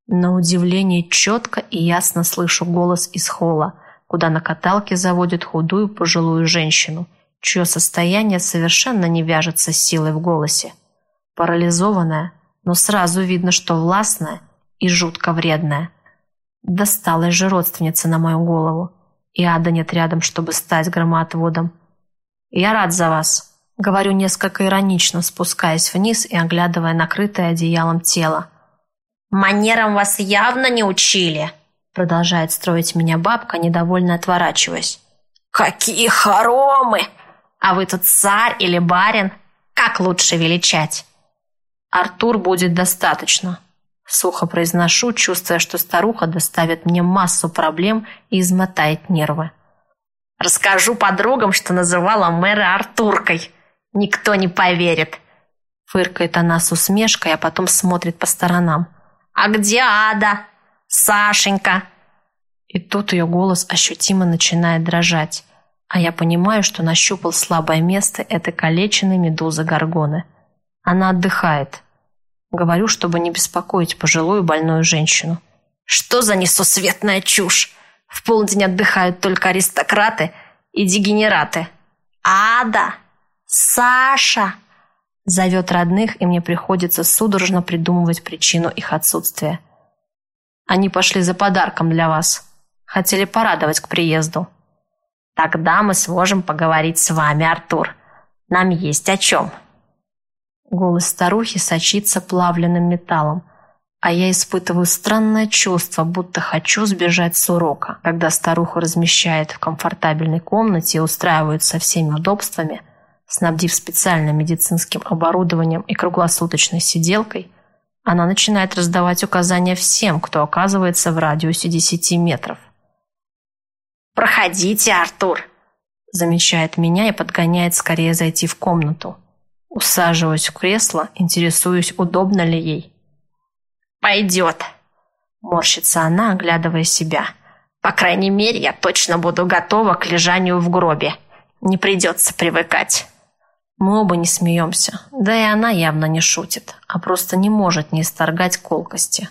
На удивление четко и ясно слышу голос из холла, куда на каталке заводят худую пожилую женщину, чье состояние совершенно не вяжется с силой в голосе. Парализованная, но сразу видно, что властная и жутко вредная. Досталась же родственница на мою голову, и ада нет рядом, чтобы стать громоотводом. «Я рад за вас», — говорю несколько иронично, спускаясь вниз и оглядывая накрытое одеялом тело. «Манерам вас явно не учили», — продолжает строить меня бабка, недовольно отворачиваясь. «Какие хоромы! А вы тут царь или барин? Как лучше величать?» «Артур будет достаточно», — сухо произношу, чувствуя, что старуха доставит мне массу проблем и измотает нервы. «Расскажу подругам, что называла мэра Артуркой. Никто не поверит». Фыркает она с усмешкой, а потом смотрит по сторонам. «А где Ада? Сашенька?» И тут ее голос ощутимо начинает дрожать, а я понимаю, что нащупал слабое место этой калеченной медузы Горгоны — она отдыхает. Говорю, чтобы не беспокоить пожилую больную женщину. Что за несусветная чушь? В полдень отдыхают только аристократы и дегенераты. Ада! Саша! Зовет родных, и мне приходится судорожно придумывать причину их отсутствия. Они пошли за подарком для вас. Хотели порадовать к приезду. Тогда мы сможем поговорить с вами, Артур. Нам есть о чем. Голос старухи сочится плавленным металлом, а я испытываю странное чувство, будто хочу сбежать с урока. Когда старуха размещает в комфортабельной комнате и устраивает со всеми удобствами, снабдив специальным медицинским оборудованием и круглосуточной сиделкой, она начинает раздавать указания всем, кто оказывается в радиусе 10 метров. «Проходите, Артур!» замечает меня и подгоняет скорее зайти в комнату. Усаживаюсь в кресло, интересуюсь, удобно ли ей. «Пойдет», — морщится она, оглядывая себя. «По крайней мере, я точно буду готова к лежанию в гробе. Не придется привыкать». Мы оба не смеемся, да и она явно не шутит, а просто не может не исторгать колкости.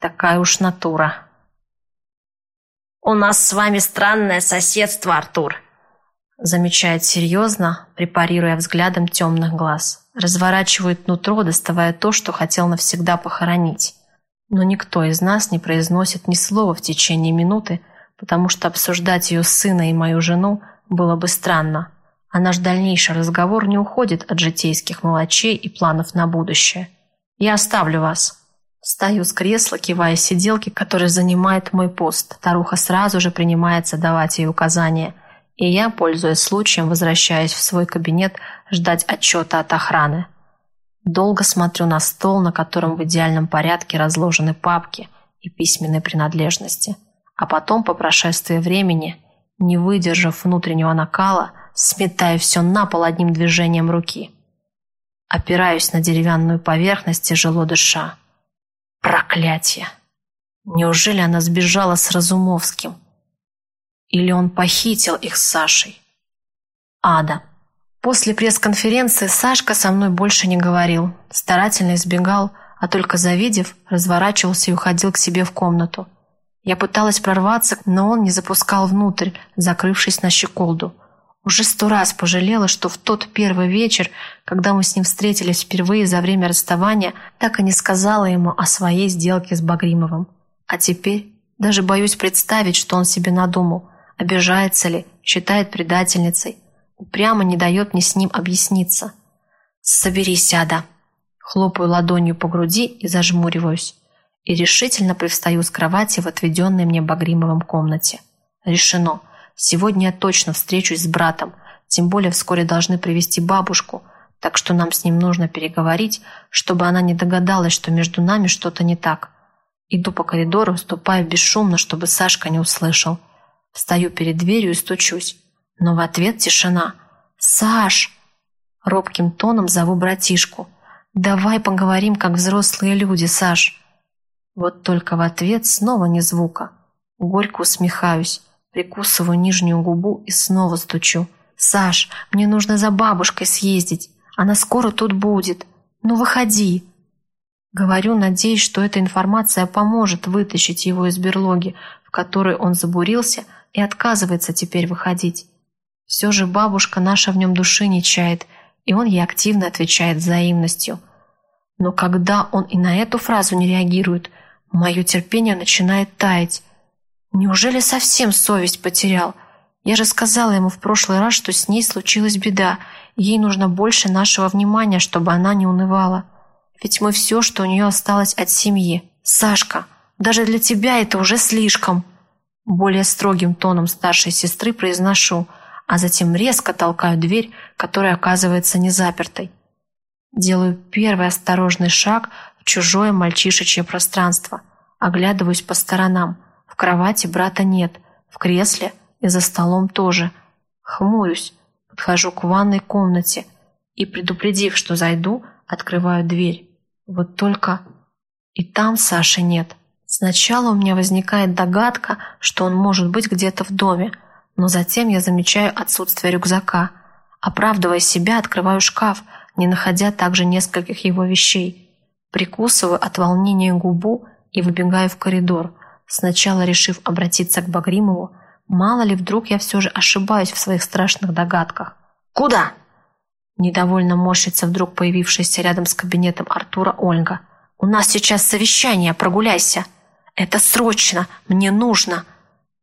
Такая уж натура. «У нас с вами странное соседство, Артур», Замечает серьезно, препарируя взглядом темных глаз. Разворачивает нутро, доставая то, что хотел навсегда похоронить. Но никто из нас не произносит ни слова в течение минуты, потому что обсуждать ее сына и мою жену было бы странно. А наш дальнейший разговор не уходит от житейских мелочей и планов на будущее. Я оставлю вас. Стою с кресла, кивая сиделке, которая занимает мой пост. Таруха сразу же принимается давать ей указания – и я, пользуясь случаем, возвращаюсь в свой кабинет ждать отчета от охраны. Долго смотрю на стол, на котором в идеальном порядке разложены папки и письменные принадлежности, а потом, по прошествии времени, не выдержав внутреннего накала, сметаю все на пол одним движением руки. Опираюсь на деревянную поверхность, тяжело дыша. Проклятие! Неужели она сбежала с Разумовским? Или он похитил их с Сашей? Ада. После пресс-конференции Сашка со мной больше не говорил, старательно избегал, а только завидев, разворачивался и уходил к себе в комнату. Я пыталась прорваться, но он не запускал внутрь, закрывшись на щеколду. Уже сто раз пожалела, что в тот первый вечер, когда мы с ним встретились впервые за время расставания, так и не сказала ему о своей сделке с Багримовым. А теперь даже боюсь представить, что он себе надумал. Обижается ли, считает предательницей. Упрямо не дает мне с ним объясниться. «Соберись, Ада!» Хлопаю ладонью по груди и зажмуриваюсь. И решительно привстаю с кровати в отведенной мне Багримовым комнате. Решено. Сегодня я точно встречусь с братом. Тем более вскоре должны привести бабушку. Так что нам с ним нужно переговорить, чтобы она не догадалась, что между нами что-то не так. Иду по коридору, ступаю бесшумно, чтобы Сашка не услышал. Встаю перед дверью и стучусь. Но в ответ тишина. «Саш!» Робким тоном зову братишку. «Давай поговорим, как взрослые люди, Саш!» Вот только в ответ снова ни звука. Горько усмехаюсь, прикусываю нижнюю губу и снова стучу. «Саш, мне нужно за бабушкой съездить. Она скоро тут будет. Ну, выходи!» Говорю, надеясь, что эта информация поможет вытащить его из берлоги, в которой он забурился и отказывается теперь выходить. Все же бабушка наша в нем души не чает, и он ей активно отвечает взаимностью. Но когда он и на эту фразу не реагирует, мое терпение начинает таять. Неужели совсем совесть потерял? Я же сказала ему в прошлый раз, что с ней случилась беда, ей нужно больше нашего внимания, чтобы она не унывала. Ведь мы все, что у нее осталось от семьи. Сашка, даже для тебя это уже слишком. Более строгим тоном старшей сестры произношу, а затем резко толкаю дверь, которая оказывается не запертой. Делаю первый осторожный шаг в чужое мальчишечье пространство. Оглядываюсь по сторонам. В кровати брата нет, в кресле и за столом тоже. Хмурюсь, подхожу к ванной комнате и, предупредив, что зайду, открываю дверь. Вот только и там Саши нет. Сначала у меня возникает догадка, что он может быть где-то в доме, но затем я замечаю отсутствие рюкзака. Оправдывая себя, открываю шкаф, не находя также нескольких его вещей. Прикусываю от волнения губу и выбегаю в коридор, сначала решив обратиться к Багримову, мало ли вдруг я все же ошибаюсь в своих страшных догадках. «Куда?» Недовольно морщится вдруг появившаяся рядом с кабинетом Артура Ольга. «У нас сейчас совещание, прогуляйся!» «Это срочно! Мне нужно!»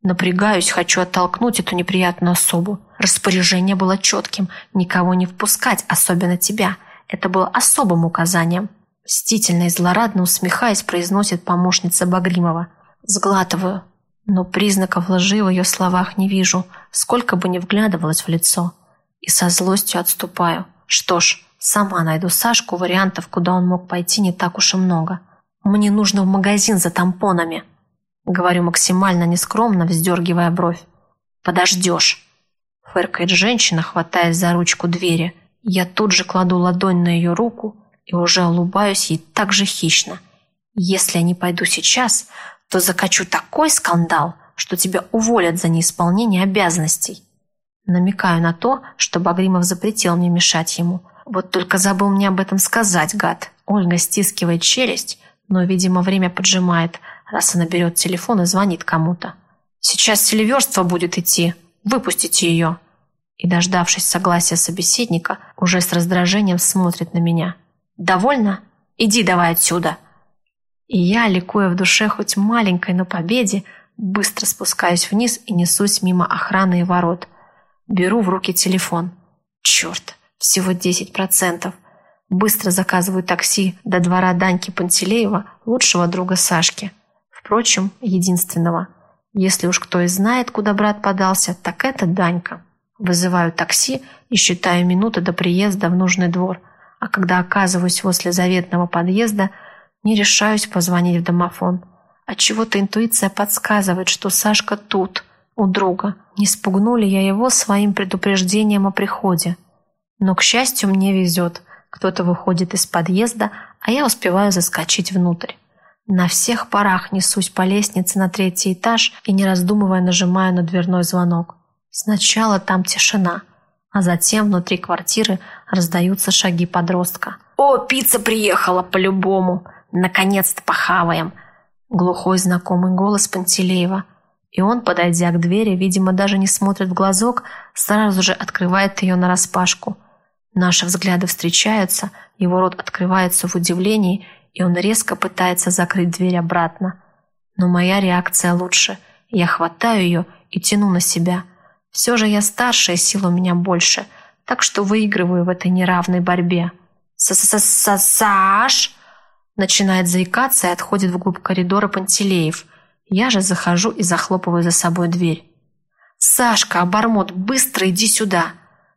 Напрягаюсь, хочу оттолкнуть эту неприятную особу. Распоряжение было четким – никого не впускать, особенно тебя. Это было особым указанием. Мстительно и злорадно усмехаясь, произносит помощница Багримова. Сглатываю, но признаков лжи в ее словах не вижу, сколько бы ни вглядывалась в лицо и со злостью отступаю. Что ж, сама найду Сашку, вариантов, куда он мог пойти, не так уж и много. Мне нужно в магазин за тампонами. Говорю максимально нескромно, вздергивая бровь. Подождешь. Фыркает женщина, хватаясь за ручку двери. Я тут же кладу ладонь на ее руку и уже улыбаюсь ей так же хищно. Если я не пойду сейчас, то закачу такой скандал, что тебя уволят за неисполнение обязанностей. Намекаю на то, что Багримов запретил мне мешать ему. Вот только забыл мне об этом сказать, гад. Ольга стискивает челюсть, но, видимо, время поджимает, раз она берет телефон и звонит кому-то. «Сейчас телеверство будет идти. Выпустите ее!» И, дождавшись согласия собеседника, уже с раздражением смотрит на меня. «Довольно? Иди давай отсюда!» И я, ликуя в душе хоть маленькой, но победе, быстро спускаюсь вниз и несусь мимо охраны и ворот – Беру в руки телефон. Черт, всего 10%. Быстро заказываю такси до двора Даньки Пантелеева, лучшего друга Сашки. Впрочем, единственного. Если уж кто и знает, куда брат подался, так это Данька. Вызываю такси и считаю минуты до приезда в нужный двор. А когда оказываюсь возле заветного подъезда, не решаюсь позвонить в домофон. Отчего-то интуиция подсказывает, что Сашка тут – у друга. Не спугнули я его своим предупреждением о приходе. Но, к счастью, мне везет. Кто-то выходит из подъезда, а я успеваю заскочить внутрь. На всех парах несусь по лестнице на третий этаж и, не раздумывая, нажимаю на дверной звонок. Сначала там тишина, а затем внутри квартиры раздаются шаги подростка. «О, пицца приехала по-любому! Наконец-то похаваем!» Глухой знакомый голос Пантелеева – И он, подойдя к двери, видимо, даже не смотрит в глазок, сразу же открывает ее нараспашку. Наши взгляды встречаются, его рот открывается в удивлении, и он резко пытается закрыть дверь обратно. Но моя реакция лучше. Я хватаю ее и тяну на себя. Все же я старше, и сил у меня больше, так что выигрываю в этой неравной борьбе. «Са-са-са-Саш!» Начинает заикаться и отходит вглубь коридора Пантелеев. Я же захожу и захлопываю за собой дверь. «Сашка, обормот, быстро иди сюда!»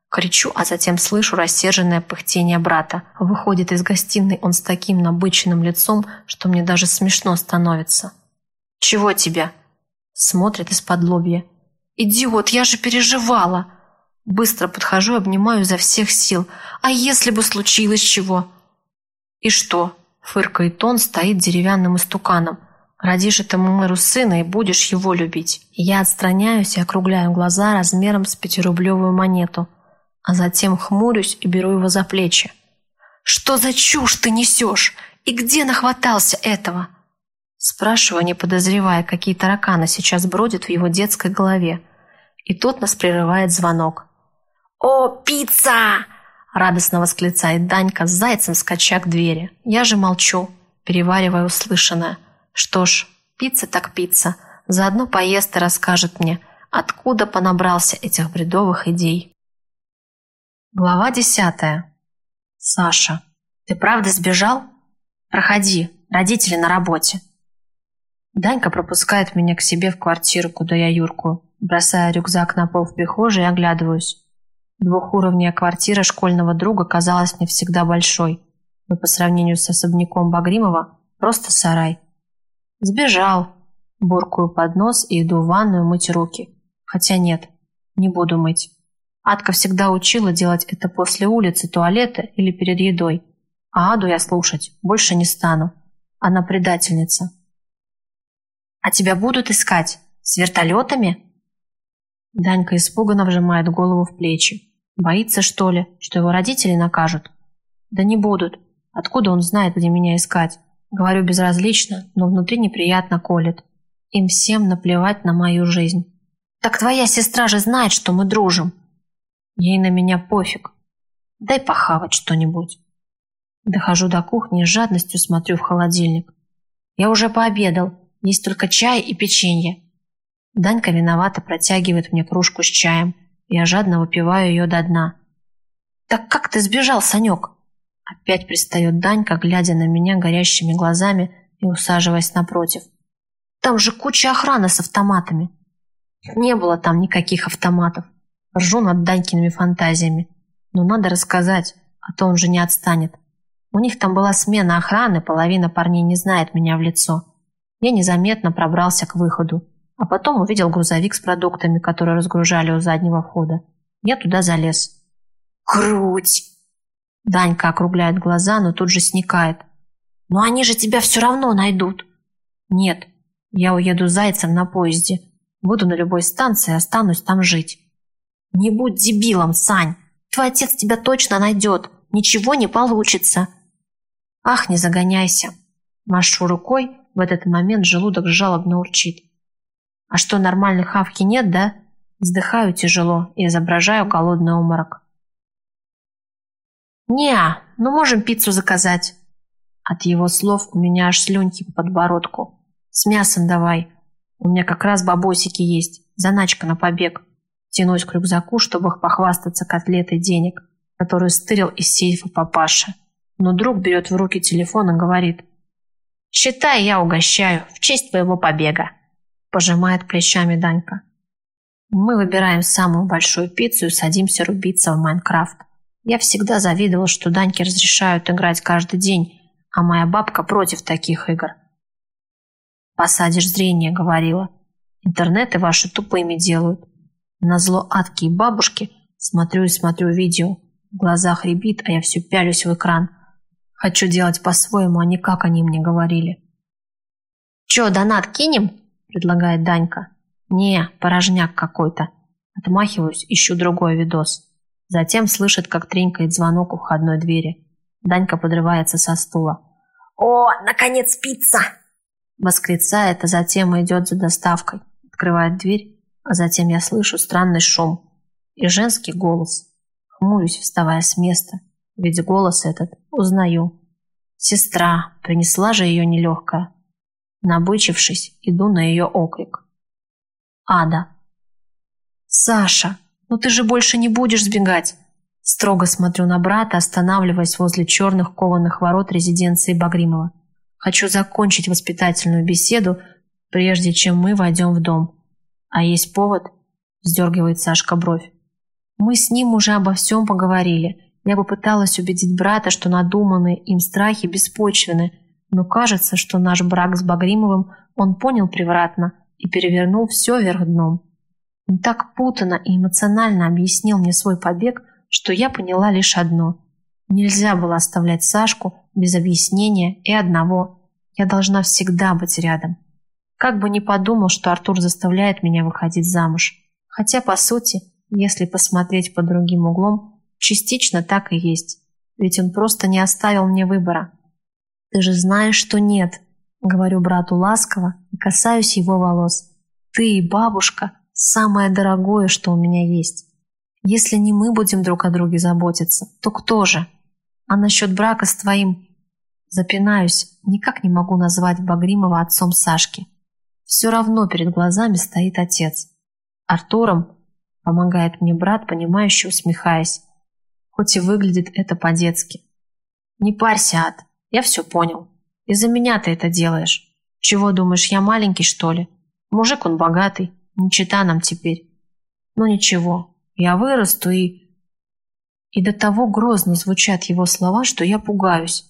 Кричу, а затем слышу рассерженное пыхтение брата. Выходит из гостиной он с таким набыченным лицом, что мне даже смешно становится. «Чего тебе?» Смотрит из-под лобья. «Идиот, я же переживала!» Быстро подхожу и обнимаю изо всех сил. «А если бы случилось чего?» «И что?» Фыркает он, стоит деревянным истуканом. Родишь этому мэру сына и будешь его любить. Я отстраняюсь и округляю глаза размером с пятирублевую монету, а затем хмурюсь и беру его за плечи. «Что за чушь ты несешь? И где нахватался этого?» Спрашиваю, не подозревая, какие тараканы сейчас бродят в его детской голове. И тот нас прерывает звонок. «О, пицца!» Радостно восклицает Данька с зайцем, скача к двери. Я же молчу, переваривая услышанное. Что ж, пицца так пицца. Заодно поест и расскажет мне, откуда понабрался этих бредовых идей. Глава десятая. Саша. Ты правда сбежал? Проходи, родители на работе. Данька пропускает меня к себе в квартиру, куда я юркую. Бросая рюкзак на пол в прихожей оглядываюсь. Двухуровневая квартира школьного друга казалась мне всегда большой, но по сравнению с особняком Багримова просто сарай. Сбежал. Буркую под нос и иду в ванную мыть руки. Хотя нет, не буду мыть. Адка всегда учила делать это после улицы, туалета или перед едой. А Аду я слушать больше не стану. Она предательница. «А тебя будут искать? С вертолетами?» Данька испуганно вжимает голову в плечи. Боится, что ли, что его родители накажут? Да не будут. Откуда он знает, где меня искать? Говорю безразлично, но внутри неприятно колет. Им всем наплевать на мою жизнь. Так твоя сестра же знает, что мы дружим. Ей на меня пофиг. Дай похавать что-нибудь. Дохожу до кухни с жадностью смотрю в холодильник. Я уже пообедал, есть только чай и печенье. Данька виновато протягивает мне кружку с чаем. Я жадно выпиваю ее до дна. «Так как ты сбежал, Санек?» Опять пристает Данька, глядя на меня горящими глазами и усаживаясь напротив. «Там же куча охраны с автоматами». Не было там никаких автоматов. Ржу над Данькиными фантазиями. Но надо рассказать, а то он же не отстанет. У них там была смена охраны, половина парней не знает меня в лицо. Я незаметно пробрался к выходу. А потом увидел грузовик с продуктами, которые разгружали у заднего входа. Я туда залез. «Круть!» Данька округляет глаза, но тут же сникает. «Но они же тебя все равно найдут!» «Нет, я уеду зайцем на поезде. Буду на любой станции, останусь там жить». «Не будь дебилом, Сань! Твой отец тебя точно найдет. Ничего не получится!» «Ах, не загоняйся!» Машу рукой, в этот момент желудок жалобно урчит. А что, нормальной хавки нет, да? Вздыхаю тяжело и изображаю голодный уморок. не ну можем пиццу заказать». От его слов у меня аж слюнки по подбородку. «С мясом давай. У меня как раз бабосики есть. Заначка на побег». Тянусь к рюкзаку, чтобы похвастаться котлетой денег, которую стырил из сейфа папаша. Но друг берет в руки телефон и говорит. «Считай, я угощаю в честь твоего побега». Пожимает плечами Данька. Мы выбираем самую большую пиццу и садимся рубиться в Майнкрафт. Я всегда завидовал, что Даньке разрешают играть каждый день, а моя бабка против таких игр. «Посадишь зрение», — говорила. «Интернеты ваши тупыми делают». На зло адки и бабушки смотрю и смотрю видео. В глазах рябит, а я все пялюсь в экран. Хочу делать по-своему, а не как они мне говорили. «Че, донат кинем?» Предлагает Данька. «Не, порожняк какой-то». Отмахиваюсь, ищу другой видос. Затем слышит, как тренькает звонок у входной двери. Данька подрывается со стула. «О, наконец пицца!» Восклицает, а затем идет за доставкой, от открывает дверь, а затем я слышу странный шум и женский голос. Хмурюсь, вставая с места, ведь голос этот узнаю. Сестра, принесла же ее нелегкая. Набычившись, иду на ее окрик. Ада. «Саша, ну ты же больше не будешь сбегать!» Строго смотрю на брата, останавливаясь возле черных кованых ворот резиденции Багримова. Хочу закончить воспитательную беседу, прежде чем мы войдем в дом. А есть повод? Сдергивает Сашка бровь. Мы с ним уже обо всем поговорили. Я попыталась убедить брата, что надуманные им страхи беспочвены, но кажется, что наш брак с Багримовым он понял превратно и перевернул все вверх дном. Он так путано и эмоционально объяснил мне свой побег, что я поняла лишь одно. Нельзя было оставлять Сашку без объяснения и одного. Я должна всегда быть рядом. Как бы ни подумал, что Артур заставляет меня выходить замуж. Хотя, по сути, если посмотреть под другим углом, частично так и есть. Ведь он просто не оставил мне выбора. «Ты же знаешь, что нет», — говорю брату ласково и касаюсь его волос. «Ты и бабушка — самое дорогое, что у меня есть». Если не мы будем друг о друге заботиться, то кто же? А насчет брака с твоим... Запинаюсь, никак не могу назвать Багримова отцом Сашки. Все равно перед глазами стоит отец. Артуром помогает мне брат, понимающе усмехаясь. Хоть и выглядит это по-детски. Не парься, Ад, я все понял. Из-за меня ты это делаешь. Чего думаешь, я маленький, что ли? Мужик он богатый, не чита нам теперь. Ну ничего, я вырасту и... И до того грозно звучат его слова, что я пугаюсь.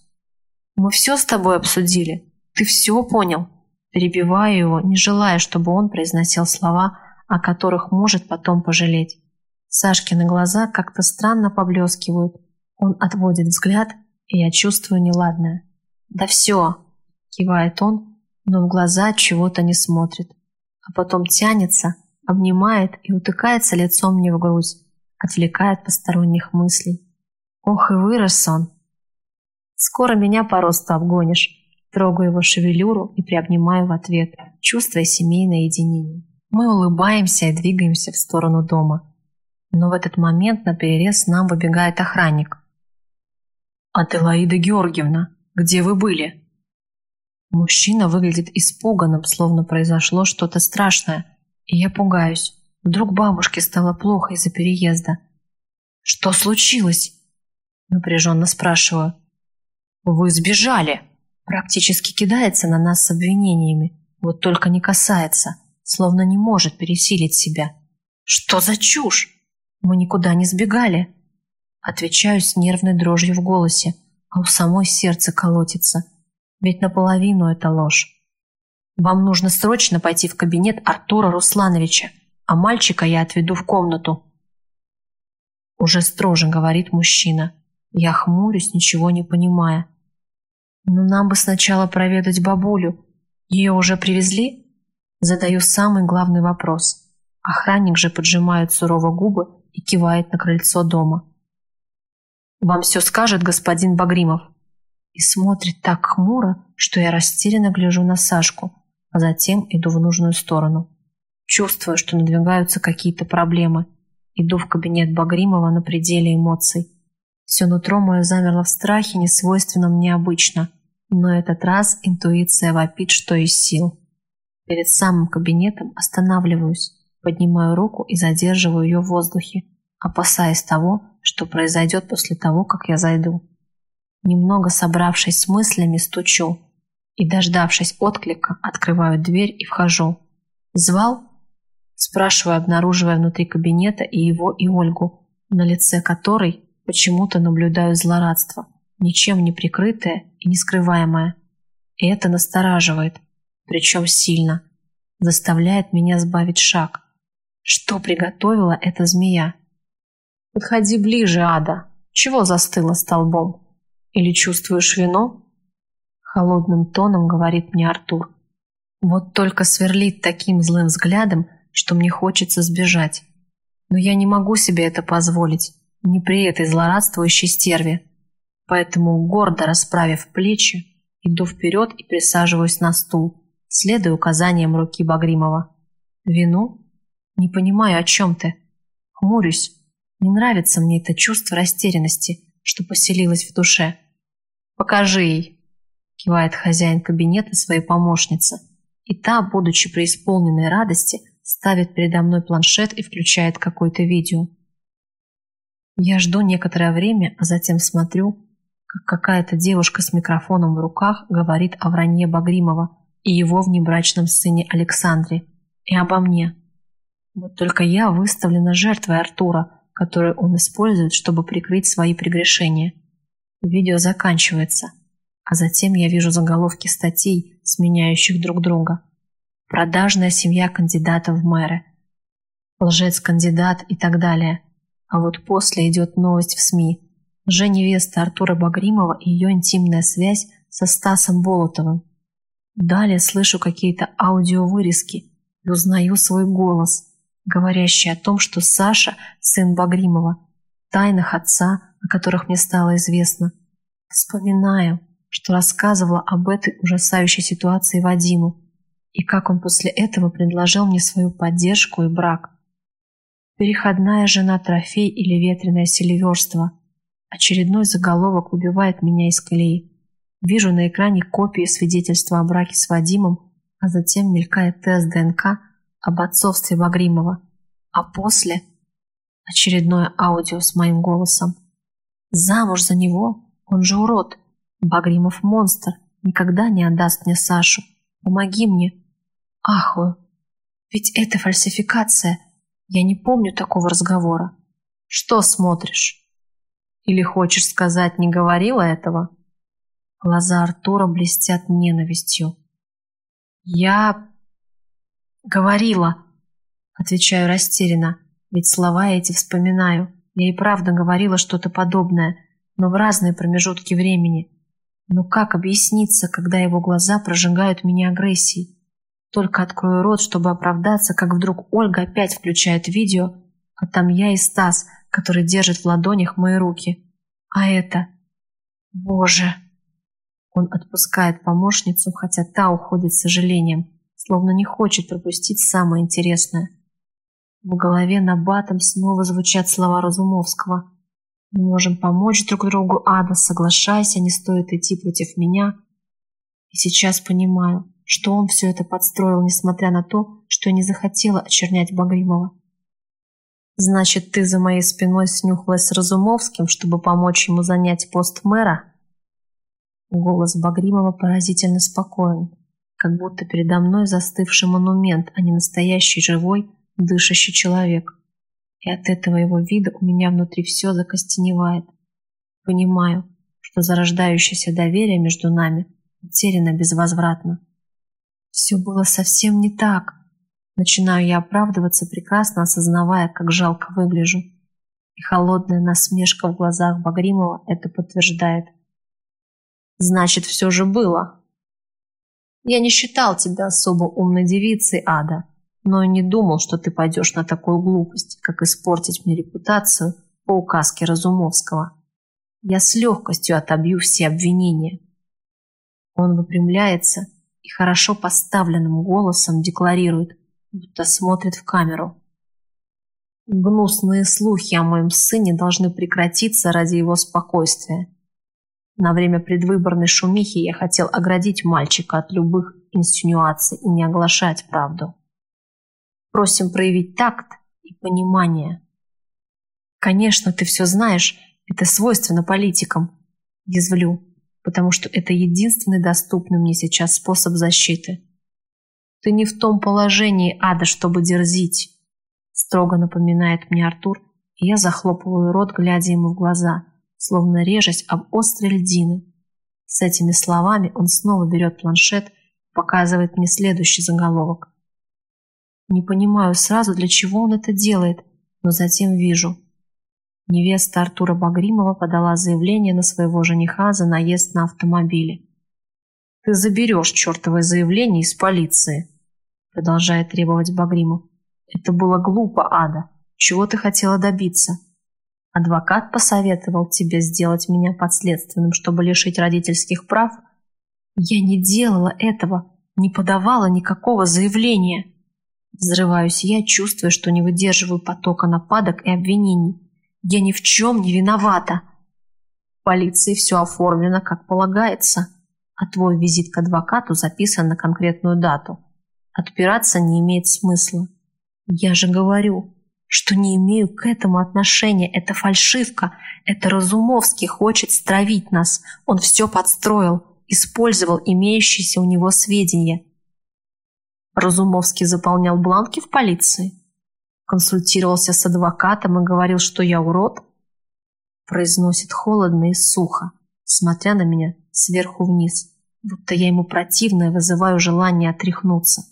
Мы все с тобой обсудили. Ты все понял. Перебиваю его, не желая, чтобы он произносил слова, о которых может потом пожалеть. Сашкины глаза как-то странно поблескивают. Он отводит взгляд, и я чувствую неладное. «Да все!» – кивает он, но в глаза чего-то не смотрит. А потом тянется, обнимает и утыкается лицом мне в грудь, отвлекает посторонних мыслей. Ох, и вырос он. Скоро меня по росту обгонишь. Трогаю его шевелюру и приобнимаю в ответ, чувствуя семейное единение. Мы улыбаемся и двигаемся в сторону дома. Но в этот момент на перерез нам выбегает охранник. «Аделаида Георгиевна, где вы были?» Мужчина выглядит испуганным, словно произошло что-то страшное, и я пугаюсь. Вдруг бабушке стало плохо из-за переезда. «Что случилось?» Напряженно спрашиваю. «Вы сбежали!» Практически кидается на нас с обвинениями. Вот только не касается, словно не может пересилить себя. «Что за чушь? Мы никуда не сбегали!» Отвечаю с нервной дрожью в голосе, а у самой сердце колотится. Ведь наполовину это ложь. Вам нужно срочно пойти в кабинет Артура Руслановича, а мальчика я отведу в комнату. Уже строже говорит мужчина. Я хмурюсь, ничего не понимая. Но нам бы сначала проведать бабулю. Ее уже привезли? Задаю самый главный вопрос. Охранник же поджимает сурово губы и кивает на крыльцо дома. «Вам все скажет господин Багримов». И смотрит так хмуро, что я растерянно гляжу на Сашку – а затем иду в нужную сторону. Чувствую, что надвигаются какие-то проблемы. Иду в кабинет Багримова на пределе эмоций. Все нутро мое замерло в страхе, несвойственном мне обычно. Но этот раз интуиция вопит, что из сил. Перед самым кабинетом останавливаюсь, поднимаю руку и задерживаю ее в воздухе, опасаясь того, что произойдет после того, как я зайду. Немного собравшись с мыслями, стучу и, дождавшись отклика, открываю дверь и вхожу. «Звал?» Спрашиваю, обнаруживая внутри кабинета и его, и Ольгу, на лице которой почему-то наблюдаю злорадство, ничем не прикрытое и не скрываемое. И это настораживает, причем сильно, заставляет меня сбавить шаг. Что приготовила эта змея? «Подходи ближе, Ада. Чего застыла столбом? Или чувствуешь вино?» Холодным тоном говорит мне Артур. Вот только сверлит таким злым взглядом, что мне хочется сбежать. Но я не могу себе это позволить, не при этой злорадствующей стерве. Поэтому, гордо расправив плечи, иду вперед и присаживаюсь на стул, следуя указаниям руки Багримова. Вину? Не понимаю, о чем ты. Хмурюсь. Не нравится мне это чувство растерянности, что поселилось в душе. «Покажи ей», — кивает хозяин кабинета своей помощницы. И та, будучи преисполненной радости, ставит передо мной планшет и включает какое-то видео. Я жду некоторое время, а затем смотрю, как какая-то девушка с микрофоном в руках говорит о вранье Багримова и его внебрачном сыне Александре, и обо мне. Вот только я выставлена жертвой Артура, которую он использует, чтобы прикрыть свои прегрешения. Видео заканчивается, а затем я вижу заголовки статей, сменяющих друг друга. Продажная семья кандидата в мэры. Лжец-кандидат и так далее. А вот после идет новость в СМИ. Лже-невеста Артура Багримова и ее интимная связь со Стасом Болотовым. Далее слышу какие-то аудиовырезки и узнаю свой голос – говорящий о том, что Саша – сын Багримова, тайнах отца, о которых мне стало известно. Вспоминаю, что рассказывала об этой ужасающей ситуации Вадиму и как он после этого предложил мне свою поддержку и брак. Переходная жена трофей или ветреное селиверство. Очередной заголовок убивает меня из колеи. Вижу на экране копии свидетельства о браке с Вадимом, а затем мелькает тест ДНК – об отцовстве Багримова, а после очередное аудио с моим голосом. Замуж за него? Он же урод. Багримов монстр. Никогда не отдаст мне Сашу. Помоги мне. Ахую. Ведь это фальсификация. Я не помню такого разговора. Что смотришь? Или хочешь сказать, не говорила этого? Глаза Артура блестят ненавистью. Я «Говорила», — отвечаю растерянно, ведь слова эти вспоминаю. Я и правда говорила что-то подобное, но в разные промежутки времени. Но как объясниться, когда его глаза прожигают меня агрессией? Только открою рот, чтобы оправдаться, как вдруг Ольга опять включает видео, а там я и Стас, который держит в ладонях мои руки. А это... Боже! Он отпускает помощницу, хотя та уходит с сожалением словно не хочет пропустить самое интересное. В голове на батом снова звучат слова Разумовского. «Мы можем помочь друг другу, Ада, соглашайся, не стоит идти против меня». И сейчас понимаю, что он все это подстроил, несмотря на то, что не захотела очернять Багримова. «Значит, ты за моей спиной снюхалась с Разумовским, чтобы помочь ему занять пост мэра?» Голос Багримова поразительно спокоен как будто передо мной застывший монумент, а не настоящий живой, дышащий человек. И от этого его вида у меня внутри все закостеневает. Понимаю, что зарождающееся доверие между нами утеряно безвозвратно. Все было совсем не так. Начинаю я оправдываться, прекрасно осознавая, как жалко выгляжу. И холодная насмешка в глазах Багримова это подтверждает. «Значит, все же было», я не считал тебя особо умной девицей, Ада, но и не думал, что ты пойдешь на такую глупость, как испортить мне репутацию по указке Разумовского. Я с легкостью отобью все обвинения. Он выпрямляется и хорошо поставленным голосом декларирует, будто смотрит в камеру. Гнусные слухи о моем сыне должны прекратиться ради его спокойствия. На время предвыборной шумихи я хотел оградить мальчика от любых инсинуаций и не оглашать правду. Просим проявить такт и понимание. Конечно, ты все знаешь, это свойственно политикам. Язвлю, потому что это единственный доступный мне сейчас способ защиты. Ты не в том положении, Ада, чтобы дерзить, строго напоминает мне Артур, и я захлопываю рот, глядя ему в глаза – словно режась об острые льдины. С этими словами он снова берет планшет, показывает мне следующий заголовок. Не понимаю сразу, для чего он это делает, но затем вижу. Невеста Артура Багримова подала заявление на своего жениха за наезд на автомобиле. «Ты заберешь чертовое заявление из полиции», продолжает требовать Багримов. «Это было глупо, Ада. Чего ты хотела добиться?» Адвокат посоветовал тебе сделать меня подследственным, чтобы лишить родительских прав? Я не делала этого, не подавала никакого заявления. Взрываюсь я, чувствуя, что не выдерживаю потока нападок и обвинений. Я ни в чем не виновата. В полиции все оформлено, как полагается, а твой визит к адвокату записан на конкретную дату. Отпираться не имеет смысла. Я же говорю, что не имею к этому отношения. Это фальшивка. Это Разумовский хочет стравить нас. Он все подстроил, использовал имеющиеся у него сведения. Разумовский заполнял бланки в полиции. Консультировался с адвокатом и говорил, что я урод. Произносит холодно и сухо, смотря на меня сверху вниз, будто я ему противно и вызываю желание отряхнуться.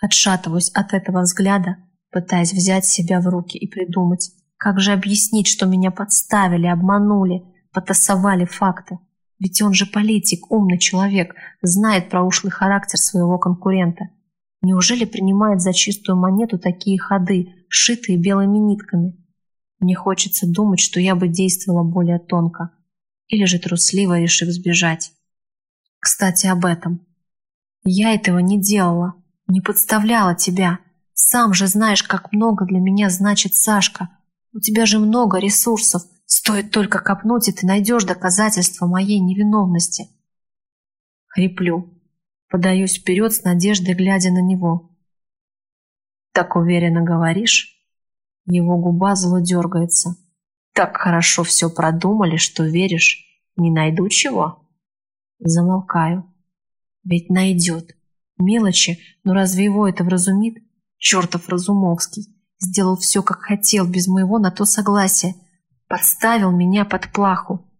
Отшатываюсь от этого взгляда, пытаясь взять себя в руки и придумать, как же объяснить, что меня подставили, обманули, потасовали факты. Ведь он же политик, умный человек, знает про ушлый характер своего конкурента. Неужели принимает за чистую монету такие ходы, шитые белыми нитками? Мне хочется думать, что я бы действовала более тонко. Или же трусливо, решив сбежать. Кстати, об этом. Я этого не делала, не подставляла тебя. Сам же знаешь, как много для меня значит Сашка. У тебя же много ресурсов. Стоит только копнуть, и ты найдешь доказательства моей невиновности. Хриплю. Подаюсь вперед с надеждой, глядя на него. Так уверенно говоришь? Его губа зло дергается. Так хорошо все продумали, что веришь. Не найду чего? Замолкаю. Ведь найдет. Мелочи, но разве его это вразумит? Чертов Разумовский. Сделал все, как хотел, без моего на то согласия. Подставил меня под плаху.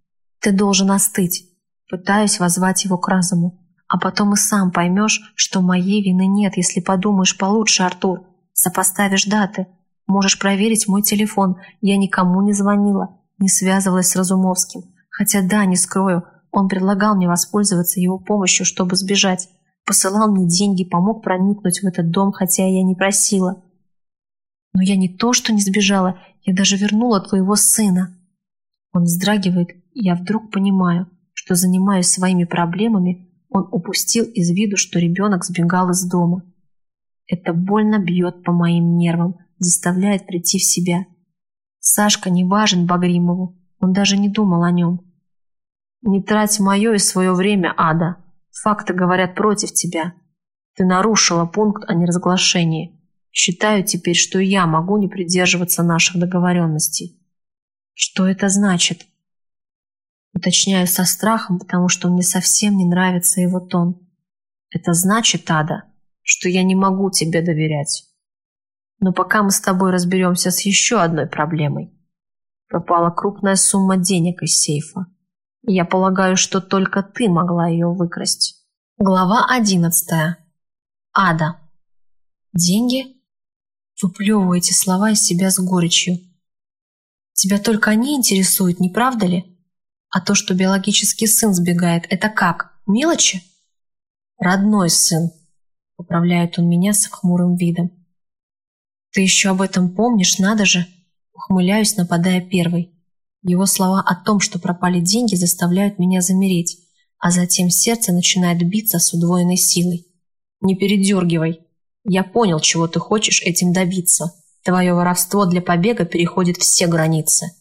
Ты должен остыть. Пытаюсь возвать его к разуму. А потом и сам поймешь, что моей вины нет, если подумаешь получше, Артур. Сопоставишь даты. Можешь проверить мой телефон. Я никому не звонила, не связывалась с Разумовским. Хотя да, не скрою, он предлагал мне воспользоваться его помощью, чтобы сбежать. Посылал мне деньги, помог проникнуть в этот дом, хотя я не просила. Но я не то, что не сбежала, я даже вернула твоего сына. Он вздрагивает, и я вдруг понимаю, что, занимаясь своими проблемами, он упустил из виду, что ребенок сбегал из дома. Это больно бьет по моим нервам, заставляет прийти в себя. Сашка не важен Багримову, он даже не думал о нем. Не трать мое и свое время, Ада. Факты говорят против тебя. Ты нарушила пункт о неразглашении. Считаю теперь, что я могу не придерживаться наших договоренностей. Что это значит? Уточняю со страхом, потому что мне совсем не нравится его тон. Это значит, Ада, что я не могу тебе доверять. Но пока мы с тобой разберемся с еще одной проблемой. Пропала крупная сумма денег из сейфа. Я полагаю, что только ты могла ее выкрасть. Глава одиннадцатая. Ада. Деньги? Выплевываю эти слова из себя с горечью. Тебя только они интересуют, не правда ли? А то, что биологический сын сбегает, это как? Мелочи? Родной сын, поправляет он меня с хмурым видом. Ты еще об этом помнишь, надо же? Ухмыляюсь, нападая первой. Его слова о том, что пропали деньги, заставляют меня замереть, а затем сердце начинает биться с удвоенной силой. Не передергивай, я понял, чего ты хочешь этим добиться. Твое воровство для побега переходит все границы.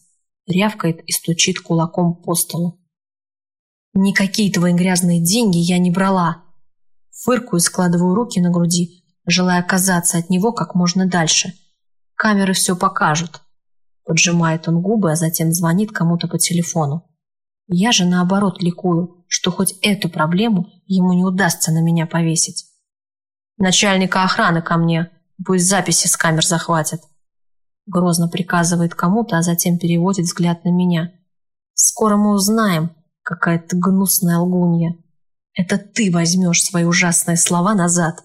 Рявкает и стучит кулаком по столу. Никакие твои грязные деньги я не брала. Фыркую складываю руки на груди, желая оказаться от него как можно дальше. Камеры все покажут. Поджимает он губы, а затем звонит кому-то по телефону. Я же наоборот ликую, что хоть эту проблему ему не удастся на меня повесить. Начальника охраны ко мне. Пусть записи с камер захватят. Грозно приказывает кому-то, а затем переводит взгляд на меня. Скоро мы узнаем, какая ты гнусная лгунья. Это ты возьмешь свои ужасные слова назад.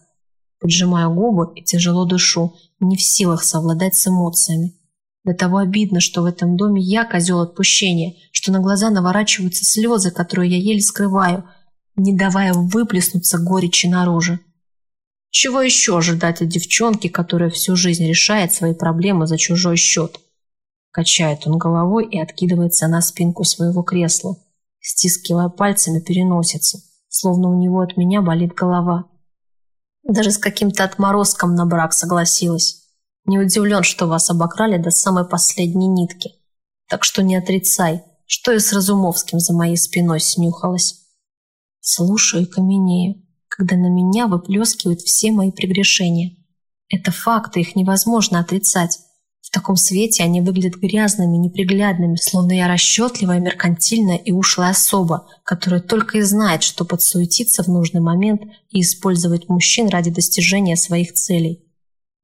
Поджимаю губы и тяжело дышу, не в силах совладать с эмоциями. До того обидно, что в этом доме я козел отпущения, что на глаза наворачиваются слезы, которые я еле скрываю, не давая выплеснуться горечи наружу. Чего еще ожидать от девчонки, которая всю жизнь решает свои проблемы за чужой счет? Качает он головой и откидывается на спинку своего кресла, стискивая пальцами переносицу, словно у него от меня болит голова. Даже с каким-то отморозком на брак согласилась. Не удивлен, что вас обокрали до самой последней нитки. Так что не отрицай, что и с Разумовским за моей спиной снюхалась. Слушаю и каменею, когда на меня выплескивают все мои прегрешения. Это факты, их невозможно отрицать. В таком свете они выглядят грязными, неприглядными, словно я расчетливая, меркантильная и ушлая особа, которая только и знает, что подсуетиться в нужный момент и использовать мужчин ради достижения своих целей.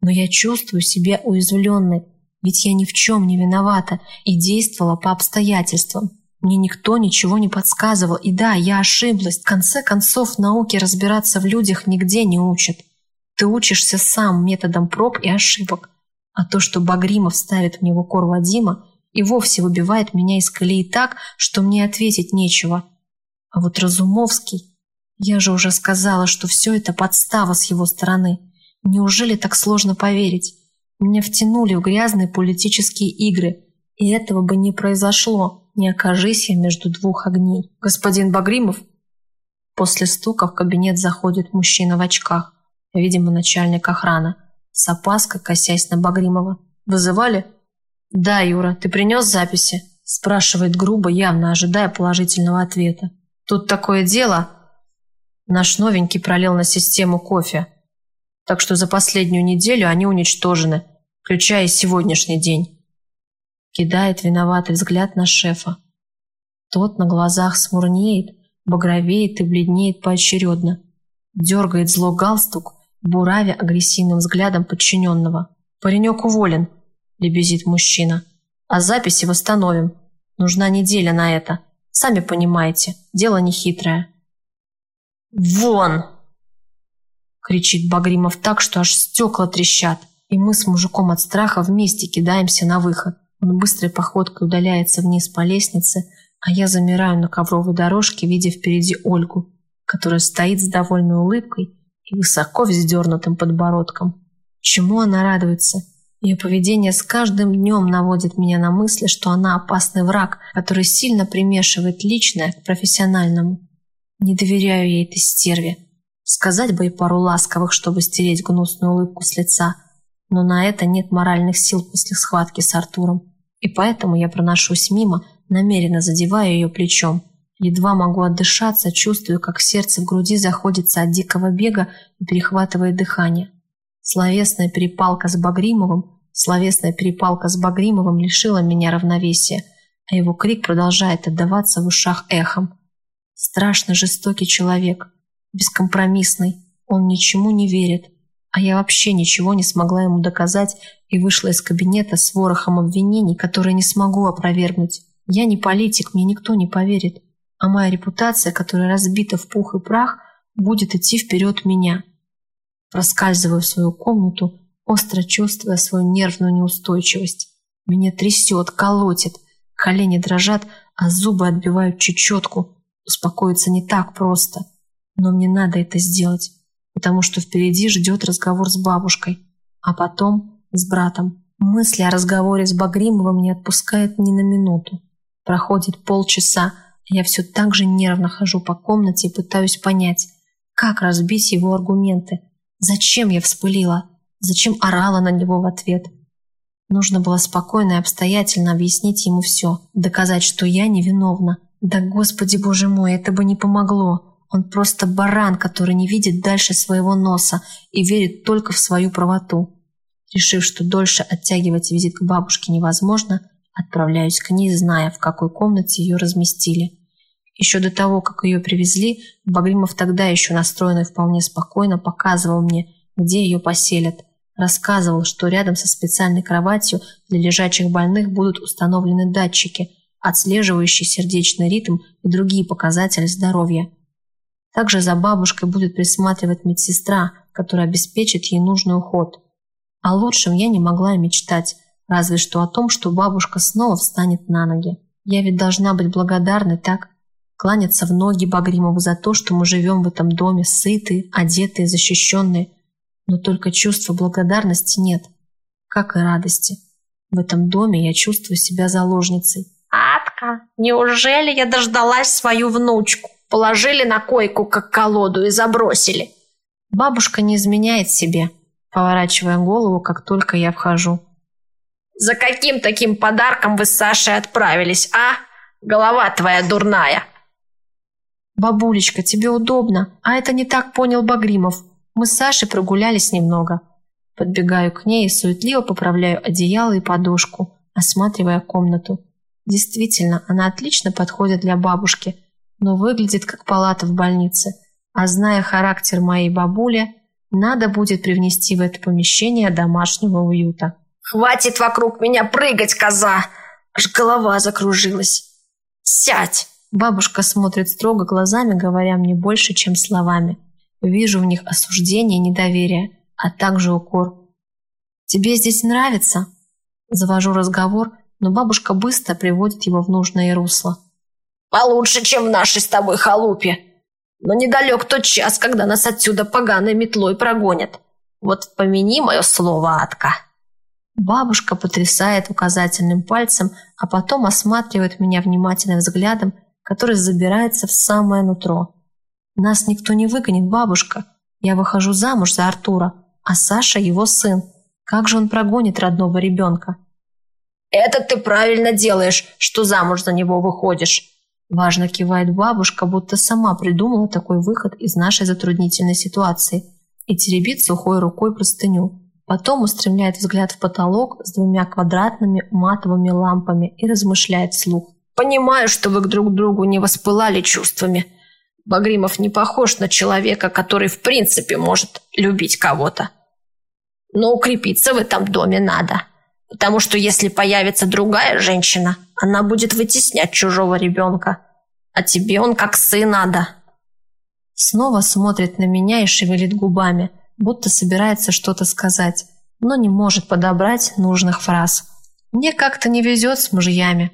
Но я чувствую себя уязвленной, ведь я ни в чем не виновата и действовала по обстоятельствам. Мне никто ничего не подсказывал, и да, я ошиблась. В конце концов, науке разбираться в людях нигде не учат. Ты учишься сам методом проб и ошибок. А то, что Багримов ставит мне в укор Вадима, и вовсе выбивает меня из колеи так, что мне ответить нечего. А вот Разумовский... Я же уже сказала, что все это подстава с его стороны. Неужели так сложно поверить? Меня втянули в грязные политические игры, и этого бы не произошло, не окажись я между двух огней. Господин Багримов? После стука в кабинет заходит мужчина в очках, видимо, начальник охраны с опаской косясь на Багримова. «Вызывали?» «Да, Юра, ты принес записи?» спрашивает грубо, явно ожидая положительного ответа. «Тут такое дело...» Наш новенький пролил на систему кофе. Так что за последнюю неделю они уничтожены, включая сегодняшний день. Кидает виноватый взгляд на шефа. Тот на глазах смурнеет, багровеет и бледнеет поочередно. Дергает зло галстук, буравя агрессивным взглядом подчиненного. «Паренек уволен», – лебезит мужчина. «А записи восстановим. Нужна неделя на это. Сами понимаете, дело нехитрое». «Вон!» – кричит Багримов так, что аж стекла трещат. И мы с мужиком от страха вместе кидаемся на выход. Он быстрой походкой удаляется вниз по лестнице, а я замираю на ковровой дорожке, видя впереди Ольгу, которая стоит с довольной улыбкой и высоко вздернутым подбородком. Чему она радуется? Ее поведение с каждым днем наводит меня на мысли, что она опасный враг, который сильно примешивает личное к профессиональному. Не доверяю ей этой стерве. Сказать бы и пару ласковых, чтобы стереть гнусную улыбку с лица, но на это нет моральных сил после схватки с Артуром. И поэтому я проношусь мимо, намеренно задевая ее плечом. Едва могу отдышаться, чувствую, как сердце в груди заходится от дикого бега и перехватывает дыхание. Словесная перепалка с Багримовым, словесная перепалка с Багримовым лишила меня равновесия, а его крик продолжает отдаваться в ушах эхом. Страшно жестокий человек, бескомпромиссный, он ничему не верит, а я вообще ничего не смогла ему доказать и вышла из кабинета с ворохом обвинений, которые не смогу опровергнуть. Я не политик, мне никто не поверит а моя репутация, которая разбита в пух и прах, будет идти вперед меня. Проскальзываю в свою комнату, остро чувствуя свою нервную неустойчивость. Меня трясет, колотит, колени дрожат, а зубы отбивают чечетку. Успокоиться не так просто. Но мне надо это сделать, потому что впереди ждет разговор с бабушкой, а потом с братом. Мысли о разговоре с Багримовым не отпускают ни на минуту. Проходит полчаса, я все так же нервно хожу по комнате и пытаюсь понять, как разбить его аргументы. Зачем я вспылила? Зачем орала на него в ответ? Нужно было спокойно и обстоятельно объяснить ему все, доказать, что я невиновна. Да, Господи Боже мой, это бы не помогло. Он просто баран, который не видит дальше своего носа и верит только в свою правоту. Решив, что дольше оттягивать визит к бабушке невозможно, отправляюсь к ней, зная, в какой комнате ее разместили. Еще до того, как ее привезли, Багримов тогда еще настроенный вполне спокойно показывал мне, где ее поселят. Рассказывал, что рядом со специальной кроватью для лежачих больных будут установлены датчики, отслеживающие сердечный ритм и другие показатели здоровья. Также за бабушкой будет присматривать медсестра, которая обеспечит ей нужный уход. О лучшем я не могла и мечтать, разве что о том, что бабушка снова встанет на ноги. Я ведь должна быть благодарной, так? кланяться в ноги Багримову за то, что мы живем в этом доме, сытые, одетые, защищенные. Но только чувства благодарности нет, как и радости. В этом доме я чувствую себя заложницей. «Атка, неужели я дождалась свою внучку? Положили на койку, как колоду, и забросили?» Бабушка не изменяет себе, поворачивая голову, как только я вхожу. «За каким таким подарком вы с Сашей отправились, а? Голова твоя дурная!» «Бабулечка, тебе удобно, а это не так понял Багримов. Мы с Сашей прогулялись немного». Подбегаю к ней и суетливо поправляю одеяло и подушку, осматривая комнату. Действительно, она отлично подходит для бабушки, но выглядит как палата в больнице. А зная характер моей бабули, надо будет привнести в это помещение домашнего уюта. «Хватит вокруг меня прыгать, коза!» Аж голова закружилась. «Сядь!» Бабушка смотрит строго глазами, говоря мне больше, чем словами. Вижу в них осуждение и недоверие, а также укор. «Тебе здесь нравится?» Завожу разговор, но бабушка быстро приводит его в нужное русло. «Получше, чем в нашей с тобой халупе. Но недалек тот час, когда нас отсюда поганой метлой прогонят. Вот помяни мое слово, Атка». Бабушка потрясает указательным пальцем, а потом осматривает меня внимательным взглядом, который забирается в самое нутро. «Нас никто не выгонит, бабушка. Я выхожу замуж за Артура, а Саша его сын. Как же он прогонит родного ребенка?» «Это ты правильно делаешь, что замуж за него выходишь!» Важно кивает бабушка, будто сама придумала такой выход из нашей затруднительной ситуации и теребит сухой рукой простыню. Потом устремляет взгляд в потолок с двумя квадратными матовыми лампами и размышляет вслух. «Понимаю, что вы друг к другу не воспылали чувствами. Багримов не похож на человека, который в принципе может любить кого-то. Но укрепиться в этом доме надо. Потому что если появится другая женщина, она будет вытеснять чужого ребенка. А тебе он как сын надо. Снова смотрит на меня и шевелит губами, будто собирается что-то сказать, но не может подобрать нужных фраз. Мне как-то не везет с мужьями.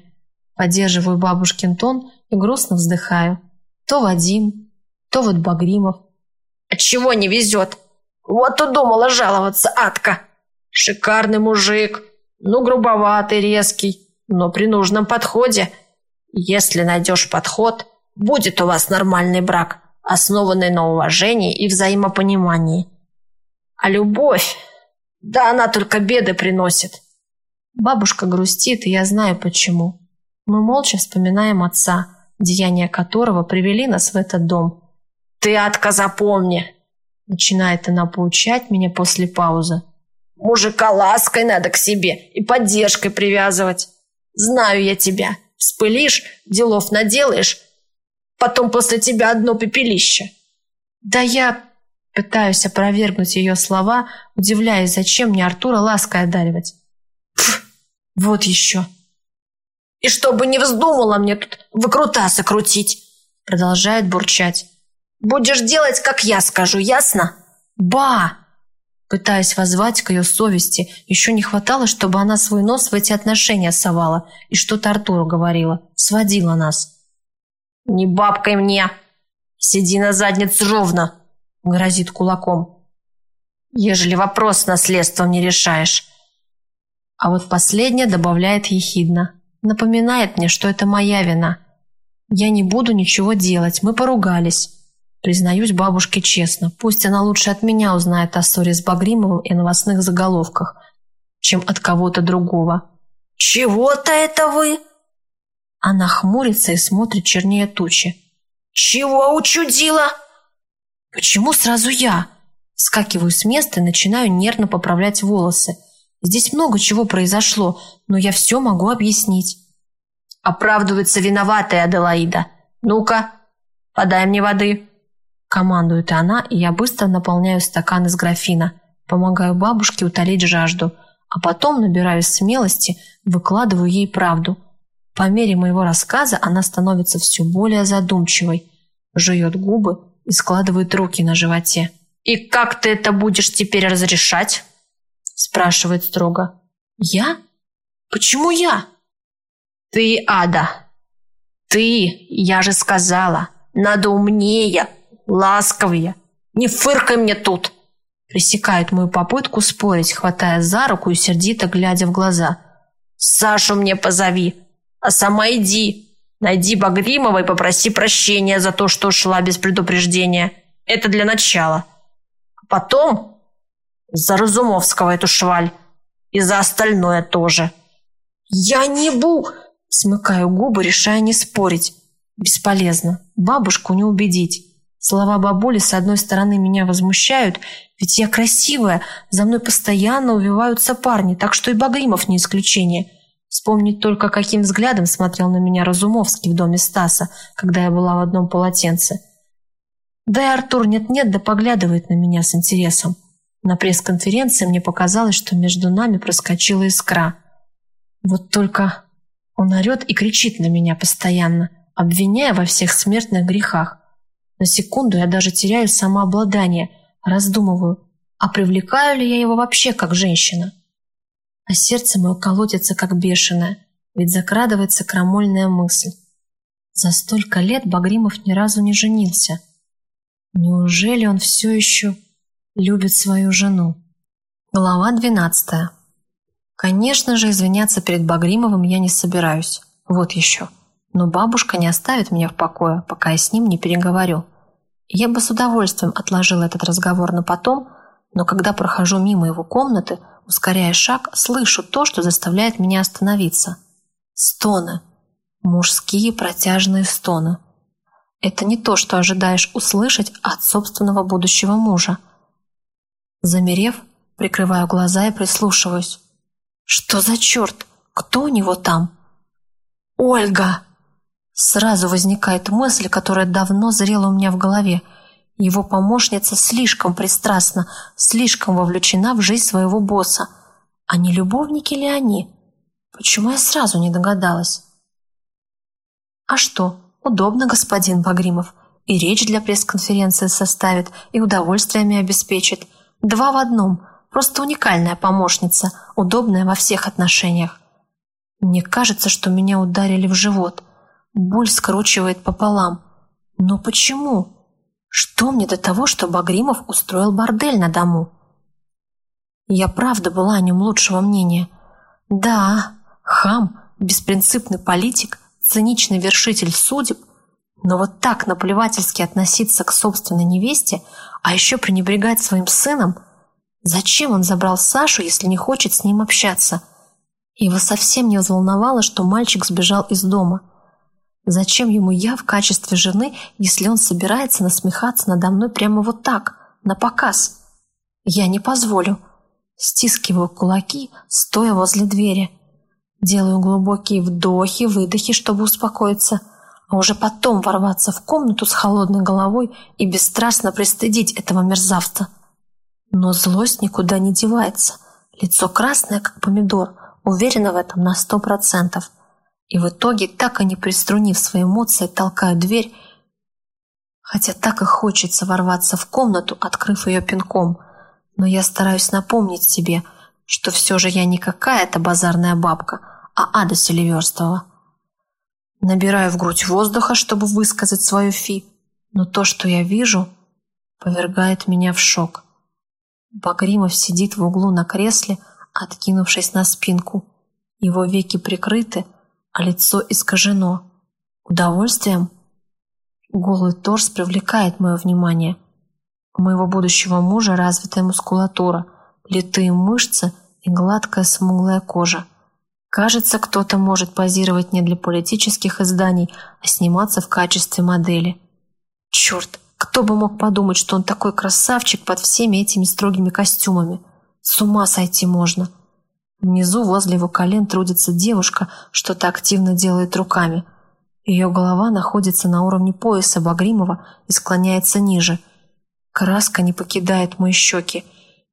Поддерживаю бабушкин тон и грустно вздыхаю. То Вадим, то вот Багримов. Отчего не везет? Вот удумала жаловаться, Атка. Шикарный мужик, ну, грубоватый, резкий, но при нужном подходе. Если найдешь подход, будет у вас нормальный брак, основанный на уважении и взаимопонимании. А любовь, да она только беды приносит. Бабушка грустит, и я знаю почему. Мы молча вспоминаем отца, деяния которого привели нас в этот дом. «Ты, Атка, запомни!» Начинает она поучать меня после паузы. Мужика лаской надо к себе и поддержкой привязывать. Знаю я тебя. Вспылишь, делов наделаешь, потом после тебя одно пепелище. Да я пытаюсь опровергнуть ее слова, удивляясь, зачем мне Артура лаской одаривать. Пф, вот еще. И чтобы не вздумала мне тут выкрутасы крутить, продолжает бурчать. Будешь делать, как я скажу, ясно? Ба! Пытаясь воззвать к ее совести, еще не хватало, чтобы она свой нос в эти отношения совала и что-то Артуру говорила, сводила нас. «Не бабкой мне! Сиди на заднице ровно!» — грозит кулаком. «Ежели вопрос с наследством не решаешь». А вот последняя добавляет ехидно. Напоминает мне, что это моя вина. Я не буду ничего делать, мы поругались. Признаюсь бабушке честно, пусть она лучше от меня узнает о ссоре с Багримовым и новостных заголовках, чем от кого-то другого. «Чего-то это вы?» Она хмурится и смотрит чернее тучи. «Чего учудила?» «Почему сразу я?» Скакиваю с места и начинаю нервно поправлять волосы. Здесь много чего произошло, но я все могу объяснить. Оправдывается виноватая Аделаида. Ну-ка, подай мне воды. Командует она, и я быстро наполняю стакан из графина, помогаю бабушке утолить жажду, а потом набираюсь смелости, выкладываю ей правду. По мере моего рассказа она становится все более задумчивой, жует губы и складывает руки на животе. «И как ты это будешь теперь разрешать?» спрашивает строго. «Я? Почему я?» «Ты, Ада. Ты, я же сказала, надо умнее, ласковые. Не фыркай мне тут!» Пресекает мою попытку спорить, хватая за руку и сердито глядя в глаза. «Сашу мне позови, а сама иди. Найди Багримова и попроси прощения за то, что ушла без предупреждения. Это для начала. А потом за Разумовского эту шваль и за остальное тоже. Я не бу... Смыкаю губы, решая не спорить. Бесполезно. Бабушку не убедить. Слова бабули с одной стороны меня возмущают, ведь я красивая, за мной постоянно увиваются парни, так что и Багримов не исключение. Вспомнить только, каким взглядом смотрел на меня Разумовский в доме Стаса, когда я была в одном полотенце. Да и Артур нет-нет, да поглядывает на меня с интересом. На пресс-конференции мне показалось, что между нами проскочила искра. Вот только он орет и кричит на меня постоянно, обвиняя во всех смертных грехах. На секунду я даже теряю самообладание, раздумываю, а привлекаю ли я его вообще как женщина? А сердце мое колотится как бешеное, ведь закрадывается крамольная мысль. За столько лет Багримов ни разу не женился. Неужели он все еще любит свою жену? Глава двенадцатая. Конечно же, извиняться перед Багримовым я не собираюсь. Вот еще. Но бабушка не оставит меня в покое, пока я с ним не переговорю. Я бы с удовольствием отложила этот разговор на потом, но когда прохожу мимо его комнаты, ускоряя шаг, слышу то, что заставляет меня остановиться. Стоны. Мужские протяжные стоны. Это не то, что ожидаешь услышать от собственного будущего мужа. Замерев, прикрываю глаза и прислушиваюсь. Что за черт? Кто у него там? Ольга! Сразу возникает мысль, которая давно зрела у меня в голове. Его помощница слишком пристрастна, слишком вовлечена в жизнь своего босса. А не любовники ли они? Почему я сразу не догадалась? А что, удобно, господин Багримов. И речь для пресс-конференции составит, и удовольствиями обеспечит. Два в одном. Просто уникальная помощница, удобная во всех отношениях. Мне кажется, что меня ударили в живот – Боль скручивает пополам. Но почему? Что мне до того, что Багримов устроил бордель на дому? Я правда была о нем лучшего мнения. Да, хам, беспринципный политик, циничный вершитель судеб, но вот так наплевательски относиться к собственной невесте, а еще пренебрегать своим сыном, зачем он забрал Сашу, если не хочет с ним общаться? Его совсем не взволновало, что мальчик сбежал из дома – Зачем ему я в качестве жены, если он собирается насмехаться надо мной прямо вот так, на показ? Я не позволю. Стискиваю кулаки, стоя возле двери. Делаю глубокие вдохи, выдохи, чтобы успокоиться, а уже потом ворваться в комнату с холодной головой и бесстрастно пристыдить этого мерзавца. Но злость никуда не девается. Лицо красное, как помидор, уверена в этом на сто процентов. И в итоге, так и не приструнив свои эмоции, толкаю дверь, хотя так и хочется ворваться в комнату, открыв ее пинком. Но я стараюсь напомнить себе, что все же я не какая-то базарная бабка, а Ада Селиверстова. Набираю в грудь воздуха, чтобы высказать свою фи, но то, что я вижу, повергает меня в шок. Багримов сидит в углу на кресле, откинувшись на спинку. Его веки прикрыты, а лицо искажено. Удовольствием? Голый торс привлекает мое внимание. У моего будущего мужа развитая мускулатура, литые мышцы и гладкая смуглая кожа. Кажется, кто-то может позировать не для политических изданий, а сниматься в качестве модели. Черт, кто бы мог подумать, что он такой красавчик под всеми этими строгими костюмами. С ума сойти можно. Внизу, возле его колен, трудится девушка, что-то активно делает руками. Ее голова находится на уровне пояса Багримова и склоняется ниже. Краска не покидает мои щеки.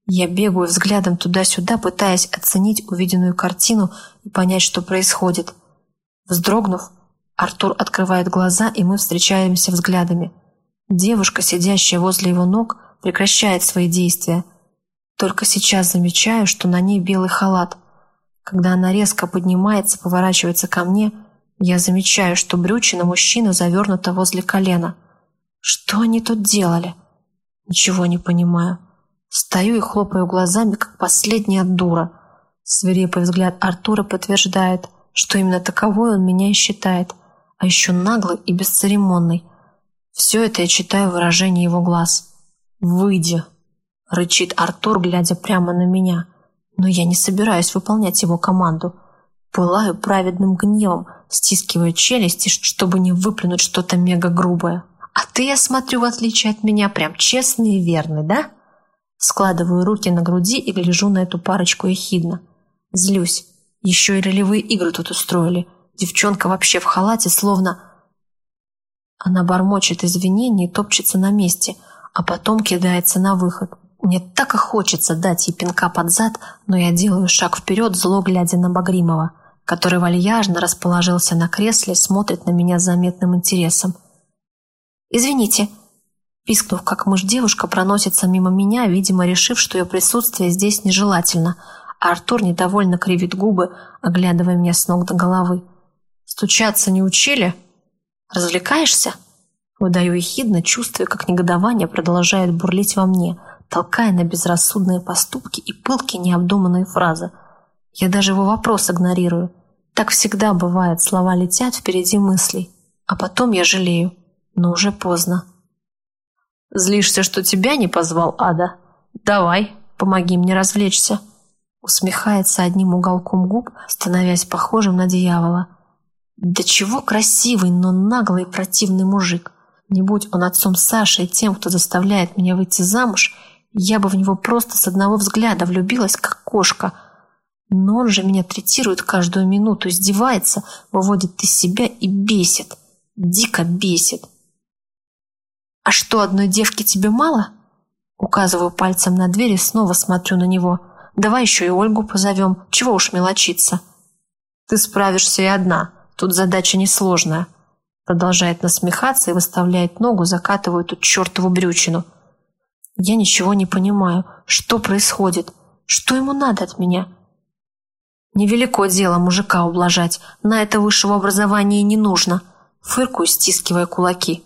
Я бегаю взглядом туда-сюда, пытаясь оценить увиденную картину и понять, что происходит. Вздрогнув, Артур открывает глаза, и мы встречаемся взглядами. Девушка, сидящая возле его ног, прекращает свои действия. Только сейчас замечаю, что на ней белый халат. Когда она резко поднимается, поворачивается ко мне, я замечаю, что брючина мужчины завернута возле колена. Что они тут делали? Ничего не понимаю. Стою и хлопаю глазами, как последняя дура. Свирепый взгляд Артура подтверждает, что именно таковой он меня и считает, а еще наглый и бесцеремонный. Все это я читаю в выражении его глаз. «Выйди!» Рычит Артур, глядя прямо на меня. Но я не собираюсь выполнять его команду. Пылаю праведным гневом, стискивая челюсти, чтобы не выплюнуть что-то мега грубое. А ты, я смотрю, в отличие от меня, прям честный и верный, да? Складываю руки на груди и гляжу на эту парочку ехидно. Злюсь. Еще и ролевые игры тут устроили. Девчонка вообще в халате, словно... Она бормочет извинения и топчется на месте, а потом кидается на выход. Мне так и хочется дать ей пинка под зад, но я делаю шаг вперед, зло глядя на Багримова, который вальяжно расположился на кресле, смотрит на меня с заметным интересом. «Извините», Пискнув, как мышь девушка проносится мимо меня, видимо, решив, что ее присутствие здесь нежелательно, а Артур недовольно кривит губы, оглядывая меня с ног до головы. «Стучаться не учили? Развлекаешься?» Выдаю ехидно, чувствуя, как негодование продолжает бурлить во мне, толкая на безрассудные поступки и пылкие необдуманные фразы. Я даже его вопрос игнорирую. Так всегда бывает, слова летят впереди мыслей. А потом я жалею, но уже поздно. «Злишься, что тебя не позвал Ада? Давай, помоги мне развлечься». Усмехается одним уголком губ, становясь похожим на дьявола. Да чего красивый, но наглый и противный мужик. Не будь он отцом Саши и тем, кто заставляет меня выйти замуж, я бы в него просто с одного взгляда влюбилась, как кошка. Но он же меня третирует каждую минуту, издевается, выводит из себя и бесит. Дико бесит. «А что, одной девки тебе мало?» Указываю пальцем на дверь и снова смотрю на него. «Давай еще и Ольгу позовем. Чего уж мелочиться?» «Ты справишься и одна. Тут задача несложная». Продолжает насмехаться и выставляет ногу, закатывая тут чертову брючину. Я ничего не понимаю. Что происходит? Что ему надо от меня? Невелико дело мужика ублажать. На это высшего образования не нужно. Фыркую, стискивая кулаки.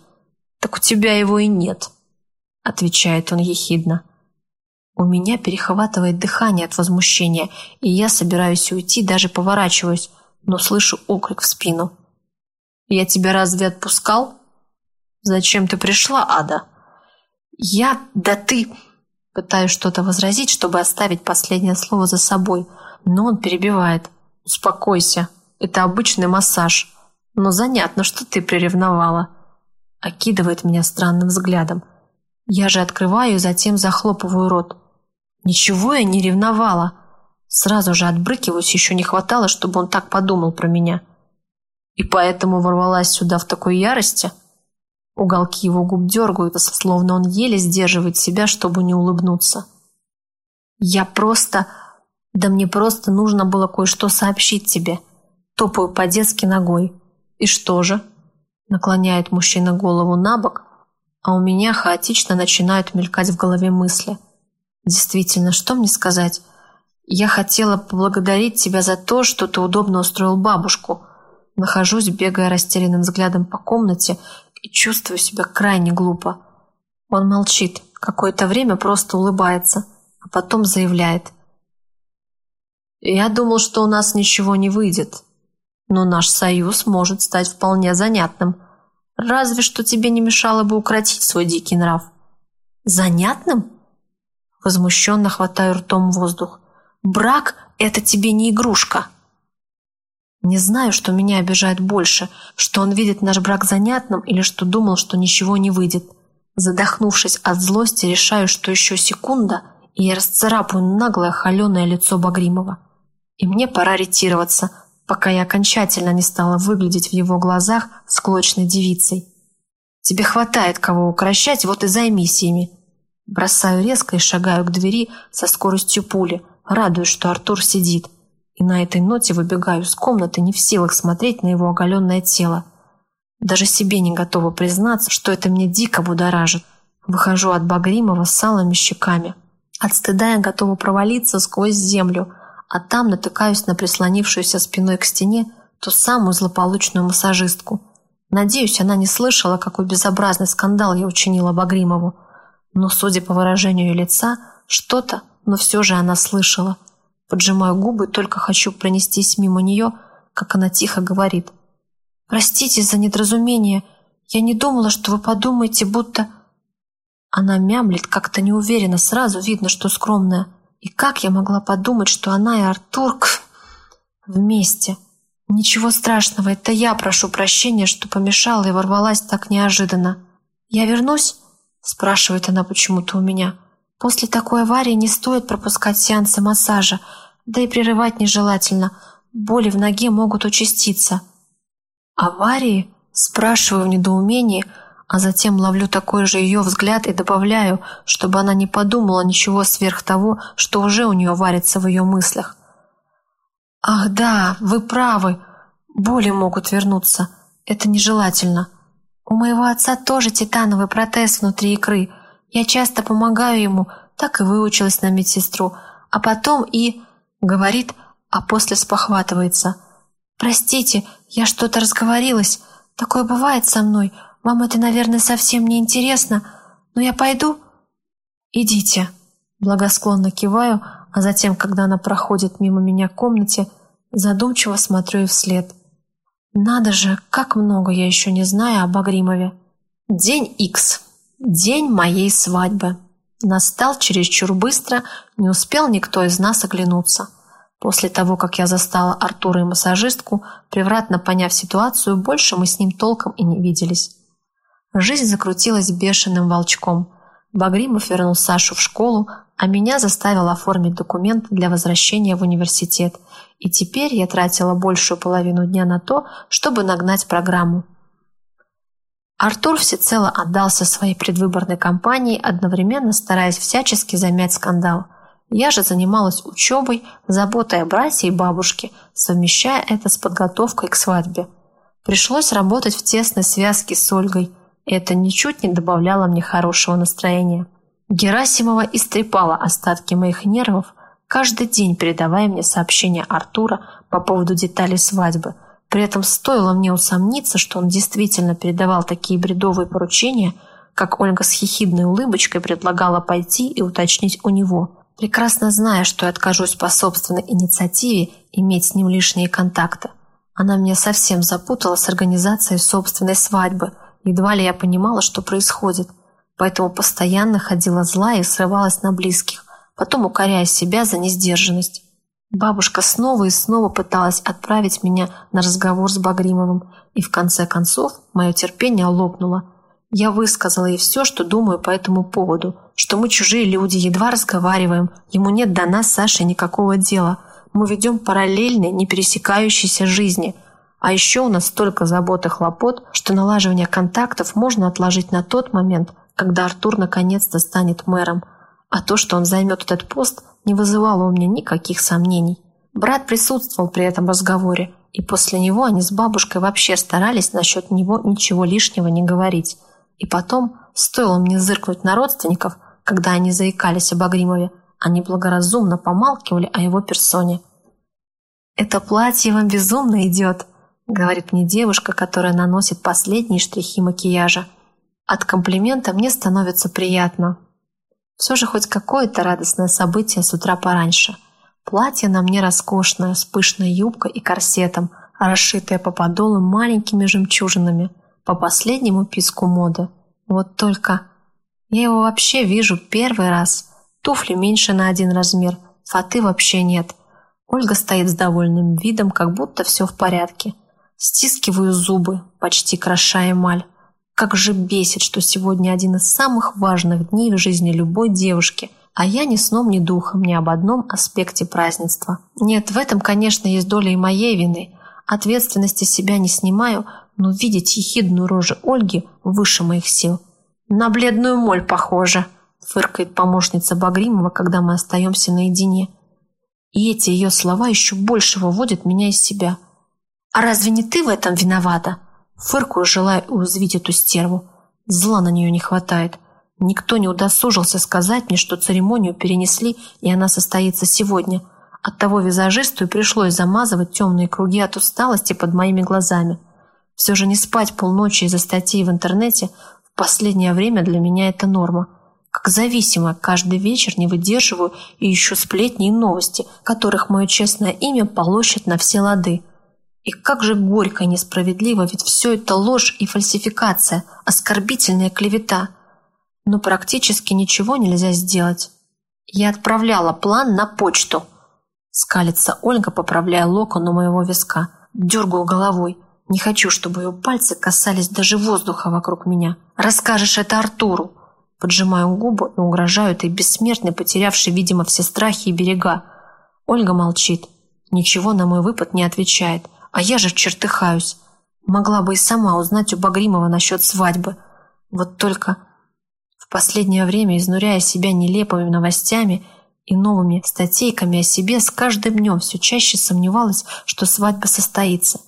«Так у тебя его и нет», — отвечает он ехидно. У меня перехватывает дыхание от возмущения, и я собираюсь уйти, даже поворачиваюсь, но слышу окрик в спину. «Я тебя разве отпускал?» «Зачем ты пришла, Ада?» «Я... Да ты...» Пытаюсь что-то возразить, чтобы оставить последнее слово за собой, но он перебивает. «Успокойся, это обычный массаж. Но занятно, что ты приревновала окидывает меня странным взглядом. Я же открываю и затем захлопываю рот. Ничего я не ревновала. Сразу же отбрыкиваюсь, еще не хватало, чтобы он так подумал про меня. И поэтому ворвалась сюда в такой ярости. Уголки его губ дергаются, словно он еле сдерживает себя, чтобы не улыбнуться. Я просто... Да мне просто нужно было кое-что сообщить тебе. Топаю по-детски ногой. И что же? Наклоняет мужчина голову на бок, а у меня хаотично начинают мелькать в голове мысли. Действительно, что мне сказать? Я хотела поблагодарить тебя за то, что ты удобно устроил бабушку. Нахожусь, бегая растерянным взглядом по комнате и чувствую себя крайне глупо. Он молчит, какое-то время просто улыбается, а потом заявляет. «Я думал, что у нас ничего не выйдет но наш союз может стать вполне занятным. Разве что тебе не мешало бы укротить свой дикий нрав. Занятным? Возмущенно хватаю ртом воздух. Брак – это тебе не игрушка. Не знаю, что меня обижает больше, что он видит наш брак занятным или что думал, что ничего не выйдет. Задохнувшись от злости, решаю, что еще секунда, и я расцарапаю наглое холеное лицо Багримова. И мне пора ретироваться – пока я окончательно не стала выглядеть в его глазах склочной девицей. «Тебе хватает кого укращать, вот и займись ими». Бросаю резко и шагаю к двери со скоростью пули, радуюсь, что Артур сидит. И на этой ноте выбегаю из комнаты, не в силах смотреть на его оголенное тело. Даже себе не готова признаться, что это мне дико будоражит. Выхожу от Багримова с салыми щеками. От стыда я готова провалиться сквозь землю – а там натыкаюсь на прислонившуюся спиной к стене ту самую злополучную массажистку. Надеюсь, она не слышала, какой безобразный скандал я учинила Багримову. Но, судя по выражению ее лица, что-то, но все же она слышала. Поджимаю губы, только хочу пронестись мимо нее, как она тихо говорит. «Простите за недоразумение. Я не думала, что вы подумаете, будто...» Она мямлит как-то неуверенно, сразу видно, что скромная. И как я могла подумать, что она и Артур вместе? Ничего страшного, это я прошу прощения, что помешала и ворвалась так неожиданно. «Я вернусь?» – спрашивает она почему-то у меня. «После такой аварии не стоит пропускать сеансы массажа, да и прерывать нежелательно. Боли в ноге могут участиться». «Аварии?» – спрашиваю в недоумении, а затем ловлю такой же ее взгляд и добавляю, чтобы она не подумала ничего сверх того, что уже у нее варится в ее мыслях. «Ах да, вы правы. Боли могут вернуться. Это нежелательно. У моего отца тоже титановый протез внутри икры. Я часто помогаю ему, так и выучилась на медсестру. А потом и...» Говорит, а после спохватывается. «Простите, я что-то разговорилась. Такое бывает со мной. Вам это, наверное, совсем не интересно. Но я пойду?» «Идите». Благосклонно киваю, а затем, когда она проходит мимо меня в комнате, задумчиво смотрю ей вслед. Надо же, как много я еще не знаю об Агримове. День Икс. День моей свадьбы. Настал чересчур быстро, не успел никто из нас оглянуться. После того, как я застала Артура и массажистку, превратно поняв ситуацию, больше мы с ним толком и не виделись. Жизнь закрутилась бешеным волчком. Багримов вернул Сашу в школу, а меня заставил оформить документы для возвращения в университет, и теперь я тратила большую половину дня на то, чтобы нагнать программу. Артур всецело отдался своей предвыборной кампании, одновременно стараясь всячески замять скандал. Я же занималась учебой, заботой о брате и бабушке, совмещая это с подготовкой к свадьбе. Пришлось работать в тесной связке с Ольгой, и это ничуть не добавляло мне хорошего настроения. Герасимова истрепала остатки моих нервов, каждый день передавая мне сообщения Артура по поводу деталей свадьбы. При этом стоило мне усомниться, что он действительно передавал такие бредовые поручения, как Ольга с хихидной улыбочкой предлагала пойти и уточнить у него, прекрасно зная, что я откажусь по собственной инициативе иметь с ним лишние контакты. Она меня совсем запутала с организацией собственной свадьбы. Едва ли я понимала, что происходит – поэтому постоянно ходила злая и срывалась на близких, потом укоряя себя за несдержанность. Бабушка снова и снова пыталась отправить меня на разговор с Багримовым, и в конце концов мое терпение лопнуло. Я высказала ей все, что думаю по этому поводу, что мы чужие люди, едва разговариваем, ему нет до нас, Саши, никакого дела. Мы ведем параллельные, не пересекающиеся жизни. А еще у нас столько забот и хлопот, что налаживание контактов можно отложить на тот момент, когда Артур наконец-то станет мэром, а то, что он займет этот пост, не вызывало у меня никаких сомнений. Брат присутствовал при этом разговоре, и после него они с бабушкой вообще старались насчет него ничего лишнего не говорить. И потом, стоило мне зыркнуть на родственников, когда они заикались об Агримове, они благоразумно помалкивали о его персоне. «Это платье вам безумно идет», — говорит мне девушка, которая наносит последние штрихи макияжа. От комплимента мне становится приятно. Все же хоть какое-то радостное событие с утра пораньше. Платье на мне роскошное, с пышной юбкой и корсетом, расшитое по подолу маленькими жемчужинами, по последнему писку моды. Вот только я его вообще вижу первый раз. Туфли меньше на один размер, фаты вообще нет. Ольга стоит с довольным видом, как будто все в порядке. Стискиваю зубы, почти крошая эмаль. Как же бесит, что сегодня один из самых важных дней в жизни любой девушки, а я ни сном, ни духом ни об одном аспекте празднества. Нет, в этом, конечно, есть доля и моей вины. Ответственности себя не снимаю, но видеть ехидную рожу Ольги выше моих сил. «На бледную моль похоже», – фыркает помощница Багримова, когда мы остаемся наедине. И эти ее слова еще больше выводят меня из себя. «А разве не ты в этом виновата?» Фыркую, желая уязвить эту стерву. Зла на нее не хватает. Никто не удосужился сказать мне, что церемонию перенесли, и она состоится сегодня. Оттого визажисту и пришлось замазывать темные круги от усталости под моими глазами. Все же не спать полночи из-за статей в интернете в последнее время для меня это норма. Как зависимая, каждый вечер не выдерживаю и ищу сплетни и новости, которых мое честное имя полощет на все лады. И как же горько и несправедливо, ведь все это ложь и фальсификация, оскорбительная клевета. но практически ничего нельзя сделать. Я отправляла план на почту. Скалится Ольга, поправляя локон у моего виска. Дергаю головой. Не хочу, чтобы ее пальцы касались даже воздуха вокруг меня. Расскажешь это Артуру. Поджимаю губы и угрожаю этой бессмертной, потерявшей, видимо, все страхи и берега. Ольга молчит. Ничего на мой выпад не отвечает. А я же чертыхаюсь. Могла бы и сама узнать у Багримова насчет свадьбы. Вот только в последнее время, изнуряя себя нелепыми новостями и новыми статейками о себе, с каждым днем все чаще сомневалась, что свадьба состоится.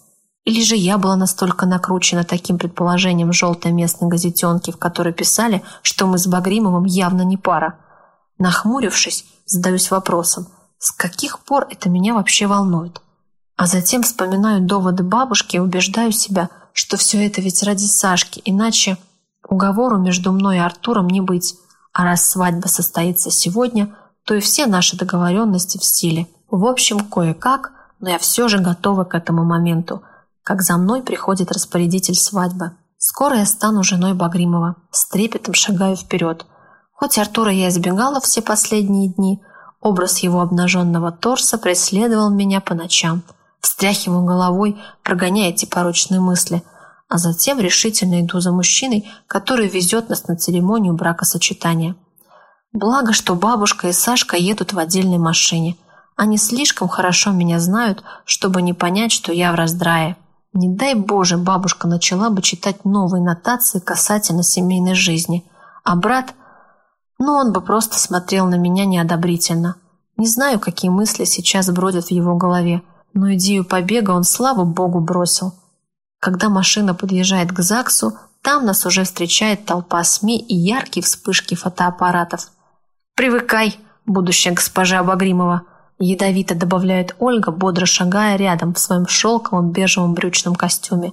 Или же я была настолько накручена таким предположением желтой местной газетенки, в которой писали, что мы с Багримовым явно не пара. Нахмурившись, задаюсь вопросом, с каких пор это меня вообще волнует? А затем вспоминаю доводы бабушки и убеждаю себя, что все это ведь ради Сашки, иначе уговору между мной и Артуром не быть. А раз свадьба состоится сегодня, то и все наши договоренности в силе. В общем, кое-как, но я все же готова к этому моменту, как за мной приходит распорядитель свадьбы. Скоро я стану женой Багримова. С трепетом шагаю вперед. Хоть Артура я избегала все последние дни, образ его обнаженного торса преследовал меня по ночам – встряхиваю головой, прогоняя эти порочные мысли, а затем решительно иду за мужчиной, который везет нас на церемонию бракосочетания. Благо, что бабушка и Сашка едут в отдельной машине. Они слишком хорошо меня знают, чтобы не понять, что я в раздрае. Не дай Боже, бабушка начала бы читать новые нотации касательно семейной жизни. А брат, ну он бы просто смотрел на меня неодобрительно. Не знаю, какие мысли сейчас бродят в его голове но идею побега он, слава богу, бросил. Когда машина подъезжает к ЗАГСу, там нас уже встречает толпа СМИ и яркие вспышки фотоаппаратов. «Привыкай, будущая госпожа Багримова!» Ядовито добавляет Ольга, бодро шагая рядом в своем шелковом бежевом брючном костюме.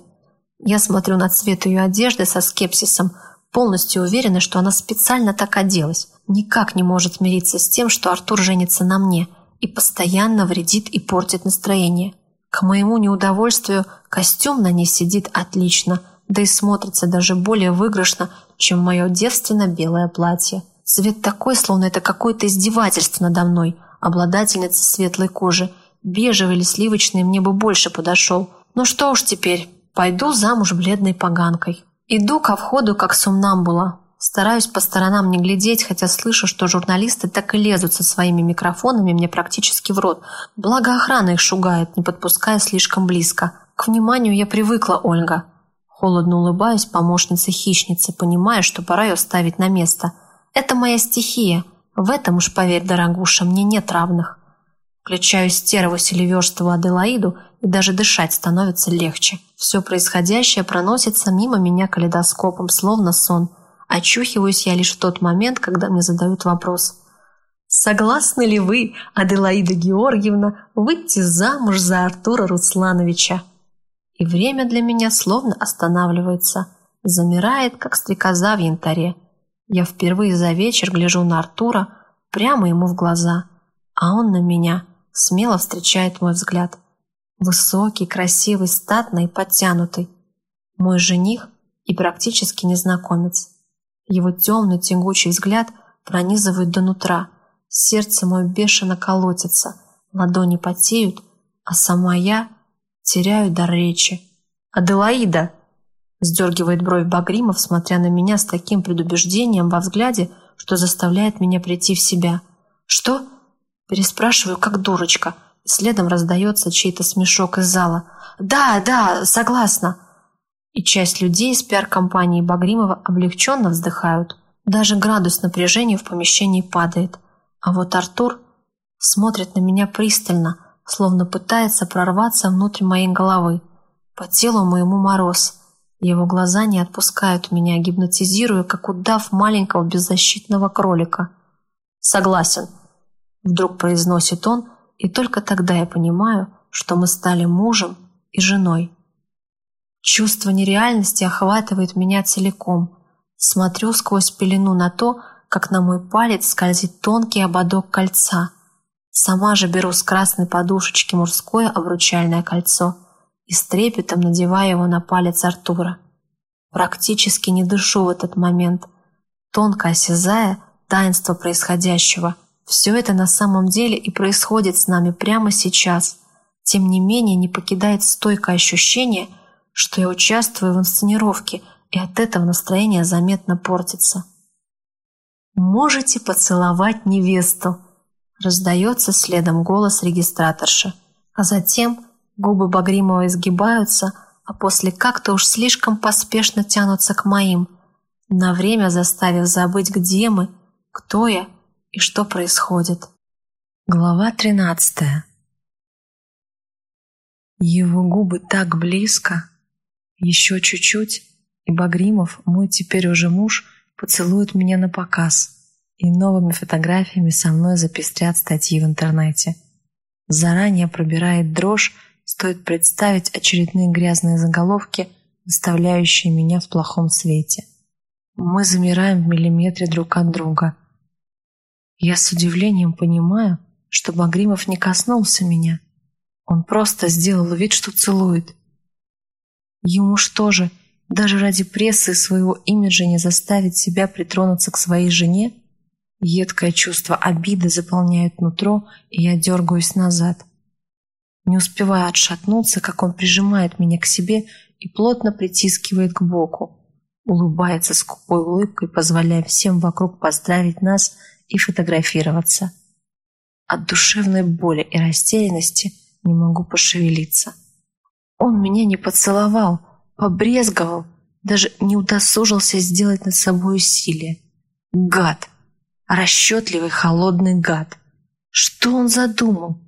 Я смотрю на цвет ее одежды со скепсисом, полностью уверена, что она специально так оделась. Никак не может смириться с тем, что Артур женится на мне – и постоянно вредит и портит настроение. К моему неудовольствию костюм на ней сидит отлично, да и смотрится даже более выигрышно, чем мое девственно-белое платье. Цвет такой, словно это какое-то издевательство надо мной, обладательница светлой кожи. Бежевый или сливочный мне бы больше подошел. Ну что уж теперь, пойду замуж бледной поганкой. Иду ко входу, как сумнамбула, Стараюсь по сторонам не глядеть, хотя слышу, что журналисты так и лезут со своими микрофонами мне практически в рот. Благо охрана их шугает, не подпуская слишком близко. К вниманию я привыкла, Ольга. Холодно улыбаюсь помощнице-хищнице, понимая, что пора ее ставить на место. Это моя стихия. В этом уж, поверь, дорогуша, мне нет равных. Включаю стерву селиверстову Аделаиду, и даже дышать становится легче. Все происходящее проносится мимо меня калейдоскопом, словно сон – Очухиваюсь я лишь в тот момент, когда мне задают вопрос. «Согласны ли вы, Аделаида Георгиевна, выйти замуж за Артура Руслановича?» И время для меня словно останавливается, замирает, как стрекоза в янтаре. Я впервые за вечер гляжу на Артура прямо ему в глаза, а он на меня смело встречает мой взгляд. Высокий, красивый, статный подтянутый. Мой жених и практически незнакомец. Его темный тягучий взгляд пронизывает до нутра. Сердце мое бешено колотится, ладони потеют, а сама я теряю дар речи. «Аделаида!» Сдергивает бровь Багримов, смотря на меня с таким предубеждением во взгляде, что заставляет меня прийти в себя. «Что?» Переспрашиваю, как дурочка. Следом раздается чей-то смешок из зала. «Да, да, согласна!» И часть людей из пиар-компании Багримова облегченно вздыхают. Даже градус напряжения в помещении падает. А вот Артур смотрит на меня пристально, словно пытается прорваться внутрь моей головы. По телу моему мороз. Его глаза не отпускают меня, гипнотизируя, как удав маленького беззащитного кролика. «Согласен», — вдруг произносит он, и только тогда я понимаю, что мы стали мужем и женой. Чувство нереальности охватывает меня целиком. Смотрю сквозь пелену на то, как на мой палец скользит тонкий ободок кольца. Сама же беру с красной подушечки мужское обручальное кольцо и с трепетом надеваю его на палец Артура. Практически не дышу в этот момент. тонко осязая таинство происходящего. Все это на самом деле и происходит с нами прямо сейчас. Тем не менее, не покидает стойкое ощущение, что я участвую в инсценировке, и от этого настроение заметно портится. «Можете поцеловать невесту», раздается следом голос регистраторши, а затем губы Багримова изгибаются, а после как-то уж слишком поспешно тянутся к моим, на время заставив забыть, где мы, кто я и что происходит. Глава тринадцатая. Его губы так близко, еще чуть-чуть, и Багримов, мой теперь уже муж, поцелует меня на показ, и новыми фотографиями со мной запестрят статьи в интернете. Заранее пробирает дрожь, стоит представить очередные грязные заголовки, выставляющие меня в плохом свете. Мы замираем в миллиметре друг от друга. Я с удивлением понимаю, что Багримов не коснулся меня. Он просто сделал вид, что целует. Ему что же, даже ради прессы своего имиджа не заставить себя притронуться к своей жене? Едкое чувство обиды заполняет нутро, и я дергаюсь назад. Не успеваю отшатнуться, как он прижимает меня к себе и плотно притискивает к боку. Улыбается скупой улыбкой, позволяя всем вокруг поздравить нас и фотографироваться. От душевной боли и растерянности не могу пошевелиться. Он меня не поцеловал, побрезговал, даже не удосужился сделать над собой усилие. Гад! Расчетливый, холодный гад! Что он задумал?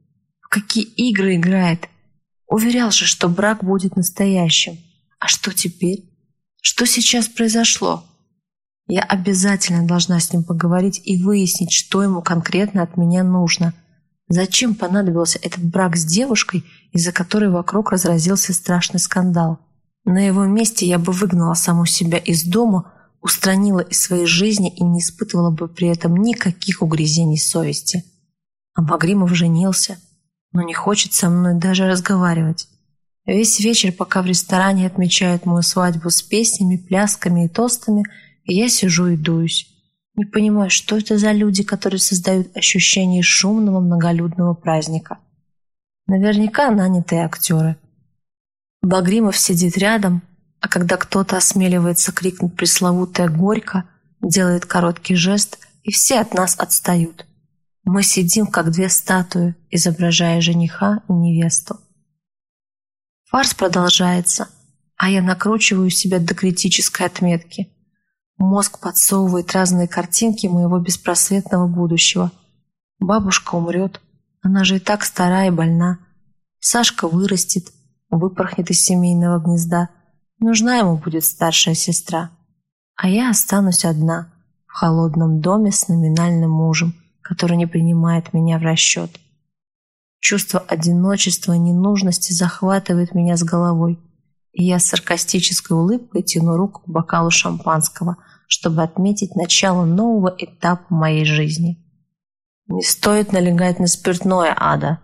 В какие игры играет? Уверял же, что брак будет настоящим. А что теперь? Что сейчас произошло? Я обязательно должна с ним поговорить и выяснить, что ему конкретно от меня нужно. Зачем понадобился этот брак с девушкой, из-за которой вокруг разразился страшный скандал? На его месте я бы выгнала саму себя из дома, устранила из своей жизни и не испытывала бы при этом никаких угрызений совести. А Багримов женился, но не хочет со мной даже разговаривать. Весь вечер, пока в ресторане отмечают мою свадьбу с песнями, плясками и тостами, я сижу и дуюсь. Не понимаю, что это за люди, которые создают ощущение шумного многолюдного праздника. Наверняка нанятые актеры – Багримов сидит рядом, а когда кто-то осмеливается крикнуть пресловутое «горько», делает короткий жест, и все от нас отстают. Мы сидим, как две статуи, изображая жениха и невесту. Фарс продолжается, а я накручиваю себя до критической отметки. Мозг подсовывает разные картинки моего беспросветного будущего. Бабушка умрет, она же и так старая и больна. Сашка вырастет, выпорхнет из семейного гнезда. Нужна ему будет старшая сестра. А я останусь одна, в холодном доме с номинальным мужем, который не принимает меня в расчет. Чувство одиночества и ненужности захватывает меня с головой, и я с саркастической улыбкой тяну руку к бокалу шампанского, чтобы отметить начало нового этапа моей жизни. Не стоит налегать на спиртное, Ада.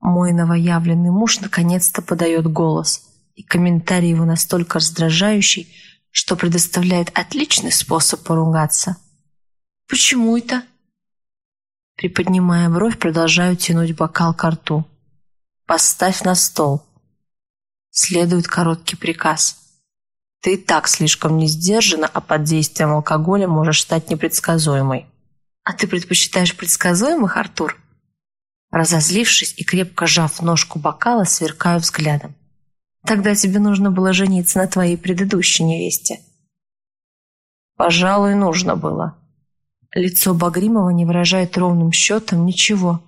Мой новоявленный муж наконец-то подает голос, и комментарий его настолько раздражающий, что предоставляет отличный способ поругаться. «Почему это?» Приподнимая бровь, продолжаю тянуть бокал к рту. «Поставь на стол». Следует короткий приказ. «Ты и так слишком не сдержана, а под действием алкоголя можешь стать непредсказуемой». «А ты предпочитаешь предсказуемых, Артур?» Разозлившись и крепко сжав ножку бокала, сверкаю взглядом. «Тогда тебе нужно было жениться на твоей предыдущей невесте». «Пожалуй, нужно было». Лицо Багримова не выражает ровным счетом ничего.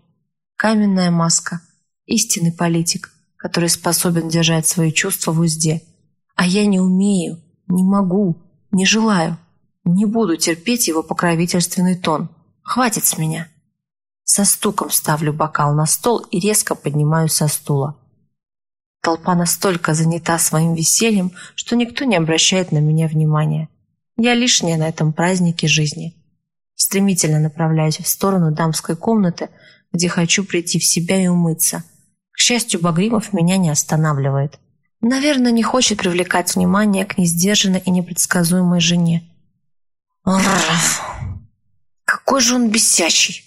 Каменная маска. Истинный политик, который способен держать свои чувства в узде. А я не умею, не могу, не желаю. Не буду терпеть его покровительственный тон. Хватит с меня. Со стуком ставлю бокал на стол и резко поднимаюсь со стула. Толпа настолько занята своим весельем, что никто не обращает на меня внимания. Я лишняя на этом празднике жизни. Стремительно направляюсь в сторону дамской комнаты, где хочу прийти в себя и умыться. К счастью, Багримов меня не останавливает. Наверное, не хочет привлекать внимание к несдержанной и непредсказуемой жене. Какой же он бесячий!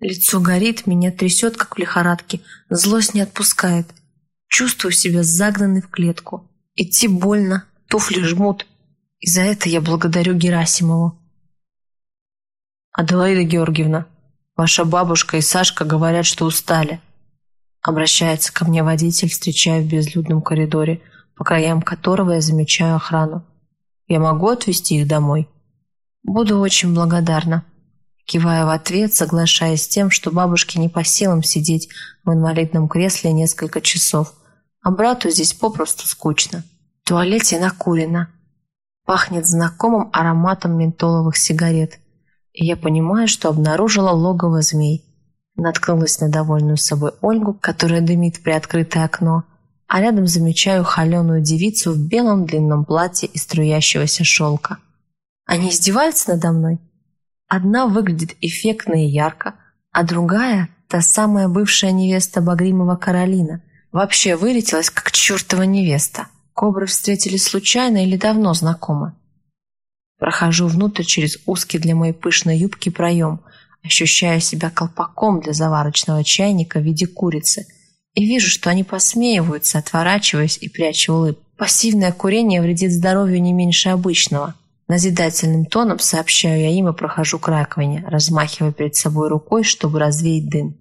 Лицо горит, меня трясет, как в лихорадке. Злость не отпускает. Чувствую себя загнанной в клетку. Идти больно, туфли жмут. И за это я благодарю Герасимову. «Аделаида Георгиевна, ваша бабушка и Сашка говорят, что устали». Обращается ко мне водитель, встречая в безлюдном коридоре, по краям которого я замечаю охрану. «Я могу отвезти их домой?» «Буду очень благодарна». Кивая в ответ, соглашаясь с тем, что бабушке не по силам сидеть в инвалидном кресле несколько часов, а брату здесь попросту скучно. В туалете накурено. Пахнет знакомым ароматом ментоловых сигарет. И я понимаю, что обнаружила логово змей. Наткнулась на довольную собой Ольгу, которая дымит приоткрытое окно, а рядом замечаю холеную девицу в белом длинном платье из струящегося шелка. Они издеваются надо мной? Одна выглядит эффектно и ярко, а другая, та самая бывшая невеста Багримова Каролина, вообще вылетелась как чертова невеста. Кобры встретились случайно или давно знакомы? Прохожу внутрь через узкий для моей пышной юбки проем, ощущая себя колпаком для заварочного чайника в виде курицы, и вижу, что они посмеиваются, отворачиваясь и пряча улыбку. Пассивное курение вредит здоровью не меньше обычного – Назидательным тоном сообщаю я им и прохожу к раковине, размахивая перед собой рукой, чтобы развеять дым.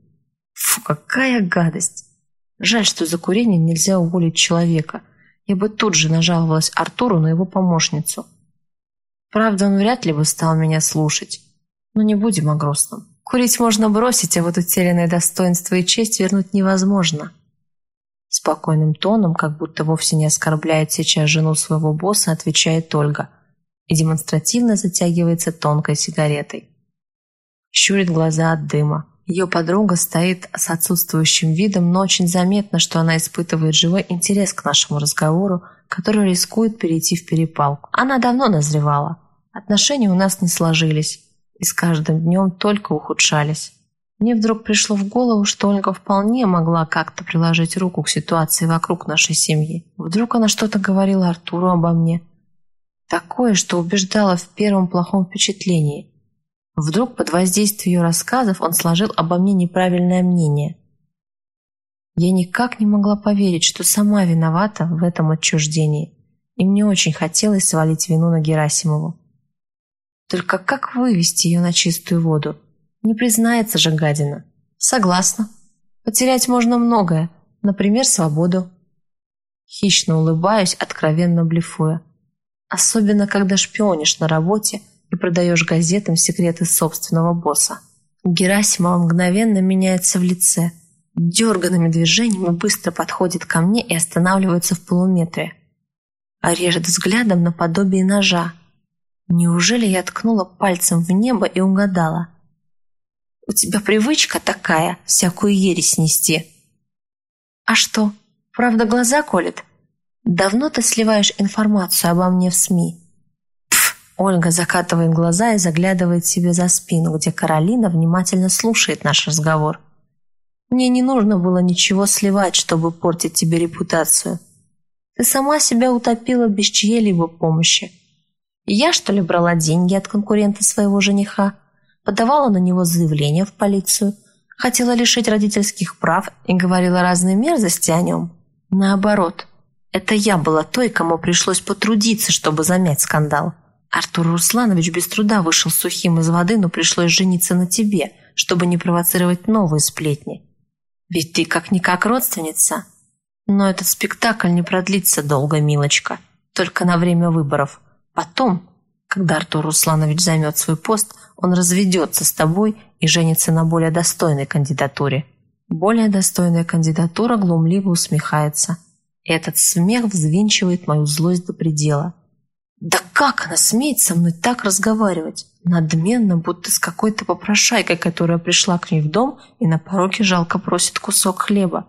Фу, какая гадость! Жаль, что за курение нельзя уволить человека. Я бы тут же нажаловалась Артуру на его помощницу. Правда, он вряд ли бы стал меня слушать. Но не будем о грустном. Курить можно бросить, а вот утерянное достоинство и честь вернуть невозможно. Спокойным тоном, как будто вовсе не оскорбляет сейчас жену своего босса, отвечает Ольга – и демонстративно затягивается тонкой сигаретой. Щурит глаза от дыма. Ее подруга стоит с отсутствующим видом, но очень заметно, что она испытывает живой интерес к нашему разговору, который рискует перейти в перепалку. Она давно назревала. Отношения у нас не сложились, и с каждым днем только ухудшались. Мне вдруг пришло в голову, что Ольга вполне могла как-то приложить руку к ситуации вокруг нашей семьи. Вдруг она что-то говорила Артуру обо мне – Такое, что убеждало в первом плохом впечатлении. Вдруг под воздействием ее рассказов он сложил обо мне неправильное мнение. Я никак не могла поверить, что сама виновата в этом отчуждении, и мне очень хотелось свалить вину на Герасимову. Только как вывести ее на чистую воду? Не признается же гадина. Согласна. Потерять можно многое, например, свободу. Хищно улыбаюсь, откровенно блефуя. Особенно, когда шпионишь на работе и продаешь газетам секреты собственного босса. Герасимова мгновенно меняется в лице. Дерганными движениями быстро подходит ко мне и останавливается в полуметре. А режет взглядом наподобие ножа. Неужели я ткнула пальцем в небо и угадала? «У тебя привычка такая, всякую ересь нести». «А что, правда глаза колет?» Давно ты сливаешь информацию обо мне в СМИ?» Пф, Ольга закатывает глаза и заглядывает себе за спину, где Каролина внимательно слушает наш разговор. «Мне не нужно было ничего сливать, чтобы портить тебе репутацию. Ты сама себя утопила без чьей-либо помощи. Я, что ли, брала деньги от конкурента своего жениха, подавала на него заявление в полицию, хотела лишить родительских прав и говорила разные мерзости о нем? Наоборот». Это я была той, кому пришлось потрудиться, чтобы замять скандал. Артур Русланович без труда вышел сухим из воды, но пришлось жениться на тебе, чтобы не провоцировать новые сплетни. Ведь ты как-никак родственница. Но этот спектакль не продлится долго, милочка. Только на время выборов. Потом, когда Артур Русланович займет свой пост, он разведется с тобой и женится на более достойной кандидатуре. Более достойная кандидатура глумливо усмехается – этот смех взвинчивает мою злость до предела. Да как она смеет со мной так разговаривать? Надменно, будто с какой-то попрошайкой, которая пришла к ней в дом и на пороге жалко просит кусок хлеба.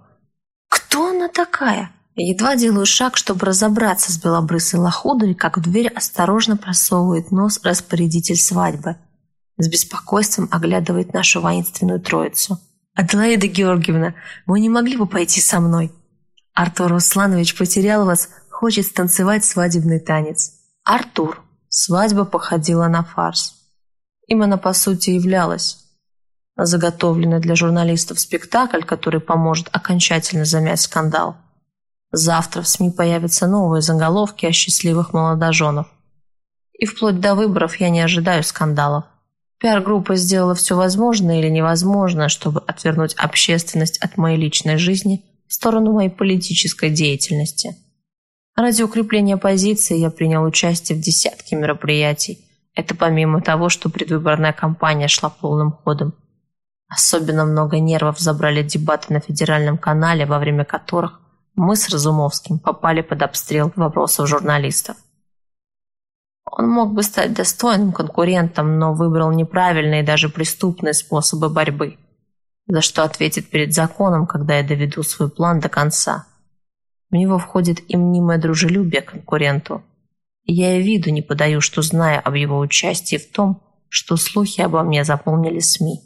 Кто она такая? Едва делаю шаг, чтобы разобраться с белобрысой лохудрой, как в дверь осторожно просовывает нос распорядитель свадьбы. С беспокойством оглядывает нашу воинственную троицу. «Аделаида Георгиевна, вы не могли бы пойти со мной?» Артур Русланович потерял вас, хочет станцевать свадебный танец. Артур, свадьба походила на фарс. Им она, по сути, являлась. Заготовленный для журналистов спектакль, который поможет окончательно замять скандал. Завтра в СМИ появятся новые заголовки о счастливых молодоженов. И вплоть до выборов я не ожидаю скандалов. Пиар-группа сделала все возможное или невозможное, чтобы отвернуть общественность от моей личной жизни в сторону моей политической деятельности. Ради укрепления позиции я принял участие в десятке мероприятий. Это помимо того, что предвыборная кампания шла полным ходом. Особенно много нервов забрали дебаты на федеральном канале, во время которых мы с Разумовским попали под обстрел вопросов журналистов. Он мог бы стать достойным конкурентом, но выбрал неправильные и даже преступные способы борьбы, за что ответит перед законом, когда я доведу свой план до конца. В него входит и мнимое дружелюбие к конкуренту. Я и виду не подаю, что знаю об его участии в том, что слухи обо мне заполнили СМИ.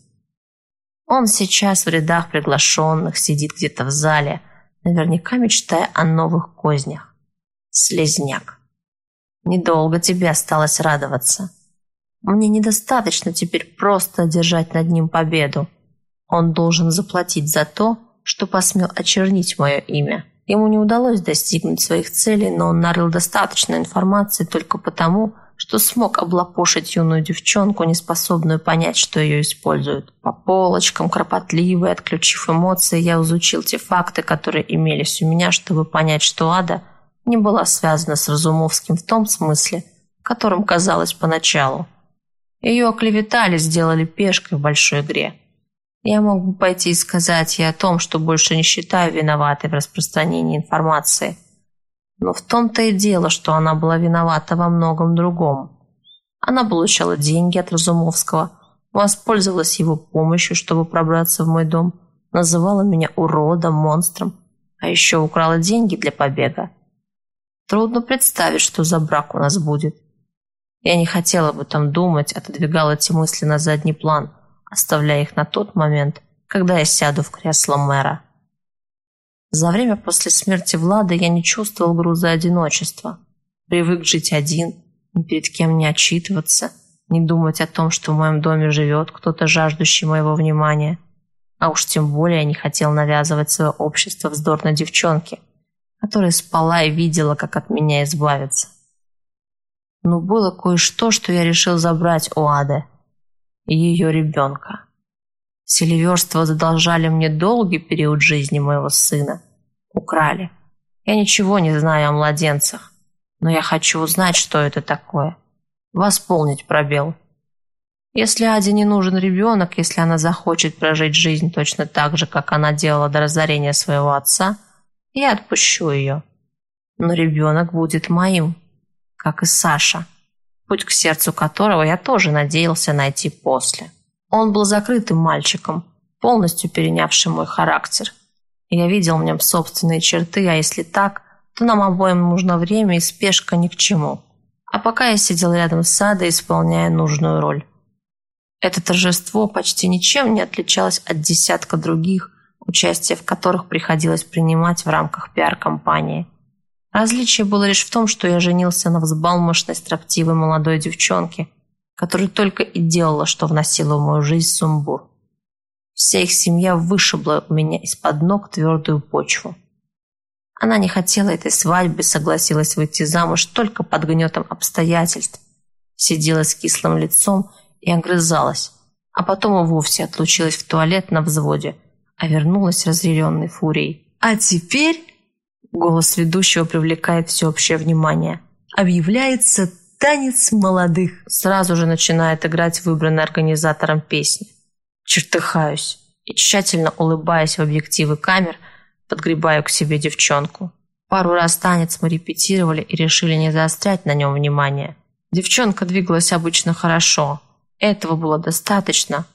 Он сейчас в рядах приглашенных, сидит где-то в зале, наверняка мечтая о новых кознях. Слезняк. Недолго тебе осталось радоваться. Мне недостаточно теперь просто одержать над ним победу. Он должен заплатить за то, что посмел очернить мое имя. Ему не удалось достигнуть своих целей, но он нарыл достаточно информации только потому, что смог облапошить юную девчонку, не способную понять, что ее используют. По полочкам, кропотливо, отключив эмоции, я изучил те факты, которые имелись у меня, чтобы понять, что Ада не была связана с Разумовским в том смысле, которым казалось поначалу. Ее оклеветали, сделали пешкой в большой игре. Я мог бы пойти и сказать ей о том, что больше не считаю виноватой в распространении информации – но в том-то и дело, что она была виновата во многом другом. Она получала деньги от Разумовского, воспользовалась его помощью, чтобы пробраться в мой дом, называла меня уродом, монстром, а еще украла деньги для побега. Трудно представить, что за брак у нас будет. Я не хотела об этом думать, отодвигала эти мысли на задний план, оставляя их на тот момент, когда я сяду в кресло мэра. За время после смерти Влада я не чувствовал груза одиночества. Привык жить один, ни перед кем не отчитываться, не думать о том, что в моем доме живет кто-то жаждущий моего внимания. А уж тем более я не хотел навязывать свое общество вздорной девчонке, которая спала и видела, как от меня избавиться. Но было кое-что, что я решил забрать у Ады и ее ребенка. Селиверство задолжали мне долгий период жизни моего сына. Украли. Я ничего не знаю о младенцах, но я хочу узнать, что это такое. Восполнить пробел. Если Аде не нужен ребенок, если она захочет прожить жизнь точно так же, как она делала до разорения своего отца, я отпущу ее. Но ребенок будет моим, как и Саша, путь к сердцу которого я тоже надеялся найти после. Он был закрытым мальчиком, полностью перенявшим мой характер. Я видел в нем собственные черты, а если так, то нам обоим нужно время и спешка ни к чему. А пока я сидел рядом с Садой, исполняя нужную роль. Это торжество почти ничем не отличалось от десятка других, участие в которых приходилось принимать в рамках пиар-компании. Различие было лишь в том, что я женился на взбалмошной, строптивой молодой девчонке, которая только и делала, что вносила в мою жизнь сумбур. Вся их семья вышибла у меня из-под ног твердую почву. Она не хотела этой свадьбы, согласилась выйти замуж только под гнетом обстоятельств. Сидела с кислым лицом и огрызалась, а потом и вовсе отлучилась в туалет на взводе, а вернулась разъяренной фурией. «А теперь...» Голос ведущего привлекает всеобщее внимание. «Объявляется танец молодых. Сразу же начинает играть выбранный организатором песни. Чертыхаюсь и, тщательно улыбаясь в объективы камер, подгребаю к себе девчонку. Пару раз танец мы репетировали и решили не заострять на нем внимание. Девчонка двигалась обычно хорошо. Этого было достаточно,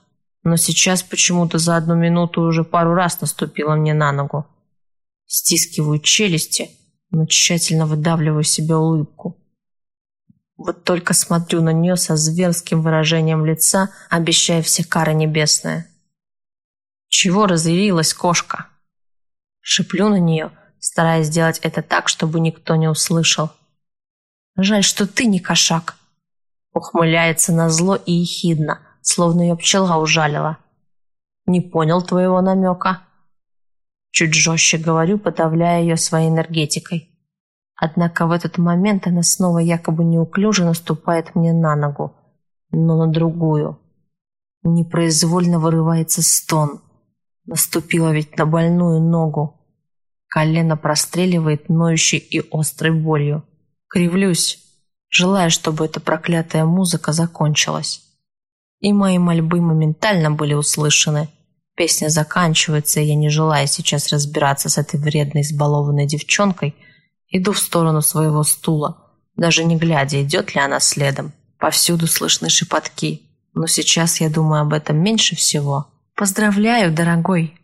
но сейчас почему-то за одну минуту уже пару раз наступила мне на ногу. Стискиваю челюсти, но тщательно выдавливаю себе улыбку. Вот только смотрю на нее со зверским выражением лица, обещая все кары небесные. Чего разъярилась кошка? Шиплю на нее, стараясь сделать это так, чтобы никто не услышал. Жаль, что ты не кошак. Ухмыляется на зло и ехидно, словно ее пчела ужалила. «Не понял твоего намека». Чуть жестче говорю, подавляя ее своей энергетикой. Однако в этот момент она снова якобы неуклюже наступает мне на ногу, но на другую. Непроизвольно вырывается стон. Наступила ведь на больную ногу. Колено простреливает ноющей и острой болью. Кривлюсь, желая, чтобы эта проклятая музыка закончилась. И мои мольбы моментально были услышаны. Песня заканчивается, и я, не желая сейчас разбираться с этой вредной избалованной девчонкой, иду в сторону своего стула, даже не глядя, идет ли она следом. Повсюду слышны шепотки, но сейчас я думаю об этом меньше всего. «Поздравляю, дорогой!»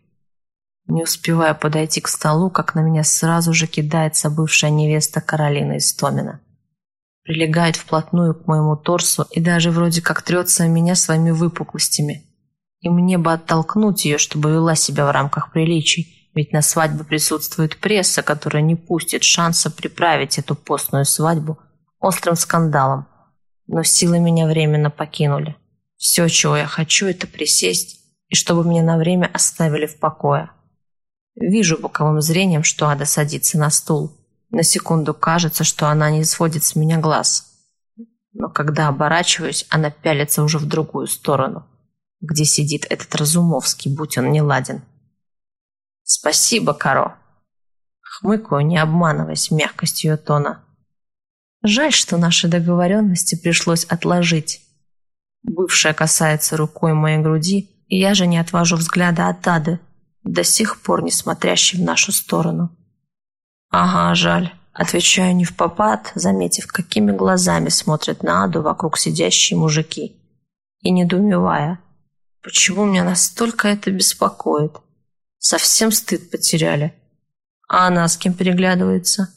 Не успеваю подойти к столу, как на меня сразу же кидается бывшая невеста Каролина Истомина. Прилегает вплотную к моему торсу и даже вроде как трется меня своими выпуклостями. И мне бы оттолкнуть ее, чтобы вела себя в рамках приличий, ведь на свадьбе присутствует пресса, которая не пустит шанса приправить эту постную свадьбу острым скандалом. Но силы меня временно покинули. Все, чего я хочу, это присесть, и чтобы меня на время оставили в покое. Вижу боковым зрением, что Ада садится на стул. На секунду кажется, что она не сводит с меня глаз. Но когда оборачиваюсь, она пялится уже в другую сторону, где сидит этот Разумовский, будь он не ладен. «Спасибо, Каро!» Хмыкаю, не обманываясь мягкостью ее тона. Жаль, что наши договоренности пришлось отложить. Бывшая касается рукой моей груди, и я же не отвожу взгляда от Ады, до сих пор не смотрящий в нашу сторону. «Ага, жаль», — отвечаю не в попад, заметив, какими глазами смотрят на Аду вокруг сидящие мужики. И недоумевая, почему меня настолько это беспокоит. Совсем стыд потеряли. А она с кем переглядывается?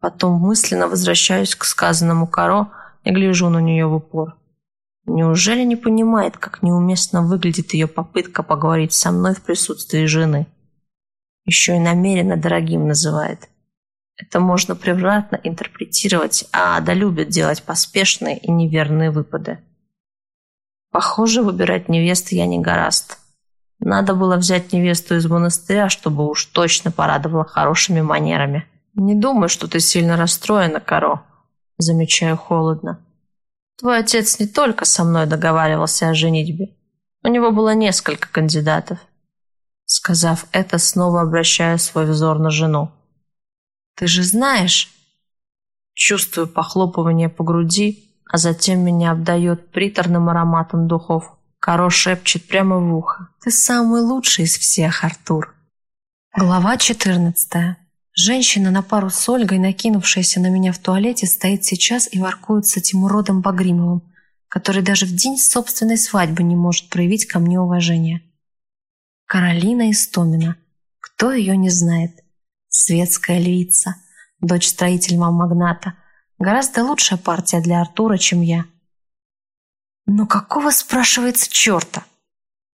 Потом мысленно возвращаюсь к сказанному Каро и гляжу на нее в упор. Неужели не понимает, как неуместно выглядит ее попытка поговорить со мной в присутствии жены? Еще и намеренно дорогим называет. Это можно превратно интерпретировать, а Ада любит делать поспешные и неверные выпады. Похоже, выбирать невесту я не гораст. Надо было взять невесту из монастыря, чтобы уж точно порадовала хорошими манерами. Не думаю, что ты сильно расстроена, Каро. Замечаю холодно. Твой отец не только со мной договаривался о женитьбе. У него было несколько кандидатов. Сказав это, снова обращаю свой взор на жену. Ты же знаешь... Чувствую похлопывание по груди, а затем меня обдает приторным ароматом духов. Каро шепчет прямо в ухо. Ты самый лучший из всех, Артур. Глава четырнадцатая. Женщина на пару с Ольгой, накинувшаяся на меня в туалете, стоит сейчас и воркует с этим уродом Багримовым, который даже в день собственной свадьбы не может проявить ко мне уважение. Каролина Истомина. Кто ее не знает? Светская львица, дочь строительного магната. Гораздо лучшая партия для Артура, чем я. Но какого, спрашивается, черта?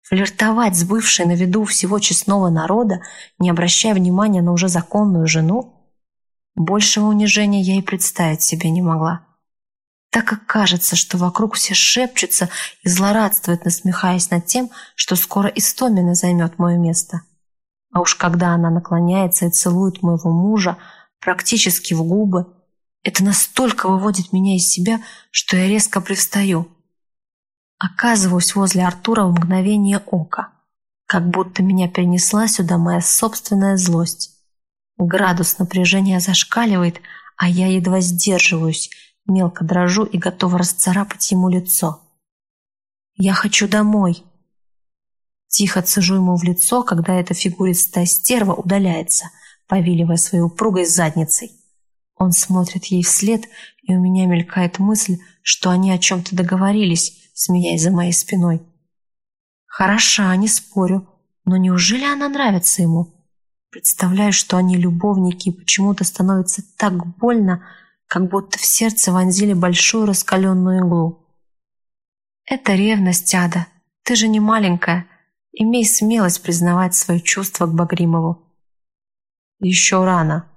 Флиртовать с бывшей на виду всего честного народа, не обращая внимания на уже законную жену? Большего унижения я и представить себе не могла. Так как кажется, что вокруг все шепчутся и злорадствуют, насмехаясь над тем, что скоро Истомина займет мое место. А уж когда она наклоняется и целует моего мужа практически в губы, это настолько выводит меня из себя, что я резко привстаю – Оказываюсь возле Артура в мгновение ока, как будто меня перенесла сюда моя собственная злость. Градус напряжения зашкаливает, а я едва сдерживаюсь, мелко дрожу и готова расцарапать ему лицо. «Я хочу домой!» Тихо цежу ему в лицо, когда эта фигуристая стерва удаляется, повиливая своей упругой задницей. Он смотрит ей вслед, и у меня мелькает мысль, что они о чем-то договорились, смеясь за моей спиной. Хороша, не спорю, но неужели она нравится ему? Представляю, что они любовники, и почему-то становится так больно, как будто в сердце вонзили большую раскаленную иглу. Это ревность, Ада. Ты же не маленькая. Имей смелость признавать свои чувства к Багримову. Еще рано.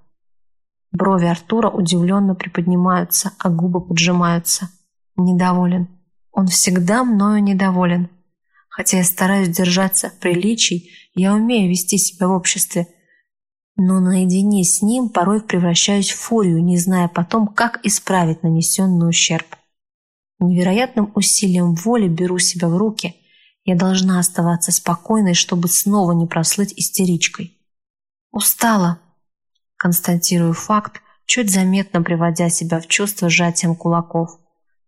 Брови Артура удивленно приподнимаются, а губы поджимаются. недоволен. Он всегда мною недоволен. Хотя я стараюсь держаться приличий, я умею вести себя в обществе, но наедине с ним порой превращаюсь в фурию, не зная потом, как исправить нанесенный ущерб. Невероятным усилием воли беру себя в руки. Я должна оставаться спокойной, чтобы снова не прослыть истеричкой. Устала. Констатирую факт, чуть заметно приводя себя в чувство сжатием кулаков.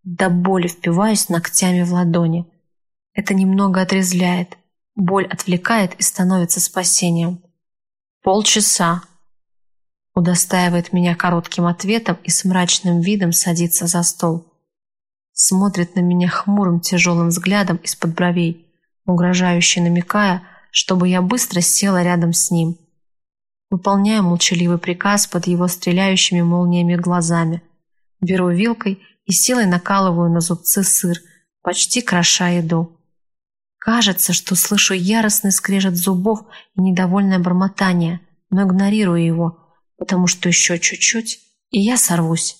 До боли впиваюсь ногтями в ладони. Это немного отрезвляет. Боль отвлекает и становится спасением. Полчаса. Удостаивает меня коротким ответом и с мрачным видом садится за стол. Смотрит на меня хмурым тяжелым взглядом из-под бровей, угрожающе намекая, чтобы я быстро села рядом с ним. Выполняю молчаливый приказ под его стреляющими молниями глазами. Беру вилкой и силой накалываю на зубцы сыр, почти кроша еду. Кажется, что слышу яростный скрежет зубов и недовольное бормотание, но игнорирую его, потому что еще чуть-чуть, и я сорвусь.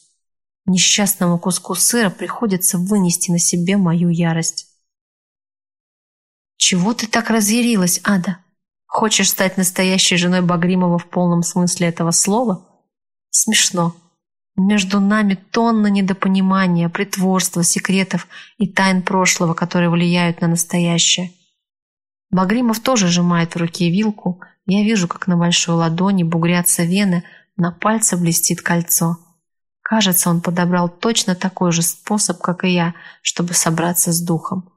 Несчастному куску сыра приходится вынести на себе мою ярость. «Чего ты так разъярилась, Ада? Хочешь стать настоящей женой Багримова в полном смысле этого слова? Смешно. Между нами тонна недопонимания, притворства, секретов и тайн прошлого, которые влияют на настоящее. Багримов тоже сжимает в руке вилку. Я вижу, как на большой ладони бугрятся вены, на пальце блестит кольцо. Кажется, он подобрал точно такой же способ, как и я, чтобы собраться с духом.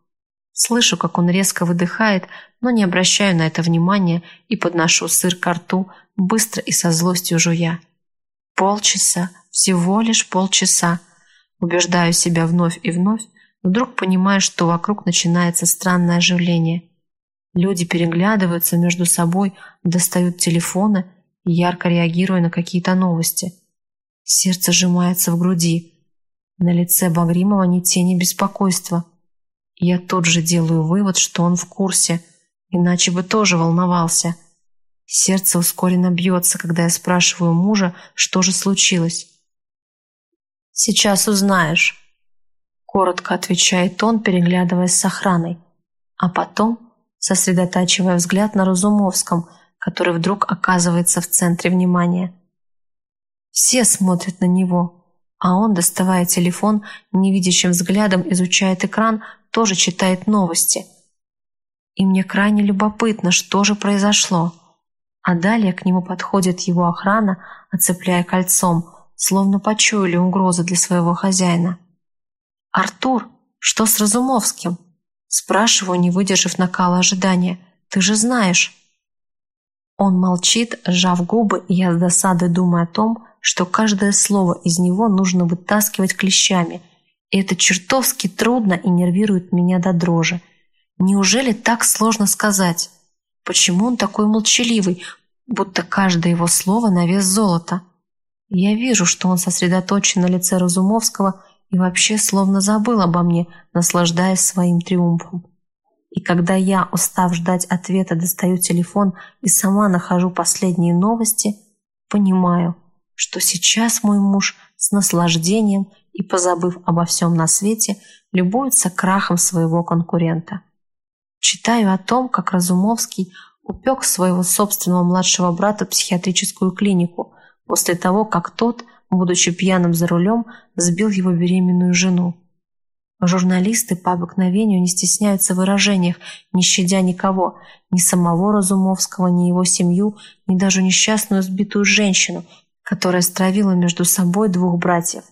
Слышу, как он резко выдыхает, но не обращаю на это внимания и подношу сыр к рту, быстро и со злостью жуя. Полчаса, всего лишь полчаса. Убеждаю себя вновь и вновь, вдруг понимаю, что вокруг начинается странное оживление. Люди переглядываются между собой, достают телефоны и ярко реагируя на какие-то новости. Сердце сжимается в груди. На лице Багримова ни тени беспокойства. Я тут же делаю вывод, что он в курсе, иначе бы тоже волновался – Сердце ускоренно бьется, когда я спрашиваю мужа, что же случилось. «Сейчас узнаешь», — коротко отвечает он, переглядываясь с охраной, а потом сосредотачивая взгляд на Разумовском, который вдруг оказывается в центре внимания. Все смотрят на него, а он, доставая телефон, невидящим взглядом изучает экран, тоже читает новости. И мне крайне любопытно, что же произошло а далее к нему подходит его охрана, оцепляя кольцом, словно почуяли угрозы для своего хозяина. «Артур, что с Разумовским?» Спрашиваю, не выдержав накала ожидания. «Ты же знаешь». Он молчит, сжав губы, и я с досадой думаю о том, что каждое слово из него нужно вытаскивать клещами, и это чертовски трудно и нервирует меня до дрожи. Неужели так сложно сказать? Почему он такой молчаливый, будто каждое его слово на вес золота? Я вижу, что он сосредоточен на лице Разумовского и вообще словно забыл обо мне, наслаждаясь своим триумфом. И когда я, устав ждать ответа, достаю телефон и сама нахожу последние новости, понимаю, что сейчас мой муж с наслаждением и, позабыв обо всем на свете, любуется крахом своего конкурента. Читаю о том, как Разумовский упек своего собственного младшего брата в психиатрическую клинику после того, как тот, будучи пьяным за рулем, сбил его беременную жену. Журналисты по обыкновению не стесняются в выражениях, не щадя никого, ни самого Разумовского, ни его семью, ни даже несчастную сбитую женщину, которая стравила между собой двух братьев.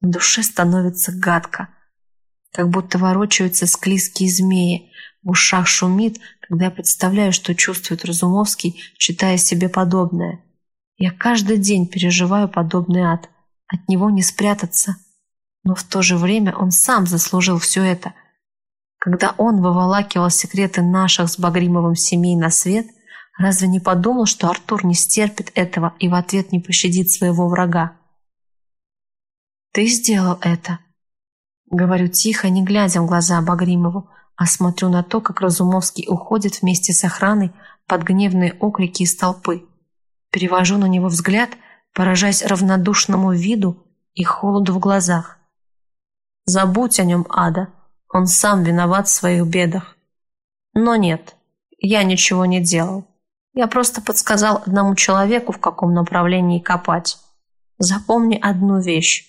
В душе становится гадко, как будто ворочаются склизкие змеи, в ушах шумит, когда я представляю, что чувствует Разумовский, читая себе подобное. Я каждый день переживаю подобный ад. От него не спрятаться. Но в то же время он сам заслужил все это. Когда он выволакивал секреты наших с Багримовым семей на свет, разве не подумал, что Артур не стерпит этого и в ответ не пощадит своего врага? «Ты сделал это», — говорю тихо, не глядя в глаза Багримову, а смотрю на то, как Разумовский уходит вместе с охраной под гневные окрики из толпы. Перевожу на него взгляд, поражаясь равнодушному виду и холоду в глазах. Забудь о нем, Ада. Он сам виноват в своих бедах. Но нет, я ничего не делал. Я просто подсказал одному человеку, в каком направлении копать. Запомни одну вещь.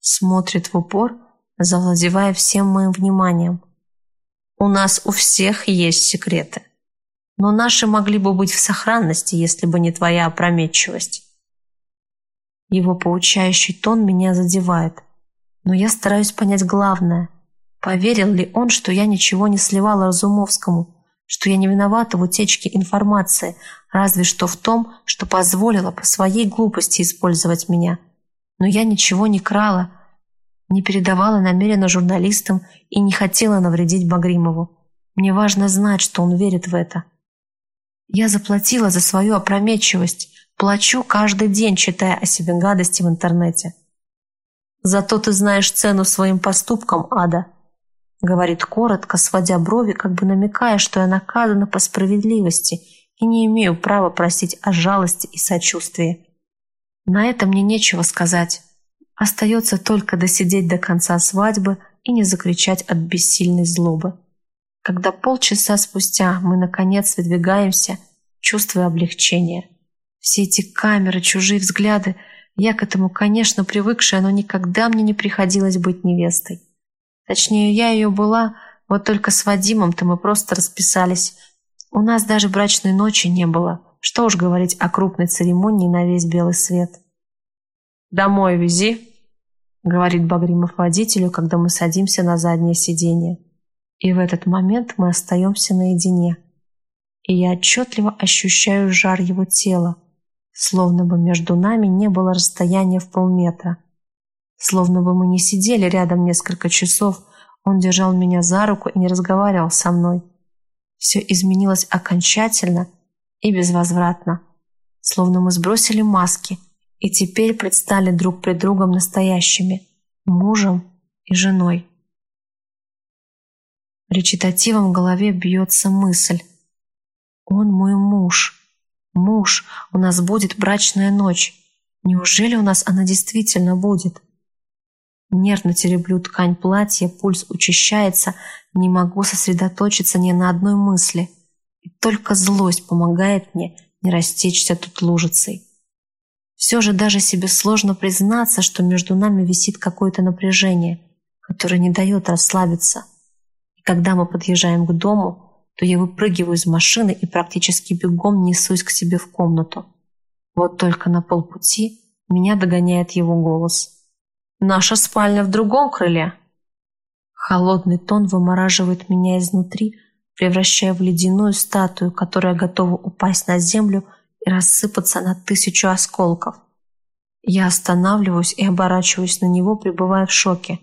Смотрит в упор, завладевая всем моим вниманием. У нас у всех есть секреты. Но наши могли бы быть в сохранности, если бы не твоя опрометчивость. Его поучающий тон меня задевает. Но я стараюсь понять главное. Поверил ли он, что я ничего не сливала Разумовскому, что я не виновата в утечке информации, разве что в том, что позволила по своей глупости использовать меня. Но я ничего не крала, не передавала намеренно журналистам и не хотела навредить Багримову. Мне важно знать, что он верит в это. Я заплатила за свою опрометчивость, плачу каждый день, читая о себе гадости в интернете. Зато ты знаешь цену своим поступкам, Ада. Говорит коротко, сводя брови, как бы намекая, что я наказана по справедливости и не имею права просить о жалости и сочувствии. На это мне нечего сказать. Остается только досидеть до конца свадьбы и не закричать от бессильной злобы. Когда полчаса спустя мы, наконец, выдвигаемся, чувствуя облегчение. Все эти камеры, чужие взгляды, я к этому, конечно, привыкшая, но никогда мне не приходилось быть невестой. Точнее, я ее была, вот только с Вадимом-то мы просто расписались. У нас даже брачной ночи не было. Что уж говорить о крупной церемонии на весь белый свет. «Домой вези», — говорит Багримов водителю, когда мы садимся на заднее сиденье. И в этот момент мы остаемся наедине. И я отчетливо ощущаю жар его тела, словно бы между нами не было расстояния в полметра. Словно бы мы не сидели рядом несколько часов, он держал меня за руку и не разговаривал со мной. Все изменилось окончательно и безвозвратно. Словно мы сбросили маски и теперь предстали друг пред другом настоящими, мужем и женой. Речитативом в голове бьется мысль. Он мой муж. Муж, у нас будет брачная ночь. Неужели у нас она действительно будет? Нервно тереблю ткань платья, пульс учащается, не могу сосредоточиться ни на одной мысли. И только злость помогает мне не растечься тут лужицей. Все же даже себе сложно признаться, что между нами висит какое-то напряжение, которое не дает расслабиться. И когда мы подъезжаем к дому, то я выпрыгиваю из машины и практически бегом несусь к себе в комнату. Вот только на полпути меня догоняет его голос. Наша спальня в другом крыле. Холодный тон вымораживает меня изнутри, превращая в ледяную статую, которая готова упасть на землю рассыпаться на тысячу осколков. Я останавливаюсь и оборачиваюсь на него, пребывая в шоке.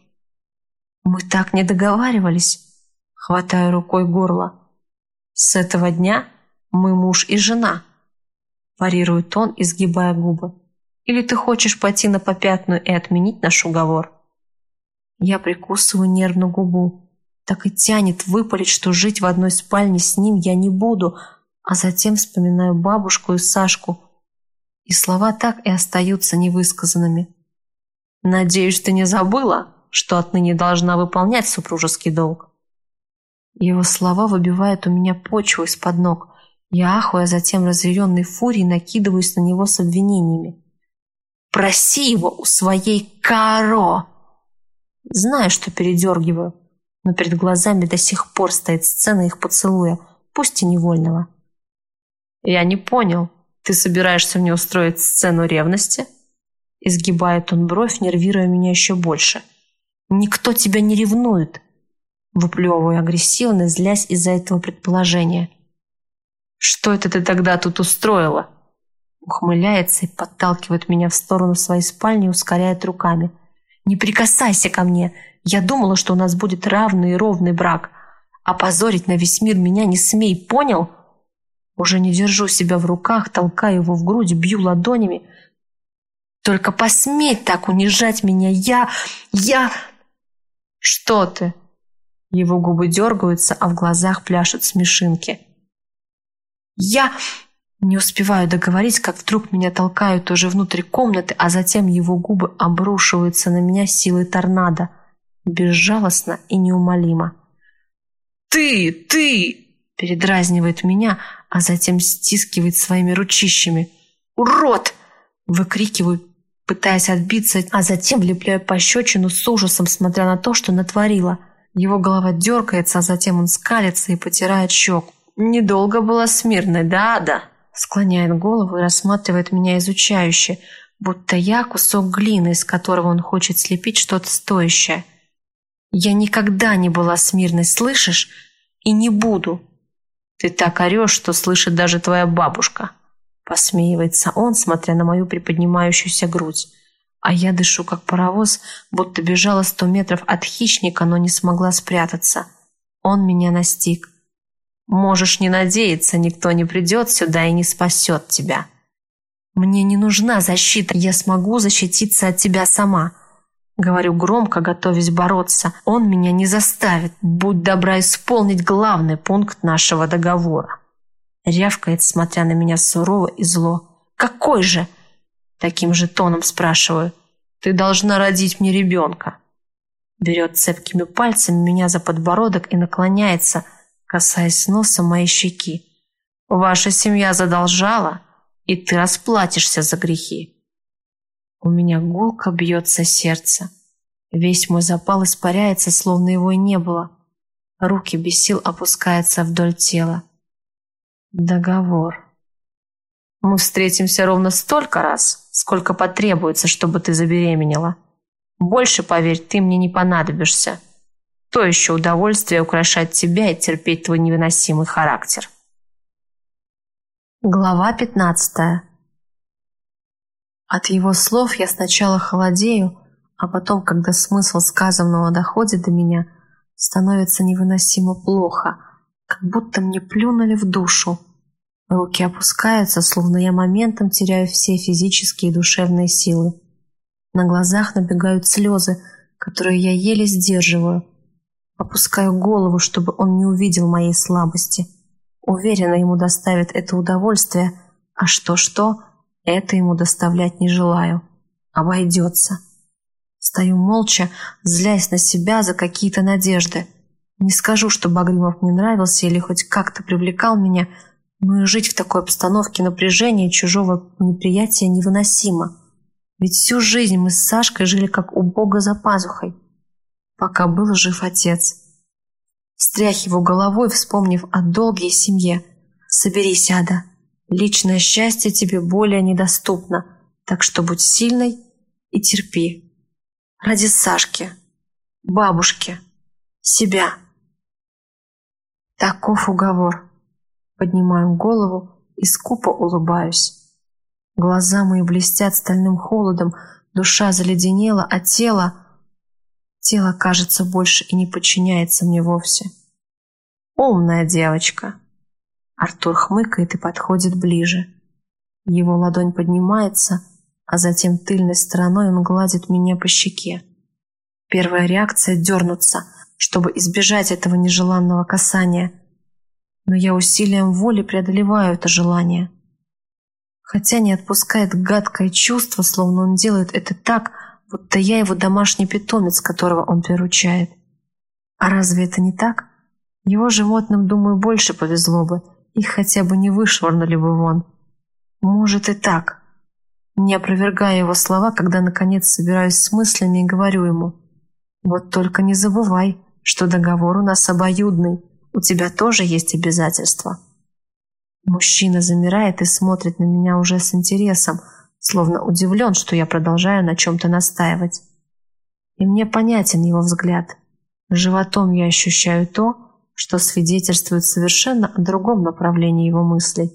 Мы так не договаривались. Хватаю рукой горло. С этого дня мы муж и жена. Парирует он, изгибая губы. Или ты хочешь пойти на попятную и отменить наш уговор?» Я прикусываю нервную губу. Так и тянет выпалить, что жить в одной спальне с ним я не буду, а затем вспоминаю бабушку и Сашку. И слова так и остаются невысказанными. «Надеюсь, ты не забыла, что отныне должна выполнять супружеский долг?» Его слова выбивают у меня почву из-под ног. Я ахуя, затем разъяренной фурией накидываюсь на него с обвинениями. Проси его у своей Каро. Знаю, что передергиваю, но перед глазами до сих пор стоит сцена их поцелуя, пусть и невольного. Я не понял, ты собираешься мне устроить сцену ревности? Изгибает он бровь, нервируя меня еще больше. Никто тебя не ревнует. Выплевываю агрессивно, злясь из-за этого предположения. Что это ты тогда тут устроила? Ухмыляется и подталкивает меня в сторону своей спальни ускоряет руками. «Не прикасайся ко мне! Я думала, что у нас будет равный и ровный брак. Опозорить на весь мир меня не смей, понял?» Уже не держу себя в руках, толкаю его в грудь, бью ладонями. «Только посмей так унижать меня! Я... я...» «Что ты?» Его губы дергаются, а в глазах пляшут смешинки. «Я...» Не успеваю договорить, как вдруг меня толкают уже внутрь комнаты, а затем его губы обрушиваются на меня силой торнадо. безжалостно и неумолимо. «Ты! Ты!» передразнивает меня, а затем стискивает своими ручищами. «Урод!» Выкрикиваю, пытаясь отбиться, а затем влепляю пощечину с ужасом, смотря на то, что натворила. Его голова дергается, а затем он скалится и потирает щеку. «Недолго была смирной, да-да?» Склоняет голову и рассматривает меня изучающе, будто я кусок глины, из которого он хочет слепить что-то стоящее. «Я никогда не была смирной, слышишь? И не буду!» «Ты так орешь, что слышит даже твоя бабушка!» Посмеивается он, смотря на мою приподнимающуюся грудь. А я дышу, как паровоз, будто бежала сто метров от хищника, но не смогла спрятаться. Он меня настиг. Можешь не надеяться, никто не придет сюда и не спасет тебя. Мне не нужна защита, я смогу защититься от тебя сама. Говорю громко, готовясь бороться. Он меня не заставит. Будь добра исполнить главный пункт нашего договора. Рявкает, смотря на меня сурово и зло. «Какой же?» Таким же тоном спрашиваю. «Ты должна родить мне ребенка». Берет цепкими пальцами меня за подбородок и наклоняется, касаясь носа моей щеки. «Ваша семья задолжала, и ты расплатишься за грехи». У меня гулко бьется сердце. Весь мой запал испаряется, словно его и не было. Руки без сил опускаются вдоль тела. Договор. Мы встретимся ровно столько раз, сколько потребуется, чтобы ты забеременела. Больше, поверь, ты мне не понадобишься. То еще удовольствие украшать тебя и терпеть твой невыносимый характер. Глава пятнадцатая. От его слов я сначала холодею, а потом, когда смысл сказанного доходит до меня, становится невыносимо плохо – как будто мне плюнули в душу. Руки опускаются, словно я моментом теряю все физические и душевные силы. На глазах набегают слезы, которые я еле сдерживаю. Опускаю голову, чтобы он не увидел моей слабости. Уверена, ему доставит это удовольствие, а что-что, это ему доставлять не желаю. Обойдется. Стою молча, злясь на себя за какие-то надежды – не скажу, что Багримов мне нравился или хоть как-то привлекал меня, но и жить в такой обстановке напряжения и чужого неприятия невыносимо. Ведь всю жизнь мы с Сашкой жили как у Бога за пазухой, пока был жив отец. Стряхиваю головой, вспомнив о долгой семье. «Соберись, Ада. Личное счастье тебе более недоступно, так что будь сильной и терпи. Ради Сашки, бабушки, себя». Таков уговор. Поднимаю голову и скупо улыбаюсь. Глаза мои блестят стальным холодом, душа заледенела, а тело... Тело, кажется, больше и не подчиняется мне вовсе. «Умная девочка!» Артур хмыкает и подходит ближе. Его ладонь поднимается, а затем тыльной стороной он гладит меня по щеке. Первая реакция — дернуться — чтобы избежать этого нежеланного касания. Но я усилием воли преодолеваю это желание. Хотя не отпускает гадкое чувство, словно он делает это так, будто я его домашний питомец, которого он приручает. А разве это не так? Его животным, думаю, больше повезло бы. Их хотя бы не вышвырнули бы вон. Может и так. Не опровергая его слова, когда наконец собираюсь с мыслями и говорю ему. Вот только не забывай, что договор у нас обоюдный, у тебя тоже есть обязательства. Мужчина замирает и смотрит на меня уже с интересом, словно удивлен, что я продолжаю на чем-то настаивать. И мне понятен его взгляд. Животом я ощущаю то, что свидетельствует совершенно о другом направлении его мыслей.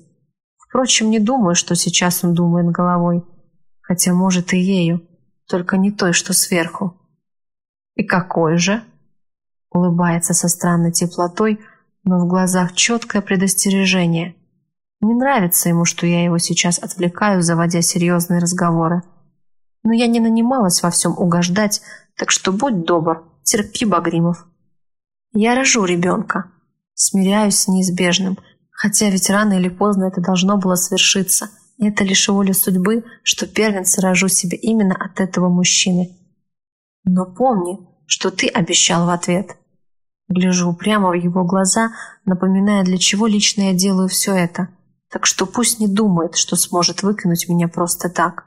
Впрочем, не думаю, что сейчас он думает головой, хотя, может, и ею, только не той, что сверху. «И какой же?» Улыбается со странной теплотой, но в глазах четкое предостережение. Не нравится ему, что я его сейчас отвлекаю, заводя серьезные разговоры. Но я не нанималась во всем угождать, так что будь добр, терпи, Багримов. Я рожу ребенка. Смиряюсь с неизбежным, хотя ведь рано или поздно это должно было свершиться. И это лишь воля судьбы, что первенца рожу себе именно от этого мужчины. Но помни, что ты обещал в ответ. Гляжу прямо в его глаза, напоминая, для чего лично я делаю все это. Так что пусть не думает, что сможет выкинуть меня просто так.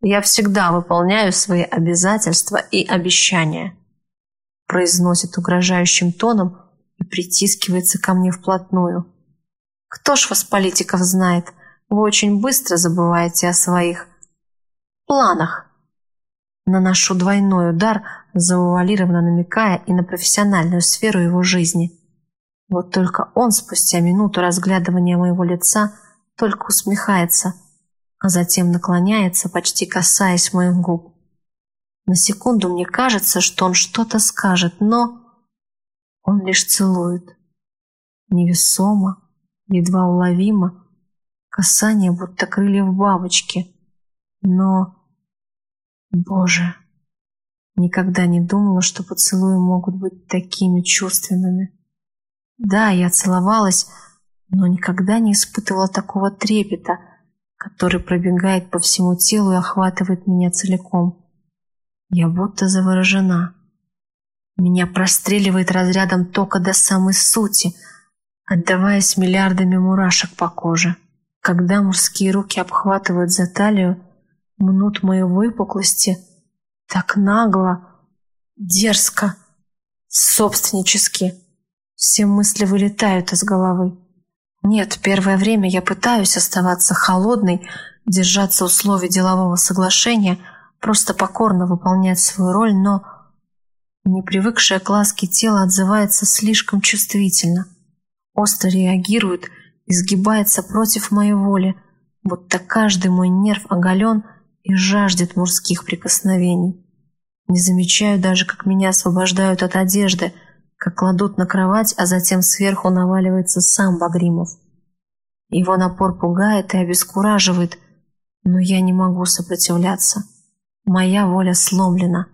Я всегда выполняю свои обязательства и обещания. Произносит угрожающим тоном и притискивается ко мне вплотную. Кто ж вас, политиков, знает? Вы очень быстро забываете о своих планах. Наношу двойной удар, заувалированно намекая и на профессиональную сферу его жизни. Вот только он спустя минуту разглядывания моего лица только усмехается, а затем наклоняется, почти касаясь моих губ. На секунду мне кажется, что он что-то скажет, но он лишь целует. Невесомо, едва уловимо, касание будто крыльев бабочки. Но, боже, никогда не думала, что поцелуи могут быть такими чувственными. Да, я целовалась, но никогда не испытывала такого трепета, который пробегает по всему телу и охватывает меня целиком. Я будто заворожена. Меня простреливает разрядом тока до самой сути, отдаваясь миллиардами мурашек по коже. Когда мужские руки обхватывают за талию, мнут мои выпуклости так нагло, дерзко, собственнически. Все мысли вылетают из головы. Нет, первое время я пытаюсь оставаться холодной, держаться условий делового соглашения, просто покорно выполнять свою роль, но не привыкшее к ласке тело отзывается слишком чувствительно. Остро реагирует, изгибается против моей воли, будто каждый мой нерв оголен и жаждет мужских прикосновений. Не замечаю даже, как меня освобождают от одежды – как кладут на кровать, а затем сверху наваливается сам Багримов. Его напор пугает и обескураживает, но я не могу сопротивляться. Моя воля сломлена.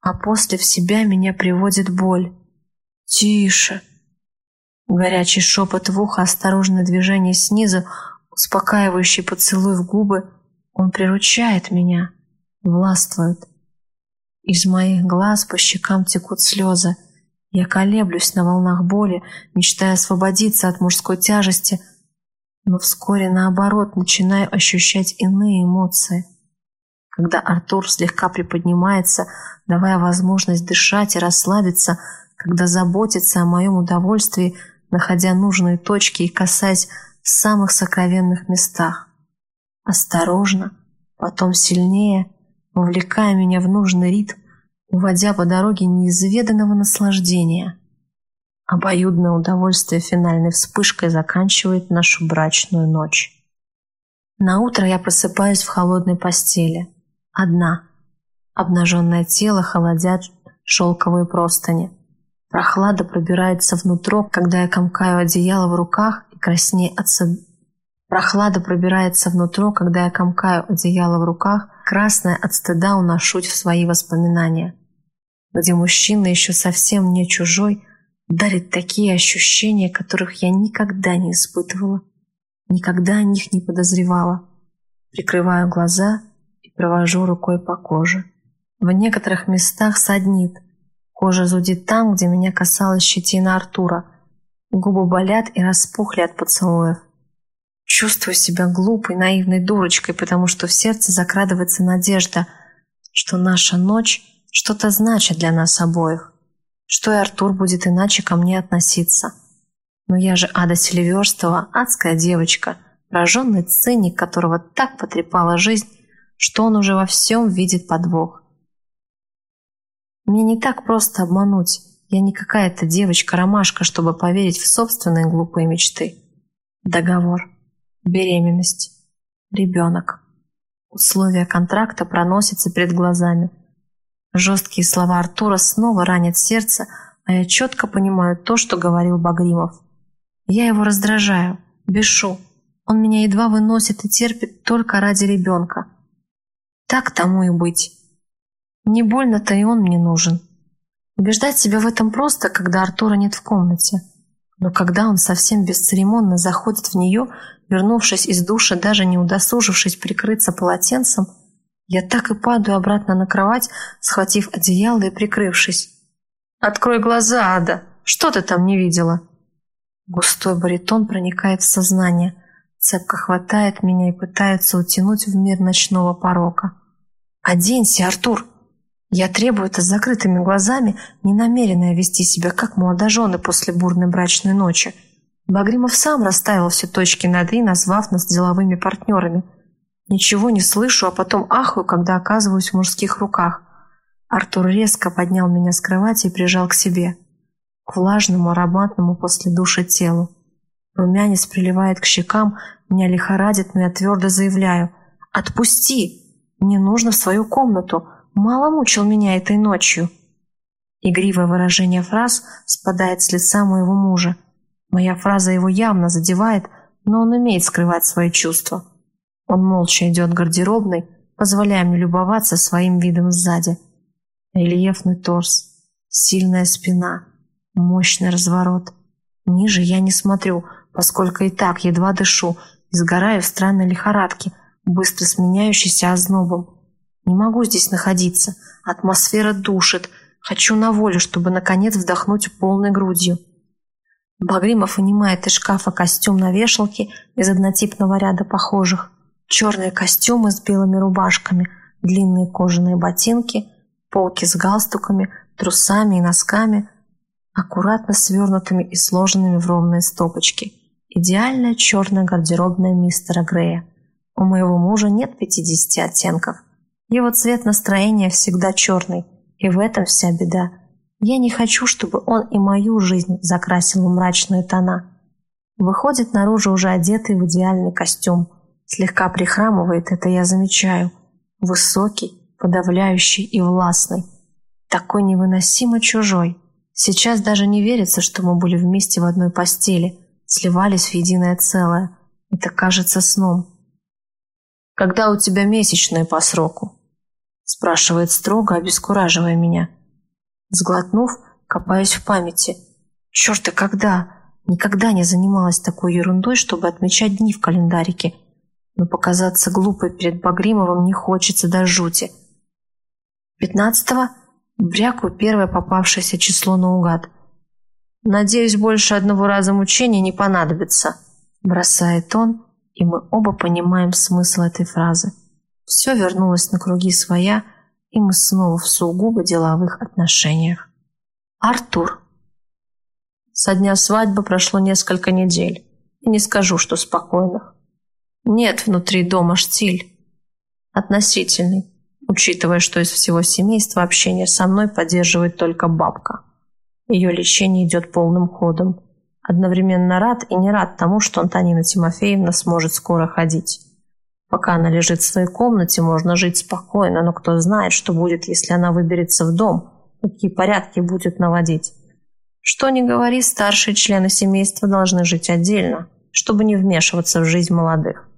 А после в себя меня приводит боль. «Тише!» Горячий шепот в ухо, осторожное движение снизу, успокаивающий поцелуй в губы. Он приручает меня, властвует. Из моих глаз по щекам текут слезы. Я колеблюсь на волнах боли, мечтая освободиться от мужской тяжести, но вскоре, наоборот, начинаю ощущать иные эмоции. Когда Артур слегка приподнимается, давая возможность дышать и расслабиться, когда заботится о моем удовольствии, находя нужные точки и касаясь в самых сокровенных местах. Осторожно, потом сильнее, вовлекая меня в нужный ритм, уводя по дороге неизведанного наслаждения. Обоюдное удовольствие финальной вспышкой заканчивает нашу брачную ночь. На утро я просыпаюсь в холодной постели. Одна. Обнаженное тело холодят шелковые простыни. Прохлада пробирается внутрь, когда я комкаю одеяло в руках и краснею от сад... Прохлада пробирается внутрь, когда я комкаю одеяло в руках, красная от стыда уношусь в свои воспоминания где мужчина еще совсем не чужой, дарит такие ощущения, которых я никогда не испытывала, никогда о них не подозревала. Прикрываю глаза провожу рукой по коже. В некоторых местах саднит. Кожа зудит там, где меня касалась щетина Артура. Губы болят и распухли от поцелуев. Чувствую себя глупой, наивной дурочкой, потому что в сердце закрадывается надежда, что наша ночь что-то значит для нас обоих. Что и Артур будет иначе ко мне относиться. Но я же Ада Селиверстова, адская девочка, пораженный циник, которого так потрепала жизнь, что он уже во всем видит подвох. Мне не так просто обмануть. Я не какая-то девочка-ромашка, чтобы поверить в собственные глупые мечты. Договор. Беременность. Ребенок. Условия контракта проносятся перед глазами – Жесткие слова Артура снова ранят сердце, а я четко понимаю то, что говорил Багримов. Я его раздражаю, бешу. Он меня едва выносит и терпит только ради ребенка. Так тому и быть. Не больно-то и он мне нужен. Убеждать себя в этом просто, когда Артура нет в комнате. Но когда он совсем бесцеремонно заходит в нее, вернувшись из душа, даже не удосужившись прикрыться полотенцем, Я так и падаю обратно на кровать, схватив одеяло и прикрывшись. «Открой глаза, Ада! Что ты там не видела?» Густой баритон проникает в сознание, цепко хватает меня и пытается утянуть в мир ночного порока. «Оденься, Артур!» Я требую это с закрытыми глазами, не намеренная вести себя как молодожены после бурной брачной ночи. Багримов сам расставил все точки над «и», назвав нас деловыми партнерами. Ничего не слышу, а потом ахаю, когда оказываюсь в мужских руках. Артур резко поднял меня с кровати и прижал к себе. К влажному, ароматному после душа телу. Румянец приливает к щекам, меня лихорадит, но я твердо заявляю. «Отпусти! Мне нужно в свою комнату!» Мало мучил меня этой ночью. Игривое выражение фраз спадает с лица моего мужа. Моя фраза его явно задевает, но он умеет скрывать свои чувства. Он молча идет в гардеробной, позволяя мне любоваться своим видом сзади. Рельефный торс, сильная спина, мощный разворот. Ниже я не смотрю, поскольку и так едва дышу и сгораю в странной лихорадке, быстро сменяющейся ознобом. Не могу здесь находиться. Атмосфера душит. Хочу на волю, чтобы наконец вдохнуть полной грудью. Багримов вынимает из шкафа костюм на вешалке из однотипного ряда похожих. Черные костюмы с белыми рубашками, длинные кожаные ботинки, полки с галстуками, трусами и носками, аккуратно свернутыми и сложенными в ровные стопочки. Идеальная черная гардеробная мистера Грея. У моего мужа нет 50 оттенков. Его цвет настроения всегда черный, и в этом вся беда. Я не хочу, чтобы он и мою жизнь закрасил в мрачные тона. Выходит наружу уже одетый в идеальный костюм. Слегка прихрамывает, это я замечаю. Высокий, подавляющий и властный. Такой невыносимо чужой. Сейчас даже не верится, что мы были вместе в одной постели, сливались в единое целое. Это кажется сном. Когда у тебя месячные по сроку? Спрашивает строго, обескураживая меня. Сглотнув, копаюсь в памяти. Черт, и когда? Никогда не занималась такой ерундой, чтобы отмечать дни в календарике. Но показаться глупой перед Багримовым не хочется до жути. Пятнадцатого бряку первое попавшееся число наугад. «Надеюсь, больше одного раза мучения не понадобится», бросает он, и мы оба понимаем смысл этой фразы. Все вернулось на круги своя, и мы снова в сугубо деловых отношениях. Артур. Со дня свадьбы прошло несколько недель, и не скажу, что спокойных. Нет внутри дома штиль. Относительный, учитывая, что из всего семейства общение со мной поддерживает только бабка. Ее лечение идет полным ходом. Одновременно рад и не рад тому, что Антонина Тимофеевна сможет скоро ходить. Пока она лежит в своей комнате, можно жить спокойно, но кто знает, что будет, если она выберется в дом, какие порядки будет наводить. Что ни говори, старшие члены семейства должны жить отдельно, чтобы не вмешиваться в жизнь молодых.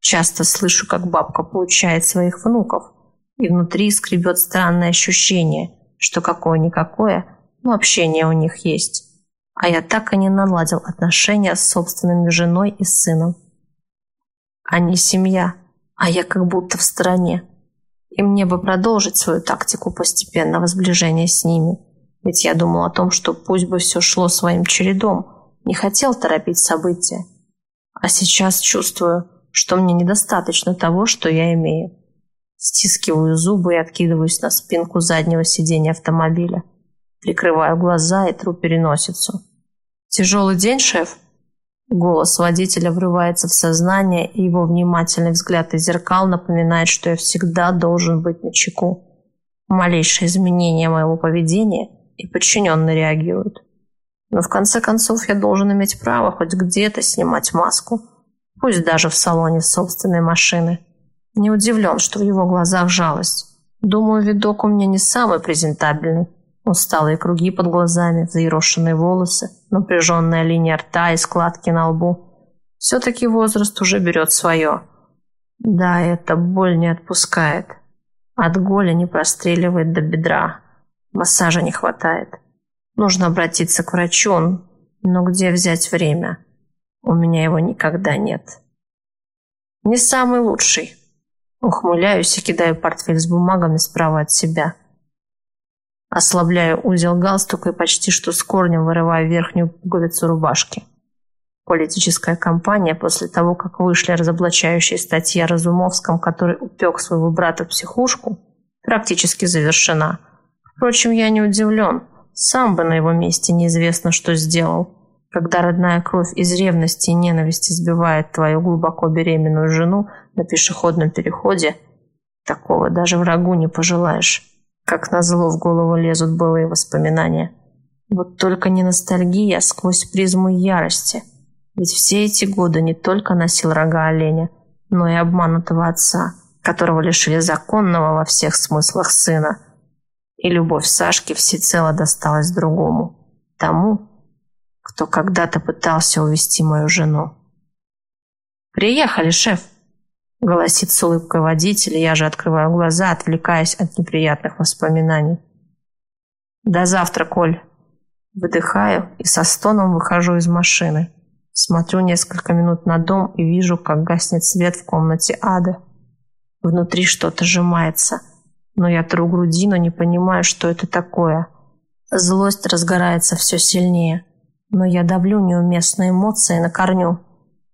Часто слышу, как бабка получает своих внуков, и внутри скребет странное ощущение, что какое-никакое, но общение у них есть. А я так и не наладил отношения с собственными женой и сыном. Они семья, а я как будто в стороне. И мне бы продолжить свою тактику постепенного сближения с ними. Ведь я думал о том, что пусть бы все шло своим чередом, не хотел торопить события. А сейчас чувствую, что мне недостаточно того, что я имею. Стискиваю зубы и откидываюсь на спинку заднего сиденья автомобиля. Прикрываю глаза и тру переносицу. «Тяжелый день, шеф?» Голос водителя врывается в сознание, и его внимательный взгляд из зеркал напоминает, что я всегда должен быть на чеку. Малейшее изменение моего поведения, и подчиненные реагируют. Но в конце концов я должен иметь право хоть где-то снимать маску, пусть даже в салоне собственной машины. Не удивлен, что в его глазах жалость. Думаю, видок у меня не самый презентабельный. Усталые круги под глазами, заерошенные волосы, напряженная линия рта и складки на лбу. Все-таки возраст уже берет свое. Да, эта боль не отпускает. От голя не простреливает до бедра. Массажа не хватает. Нужно обратиться к врачу, но где взять время? У меня его никогда нет. Не самый лучший. Ухмыляюсь и кидаю портфель с бумагами справа от себя. Ослабляю узел галстука и почти что с корнем вырываю верхнюю пуговицу рубашки. Политическая кампания после того, как вышли разоблачающие статьи о Разумовском, который упек своего брата в психушку, практически завершена. Впрочем, я не удивлен. Сам бы на его месте неизвестно, что сделал. Когда родная кровь из ревности и ненависти сбивает твою глубоко беременную жену на пешеходном переходе, такого даже врагу не пожелаешь. Как назло в голову лезут былые воспоминания. Вот только не ностальгия, а сквозь призму ярости – ведь все эти годы не только носил рога оленя, но и обманутого отца, которого лишили законного во всех смыслах сына. И любовь Сашки всецело досталась другому, тому, кто когда-то пытался увести мою жену. «Приехали, шеф!» — голосит с улыбкой водитель, я же открываю глаза, отвлекаясь от неприятных воспоминаний. «До завтра, Коль!» Выдыхаю и со стоном выхожу из машины. Смотрю несколько минут на дом и вижу, как гаснет свет в комнате ады. Внутри что-то сжимается, но я тру грудину, не понимаю, что это такое. Злость разгорается все сильнее, но я давлю неуместные эмоции на корню.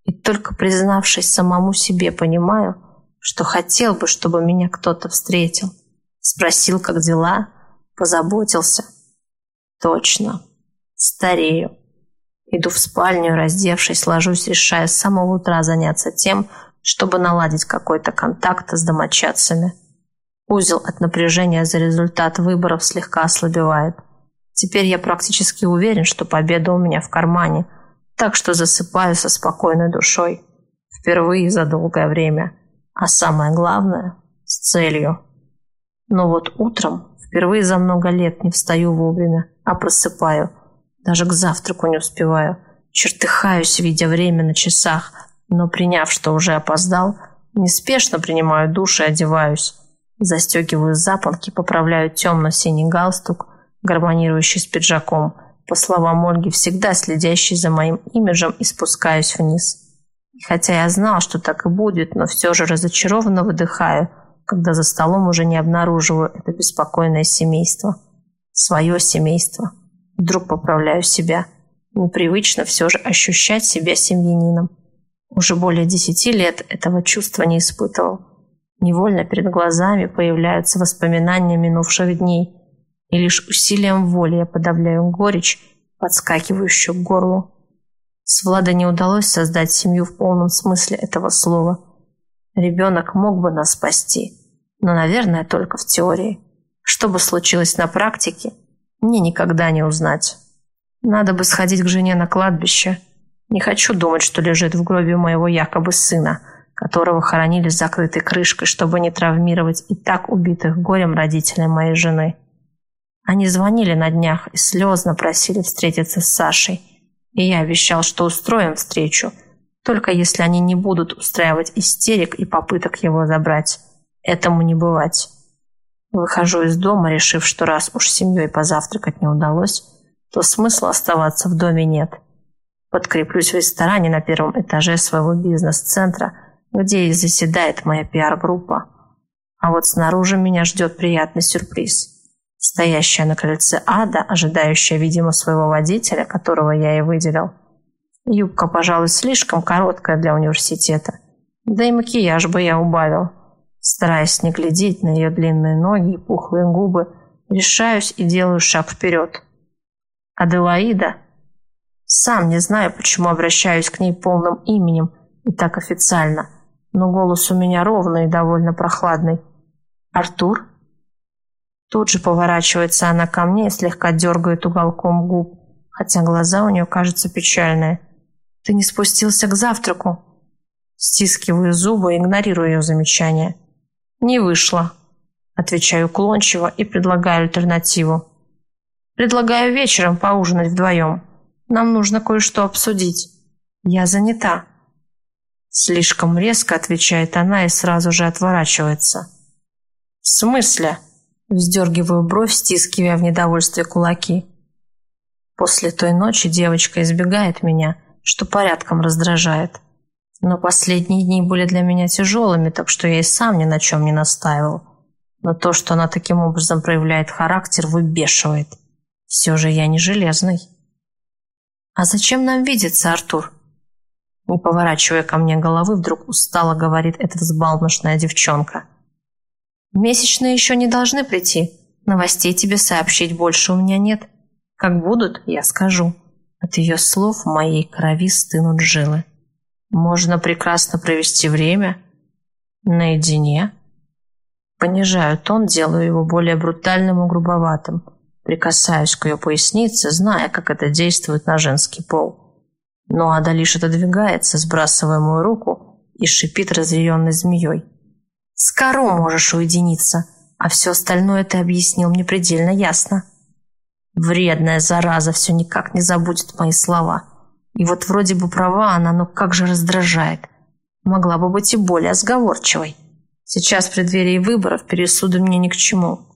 И только признавшись самому себе, понимаю, что хотел бы, чтобы меня кто-то встретил. Спросил, как дела, позаботился. Точно. Старею. Иду в спальню, раздевшись, ложусь, решая с самого утра заняться тем, чтобы наладить какой-то контакт с домочадцами. Узел от напряжения за результат выборов слегка ослабевает. Теперь я практически уверен, что победа у меня в кармане, так что засыпаю со спокойной душой. Впервые за долгое время. А самое главное – с целью. Но вот утром, впервые за много лет, не встаю вовремя, а просыпаю – даже к завтраку не успеваю. Чертыхаюсь, видя время на часах, но приняв, что уже опоздал, неспешно принимаю душ и одеваюсь. Застегиваю запонки, поправляю темно-синий галстук, гармонирующий с пиджаком, по словам Ольги, всегда следящий за моим имиджем и спускаюсь вниз. И хотя я знал, что так и будет, но все же разочарованно выдыхаю, когда за столом уже не обнаруживаю это беспокойное семейство. Свое семейство. Вдруг поправляю себя. Непривычно все же ощущать себя семьянином. Уже более десяти лет этого чувства не испытывал. Невольно перед глазами появляются воспоминания минувших дней. И лишь усилием воли я подавляю горечь, подскакивающую к горлу. С Владой не удалось создать семью в полном смысле этого слова. Ребенок мог бы нас спасти, но, наверное, только в теории. Что бы случилось на практике, мне никогда не узнать. Надо бы сходить к жене на кладбище. Не хочу думать, что лежит в гробе моего якобы сына, которого хоронили с закрытой крышкой, чтобы не травмировать и так убитых горем родителей моей жены. Они звонили на днях и слезно просили встретиться с Сашей. И я обещал, что устроим встречу, только если они не будут устраивать истерик и попыток его забрать. Этому не бывать. Выхожу из дома, решив, что раз уж семьей позавтракать не удалось, то смысла оставаться в доме нет. Подкреплюсь в ресторане на первом этаже своего бизнес-центра, где и заседает моя пиар-группа. А вот снаружи меня ждет приятный сюрприз. Стоящая на крыльце ада, ожидающая, видимо, своего водителя, которого я и выделил. Юбка, пожалуй, слишком короткая для университета. Да и макияж бы я убавил. Стараясь не глядеть на ее длинные ноги и пухлые губы, решаюсь и делаю шаг вперед. Аделаида. Сам не знаю, почему обращаюсь к ней полным именем и так официально, но голос у меня ровный и довольно прохладный. «Артур?» Тут же поворачивается она ко мне и слегка дергает уголком губ, хотя глаза у нее, кажутся печальные. «Ты не спустился к завтраку?» Стискиваю зубы, игнорирую ее замечание. «Не вышло», – отвечаю уклончиво и предлагаю альтернативу. «Предлагаю вечером поужинать вдвоем. Нам нужно кое-что обсудить. Я занята». Слишком резко отвечает она и сразу же отворачивается. «В смысле?» – вздергиваю бровь, стискивая в недовольстве кулаки. После той ночи девочка избегает меня, что порядком раздражает. Но последние дни были для меня тяжелыми, так что я и сам ни на чем не настаивал. Но то, что она таким образом проявляет характер, выбешивает. Все же я не железный. «А зачем нам видеться, Артур?» Не поворачивая ко мне головы, вдруг устало говорит эта взбалмошная девчонка. «Месячные еще не должны прийти. Новостей тебе сообщить больше у меня нет. Как будут, я скажу». От ее слов в моей крови стынут жилы. «Можно прекрасно провести время наедине». Понижаю тон, делаю его более брутальным и грубоватым. Прикасаюсь к ее пояснице, зная, как это действует на женский пол. Но Ада лишь отодвигается, сбрасывая мою руку и шипит разъяренной змеей. «С Каро можешь уединиться, а все остальное ты объяснил мне предельно ясно». Вредная зараза все никак не забудет мои слова. И вот вроде бы права она, но как же раздражает. Могла бы быть и более сговорчивой. Сейчас в преддверии выборов пересуды мне ни к чему.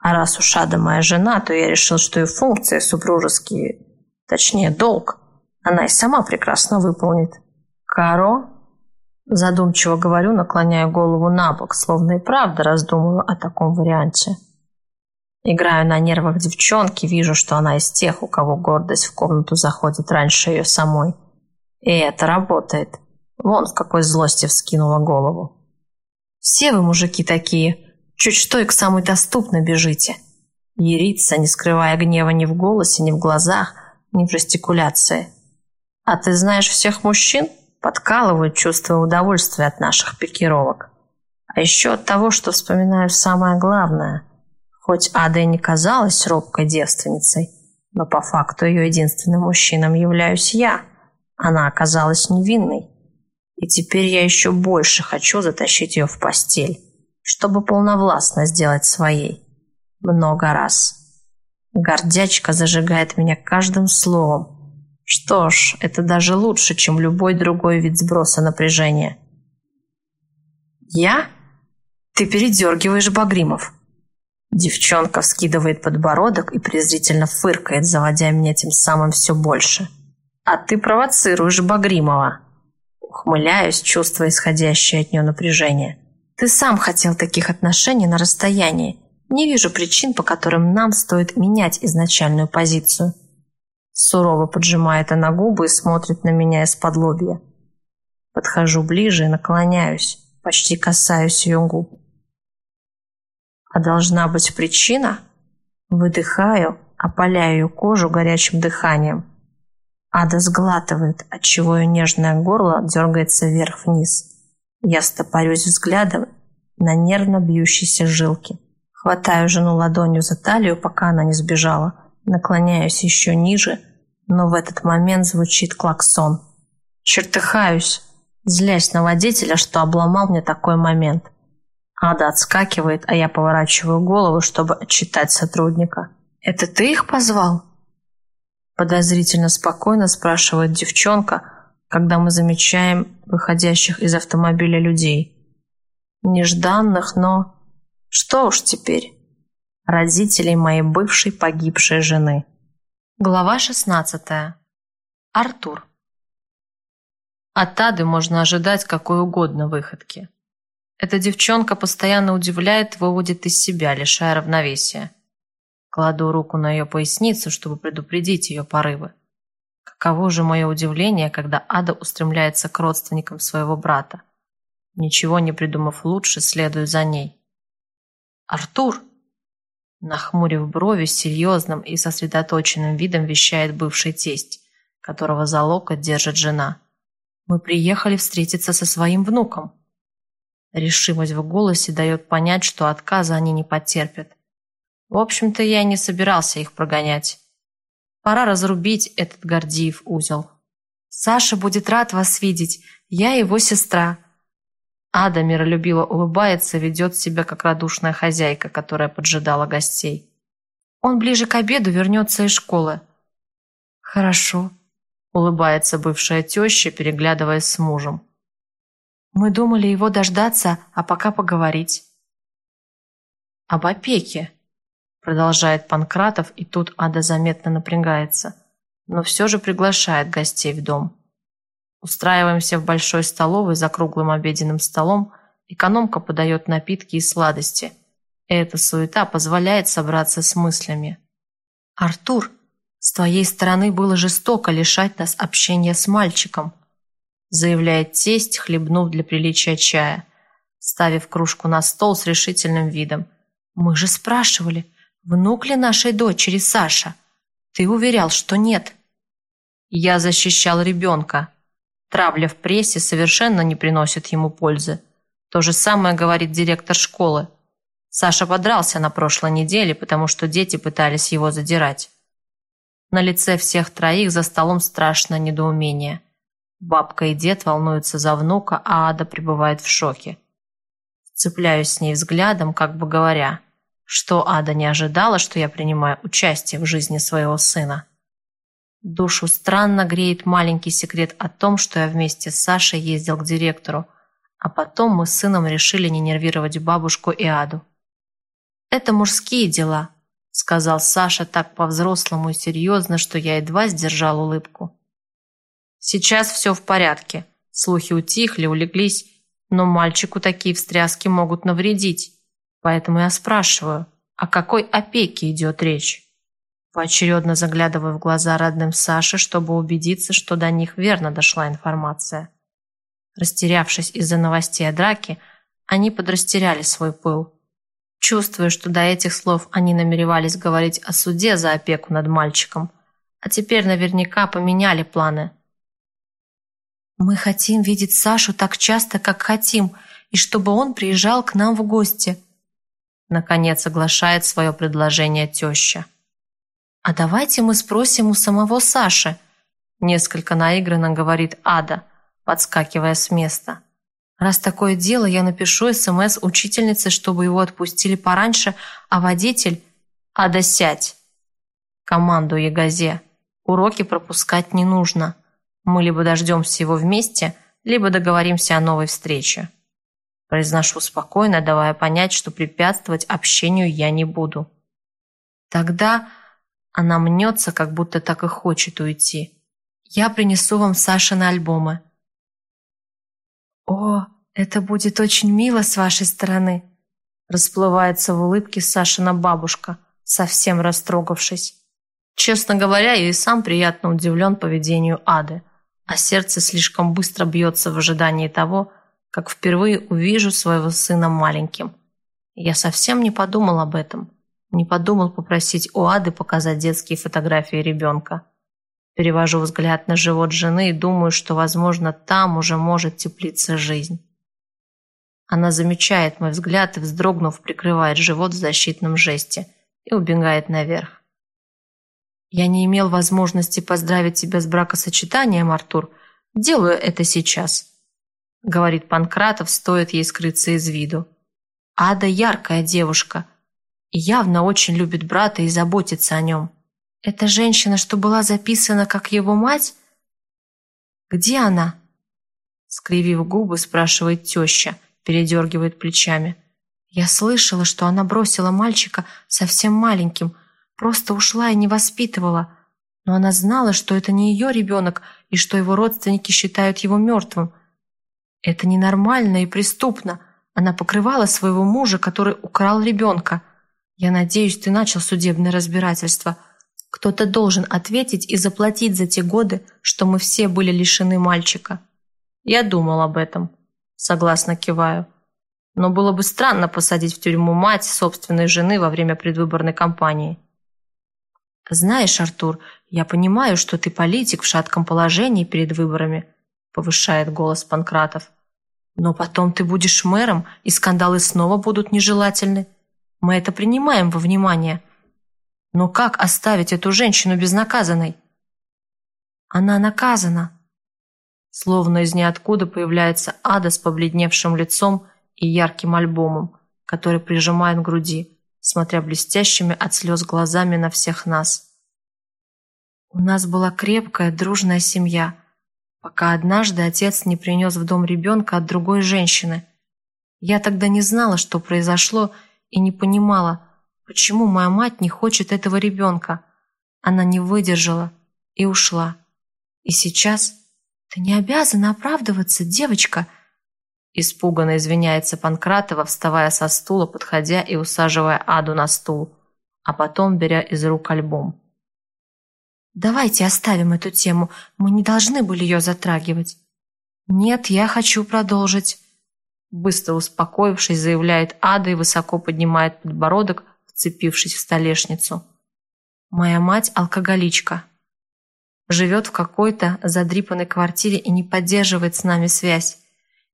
А раз уж Ада моя жена, то я решил, что и функции супружеские, точнее долг, она и сама прекрасно выполнит. Каро? Задумчиво говорю, наклоняя голову на бок, словно и правда раздумываю о таком варианте. Играю на нервах девчонки, вижу, что она из тех, у кого гордость в комнату заходит раньше ее самой. И это работает. Вон в какой злости вскинула голову. Все вы, мужики, такие. Чуть что и к самой доступной бежите. Ерится, не скрывая гнева ни в голосе, ни в глазах, ни в жестикуляции. А ты знаешь всех мужчин? Подкалывают, чувство удовольствия от наших пикировок. А еще от того, что вспоминаю самое главное. Хоть Ада и не казалась робкой девственницей, но по факту ее единственным мужчином являюсь я. Она оказалась невинной. И теперь я еще больше хочу затащить ее в постель чтобы полновластно сделать своей. Много раз. Гордячка зажигает меня каждым словом. Что ж, это даже лучше, чем любой другой вид сброса напряжения. «Я? Ты передергиваешь Багримов». Девчонка вскидывает подбородок и презрительно фыркает, заводя меня тем самым все больше. «А ты провоцируешь Багримова». Ухмыляюсь, чувствуя исходящее от нее напряжение. Ты сам хотел таких отношений на расстоянии. Не вижу причин, по которым нам стоит менять изначальную позицию. Сурово поджимает она губы и смотрит на меня из-под лобья. Подхожу ближе и наклоняюсь, почти касаюсь ее губ. А должна быть причина? Выдыхаю, опаляю ее кожу горячим дыханием. Ада сглатывает, отчего ее нежное горло дергается вверх-вниз. Я стопорюсь взглядом на нервно бьющиеся жилки. Хватаю жену ладонью за талию, пока она не сбежала. Наклоняюсь еще ниже, но в этот момент звучит клаксон. Чертыхаюсь, злясь на водителя, что обломал мне такой момент. Ада отскакивает, а я поворачиваю голову, чтобы отчитать сотрудника. «Это ты их позвал?» Подозрительно спокойно спрашивает девчонка, когда мы замечаем выходящих из автомобиля людей. Нежданных, но... Что уж теперь? Родителей моей бывшей погибшей жены. Глава 16. Артур. От Тады можно ожидать какой угодно выходки. Эта девчонка постоянно удивляет, выводит из себя, лишая равновесия. Кладу руку на ее поясницу, чтобы предупредить ее порывы. Каково же мое удивление, когда Ада устремляется к родственникам своего брата. Ничего не придумав лучше, следую за ней. «Артур!» Нахмурив брови, серьезным и сосредоточенным видом вещает бывший тесть, которого за локоть держит жена. «Мы приехали встретиться со своим внуком». Решимость в голосе дает понять, что отказа они не потерпят. В общем-то, я не собирался их прогонять. Пора разрубить этот Гордиев узел. Саша будет рад вас видеть. Я его сестра. Ада миролюбиво улыбается, ведет себя как радушная хозяйка, которая поджидала гостей. Он ближе к обеду вернется из школы. Хорошо, улыбается бывшая теща, переглядываясь с мужем. Мы думали его дождаться, а пока поговорить. Об опеке, Продолжает Панкратов, и тут Ада заметно напрягается, но все же приглашает гостей в дом. Устраиваемся в большой столовой за круглым обеденным столом, экономка подает напитки и сладости. Эта суета позволяет собраться с мыслями. «Артур, с твоей стороны было жестоко лишать нас общения с мальчиком», заявляет тесть, хлебнув для приличия чая, ставив кружку на стол с решительным видом. «Мы же спрашивали, внук ли нашей дочери Саша? Ты уверял, что нет». «Я защищал ребенка. Травля в прессе совершенно не приносит ему пользы. То же самое говорит директор школы. Саша подрался на прошлой неделе, потому что дети пытались его задирать. На лице всех троих за столом страшное недоумение. Бабка и дед волнуются за внука, а Ада пребывает в шоке. Цепляюсь с ней взглядом, как бы говоря, что Ада не ожидала, что я принимаю участие в жизни своего сына. Душу странно греет маленький секрет о том, что я вместе с Сашей ездил к директору, а потом мы с сыном решили не нервировать бабушку и Аду. «Это мужские дела», — сказал Саша так по-взрослому и серьезно, что я едва сдержал улыбку. «Сейчас все в порядке. Слухи утихли, улеглись, но мальчику такие встряски могут навредить. Поэтому я спрашиваю, о какой опеке идет речь?» Поочередно заглядывая в глаза родным Саши, чтобы убедиться, что до них верно дошла информация. Растерявшись из-за новостей о драке, они подрастеряли свой пыл. Чувствуя, что до этих слов они намеревались говорить о суде за опеку над мальчиком, а теперь наверняка поменяли планы. «Мы хотим видеть Сашу так часто, как хотим, и чтобы он приезжал к нам в гости», наконец соглашает свое предложение теща. «А давайте мы спросим у самого Саши», несколько наигранно говорит Ада, подскакивая с места. «Раз такое дело, я напишу СМС учительнице, чтобы его отпустили пораньше, а водитель...» «Ада, сядь!» Команду Ягозе. Уроки пропускать не нужно. Мы либо дождемся его вместе, либо договоримся о новой встрече. Произношу спокойно, давая понять, что препятствовать общению я не буду. Тогда она мнется, как будто так и хочет уйти. Я принесу вам Сашины альбомы. О, это будет очень мило с вашей стороны. Расплывается в улыбке Сашина бабушка, совсем растрогавшись. Честно говоря, я и сам приятно удивлен поведению Ады, а сердце слишком быстро бьется в ожидании того, как впервые увижу своего сына маленьким. Я совсем не подумал об этом. Не подумал попросить у Ады показать детские фотографии ребенка. Перевожу взгляд на живот жены и думаю, что, возможно, там уже может теплиться жизнь. Она замечает мой взгляд и, вздрогнув, прикрывает живот в защитном жесте и убегает наверх. «Я не имел возможности поздравить тебя с бракосочетанием, Артур. Делаю это сейчас», — говорит Панкратов, стоит ей скрыться из виду. «Ада яркая девушка, явно очень любит брата и заботится о нем. Эта женщина, что была записана как его мать? Где она? Скривив губы, спрашивает теща, передергивает плечами. Я слышала, что она бросила мальчика совсем маленьким, просто ушла и не воспитывала. Но она знала, что это не ее ребенок и что его родственники считают его мертвым. Это ненормально и преступно. Она покрывала своего мужа, который украл ребенка. Я надеюсь, ты начал судебное разбирательство. Кто-то должен ответить и заплатить за те годы, что мы все были лишены мальчика. Я думал об этом. Согласно киваю. Но было бы странно посадить в тюрьму мать собственной жены во время предвыборной кампании. «Знаешь, Артур, я понимаю, что ты политик в шатком положении перед выборами», повышает голос Панкратов. «Но потом ты будешь мэром, и скандалы снова будут нежелательны. Мы это принимаем во внимание. Но как оставить эту женщину безнаказанной? Она наказана. Словно из ниоткуда появляется Ада с побледневшим лицом и ярким альбомом, который прижимает к груди, смотря блестящими от слез глазами на всех нас. У нас была крепкая, дружная семья, пока однажды отец не принес в дом ребенка от другой женщины. Я тогда не знала, что произошло, и не понимала, почему моя мать не хочет этого ребенка. Она не выдержала и ушла. И сейчас «Ты не обязана оправдываться, девочка!» Испуганно извиняется Панкратова, вставая со стула, подходя и усаживая Аду на стул, а потом беря из рук альбом. «Давайте оставим эту тему, мы не должны были ее затрагивать». «Нет, я хочу продолжить», быстро успокоившись, заявляет Ада и высоко поднимает подбородок, вцепившись в столешницу. «Моя мать алкоголичка. Живет в какой-то задрипанной квартире и не поддерживает с нами связь.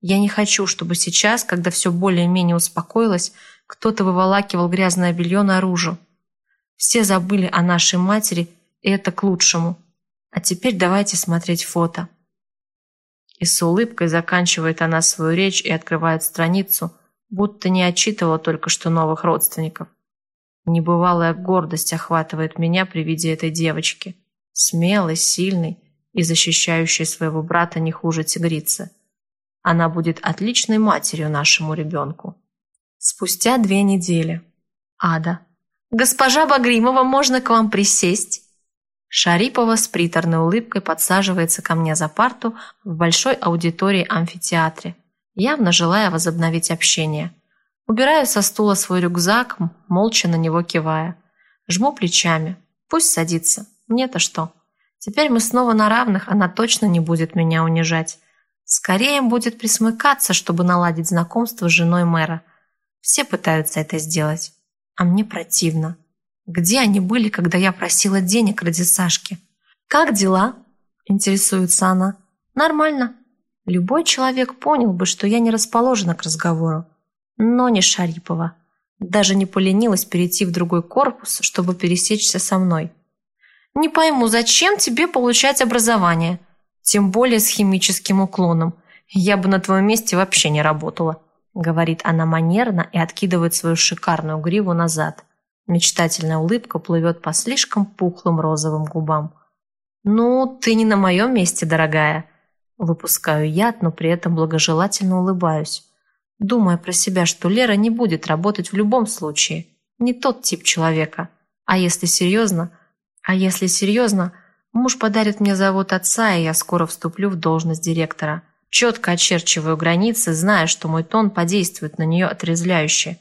Я не хочу, чтобы сейчас, когда все более-менее успокоилось, кто-то выволакивал грязное белье наружу. Все забыли о нашей матери, и это к лучшему. А теперь давайте смотреть фото». И с улыбкой заканчивает она свою речь и открывает страницу, будто не отчитывала только что новых родственников. Небывалая гордость охватывает меня при виде этой девочки. Смелой, сильной и защищающей своего брата не хуже тигрицы. Она будет отличной матерью нашему ребенку. Спустя две недели. Ада. «Госпожа Багримова, можно к вам присесть?» Шарипова с приторной улыбкой подсаживается ко мне за парту в большой аудитории амфитеатре, явно желая возобновить общение. Убираю со стула свой рюкзак, молча на него кивая. Жму плечами. Пусть садится. Мне-то что? Теперь мы снова на равных, она точно не будет меня унижать. Скорее будет присмыкаться, чтобы наладить знакомство с женой мэра. Все пытаются это сделать. А мне противно. Где они были, когда я просила денег ради Сашки? «Как дела?» – интересуется она. «Нормально». Любой человек понял бы, что я не расположена к разговору. Но не Шарипова. Даже не поленилась перейти в другой корпус, чтобы пересечься со мной. «Не пойму, зачем тебе получать образование?» тем более с химическим уклоном. Я бы на твоем месте вообще не работала», — говорит она манерно и откидывает свою шикарную гриву назад. Мечтательная улыбка плывет по слишком пухлым розовым губам. «Ну, ты не на моем месте, дорогая». Выпускаю яд, но при этом благожелательно улыбаюсь. Думая про себя, что Лера не будет работать в любом случае. Не тот тип человека. А если серьезно? А если серьезно, Муж подарит мне завод отца, и я скоро вступлю в должность директора. Четко очерчиваю границы, зная, что мой тон подействует на нее отрезвляюще.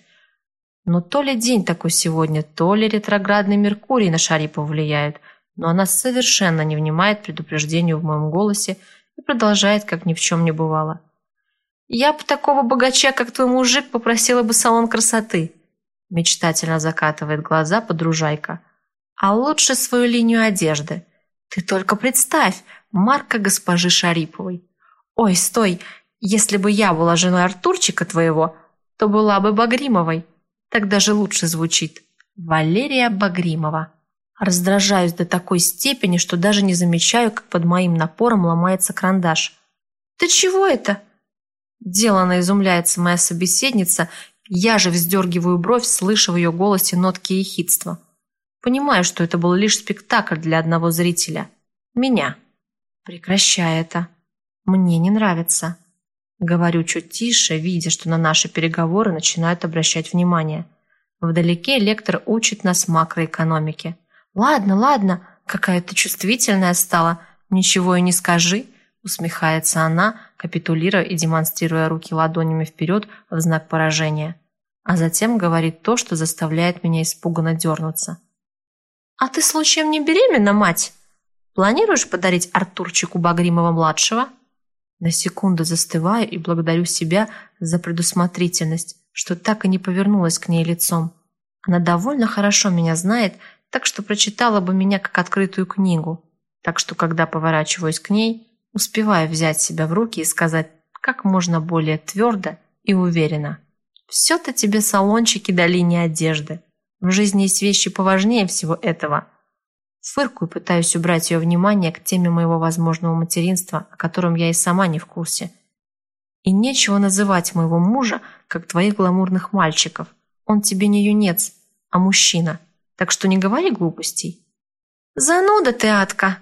Но то ли день такой сегодня, то ли ретроградный Меркурий на Шарипа влияет, но она совершенно не внимает предупреждению в моем голосе и продолжает, как ни в чем не бывало. «Я бы такого богача, как твой мужик, попросила бы салон красоты», мечтательно закатывает глаза подружайка. «А лучше свою линию одежды». Ты только представь, марка госпожи Шариповой. Ой, стой, если бы я была женой Артурчика твоего, то была бы Багримовой. Так даже лучше звучит. Валерия Багримова. Раздражаюсь до такой степени, что даже не замечаю, как под моим напором ломается карандаш. «Ты чего это?» Делано изумляется моя собеседница, я же вздергиваю бровь, слыша в ее голосе нотки ехидства. Понимаю, что это был лишь спектакль для одного зрителя. Меня. Прекращай это. Мне не нравится. Говорю чуть тише, видя, что на наши переговоры начинают обращать внимание. Вдалеке лектор учит нас макроэкономике. «Ладно, ладно, какая ты чувствительная стала. Ничего и не скажи», усмехается она, капитулируя и демонстрируя руки ладонями вперед в знак поражения. А затем говорит то, что заставляет меня испуганно дернуться. «А ты случаем не беременна, мать? Планируешь подарить Артурчику Багримова-младшего?» На секунду застываю и благодарю себя за предусмотрительность, что так и не повернулась к ней лицом. Она довольно хорошо меня знает, так что прочитала бы меня как открытую книгу. Так что, когда поворачиваюсь к ней, успеваю взять себя в руки и сказать как можно более твердо и уверенно. «Все-то тебе салончики до линии одежды. В жизни есть вещи поважнее всего этого. Фыркую, пытаюсь убрать ее внимание к теме моего возможного материнства, о котором я и сама не в курсе. И нечего называть моего мужа, как твоих гламурных мальчиков. Он тебе не юнец, а мужчина. Так что не говори глупостей. «Зануда ты, Атка!»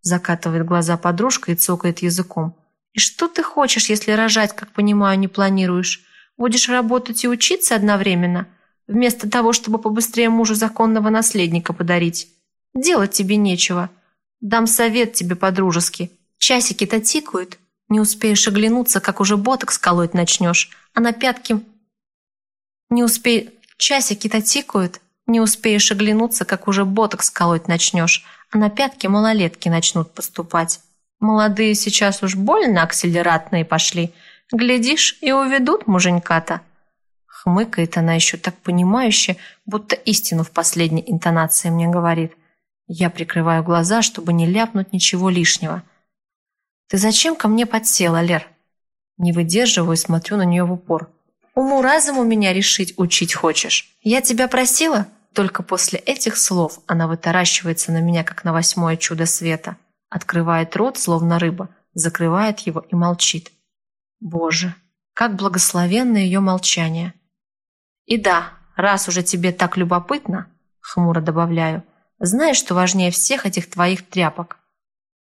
Закатывает глаза подружка и цокает языком. «И что ты хочешь, если рожать, как понимаю, не планируешь? Будешь работать и учиться одновременно?» вместо того, чтобы побыстрее мужу законного наследника подарить. Делать тебе нечего. Дам совет тебе по-дружески. Часики-то тикают. Не успеешь оглянуться, как уже боток сколоть начнешь, а на пятки... Не успей... Часики-то тикают. Не успеешь оглянуться, как уже боток сколоть начнешь, а на пятки малолетки начнут поступать. Молодые сейчас уж больно акселератные пошли. Глядишь, и уведут муженька-то. Хмыкает она еще так понимающе, будто истину в последней интонации мне говорит. Я прикрываю глаза, чтобы не ляпнуть ничего лишнего. «Ты зачем ко мне подсела, Лер?» Не выдерживаю и смотрю на нее в упор. «Уму-разуму меня решить учить хочешь? Я тебя просила?» Только после этих слов она вытаращивается на меня, как на восьмое чудо света. Открывает рот, словно рыба, закрывает его и молчит. Боже, как благословенно ее молчание. И да, раз уже тебе так любопытно, хмуро добавляю, знаешь, что важнее всех этих твоих тряпок?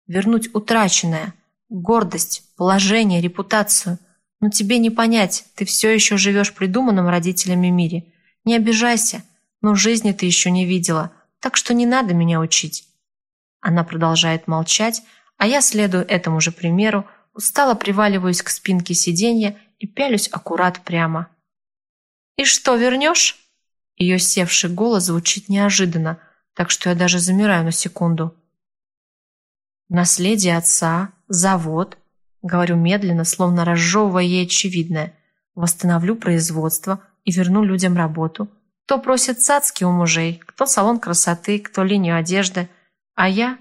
Вернуть утраченное, гордость, положение, репутацию. Но тебе не понять, ты все еще живешь в придуманном родителями мире. Не обижайся, но жизни ты еще не видела, так что не надо меня учить». Она продолжает молчать, а я следую этому же примеру, устало приваливаюсь к спинке сиденья и пялюсь аккурат прямо. «И что, вернешь?» Ее севший голос звучит неожиданно, так что я даже замираю на секунду. «Наследие отца, завод», — говорю медленно, словно разжевывая ей очевидное, «восстановлю производство и верну людям работу, кто просит цацки у мужей, кто салон красоты, кто линию одежды, а я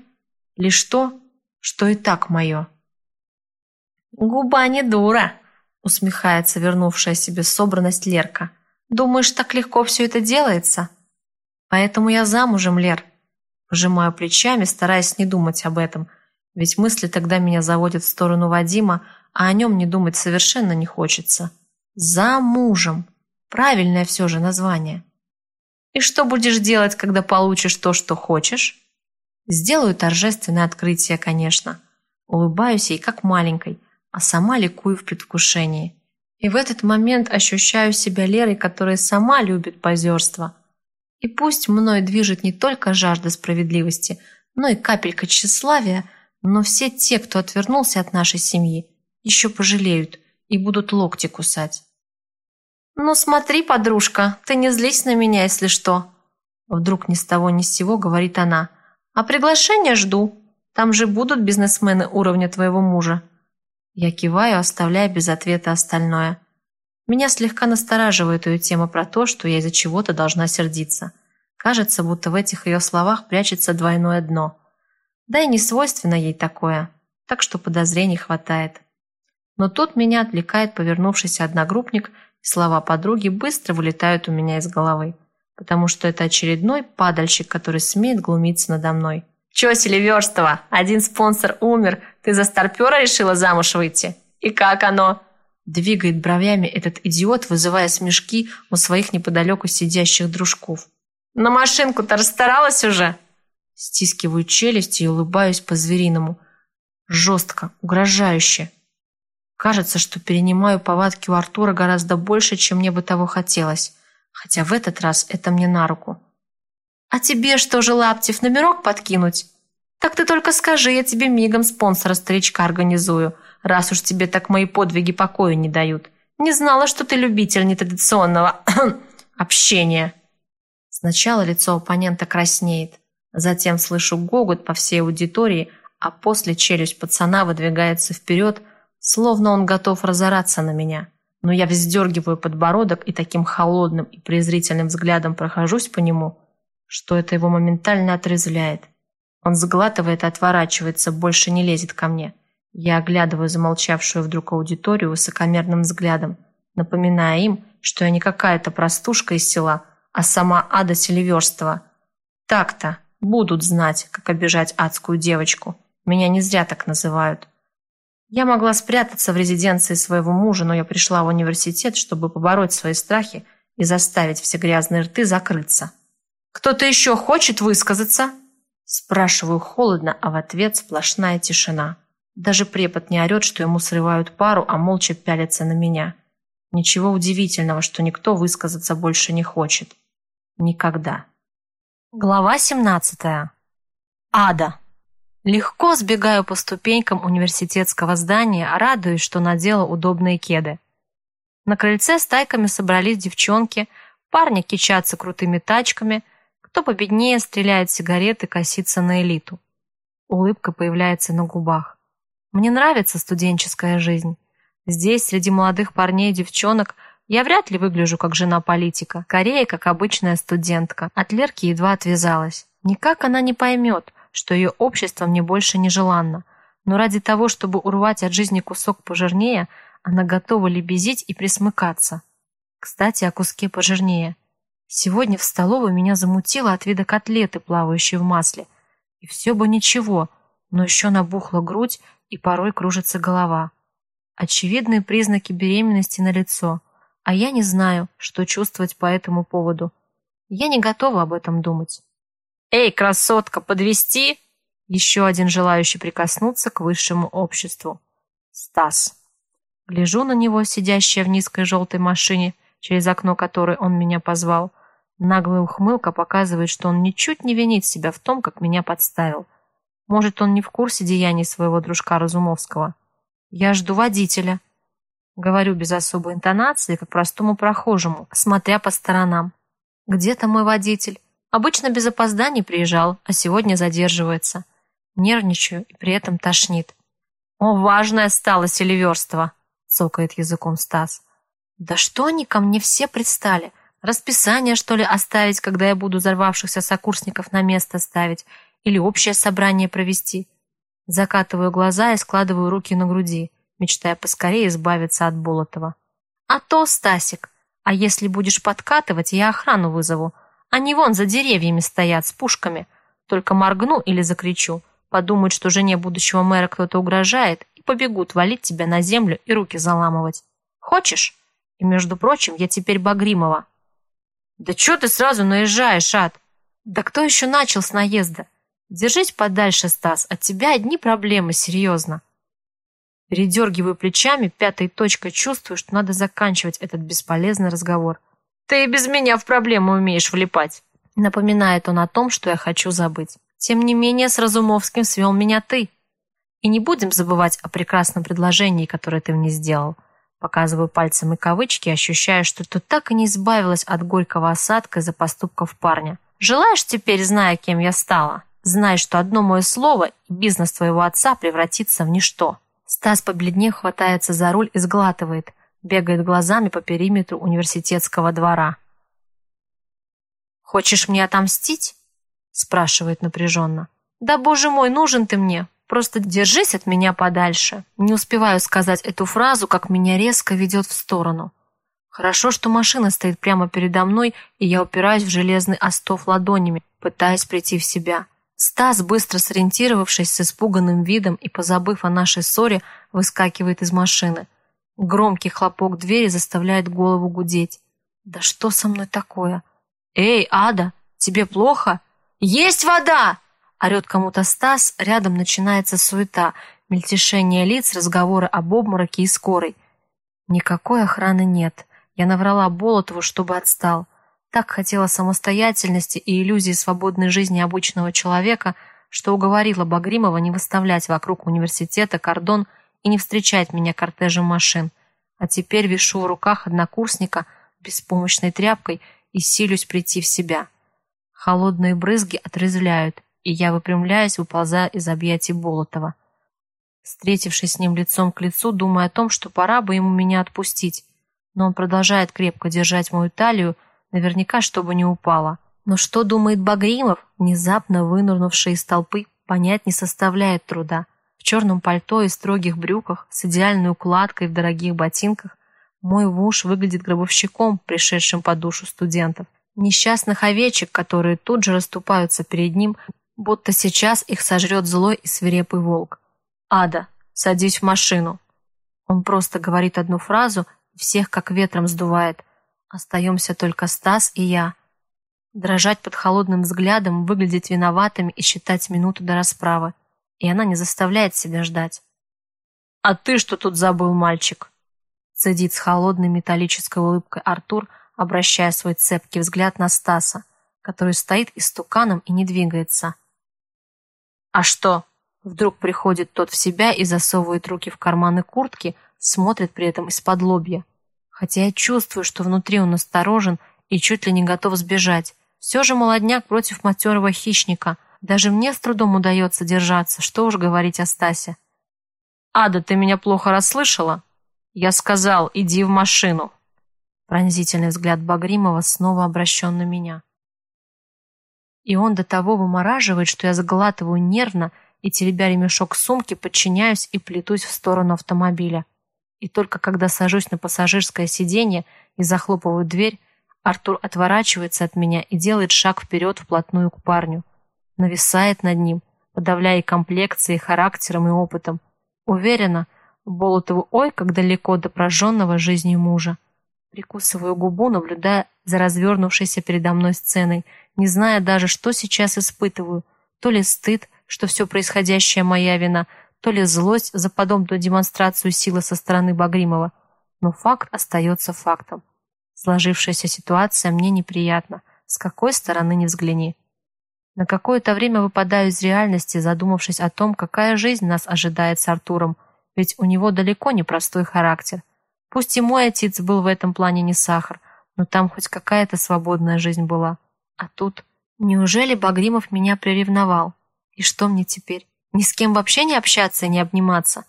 лишь то, что и так мое. «Губа не дура!» — усмехается вернувшая себе собранность Лерка. «Думаешь, так легко все это делается?» «Поэтому я замужем, Лер». Пожимаю плечами, стараясь не думать об этом, ведь мысли тогда меня заводят в сторону Вадима, а о нем не думать совершенно не хочется. «Замужем!» Правильное все же название. И что будешь делать, когда получишь то, что хочешь? Сделаю торжественное открытие, конечно. Улыбаюсь ей, как маленькой, а сама ликую в предвкушении. И в этот момент ощущаю себя Лерой, которая сама любит позерство. И пусть мной движет не только жажда справедливости, но и капелька тщеславия, но все те, кто отвернулся от нашей семьи, еще пожалеют и будут локти кусать. «Ну смотри, подружка, ты не злись на меня, если что!» Вдруг ни с того ни с сего говорит она. «А приглашение жду. Там же будут бизнесмены уровня твоего мужа». Я киваю, оставляя без ответа остальное. Меня слегка настораживает ее тема про то, что я из-за чего-то должна сердиться. Кажется, будто в этих ее словах прячется двойное дно. Да и не свойственно ей такое, так что подозрений хватает. Но тут меня отвлекает повернувшийся одногруппник Слова подруги быстро вылетают у меня из головы, потому что это очередной падальщик, который смеет глумиться надо мной. «Чё, Селиверстова, один спонсор умер, ты за старпера решила замуж выйти? И как оно?» Двигает бровями этот идиот, вызывая смешки у своих неподалеку сидящих дружков. «На машинку-то расстаралась уже?» Стискиваю челюсти и улыбаюсь по-звериному. Жестко, угрожающе. Кажется, что перенимаю повадки у Артура гораздо больше, чем мне бы того хотелось. Хотя в этот раз это мне на руку. «А тебе что же, Лаптев, номерок подкинуть?» «Так ты только скажи, я тебе мигом спонсора-старичка организую, раз уж тебе так мои подвиги покоя не дают. Не знала, что ты любитель нетрадиционного (coughs) общения». Сначала лицо оппонента краснеет, затем слышу гогот по всей аудитории, а после челюсть пацана выдвигается вперед – Словно он готов разораться на меня. Но я вздергиваю подбородок и таким холодным и презрительным взглядом прохожусь по нему, что это его моментально отрезвляет. Он сглатывает и отворачивается, больше не лезет ко мне. Я оглядываю замолчавшую вдруг аудиторию высокомерным взглядом, напоминая им, что я не какая-то простушка из села, а сама Ада Селиверстова. Так-то будут знать, как обижать адскую девочку. Меня не зря так называют. Я могла спрятаться в резиденции своего мужа, но я пришла в университет, чтобы побороть свои страхи и заставить все грязные рты закрыться. «Кто-то еще хочет высказаться?» Спрашиваю холодно, а в ответ сплошная тишина. Даже препод не орет, что ему срывают пару, а молча пялятся на меня. Ничего удивительного, что никто высказаться больше не хочет. Никогда. Глава 17. Ада. Легко сбегаю по ступенькам университетского здания, радуясь, что надела удобные кеды. На крыльце стайками собрались девчонки, парни кичатся крутыми тачками, кто победнее стреляет сигареты, косится на элиту. Улыбка появляется на губах. Мне нравится студенческая жизнь. Здесь, среди молодых парней и девчонок, я вряд ли выгляжу как жена политика, скорее, как обычная студентка. От Лерки едва отвязалась. Никак она не поймет, что ее общество мне больше не желанно. Но ради того, чтобы урвать от жизни кусок пожирнее, она готова лебезить и присмыкаться. Кстати, о куске пожирнее. Сегодня в столовой меня замутило от вида котлеты, плавающей в масле. И все бы ничего, но еще набухла грудь и порой кружится голова. Очевидные признаки беременности на лицо, а я не знаю, что чувствовать по этому поводу. Я не готова об этом думать. «Эй, красотка, подвести? Еще один желающий прикоснуться к высшему обществу. Стас. Гляжу на него, сидящая в низкой желтой машине, через окно которой он меня позвал. Наглая ухмылка показывает, что он ничуть не винит себя в том, как меня подставил. Может, он не в курсе деяний своего дружка Разумовского. Я жду водителя. Говорю без особой интонации, как простому прохожему, смотря по сторонам. Где-то мой водитель. Обычно без опозданий приезжал, а сегодня задерживается. Нервничаю и при этом тошнит. «О, важное стало селиверство!» — цокает языком Стас. «Да что они ко мне все пристали? Расписание, что ли, оставить, когда я буду взорвавшихся сокурсников на место ставить? Или общее собрание провести. Закатываю глаза и складываю руки на груди, мечтая поскорее избавиться от Болотова. А то, Стасик, а если будешь подкатывать, я охрану вызову. Они вон за деревьями стоят с пушками. Только моргну или закричу. Подумают, что жене будущего мэра кто-то угрожает, и побегут валить тебя на землю и руки заламывать. Хочешь? И, между прочим, я теперь Багримова. Да чё ты сразу наезжаешь, ад? Да кто еще начал с наезда? Держись подальше, Стас, от тебя одни проблемы, серьезно. Передергиваю плечами, пятой точкой чувствую, что надо заканчивать этот бесполезный разговор. Ты и без меня в проблему умеешь влипать. Напоминает он о том, что я хочу забыть. Тем не менее, с Разумовским свел меня ты. И не будем забывать о прекрасном предложении, которое ты мне сделал. Показываю пальцем и кавычки, ощущая, что ты так и не избавилась от горького осадка из-за поступков парня. Желаешь теперь, зная, кем я стала? Знай, что одно мое слово, и бизнес твоего отца превратится в ничто. Стас побледнев хватается за руль и сглатывает, бегает глазами по периметру университетского двора. «Хочешь мне отомстить?» спрашивает напряженно. «Да, боже мой, нужен ты мне! Просто держись от меня подальше!» Не успеваю сказать эту фразу, как меня резко ведет в сторону. Хорошо, что машина стоит прямо передо мной, и я упираюсь в железный остов ладонями, пытаясь прийти в себя. Стас, быстро сориентировавшись с испуганным видом и позабыв о нашей ссоре, выскакивает из машины. Громкий хлопок двери заставляет голову гудеть. «Да что со мной такое? Эй, Ада, тебе плохо? Есть вода!» Орет кому-то Стас, рядом начинается суета, мельтешение лиц, разговоры об обмороке и скорой. Никакой охраны нет. Я наврала Болотову, чтобы отстал. Так хотела самостоятельности и иллюзии свободной жизни обычного человека, что уговорила Багримова не выставлять вокруг университета кордон и не встречать меня кортежем машин. А теперь вишу в руках однокурсника беспомощной тряпкой и силюсь прийти в себя. Холодные брызги отрезвляют, и я выпрямляюсь, выползая из объятий Болотова. Встретившись с ним лицом к лицу, думаю о том, что пора бы ему меня отпустить, но он продолжает крепко держать мою талию, наверняка, чтобы не упала. Но что думает Багримов, внезапно вынырнувший из толпы, понять не составляет труда. В черном пальто и строгих брюках, с идеальной укладкой в дорогих ботинках, мой муж выглядит гробовщиком, пришедшим по душу студентов. Несчастных овечек, которые тут же расступаются перед ним, будто сейчас их сожрет злой и свирепый волк. «Ада, садись в машину!» Он просто говорит одну фразу, и всех как ветром сдувает – Остаемся только Стас и я. Дрожать под холодным взглядом, выглядеть виноватыми и считать минуту до расправы. И она не заставляет себя ждать. «А ты что тут забыл, мальчик?» Цедит с холодной металлической улыбкой Артур, обращая свой цепкий взгляд на Стаса, который стоит истуканом и не двигается. «А что, Вдруг приходит тот в себя и засовывает руки в карманы куртки, смотрит при этом из-под лобья. Хотя я чувствую, что внутри он осторожен и чуть ли не готов сбежать. Все же молодняк против матерого хищника. Даже мне с трудом удается держаться, что уж говорить о Стасе. «Ада, ты меня плохо расслышала?» «Я сказал, иди в машину». Пронзительный взгляд Багримова снова обращен на меня. И он до того вымораживает, что я заглатываю нервно и, теребя ремешок сумки, подчиняюсь и плетусь в сторону автомобиля. И только когда сажусь на пассажирское сиденье и захлопываю дверь, Артур отворачивается от меня и делает шаг вперед вплотную к парню. Нависает над ним, подавляя комплекцией, характером и опытом. Уверена, Болотову ой, как далеко до прожженного жизнью мужа. Прикусываю губу, наблюдая за развернувшейся передо мной сценой, не зная даже, что сейчас испытываю. То ли стыд, что все происходящее моя вина, то ли злость за подобную демонстрацию силы со стороны Багримова. Но факт остается фактом. Сложившаяся ситуация мне неприятна, с какой стороны не взгляни. На какое-то время выпадаю из реальности, задумавшись о том, какая жизнь нас ожидает с Артуром, ведь у него далеко не простой характер. Пусть и мой отец был в этом плане не сахар, но там хоть какая-то свободная жизнь была. А тут... Неужели Багримов меня приревновал? И что мне теперь? Ни с кем вообще не общаться не обниматься?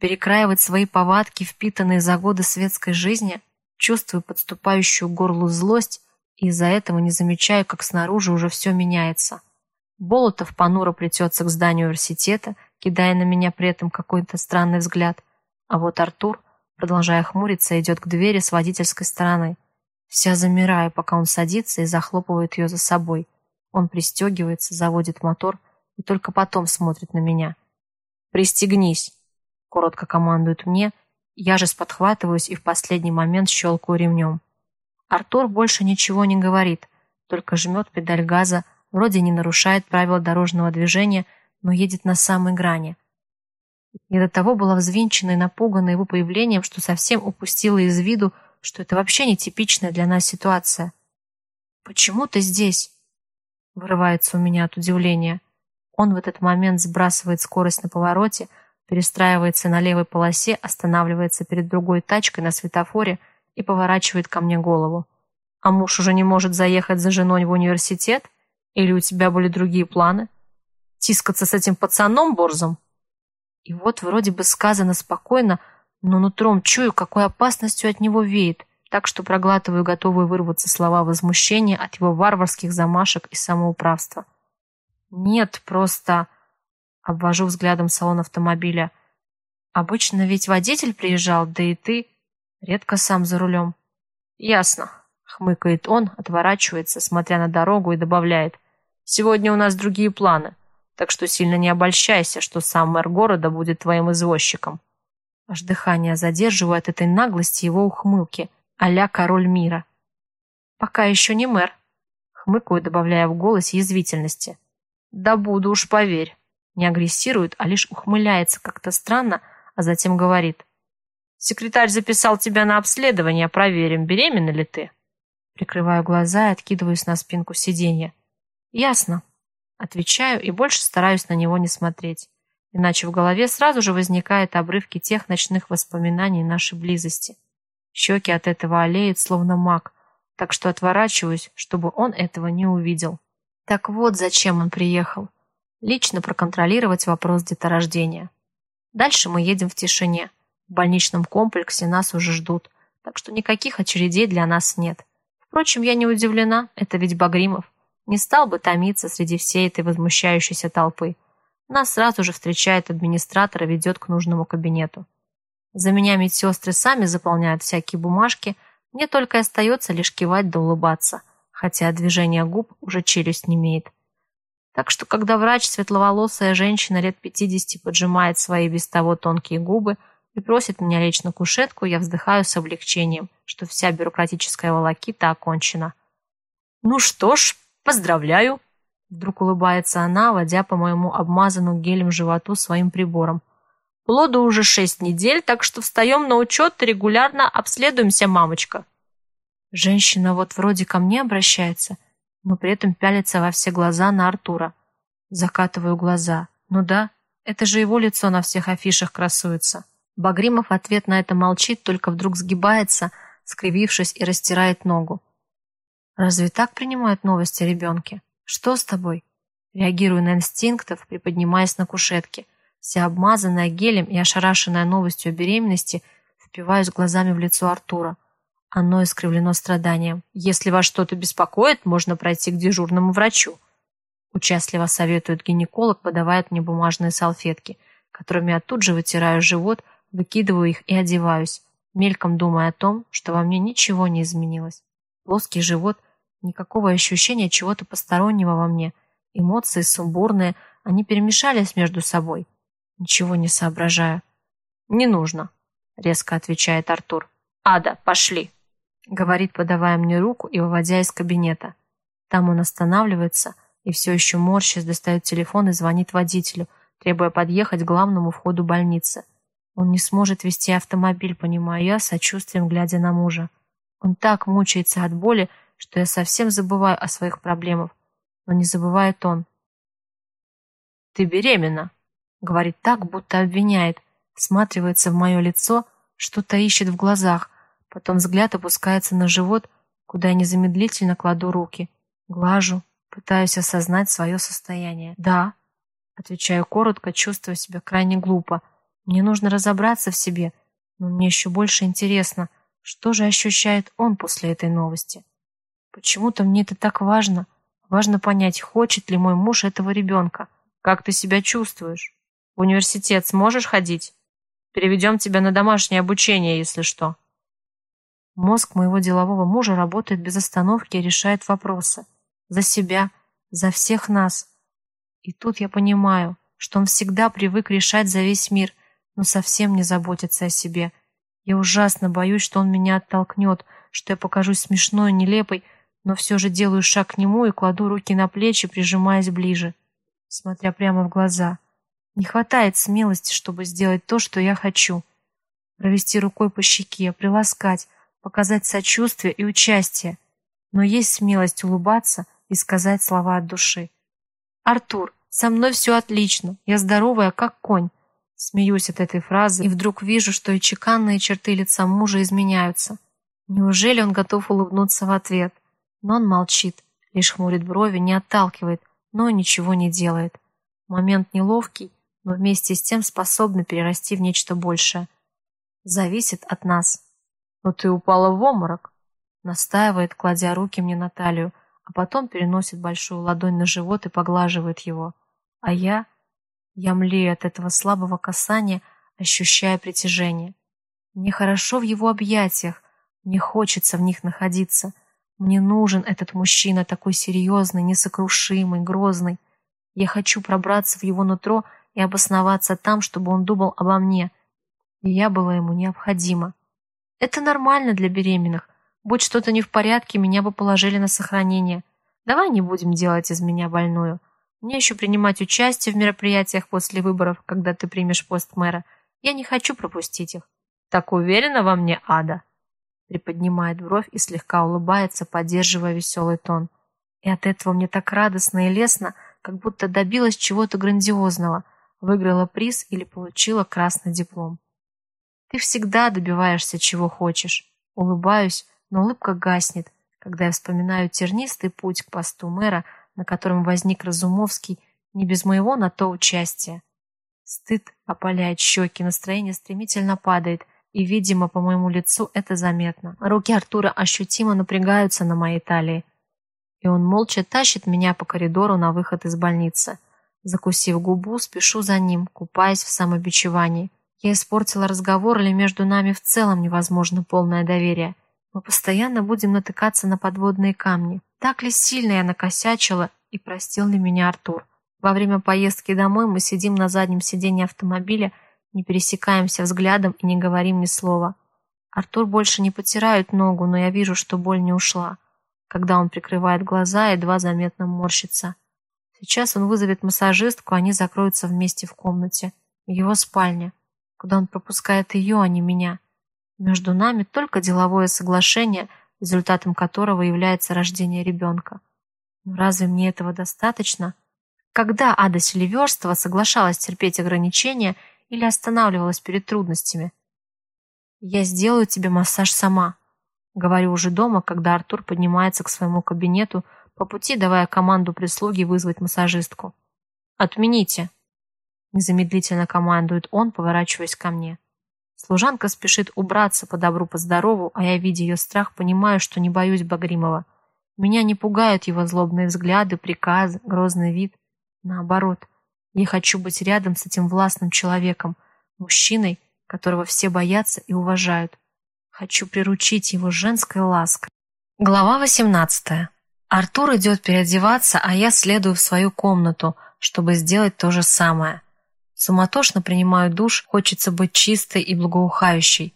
Перекраивать свои повадки, впитанные за годы светской жизни, чувствую подступающую горлу злость и из-за этого не замечаю, как снаружи уже все меняется. Болотов понуро плетется к зданию университета, кидая на меня при этом какой-то странный взгляд. А вот Артур, продолжая хмуриться, идет к двери с водительской стороны. Вся замираю, пока он садится и захлопывает ее за собой. Он пристегивается, заводит мотор и только потом смотрит на меня. «Пристегнись!» — коротко командует мне. Я же сподхватываюсь и в последний момент щелкаю ремнем. Артур больше ничего не говорит, только жмет педаль газа, вроде не нарушает правила дорожного движения, но едет на самой грани. Я до того была взвинчена и напугана его появлением, что совсем упустила из виду, что это вообще нетипичная для нас ситуация. «Почему ты здесь?» Вырывается у меня от удивления. Он в этот момент сбрасывает скорость на повороте, перестраивается на левой полосе, останавливается перед другой тачкой на светофоре и поворачивает ко мне голову. «А муж уже не может заехать за женой в университет? Или у тебя были другие планы? Тискаться с этим пацаном борзом?» И вот вроде бы сказано спокойно, но нутром чую, какой опасностью от него веет так что проглатываю готовые вырваться слова возмущения от его варварских замашек и самоуправства. Нет, просто... Обвожу взглядом салон автомобиля. Обычно ведь водитель приезжал, да и ты редко сам за рулем. Ясно, хмыкает он, отворачивается, смотря на дорогу и добавляет. Сегодня у нас другие планы, так что сильно не обольщайся, что сам мэр города будет твоим извозчиком. Аж дыхание задерживаю от этой наглости его ухмылки – а король мира. Пока еще не мэр. Хмыкаю, добавляя в голос язвительности. Да буду уж, поверь. Не агрессирует, а лишь ухмыляется как-то странно, а затем говорит. Секретарь записал тебя на обследование, проверим, беременна ли ты. Прикрываю глаза и откидываюсь на спинку сиденья. Ясно. Отвечаю и больше стараюсь на него не смотреть. Иначе в голове сразу же возникают обрывки тех ночных воспоминаний нашей близости. Щеки от этого олеют, словно мак, так что отворачиваюсь, чтобы он этого не увидел. Так вот, зачем он приехал. Лично проконтролировать вопрос деторождения. Дальше мы едем в тишине. В больничном комплексе нас уже ждут, так что никаких очередей для нас нет. Впрочем, я не удивлена, это ведь Багримов. Не стал бы томиться среди всей этой возмущающейся толпы. Нас сразу же встречает администратор и ведет к нужному кабинету. За меня медсестры сами заполняют всякие бумажки, мне только остается лишь кивать да улыбаться, хотя движение губ уже челюсть не имеет. Так что, когда врач, светловолосая женщина лет 50, поджимает свои без того тонкие губы и просит меня лечь на кушетку, я вздыхаю с облегчением, что вся бюрократическая волокита окончена. «Ну что ж, поздравляю!» Вдруг улыбается она, водя по моему обмазанному гелем животу своим прибором. Плоду уже шесть недель, так что встаем на учет и регулярно обследуемся, мамочка. Женщина вот вроде ко мне обращается, но при этом пялится во все глаза на Артура. Закатываю глаза. Ну да, это же его лицо на всех афишах красуется. Багримов ответ на это молчит, только вдруг сгибается, скривившись и растирает ногу. Разве так принимают новости о ребенке? Что с тобой? Реагирую на инстинктов, приподнимаясь на кушетке. Вся обмазанная гелем и ошарашенная новостью о беременности, впиваюсь глазами в лицо Артура. Оно искривлено страданием. Если вас что-то беспокоит, можно пройти к дежурному врачу. Участливо советует гинеколог, подавает мне бумажные салфетки, которыми я тут же вытираю живот, выкидываю их и одеваюсь, мельком думая о том, что во мне ничего не изменилось. Плоский живот, никакого ощущения чего-то постороннего во мне, эмоции сумбурные, они перемешались между собой. Ничего не соображаю. «Не нужно», — резко отвечает Артур. «Ада, пошли!» Говорит, подавая мне руку и выводя из кабинета. Там он останавливается и все еще морщась достает телефон и звонит водителю, требуя подъехать к главному входу больницы. Он не сможет вести автомобиль, понимаю я, сочувствием глядя на мужа. Он так мучается от боли, что я совсем забываю о своих проблемах. Но не забывает он. «Ты беременна», — говорит так, будто обвиняет, всматривается в мое лицо, что-то ищет в глазах, Потом взгляд опускается на живот, куда я незамедлительно кладу руки. Глажу, пытаюсь осознать свое состояние. «Да», — отвечаю коротко, чувствуя себя крайне глупо. «Мне нужно разобраться в себе, но мне еще больше интересно, что же ощущает он после этой новости. Почему-то мне это так важно. Важно понять, хочет ли мой муж этого ребенка. Как ты себя чувствуешь? В университет сможешь ходить? Переведем тебя на домашнее обучение, если что». Мозг моего делового мужа работает без остановки и решает вопросы. За себя, за всех нас. И тут я понимаю, что он всегда привык решать за весь мир, но совсем не заботится о себе. Я ужасно боюсь, что он меня оттолкнет, что я покажусь смешной нелепой, но все же делаю шаг к нему и кладу руки на плечи, прижимаясь ближе, смотря прямо в глаза. Не хватает смелости, чтобы сделать то, что я хочу. Провести рукой по щеке, приласкать, показать сочувствие и участие, но есть смелость улыбаться и сказать слова от души. «Артур, со мной все отлично, я здоровая, как конь». Смеюсь от этой фразы и вдруг вижу, что и чеканные черты лица мужа изменяются. Неужели он готов улыбнуться в ответ? Но он молчит, лишь хмурит брови, не отталкивает, но ничего не делает. Момент неловкий, но вместе с тем способный перерасти в нечто большее. Зависит от нас. «Но ты упала в обморок», — настаивает, кладя руки мне на талию, а потом переносит большую ладонь на живот и поглаживает его. А я... Я млею от этого слабого касания, ощущая притяжение. Мне хорошо в его объятиях, мне хочется в них находиться. Мне нужен этот мужчина, такой серьезный, несокрушимый, грозный. Я хочу пробраться в его нутро и обосноваться там, чтобы он думал обо мне. И я была ему необходима. Это нормально для беременных. Будь что-то не в порядке, меня бы положили на сохранение. Давай не будем делать из меня больную. Мне еще принимать участие в мероприятиях после выборов, когда ты примешь пост мэра. Я не хочу пропустить их. Так уверена во мне, Ада? Приподнимает бровь и слегка улыбается, поддерживая веселый тон. И от этого мне так радостно и лестно, как будто добилась чего-то грандиозного, выиграла приз или получила красный диплом. Ты всегда добиваешься, чего хочешь. Улыбаюсь, но улыбка гаснет, когда я вспоминаю тернистый путь к посту мэра, на котором возник Разумовский, не без моего на то участия. Стыд опаляет щеки, настроение стремительно падает, и, видимо, по моему лицу это заметно. Руки Артура ощутимо напрягаются на моей талии, и он молча тащит меня по коридору на выход из больницы. Закусив губу, спешу за ним, купаясь в самобичевании. Я испортила разговор или между нами в целом невозможно полное доверие. Мы постоянно будем натыкаться на подводные камни. Так ли сильно я накосячила и простил ли меня Артур? Во время поездки домой мы сидим на заднем сиденье автомобиля, не пересекаемся взглядом и не говорим ни слова. Артур больше не потирает ногу, но я вижу, что боль не ушла. Когда он прикрывает глаза, едва заметно морщится. Сейчас он вызовет массажистку, они закроются вместе в комнате. В его спальне куда он пропускает ее, а не меня. Между нами только деловое соглашение, результатом которого является рождение ребенка. Но разве мне этого достаточно? Когда Ада Селиверстова соглашалась терпеть ограничения или останавливалась перед трудностями. «Я сделаю тебе массаж сама», — говорю уже дома, когда Артур поднимается к своему кабинету, по пути давая команду прислуги вызвать массажистку. «Отмените», — незамедлительно командует он, поворачиваясь ко мне. Служанка спешит убраться по добру, по здорову, а я, видя ее страх, понимаю, что не боюсь Багримова. Меня не пугают его злобные взгляды, приказы, грозный вид. Наоборот, я хочу быть рядом с этим властным человеком, мужчиной, которого все боятся и уважают. Хочу приручить его женской лаской. Глава 18. Артур идет переодеваться, а я следую в свою комнату, чтобы сделать то же самое. Суматошно принимаю душ, хочется быть чистой и благоухающей.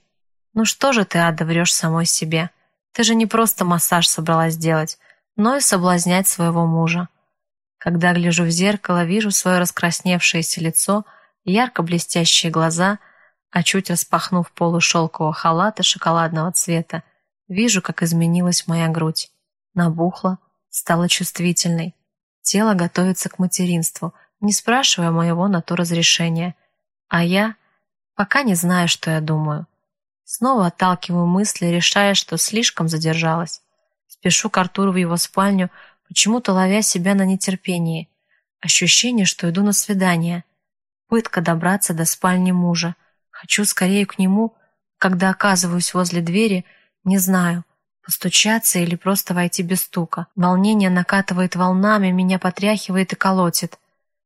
Ну что же ты, Ада, врешь самой себе? Ты же не просто массаж собралась делать, но и соблазнять своего мужа. Когда гляжу в зеркало, вижу свое раскрасневшееся лицо, ярко блестящие глаза, а чуть распахнув полу шелкового халата шоколадного цвета, вижу, как изменилась моя грудь. Набухла, стала чувствительной. Тело готовится к материнству, не спрашивая моего на то разрешения. А я пока не знаю, что я думаю. Снова отталкиваю мысли, решая, что слишком задержалась. Спешу к Артуру в его спальню, почему-то ловя себя на нетерпении. Ощущение, что иду на свидание. Пытка добраться до спальни мужа. Хочу скорее к нему, когда оказываюсь возле двери, не знаю, постучаться или просто войти без стука. Волнение накатывает волнами, меня потряхивает и колотит.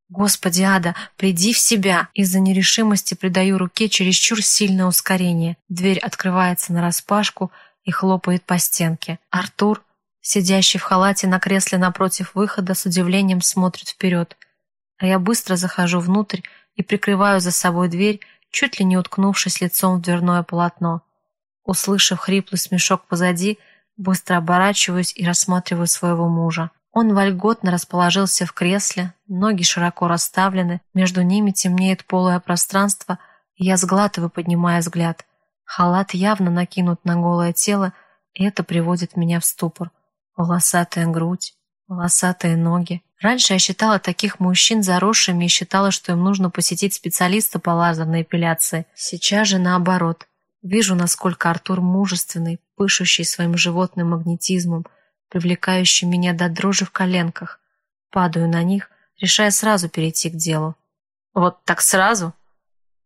Господи, Ада, приди в себя. Из-за нерешимости придаю руке чересчур сильное ускорение. Дверь открывается нараспашку и хлопает по стенке. Артур, Сидящий в халате на кресле напротив выхода с удивлением смотрит вперед. А я быстро захожу внутрь и прикрываю за собой дверь, чуть ли не уткнувшись лицом в дверное полотно. Услышав хриплый смешок позади, быстро оборачиваюсь и рассматриваю своего мужа. Он вольготно расположился в кресле, ноги широко расставлены, между ними темнеет полое пространство, я сглатываю, поднимая взгляд. Халат явно накинут на голое тело, и это приводит меня в ступор. Волосатая грудь, волосатые ноги. Раньше я считала таких мужчин заросшими и считала, что им нужно посетить специалиста по лазерной эпиляции. Сейчас же наоборот. Вижу, насколько Артур мужественный, пышущий своим животным магнетизмом, привлекающий меня до дрожи в коленках. Падаю на них, решая сразу перейти к делу. «Вот так сразу?»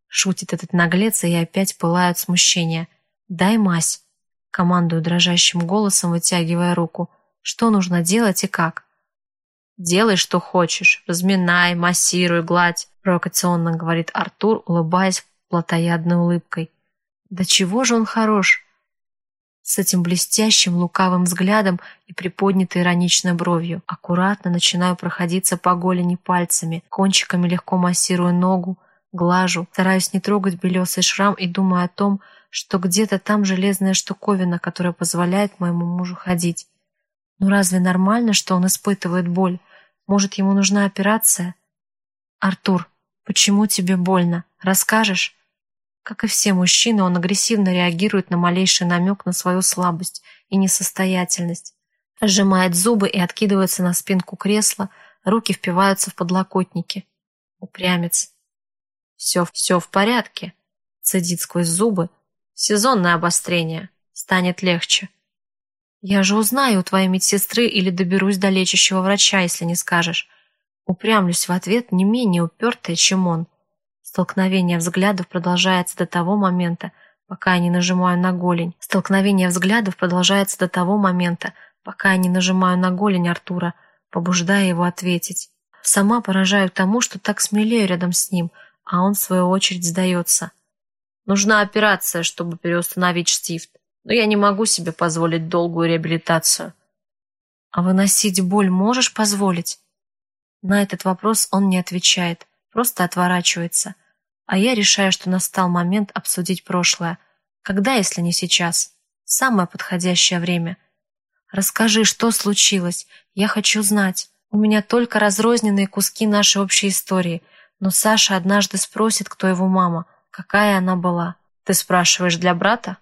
Шутит этот наглец, и я опять пылаю от смущения. «Дай мазь!» Командую дрожащим голосом, вытягивая руку – что нужно делать и как? «Делай, что хочешь. Разминай, массируй, гладь», – провокационно говорит Артур, улыбаясь плотоядной улыбкой. «Да чего же он хорош?» С этим блестящим лукавым взглядом и приподнятой ироничной бровью. Аккуратно начинаю проходиться по голени пальцами, кончиками легко массирую ногу, глажу, стараюсь не трогать белесый шрам и думаю о том, что где-то там железная штуковина, которая позволяет моему мужу ходить. Ну разве нормально, что он испытывает боль? Может, ему нужна операция? Артур, почему тебе больно? Расскажешь? Как и все мужчины, он агрессивно реагирует на малейший намек на свою слабость и несостоятельность. Сжимает зубы и откидывается на спинку кресла, руки впиваются в подлокотники. Упрямец. Все, все в порядке. Цедит сквозь зубы. Сезонное обострение. Станет легче. Я же узнаю у твоей медсестры или доберусь до лечащего врача, если не скажешь. Упрямлюсь в ответ не менее упертая, чем он. Столкновение взглядов продолжается до того момента, пока я не нажимаю на голень. Столкновение взглядов продолжается до того момента, пока я не нажимаю на голень Артура, побуждая его ответить. Сама поражаю тому, что так смелею рядом с ним, а он, в свою очередь, сдается. Нужна операция, чтобы переустановить штифт но я не могу себе позволить долгую реабилитацию. А выносить боль можешь позволить? На этот вопрос он не отвечает, просто отворачивается. А я решаю, что настал момент обсудить прошлое. Когда, если не сейчас? Самое подходящее время. Расскажи, что случилось? Я хочу знать. У меня только разрозненные куски нашей общей истории, но Саша однажды спросит, кто его мама, какая она была. Ты спрашиваешь для брата?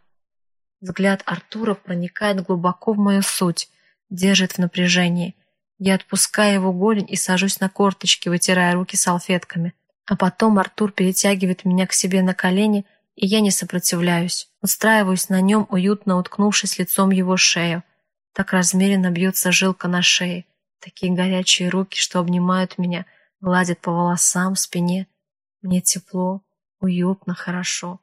Взгляд Артура проникает глубоко в мою суть, держит в напряжении. Я отпускаю его голень и сажусь на корточки, вытирая руки салфетками. А потом Артур перетягивает меня к себе на колени, и я не сопротивляюсь. Устраиваюсь на нем, уютно уткнувшись лицом его шею. Так размеренно бьется жилка на шее. Такие горячие руки, что обнимают меня, гладят по волосам, спине. Мне тепло, уютно, хорошо.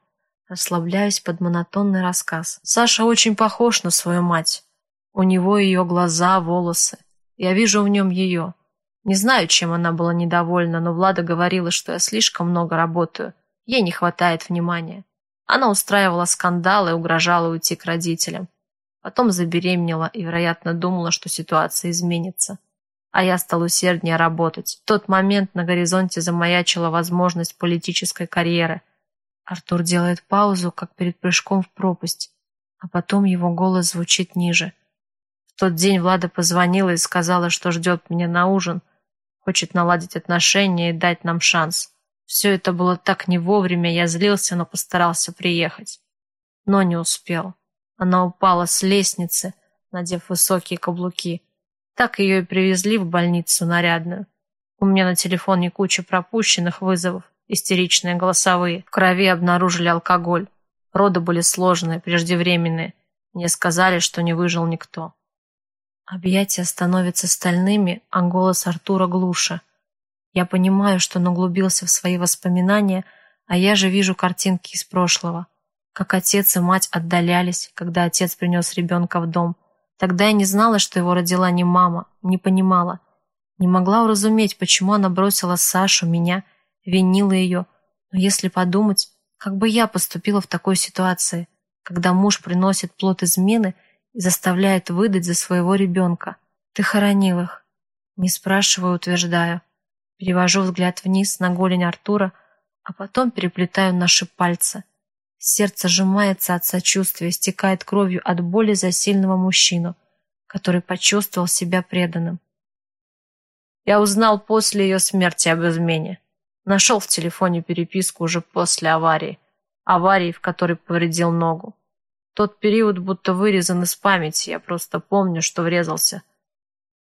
Расслабляюсь под монотонный рассказ. Саша очень похож на свою мать. У него ее глаза, волосы. Я вижу в нем ее. Не знаю, чем она была недовольна, но Влада говорила, что я слишком много работаю. Ей не хватает внимания. Она устраивала скандалы и угрожала уйти к родителям. Потом забеременела и, вероятно, думала, что ситуация изменится. А я стал усерднее работать. В тот момент на горизонте замаячила возможность политической карьеры. Артур делает паузу, как перед прыжком в пропасть, а потом его голос звучит ниже. Тот день Влада позвонила и сказала, что ждет меня на ужин, хочет наладить отношения и дать нам шанс. Все это было так не вовремя, я злился, но постарался приехать. Но не успел. Она упала с лестницы, надев высокие каблуки. Так ее и привезли в больницу нарядную. У меня на телефоне куча пропущенных вызовов, истеричные голосовые. В крови обнаружили алкоголь. Роды были сложные, преждевременные. Мне сказали, что не выжил никто. Объятия становятся стальными, а голос Артура глуше. Я понимаю, что он углубился в свои воспоминания, а я же вижу картинки из прошлого. Как отец и мать отдалялись, когда отец принес ребенка в дом. Тогда я не знала, что его родила не мама, не понимала. Не могла уразуметь, почему она бросила Сашу, меня, винила ее. Но если подумать, как бы я поступила в такой ситуации, когда муж приносит плод измены заставляет выдать за своего ребенка. Ты хоронил их. Не спрашиваю, утверждаю. Перевожу взгляд вниз на голень Артура, а потом переплетаю наши пальцы. Сердце сжимается от сочувствия, стекает кровью от боли за сильного мужчину, который почувствовал себя преданным. Я узнал после ее смерти об измене. Нашел в телефоне переписку уже после аварии. Аварии, в которой повредил ногу. Тот период будто вырезан из памяти, я просто помню, что врезался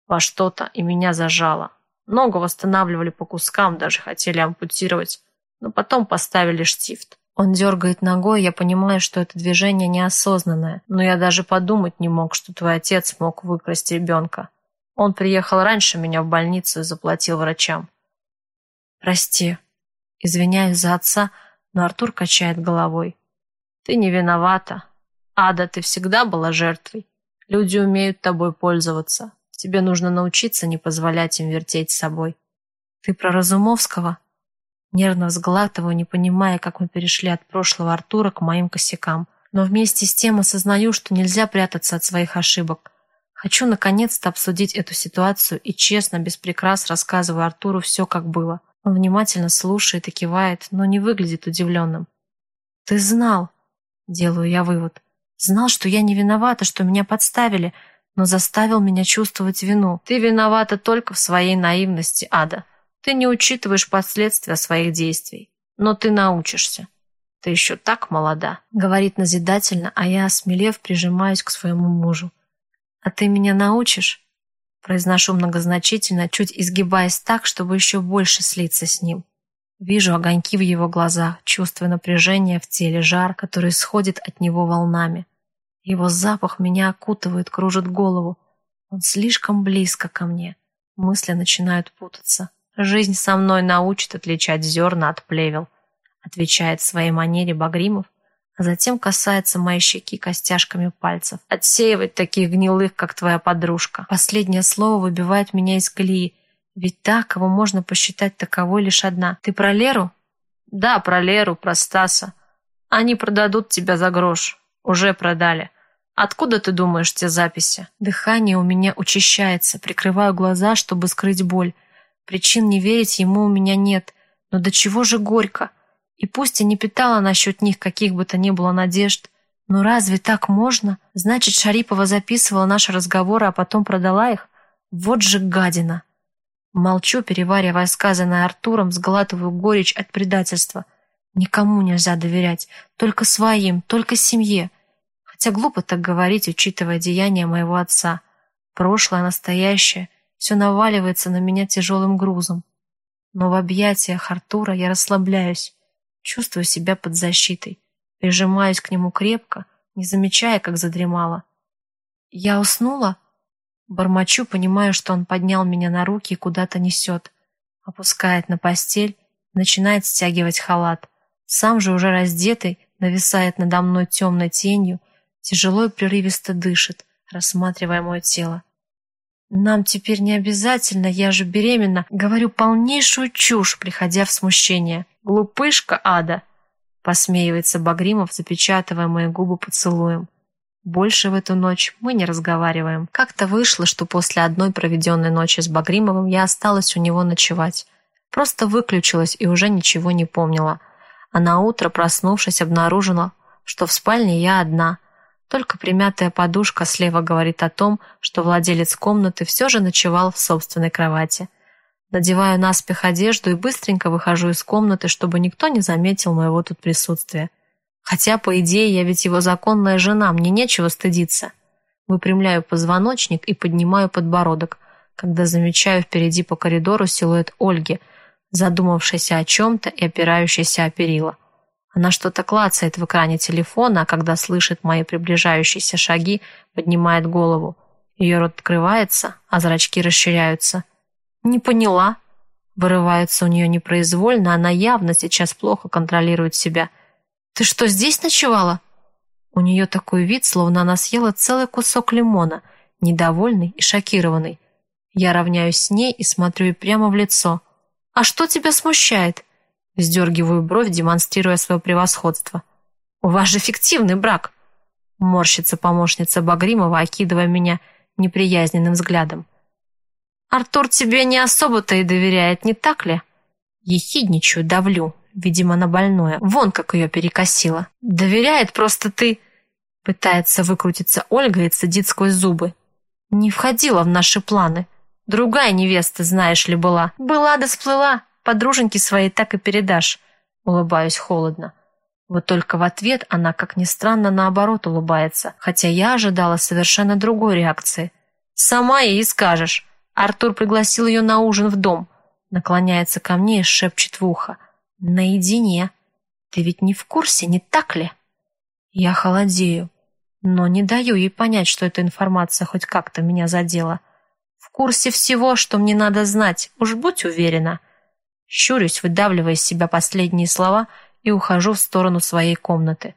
во что-то и меня зажало. Ногу восстанавливали по кускам, даже хотели ампутировать, но потом поставили штифт. Он дергает ногой, я понимаю, что это движение неосознанное, но я даже подумать не мог, что твой отец мог выкрасть ребенка. Он приехал раньше меня в больницу и заплатил врачам. Прости. Извиняюсь за отца, но Артур качает головой. Ты не виновата. Ада, ты всегда была жертвой. Люди умеют тобой пользоваться. Тебе нужно научиться не позволять им вертеть собой. Ты про Разумовского? Нервно взглатываю, не понимая, как мы перешли от прошлого Артура к моим косякам. Но вместе с тем осознаю, что нельзя прятаться от своих ошибок. Хочу наконец-то обсудить эту ситуацию и честно, без прикрас рассказываю Артуру все, как было. Он внимательно слушает и кивает, но не выглядит удивленным. «Ты знал!» – делаю я вывод. «Знал, что я не виновата, что меня подставили, но заставил меня чувствовать вину. Ты виновата только в своей наивности, Ада. Ты не учитываешь последствия своих действий. Но ты научишься. Ты еще так молода», — говорит назидательно, а я, осмелев, прижимаюсь к своему мужу. «А ты меня научишь?» Произношу многозначительно, чуть изгибаясь так, чтобы еще больше слиться с ним. Вижу огоньки в его глазах, чувствую напряжение в теле, жар, который сходит от него волнами. Его запах меня окутывает, кружит голову. Он слишком близко ко мне. Мысли начинают путаться. Жизнь со мной научит отличать зерна от плевел, отвечает в своей манере Багримов, а затем касается моей щеки костяшками пальцев. Отсеивать таких гнилых, как твоя подружка. Последнее слово выбивает меня из колеи. Ведь так, кого можно посчитать таковой лишь одна. Ты про Леру? Да, про Леру, про Стаса. Они продадут тебя за грош. Уже продали. Откуда ты думаешь те записи? Дыхание у меня учащается, прикрываю глаза, чтобы скрыть боль. Причин не верить ему у меня нет. Но до чего же горько? И пусть я не питала насчет них каких бы то ни было надежд, но разве так можно? Значит, Шарипова записывала наши разговоры, а потом продала их? Вот же гадина! Молчу, переваривая сказанное Артуром, сглатываю горечь от предательства. Никому нельзя доверять, только своим, только семье. Хотя глупо так говорить, учитывая деяния моего отца. Прошлое, настоящее, все наваливается на меня тяжелым грузом. Но в объятиях Артура я расслабляюсь, чувствую себя под защитой, прижимаюсь к нему крепко, не замечая, как задремала. Я уснула? Бормочу, понимаю, что он поднял меня на руки и куда-то несет. Опускает на постель, начинает стягивать халат. Сам же уже раздетый, нависает надо мной темной тенью, тяжело и прерывисто дышит, рассматривая мое тело. «Нам теперь не обязательно, я же беременна», говорю полнейшую чушь, приходя в смущение. «Глупышка ада!» посмеивается Багримов, запечатывая мои губы поцелуем. Больше в эту ночь мы не разговариваем. Как-то вышло, что после одной проведенной ночи с Багримовым я осталась у него ночевать. Просто выключилась и уже ничего не помнила. А на утро, проснувшись, обнаружила, что в спальне я одна. Только примятая подушка слева говорит о том, что владелец комнаты все же ночевал в собственной кровати. Надеваю наспех одежду и быстренько выхожу из комнаты, чтобы никто не заметил моего тут присутствия. Хотя, по идее, я ведь его законная жена, мне нечего стыдиться. Выпрямляю позвоночник и поднимаю подбородок, когда замечаю впереди по коридору силуэт Ольги, задумавшейся о чем-то и опирающейся о перила. Она что-то клацает в экране телефона, а когда слышит мои приближающиеся шаги, поднимает голову. Ее рот открывается, а зрачки расширяются. «Не поняла». Вырывается у нее непроизвольно, она явно сейчас плохо контролирует себя – «Ты что, здесь ночевала?» У нее такой вид, словно она съела целый кусок лимона, недовольный и шокированный. Я равняюсь с ней и смотрю ей прямо в лицо. «А что тебя смущает?» Сдергиваю бровь, демонстрируя свое превосходство. «У вас же фиктивный брак!» Морщится помощница Багримова, окидывая меня неприязненным взглядом. «Артур тебе не особо-то и доверяет, не так ли?» Ехидничаю, давлю, видимо, на больное. Вон как ее перекосило. Доверяет просто ты. Пытается выкрутиться Ольга и цедит сквозь зубы. Не входила в наши планы. Другая невеста, знаешь ли, была. Была да сплыла. Подруженьки своей так и передашь. Улыбаюсь холодно. Вот только в ответ она, как ни странно, наоборот улыбается, хотя я ожидала совершенно другой реакции. «Сама ей скажешь». Артур пригласил ее на ужин в дом. Наклоняется ко мне и шепчет в ухо. Наедине. Ты ведь не в курсе, не так ли? Я холодею, но не даю ей понять, что эта информация хоть как-то меня задела. В курсе всего, что мне надо знать, уж будь уверена. Щурюсь, выдавливая из себя последние слова и ухожу в сторону своей комнаты.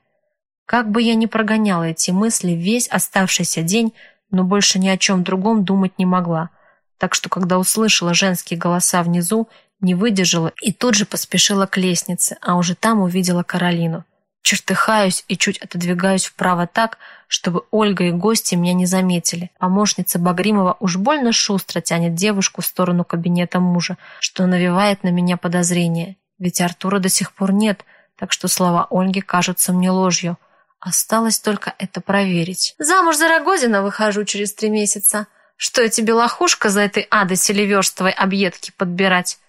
Как бы я ни прогоняла эти мысли весь оставшийся день, но больше ни о чем другом думать не могла. Так что, когда услышала женские голоса внизу, не выдержала и тут же поспешила к лестнице, а уже там увидела Каролину. Чертыхаюсь и чуть отодвигаюсь вправо так, чтобы Ольга и гости меня не заметили. Помощница Багримова уж больно шустро тянет девушку в сторону кабинета мужа, что навевает на меня подозрение. Ведь Артура до сих пор нет, так что слова Ольги кажутся мне ложью. Осталось только это проверить. «Замуж за Рогозина выхожу через три месяца. Что я тебе лохушка за этой адой селиверстовой объедки подбирать?»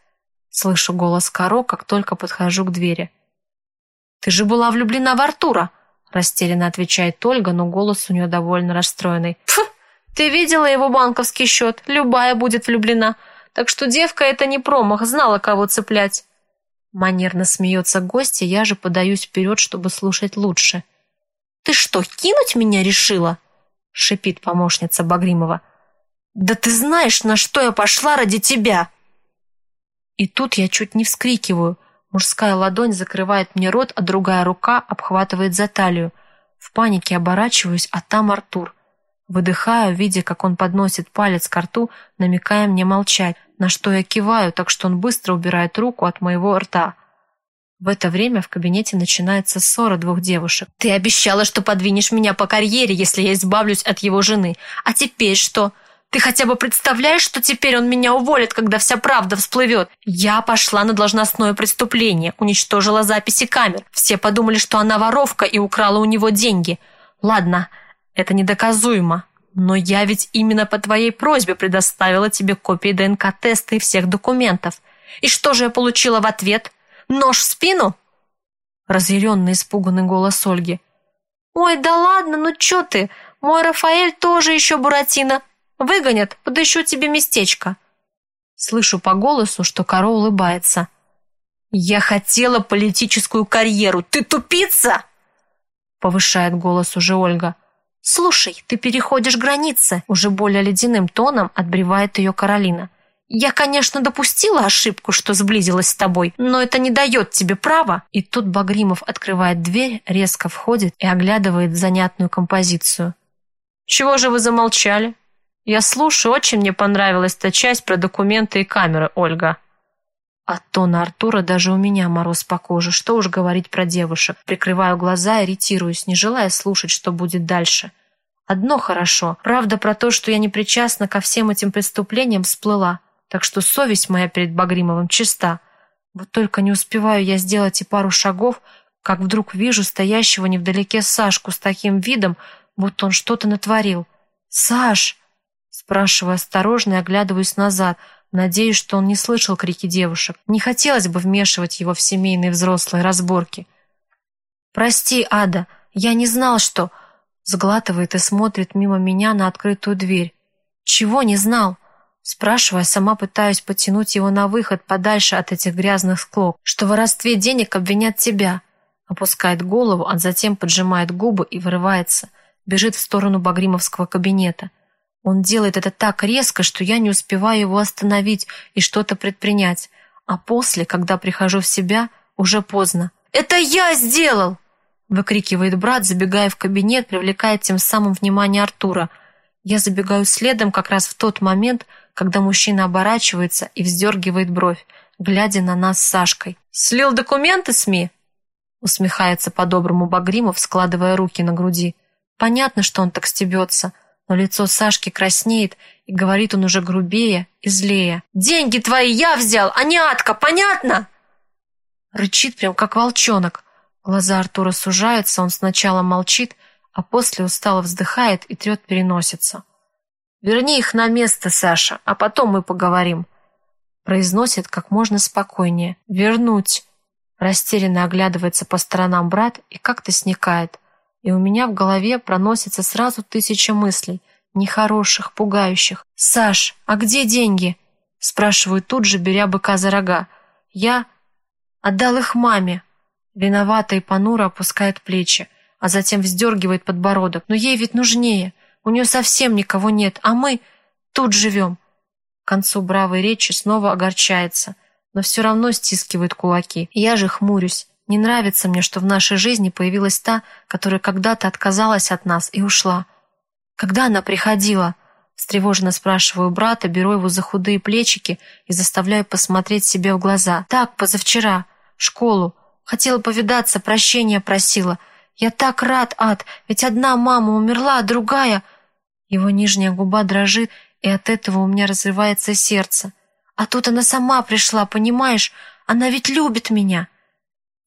Слышу голос Каро, как только подхожу к двери. «Ты же была влюблена в Артура!» Растерянно отвечает Ольга, но голос у нее довольно расстроенный. «Фу! Ты видела его банковский счет? Любая будет влюблена. Так что девка это не промах, знала, кого цеплять». Манерно смеется гостья, я же подаюсь вперед, чтобы слушать лучше. «Ты что, кинуть меня решила?» шипит помощница Багримова. «Да ты знаешь, на что я пошла ради тебя!» И тут я чуть не вскрикиваю. Мужская ладонь закрывает мне рот, а другая рука обхватывает за талию. В панике оборачиваюсь, а там Артур. Выдыхаю, видя, как он подносит палец к рту, намекая мне молчать, на что я киваю, так что он быстро убирает руку от моего рта. В это время в кабинете начинается ссора двух девушек. «Ты обещала, что подвинешь меня по карьере, если я избавлюсь от его жены. А теперь что? Ты хотя бы представляешь, что теперь он меня уволит, когда вся правда всплывет? Я пошла на должностное преступление, уничтожила записи камер. Все подумали, что она воровка и украла у него деньги. Ладно, это недоказуемо. Но я ведь именно по твоей просьбе предоставила тебе копии ДНК-теста и всех документов. И что же я получила в ответ? Нож в спину? Разъяренный испуганный голос Ольги. «Ой, да ладно, ну чё ты? Мой Рафаэль тоже еще Буратино. Выгонят, подыщу тебе местечко». Слышу по голосу, что Каро улыбается. «Я хотела политическую карьеру. Ты тупица?» Повышает голос уже Ольга. «Слушай, ты переходишь границы», уже более ледяным тоном отбревает ее Каролина. «Я, конечно, допустила ошибку, что сблизилась с тобой, но это не дает тебе права». И тут Багримов открывает дверь, резко входит и оглядывает занятную композицию. «Чего же вы замолчали?» «Я слушаю, очень мне понравилась та часть про документы и камеры, Ольга». От тона Артура даже у меня мороз по коже. Что уж говорить про девушек. Прикрываю глаза, иритируюсь, не желая слушать, что будет дальше. Одно хорошо. Правда про то, что я не причастна ко всем этим преступлениям, всплыла. Так что совесть моя перед Багримовым чиста. Вот только не успеваю я сделать и пару шагов, как вдруг вижу стоящего невдалеке Сашку с таким видом, будто он что-то натворил. «Саш!» Спрашиваю осторожно и оглядываюсь назад – Надеюсь, что он не слышал крики девушек. Не хотелось бы вмешивать его в семейные взрослые разборки. «Прости, Ада, я не знал, что...» Сглатывает и смотрит мимо меня на открытую дверь. «Чего не знал?» Спрашивая, сама пытаюсь потянуть его на выход подальше от этих грязных склок, что в воровстве денег обвинят тебя. Опускает голову, а затем поджимает губы и вырывается. Бежит в сторону Багримовского кабинета. Он делает это так резко, что я не успеваю его остановить и что-то предпринять. А после, когда прихожу в себя, уже поздно. «Это я сделал!» выкрикивает брат, забегая в кабинет, привлекая тем самым внимание Артура. Я забегаю следом как раз в тот момент, когда мужчина оборачивается и вздергивает бровь, глядя на нас с Сашкой. «Слил документы СМИ?» усмехается по-доброму Багримов, складывая руки на груди. Понятно, что он так стебется – но лицо Сашки краснеет, и говорит он уже грубее и злее. «Деньги твои я взял, а не Атка, понятно?» Рычит прям как волчонок. Глаза Артура сужаются, он сначала молчит, а после устало вздыхает и трет переносится. «Верни их на место, Саша, а потом мы поговорим», произносит как можно спокойнее. «Вернуть!» Растерянно оглядывается по сторонам брат и как-то сникает и у меня в голове проносится сразу тысяча мыслей, нехороших, пугающих. «Саш, а где деньги?» Спрашиваю тут же, беря быка за рога. «Я отдал их маме». Виновата и понуро опускает плечи, а затем вздергивает подбородок. «Но ей ведь нужнее. У нее совсем никого нет, а мы тут живем». К концу бравой речи снова огорчается, но все равно стискивает кулаки. Я же хмурюсь. Не нравится мне, что в нашей жизни появилась та, которая когда-то отказалась от нас и ушла. Когда она приходила? Встревоженно спрашиваю брата, беру его за худые плечики и заставляю посмотреть себе в глаза. Так, позавчера. В школу. Хотела повидаться, прощения просила. Я так рад, Ад, ведь одна мама умерла, а другая... Его нижняя губа дрожит, и от этого у меня разрывается сердце. А тут она сама пришла, понимаешь? Она ведь любит меня.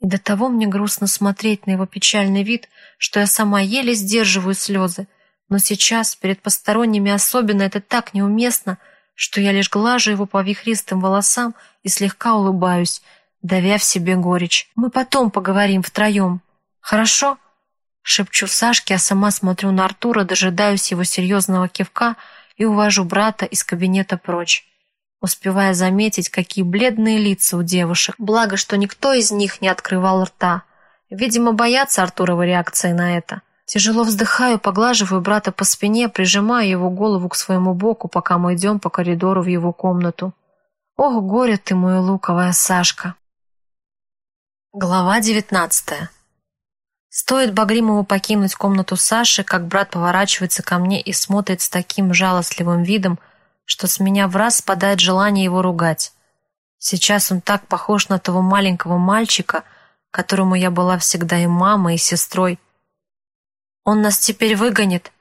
И до того мне грустно смотреть на его печальный вид, что я сама еле сдерживаю слезы. Но сейчас, перед посторонними особенно, это так неуместно, что я лишь глажу его по вихристым волосам и слегка улыбаюсь, давя в себе горечь. «Мы потом поговорим втроем. Хорошо?» Шепчу Сашке, а сама смотрю на Артура, дожидаюсь его серьезного кивка и увожу брата из кабинета прочь успевая заметить, какие бледные лица у девушек. Благо, что никто из них не открывал рта. Видимо, боятся Артуровой реакции на это. Тяжело вздыхаю, поглаживаю брата по спине, прижимаю его голову к своему боку, пока мы идем по коридору в его комнату. Ох, горе ты, моя луковая Сашка! Глава девятнадцатая. Стоит Багримову покинуть комнату Саши, как брат поворачивается ко мне и смотрит с таким жалостливым видом, что с меня в раз спадает желание его ругать. Сейчас он так похож на того маленького мальчика, которому я была всегда и мамой, и сестрой. «Он нас теперь выгонит?»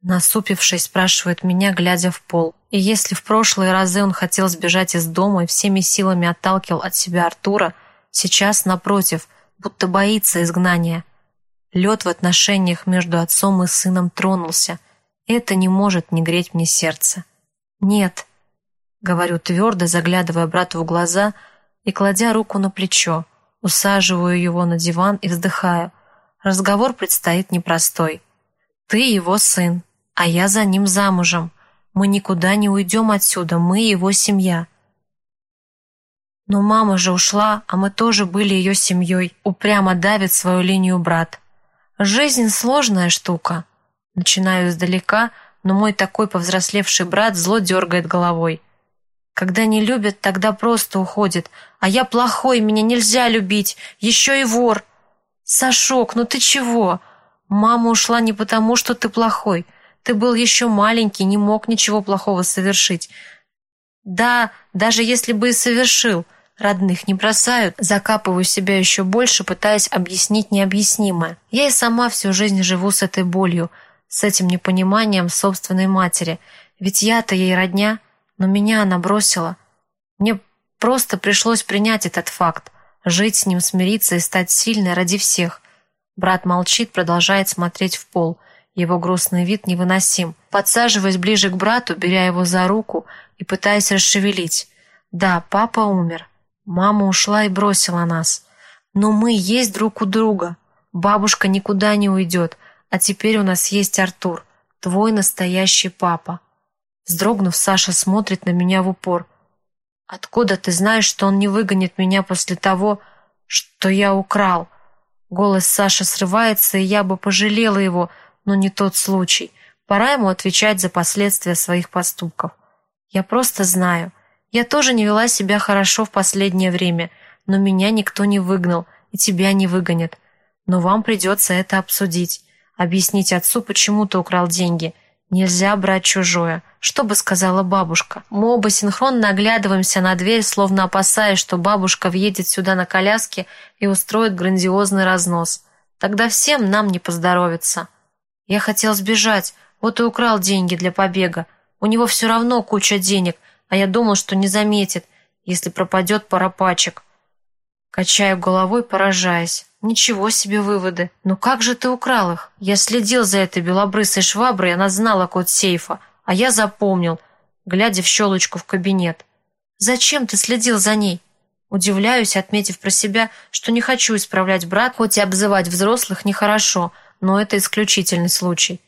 Насупившись, спрашивает меня, глядя в пол. И если в прошлые разы он хотел сбежать из дома и всеми силами отталкивал от себя Артура, сейчас, напротив, будто боится изгнания. Лед в отношениях между отцом и сыном тронулся. Это не может не греть мне сердце. «Нет», — говорю твердо, заглядывая брату в глаза и кладя руку на плечо, усаживаю его на диван и вздыхаю. Разговор предстоит непростой. «Ты его сын, а я за ним замужем. Мы никуда не уйдем отсюда, мы его семья. Но мама же ушла, а мы тоже были ее семьей. Упрямо давит свою линию брат. Жизнь сложная штука. Начинаю издалека, но мой такой повзрослевший брат зло дергает головой. Когда не любят, тогда просто уходит. А я плохой, меня нельзя любить. Еще и вор. Сашок, ну ты чего? Мама ушла не потому, что ты плохой. Ты был еще маленький, не мог ничего плохого совершить. Да, даже если бы и совершил – Родных не бросают, закапываю себя еще больше, пытаясь объяснить необъяснимое. Я и сама всю жизнь живу с этой болью, с этим непониманием собственной матери. Ведь я-то ей родня, но меня она бросила. Мне просто пришлось принять этот факт, жить с ним, смириться и стать сильной ради всех. Брат молчит, продолжает смотреть в пол. Его грустный вид невыносим. Подсаживаясь ближе к брату, беря его за руку и пытаясь расшевелить. Да, папа умер. Мама ушла и бросила нас. Но мы есть друг у друга. Бабушка никуда не уйдет, а теперь у нас есть Артур, твой настоящий папа. Вздрогнув, Саша смотрит на меня в упор. «Откуда ты знаешь, что он не выгонит меня после того, что я украл?» Голос Саши срывается, и я бы пожалела его, но не тот случай. Пора ему отвечать за последствия своих поступков. Я просто знаю. Я тоже не вела себя хорошо в последнее время, но меня никто не выгнал, и тебя не выгонят. Но вам придется это обсудить. Объяснить отцу, почему ты украл деньги. Нельзя брать чужое. Что бы сказала бабушка? Мы оба синхронно оглядываемся на дверь, словно опасаясь, что бабушка въедет сюда на коляске и устроит грандиозный разнос. Тогда всем нам не поздоровится. Я хотел сбежать, вот и украл деньги для побега. У него все равно куча денег, а я думал, что не заметит, если пропадет пара пачек. Качаю головой, поражаясь. Ничего себе выводы. Ну как же ты украл их? Я следил за этой белобрысой шваброй, она знала код сейфа, а я запомнил, глядя в щелочку в кабинет. Зачем ты следил за ней? Удивляюсь, отметив про себя, что не хочу исправлять брат, хоть и обзывать взрослых нехорошо, но это исключительный случай.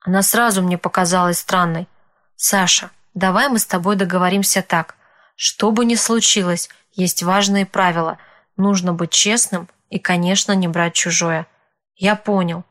Она сразу мне показалась странной. «Саша, Давай мы с тобой договоримся так. Что бы ни случилось, есть важные правила. Нужно быть честным и, конечно, не брать чужое. Я понял.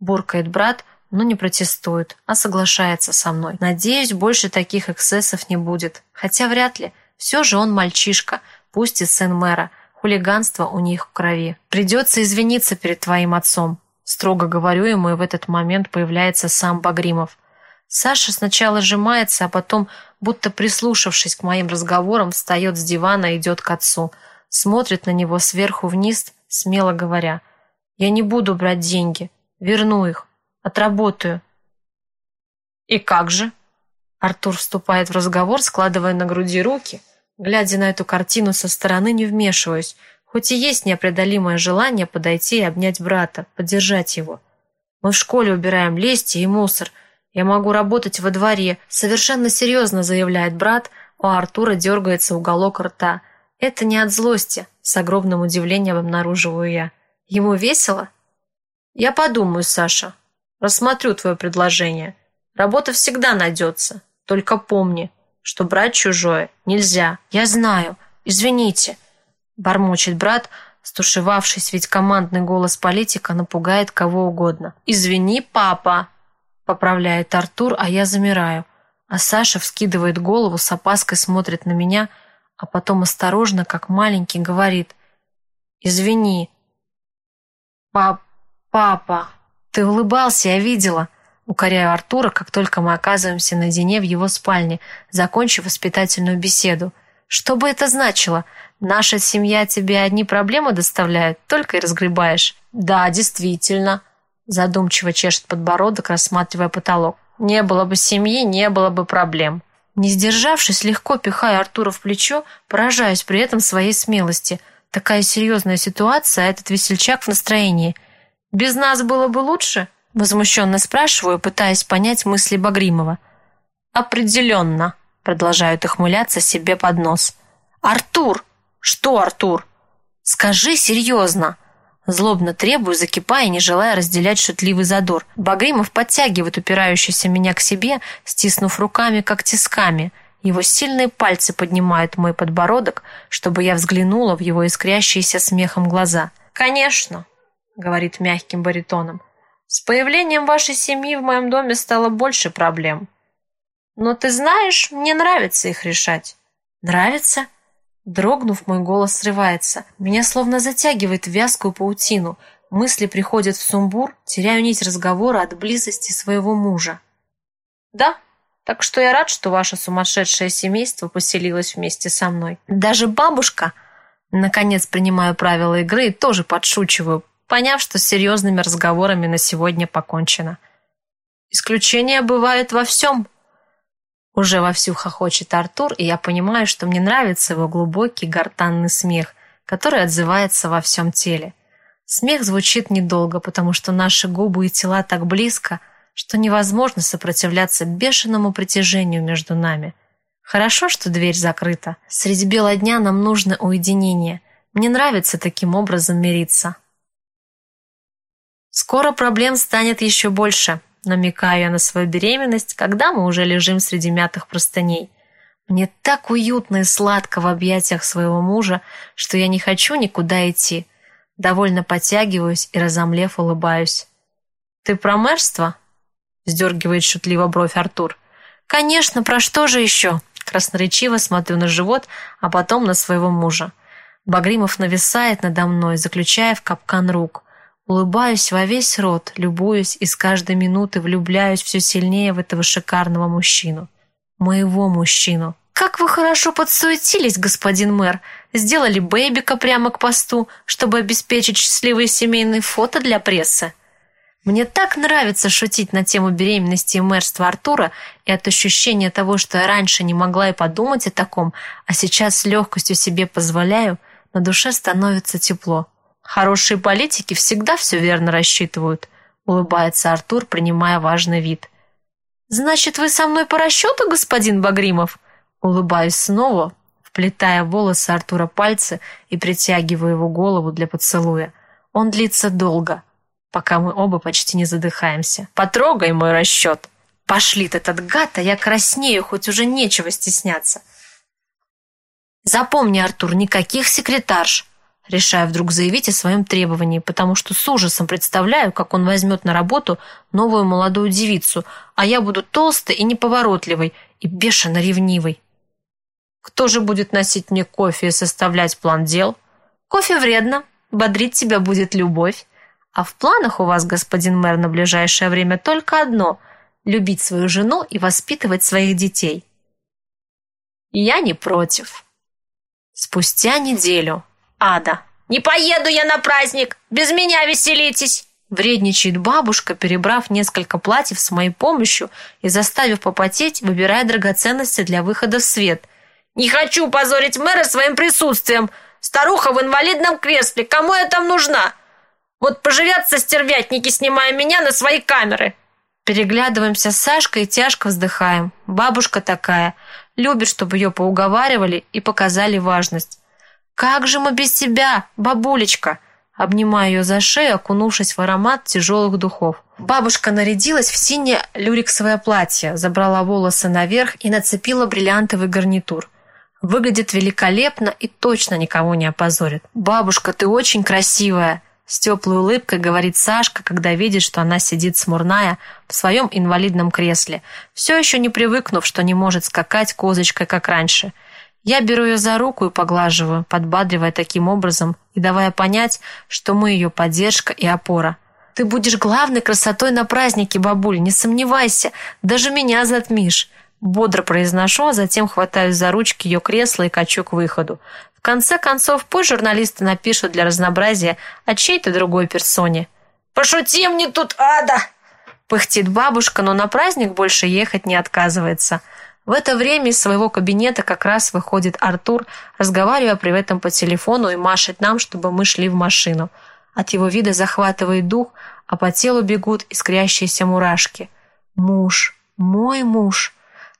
Буркает брат, но не протестует, а соглашается со мной. Надеюсь, больше таких эксцессов не будет. Хотя вряд ли. Все же он мальчишка, пусть и сын мэра. Хулиганство у них в крови. Придется извиниться перед твоим отцом. Строго говорю ему, и в этот момент появляется сам Багримов. Саша сначала сжимается, а потом, будто прислушавшись к моим разговорам, встает с дивана и идет к отцу. Смотрит на него сверху вниз, смело говоря. «Я не буду брать деньги. Верну их. Отработаю». «И как же?» Артур вступает в разговор, складывая на груди руки. Глядя на эту картину со стороны, не вмешиваюсь, хоть и есть неопределимое желание подойти и обнять брата, поддержать его. Мы в школе убираем листья и мусор – «Я могу работать во дворе», — совершенно серьезно заявляет брат, у Артура дергается уголок рта. «Это не от злости», — с огромным удивлением обнаруживаю я. «Ему весело?» «Я подумаю, Саша. Рассмотрю твое предложение. Работа всегда найдется. Только помни, что брать чужое нельзя. Я знаю. Извините», — бормочет брат, стушевавшись, ведь командный голос политика напугает кого угодно. «Извини, папа», Поправляет Артур, а я замираю. А Саша вскидывает голову, с опаской смотрит на меня, а потом осторожно, как маленький, говорит «Извини». «Пап... папа...» «Ты улыбался, я видела». Укоряю Артура, как только мы оказываемся наедине в его спальне, закончив воспитательную беседу. «Что бы это значило? Наша семья тебе одни проблемы доставляет, только и разгребаешь». «Да, действительно», Задумчиво чешет подбородок, рассматривая потолок. Не было бы семьи, не было бы проблем. Не сдержавшись, легко пихая Артура в плечо, поражаясь при этом своей смелости. Такая серьезная ситуация, а этот весельчак в настроении. «Без нас было бы лучше?» Возмущенно спрашиваю, пытаясь понять мысли Багримова. «Определенно», — продолжают ухмыляться себе под нос. «Артур!» «Что, Артур?» «Скажи серьезно!» Злобно требую, закипая, не желая разделять шутливый задор. Багримов подтягивает упирающийся меня к себе, стиснув руками, как тисками. Его сильные пальцы поднимают мой подбородок, чтобы я взглянула в его искрящиеся смехом глаза. «Конечно», — говорит мягким баритоном, — «с появлением вашей семьи в моем доме стало больше проблем. Но ты знаешь, мне нравится их решать». «Нравится?» Дрогнув, мой голос срывается. Меня словно затягивает в вязкую паутину. Мысли приходят в сумбур, теряю нить разговора от близости своего мужа. «Да, так что я рад, что ваше сумасшедшее семейство поселилось вместе со мной. Даже бабушка...» Наконец принимаю правила игры и тоже подшучиваю, поняв, что с серьезными разговорами на сегодня покончено. Исключения бывают во всем, уже вовсю хохочет Артур, и я понимаю, что мне нравится его глубокий гортанный смех, который отзывается во всем теле. Смех звучит недолго, потому что наши губы и тела так близко, что невозможно сопротивляться бешеному притяжению между нами. Хорошо, что дверь закрыта. Среди бела дня нам нужно уединение. Мне нравится таким образом мириться. Скоро проблем станет еще больше намекаю я на свою беременность, когда мы уже лежим среди мятых простыней. Мне так уютно и сладко в объятиях своего мужа, что я не хочу никуда идти. Довольно подтягиваюсь и, разомлев, улыбаюсь. «Ты про мэрство?» — сдергивает шутливо бровь Артур. «Конечно, про что же еще?» Красноречиво смотрю на живот, а потом на своего мужа. Багримов нависает надо мной, заключая в капкан рук. Улыбаюсь во весь рот, любуюсь и с каждой минуты влюбляюсь все сильнее в этого шикарного мужчину. Моего мужчину. «Как вы хорошо подсуетились, господин мэр! Сделали бэйбика прямо к посту, чтобы обеспечить счастливые семейные фото для прессы!» Мне так нравится шутить на тему беременности и мэрства Артура и от ощущения того, что я раньше не могла и подумать о таком, а сейчас с легкостью себе позволяю, на душе становится тепло. Хорошие политики всегда все верно рассчитывают, улыбается Артур, принимая важный вид. Значит, вы со мной по расчету, господин Багримов? Улыбаюсь снова, вплетая в волосы Артура пальцы и притягиваю его голову для поцелуя. Он длится долго, пока мы оба почти не задыхаемся. Потрогай мой расчет. Пошлит этот гад, а я краснею, хоть уже нечего стесняться. Запомни, Артур, никаких секретарш. Решаю вдруг заявить о своем требовании, потому что с ужасом представляю, как он возьмет на работу новую молодую девицу, а я буду толстой и неповоротливой, и бешено ревнивой. Кто же будет носить мне кофе и составлять план дел? Кофе вредно, бодрить тебя будет любовь. А в планах у вас, господин мэр, на ближайшее время только одно – любить свою жену и воспитывать своих детей. Я не против. Спустя неделю ада. «Не поеду я на праздник! Без меня веселитесь!» Вредничает бабушка, перебрав несколько платьев с моей помощью и заставив попотеть, выбирая драгоценности для выхода в свет. «Не хочу позорить мэра своим присутствием! Старуха в инвалидном кресле! Кому я там нужна? Вот поживятся стервятники, снимая меня на свои камеры!» Переглядываемся с Сашкой и тяжко вздыхаем. Бабушка такая. Любит, чтобы ее поуговаривали и показали важность. «Как же мы без тебя, бабулечка?» Обнимаю ее за шею, окунувшись в аромат тяжелых духов. Бабушка нарядилась в синее люрексовое платье, забрала волосы наверх и нацепила бриллиантовый гарнитур. Выглядит великолепно и точно никого не опозорит. «Бабушка, ты очень красивая!» С теплой улыбкой говорит Сашка, когда видит, что она сидит смурная в своем инвалидном кресле, все еще не привыкнув, что не может скакать козочкой, как раньше – я беру ее за руку и поглаживаю, подбадривая таким образом и давая понять, что мы ее поддержка и опора. «Ты будешь главной красотой на празднике, бабуль, не сомневайся, даже меня затмишь!» Бодро произношу, а затем хватаюсь за ручки ее кресла и качу к выходу. В конце концов, пусть журналисты напишут для разнообразия о чьей-то другой персоне. «Пошути мне тут, ада!» Пыхтит бабушка, но на праздник больше ехать не отказывается – в это время из своего кабинета как раз выходит Артур, разговаривая при этом по телефону и машет нам, чтобы мы шли в машину. От его вида захватывает дух, а по телу бегут искрящиеся мурашки. Муж, мой муж.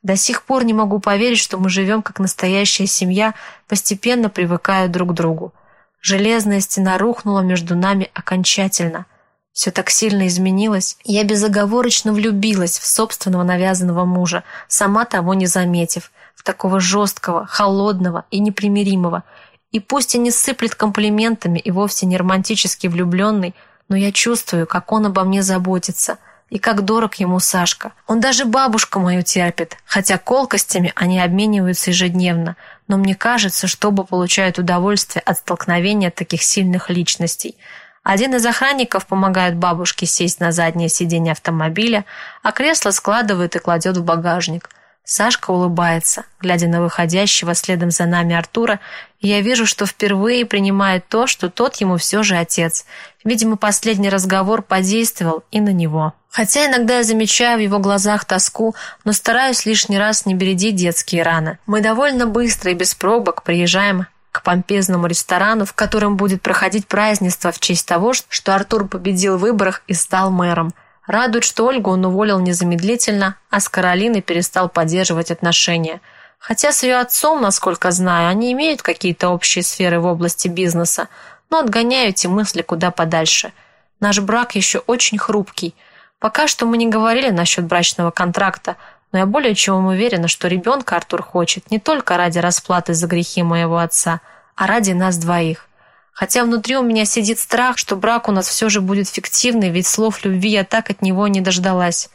До сих пор не могу поверить, что мы живем как настоящая семья, постепенно привыкая друг к другу. Железная стена рухнула между нами окончательно. Все так сильно изменилось, я безоговорочно влюбилась в собственного навязанного мужа, сама того не заметив, в такого жесткого, холодного и непримиримого. И пусть и не сыплет комплиментами и вовсе не романтически влюбленный, но я чувствую, как он обо мне заботится – и как дорог ему Сашка. Он даже бабушку мою терпит, хотя колкостями они обмениваются ежедневно, но мне кажется, что оба получают удовольствие от столкновения таких сильных личностей. Один из охранников помогает бабушке сесть на заднее сиденье автомобиля, а кресло складывает и кладет в багажник – Сашка улыбается, глядя на выходящего следом за нами Артура, и я вижу, что впервые принимает то, что тот ему все же отец. Видимо, последний разговор подействовал и на него. Хотя иногда я замечаю в его глазах тоску, но стараюсь лишний раз не бередить детские раны. Мы довольно быстро и без пробок приезжаем к помпезному ресторану, в котором будет проходить празднество в честь того, что Артур победил в выборах и стал мэром – Радует, что Ольгу он уволил незамедлительно, а с Каролиной перестал поддерживать отношения. Хотя с ее отцом, насколько знаю, они имеют какие-то общие сферы в области бизнеса, но отгоняю эти мысли куда подальше. Наш брак еще очень хрупкий. Пока что мы не говорили насчет брачного контракта, но я более чем уверена, что ребенка Артур хочет не только ради расплаты за грехи моего отца, а ради нас двоих. Хотя внутри у меня сидит страх, что брак у нас все же будет фиктивный, ведь слов любви я так от него не дождалась.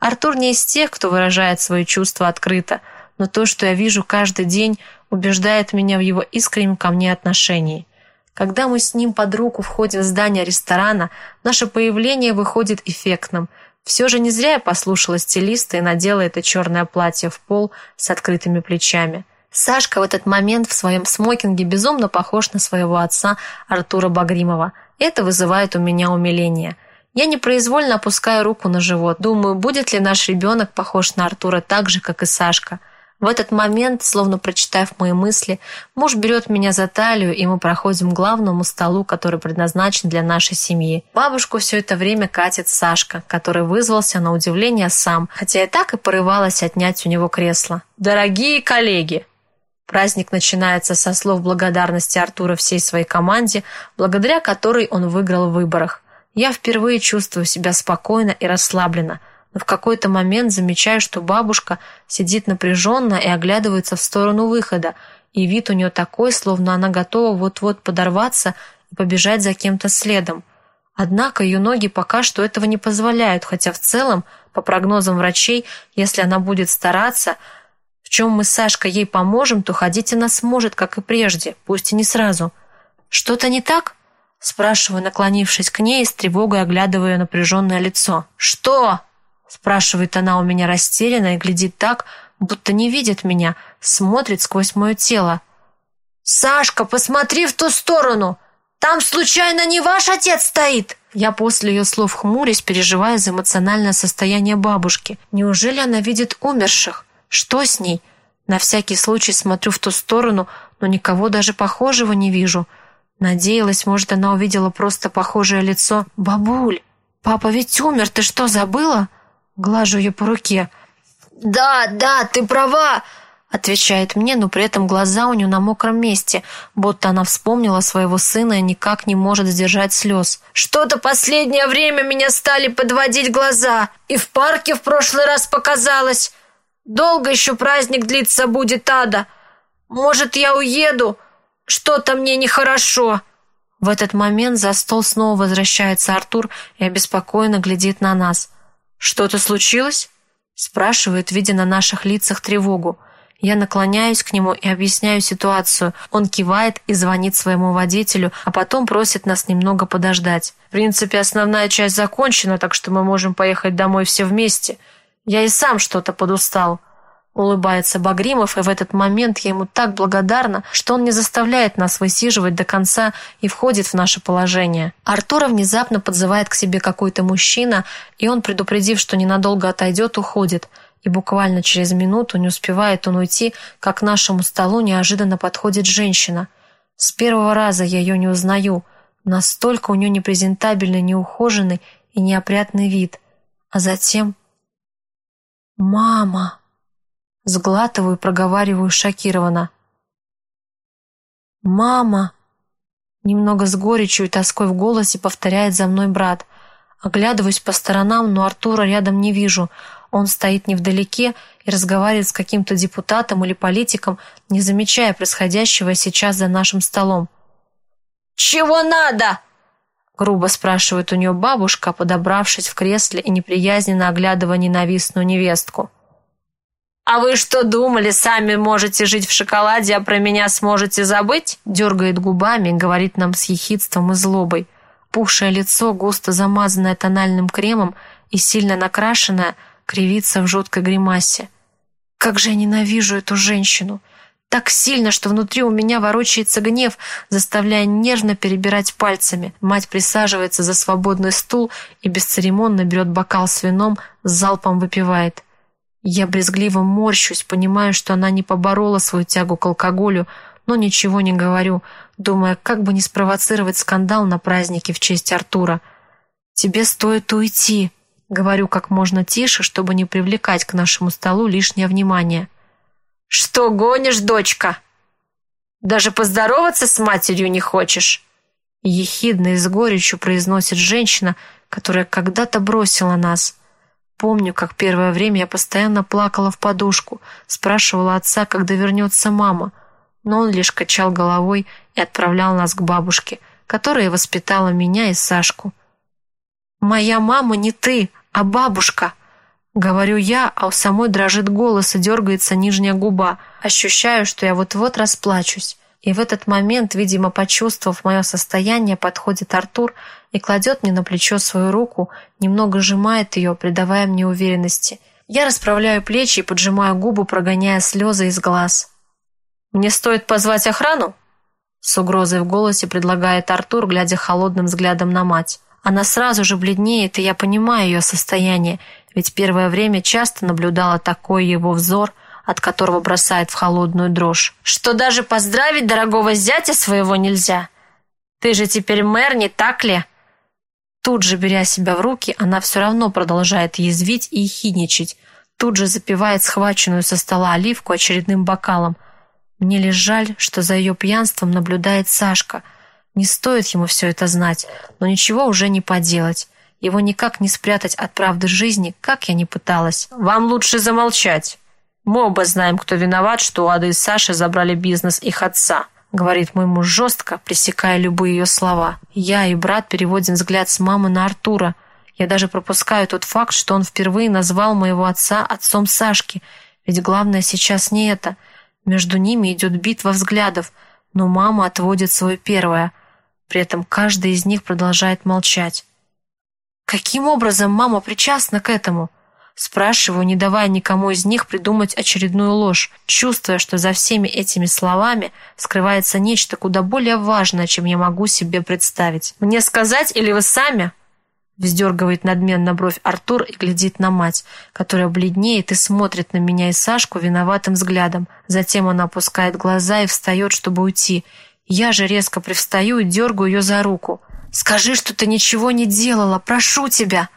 Артур не из тех, кто выражает свои чувства открыто, но то, что я вижу каждый день, убеждает меня в его искреннем ко мне отношении. Когда мы с ним под руку входим в здание ресторана, наше появление выходит эффектным. Все же не зря я послушала стилиста и надела это черное платье в пол с открытыми плечами. Сашка в этот момент в своем смокинге безумно похож на своего отца Артура Багримова. Это вызывает у меня умиление. Я непроизвольно опускаю руку на живот. Думаю, будет ли наш ребенок похож на Артура так же, как и Сашка. В этот момент, словно прочитав мои мысли, муж берет меня за талию, и мы проходим к главному столу, который предназначен для нашей семьи. Бабушку все это время катит Сашка, который вызвался на удивление сам, хотя и так и порывалась отнять у него кресло. «Дорогие коллеги!» Праздник начинается со слов благодарности Артура всей своей команде, благодаря которой он выиграл в выборах. Я впервые чувствую себя спокойно и расслабленно, но в какой-то момент замечаю, что бабушка сидит напряженно и оглядывается в сторону выхода, и вид у нее такой, словно она готова вот-вот подорваться и побежать за кем-то следом. Однако ее ноги пока что этого не позволяют, хотя в целом, по прогнозам врачей, если она будет стараться – в чем мы с Сашкой ей поможем, то ходить она сможет, как и прежде, пусть и не сразу. Что-то не так? Спрашиваю, наклонившись к ней с тревогой оглядывая напряженное лицо. «Что?» Спрашивает она у меня растерянно и глядит так, будто не видит меня, смотрит сквозь мое тело. «Сашка, посмотри в ту сторону! Там случайно не ваш отец стоит?» Я после ее слов хмурюсь, переживая за эмоциональное состояние бабушки. Неужели она видит умерших? Что с ней? На всякий случай смотрю в ту сторону, но никого даже похожего не вижу. Надеялась, может, она увидела просто похожее лицо. «Бабуль, папа ведь умер, ты что, забыла?» Глажу ее по руке. «Да, да, ты права!» Отвечает мне, но при этом глаза у нее на мокром месте, будто она вспомнила своего сына и никак не может сдержать слез. «Что-то последнее время меня стали подводить глаза, и в парке в прошлый раз показалось. Долго еще праздник длиться будет, Ада. Может, я уеду? Что-то мне нехорошо». В этот момент за стол снова возвращается Артур и обеспокоенно глядит на нас. «Что-то случилось?» спрашивает, видя на наших лицах тревогу. Я наклоняюсь к нему и объясняю ситуацию. Он кивает и звонит своему водителю, а потом просит нас немного подождать. В принципе, основная часть закончена, так что мы можем поехать домой все вместе. Я и сам что-то подустал. Улыбается Багримов, и в этот момент я ему так благодарна, что он не заставляет нас высиживать до конца и входит в наше положение. Артура внезапно подзывает к себе какой-то мужчина, и он, предупредив, что ненадолго отойдет, уходит. И буквально через минуту не успевает он уйти, как к нашему столу неожиданно подходит женщина. С первого раза я ее не узнаю. Настолько у нее непрезентабельный, неухоженный и неопрятный вид. А затем «Мама!» Сглатываю проговариваю шокированно. «Мама!» Немного с горечью и тоской в голосе повторяет за мной брат. Оглядываюсь по сторонам, но Артура рядом не вижу. Он стоит невдалеке и разговаривает с каким-то депутатом или политиком, не замечая происходящего сейчас за нашим столом. «Чего надо?» Грубо спрашивает у нее бабушка, подобравшись в кресле и неприязненно оглядывая ненавистную невестку. «А вы что думали, сами можете жить в шоколаде, а про меня сможете забыть?» Дергает губами, говорит нам с ехидством и злобой. Пухшее лицо, густо замазанное тональным кремом и сильно накрашенное, кривится в жуткой гримасе. Как же я ненавижу эту женщину! Так сильно, что внутри у меня ворочается гнев, заставляя нервно перебирать пальцами. Мать присаживается за свободный стул и бесцеремонно берет бокал с вином, с залпом выпивает. Я брезгливо морщусь, понимаю, что она не поборола свою тягу к алкоголю, но ничего не говорю, думая, как бы не спровоцировать скандал на празднике в честь Артура. «Тебе стоит уйти», — говорю как можно тише, чтобы не привлекать к нашему столу лишнее внимание. «Что гонишь, дочка? Даже поздороваться с матерью не хочешь?» Ехидно и с горечью произносит женщина, которая когда-то бросила нас. Помню, как первое время я постоянно плакала в подушку, спрашивала отца, когда вернется мама, но он лишь качал головой и отправлял нас к бабушке, которая воспитала меня и Сашку. «Моя мама не ты, а бабушка!» Говорю я, а у самой дрожит голос и дергается нижняя губа. Ощущаю, что я вот-вот расплачусь. И в этот момент, видимо, почувствовав мое состояние, подходит Артур и кладет мне на плечо свою руку, немного сжимает ее, придавая мне уверенности. Я расправляю плечи и поджимаю губы, прогоняя слезы из глаз. «Мне стоит позвать охрану?» С угрозой в голосе предлагает Артур, глядя холодным взглядом на мать. Она сразу же бледнеет, и я понимаю ее состояние, ведь первое время часто наблюдала такой его взор, от которого бросает в холодную дрожь. «Что даже поздравить дорогого зятя своего нельзя? Ты же теперь мэр, не так ли?» Тут же, беря себя в руки, она все равно продолжает язвить и ехидничать, тут же запивает схваченную со стола оливку очередным бокалом. Мне лишь жаль, что за ее пьянством наблюдает Сашка. Не стоит ему все это знать, но ничего уже не поделать. Его никак не спрятать от правды жизни, как я ни пыталась. «Вам лучше замолчать. Мы оба знаем, кто виноват, что у Ады и Саши забрали бизнес их отца», говорит мой муж жестко, пресекая любые ее слова. Я и брат переводим взгляд с мамы на Артура. Я даже пропускаю тот факт, что он впервые назвал моего отца отцом Сашки. Ведь главное сейчас не это. Между ними идет битва взглядов, но мама отводит свое первое. При этом каждый из них продолжает молчать. Каким образом мама причастна к этому? Спрашиваю, не давая никому из них придумать очередную ложь, чувствуя, что за всеми этими словами скрывается нечто куда более важное, чем я могу себе представить. «Мне сказать или вы сами?» Вздергивает надменно бровь Артур и глядит на мать, которая бледнеет и смотрит на меня и Сашку виноватым взглядом. Затем она опускает глаза и встает, чтобы уйти. Я же резко привстаю и дергаю ее за руку. Скажи, что ты ничего не делала, прошу тебя!»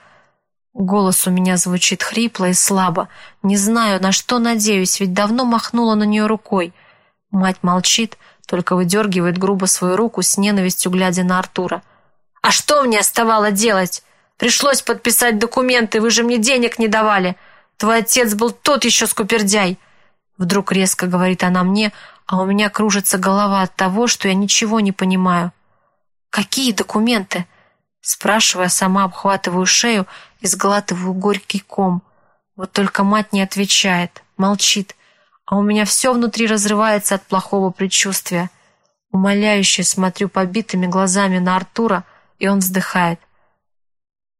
Голос у меня звучит хрипло и слабо. Не знаю, на что надеюсь, ведь давно махнула на нее рукой. Мать молчит, только выдергивает грубо свою руку с ненавистью, глядя на Артура. «А что мне оставало делать? Пришлось подписать документы, вы же мне денег не давали. Твой отец был тот еще скупердяй!» Вдруг резко говорит она мне, а у меня кружится голова от того, что я ничего не понимаю. «Какие документы?» Спрашивая, сама обхватываю шею и сглатываю горький ком. Вот только мать не отвечает, молчит, а у меня все внутри разрывается от плохого предчувствия. Умоляюще смотрю побитыми глазами на Артура, и он вздыхает.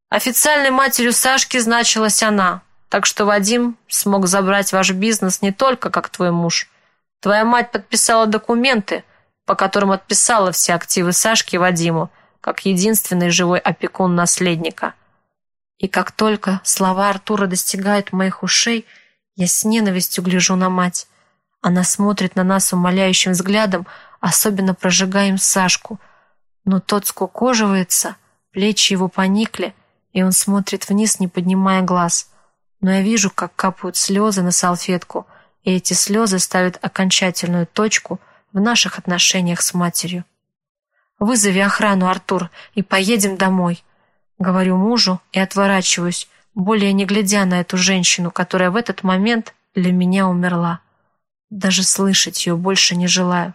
Официальной матерью Сашки значилась она, так что Вадим смог забрать ваш бизнес не только как твой муж. Твоя мать подписала документы, по которым отписала все активы Сашки Вадиму, как единственный живой опекун наследника. И как только слова Артура достигают моих ушей, я с ненавистью гляжу на мать. Она смотрит на нас умоляющим взглядом, особенно прожигаем Сашку. Но тот скукоживается, плечи его поникли, и он смотрит вниз, не поднимая глаз. Но я вижу, как капают слезы на салфетку, и эти слезы ставят окончательную точку – в наших отношениях с матерью. Вызови охрану, Артур, и поедем домой. Говорю мужу и отворачиваюсь, более не глядя на эту женщину, которая в этот момент для меня умерла. Даже слышать ее больше не желаю.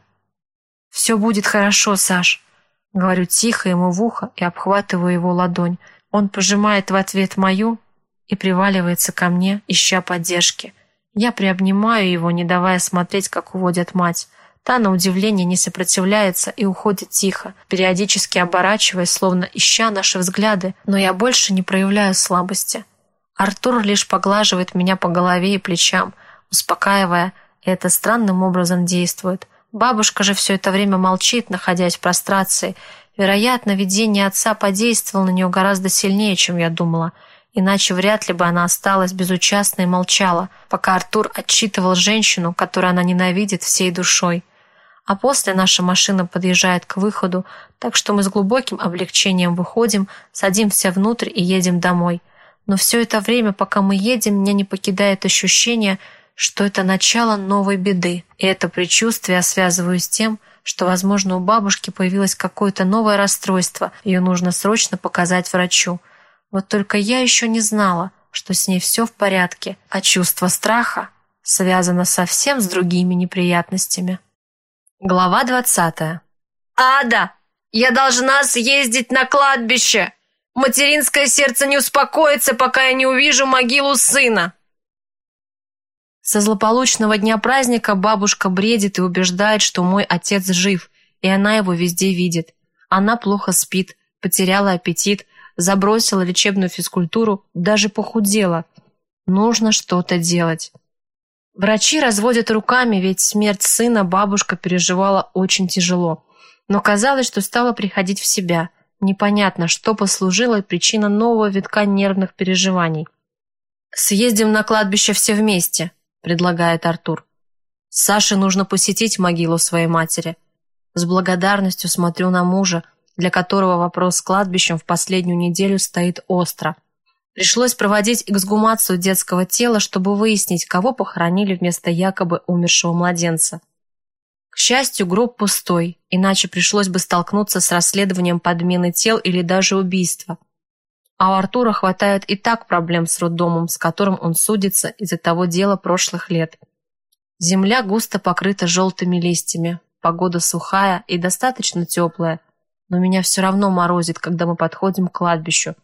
«Все будет хорошо, Саш», — говорю тихо ему в ухо и обхватываю его ладонь. Он пожимает в ответ мою и приваливается ко мне, ища поддержки. Я приобнимаю его, не давая смотреть, как уводят мать. Та, на удивление, не сопротивляется и уходит тихо, периодически оборачиваясь, словно ища наши взгляды, но я больше не проявляю слабости. Артур лишь поглаживает меня по голове и плечам, успокаивая, и это странным образом действует. Бабушка же все это время молчит, находясь в прострации. Вероятно, видение отца подействовало на нее гораздо сильнее, чем я думала – Иначе вряд ли бы она осталась безучастной и молчала, пока Артур отчитывал женщину, которую она ненавидит всей душой. А после наша машина подъезжает к выходу, так что мы с глубоким облегчением выходим, садимся внутрь и едем домой. Но все это время, пока мы едем, меня не покидает ощущение, что это начало новой беды. И это предчувствие я связываю с тем, что, возможно, у бабушки появилось какое-то новое расстройство, ее нужно срочно показать врачу. Вот только я еще не знала, что с ней все в порядке, а чувство страха связано совсем с другими неприятностями. Глава двадцатая. «Ада, я должна съездить на кладбище! Материнское сердце не успокоится, пока я не увижу могилу сына!» Со злополучного дня праздника бабушка бредит и убеждает, что мой отец жив, и она его везде видит. Она плохо спит, потеряла аппетит, забросила лечебную физкультуру, даже похудела. Нужно что-то делать. Врачи разводят руками, ведь смерть сына бабушка переживала очень тяжело. Но казалось, что стала приходить в себя. Непонятно, что послужило причиной нового витка нервных переживаний. «Съездим на кладбище все вместе», – предлагает Артур. Саше нужно посетить могилу своей матери. С благодарностью смотрю на мужа, для которого вопрос с кладбищем в последнюю неделю стоит остро. Пришлось проводить эксгумацию детского тела, чтобы выяснить, кого похоронили вместо якобы умершего младенца. К счастью, гроб пустой, иначе пришлось бы столкнуться с расследованием подмены тел или даже убийства. А у Артура хватает и так проблем с роддомом, с которым он судится из-за того дела прошлых лет. Земля густо покрыта желтыми листьями, погода сухая и достаточно теплая, но меня все равно морозит, когда мы подходим к кладбищу.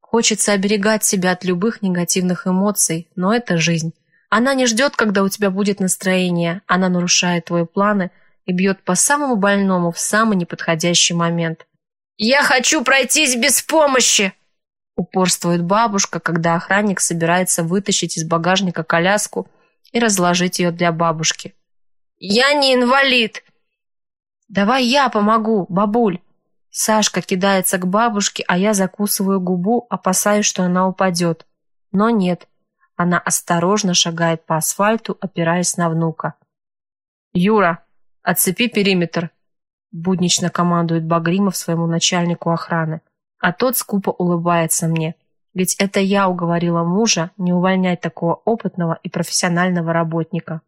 Хочется оберегать себя от любых негативных эмоций, но это жизнь. Она не ждет, когда у тебя будет настроение, она нарушает твои планы и бьет по самому больному в самый неподходящий момент. «Я хочу пройтись без помощи!» упорствует бабушка, когда охранник собирается вытащить из багажника коляску и разложить ее для бабушки. «Я не инвалид!» «Давай я помогу, бабуль!» Сашка кидается к бабушке, а я закусываю губу, опасаясь, что она упадет. Но нет. Она осторожно шагает по асфальту, опираясь на внука. «Юра, отцепи периметр!» Буднично командует Багримов своему начальнику охраны. А тот скупо улыбается мне. Ведь это я уговорила мужа не увольнять такого опытного и профессионального работника.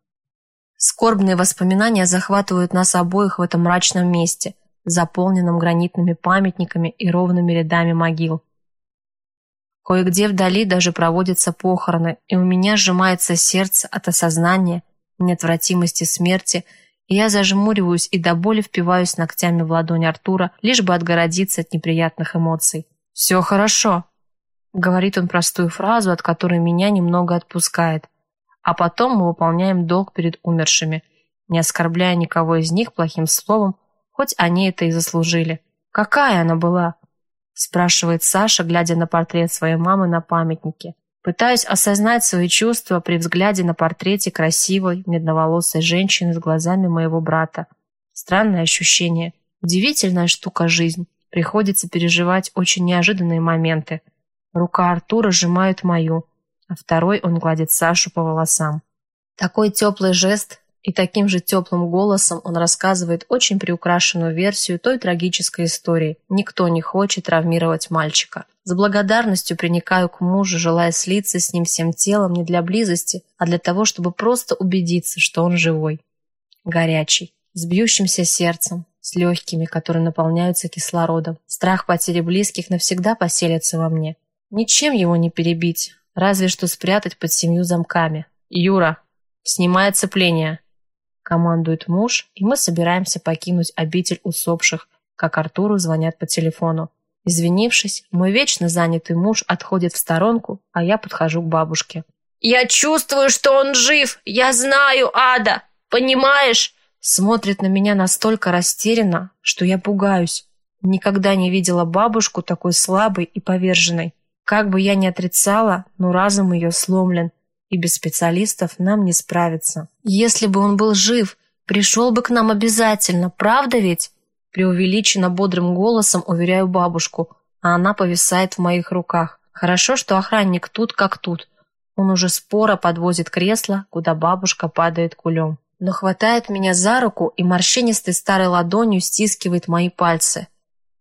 Скорбные воспоминания захватывают нас обоих в этом мрачном месте, заполненном гранитными памятниками и ровными рядами могил. Кое-где вдали даже проводятся похороны, и у меня сжимается сердце от осознания неотвратимости смерти, и я зажмуриваюсь и до боли впиваюсь ногтями в ладонь Артура, лишь бы отгородиться от неприятных эмоций. «Все хорошо», — говорит он простую фразу, от которой меня немного отпускает а потом мы выполняем долг перед умершими, не оскорбляя никого из них плохим словом, хоть они это и заслужили. Какая она была? спрашивает Саша, глядя на портрет своей мамы на памятнике. Пытаюсь осознать свои чувства при взгляде на портрете красивой, медноволосой женщины с глазами моего брата. Странное ощущение. Удивительная штука жизнь. Приходится переживать очень неожиданные моменты. Рука Артура сжимает мою а второй он гладит Сашу по волосам. Такой теплый жест и таким же теплым голосом он рассказывает очень приукрашенную версию той трагической истории. Никто не хочет травмировать мальчика. С благодарностью приникаю к мужу, желая слиться с ним всем телом не для близости, а для того, чтобы просто убедиться, что он живой. Горячий, с бьющимся сердцем, с легкими, которые наполняются кислородом. Страх потери близких навсегда поселится во мне. Ничем его не перебить, разве что спрятать под семью замками. «Юра, снимай цепление!» Командует муж, и мы собираемся покинуть обитель усопших, как Артуру звонят по телефону. Извинившись, мой вечно занятый муж отходит в сторонку, а я подхожу к бабушке. «Я чувствую, что он жив! Я знаю, Ада! Понимаешь?» Смотрит на меня настолько растерянно, что я пугаюсь. Никогда не видела бабушку такой слабой и поверженной. Как бы я ни отрицала, но разум ее сломлен, и без специалистов нам не справиться. Если бы он был жив, пришел бы к нам обязательно, правда ведь? Преувеличенно бодрым голосом уверяю бабушку, а она повисает в моих руках. Хорошо, что охранник тут как тут. Он уже споро подвозит кресло, куда бабушка падает кулем. Но хватает меня за руку и морщинистой старой ладонью стискивает мои пальцы.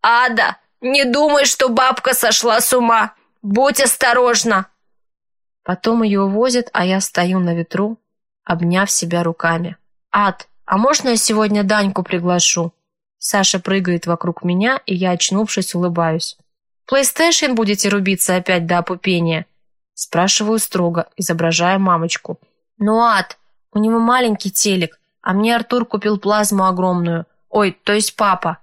«Ада, не думай, что бабка сошла с ума! Будь осторожна!» Потом ее увозят, а я стою на ветру, обняв себя руками. «Ад, а можно я сегодня Даньку приглашу?» Саша прыгает вокруг меня, и я, очнувшись, улыбаюсь. «PlayStation будете рубиться опять до опупения?» Спрашиваю строго, изображая мамочку. «Ну, ад, у него маленький телек, а мне Артур купил плазму огромную. Ой, то есть папа».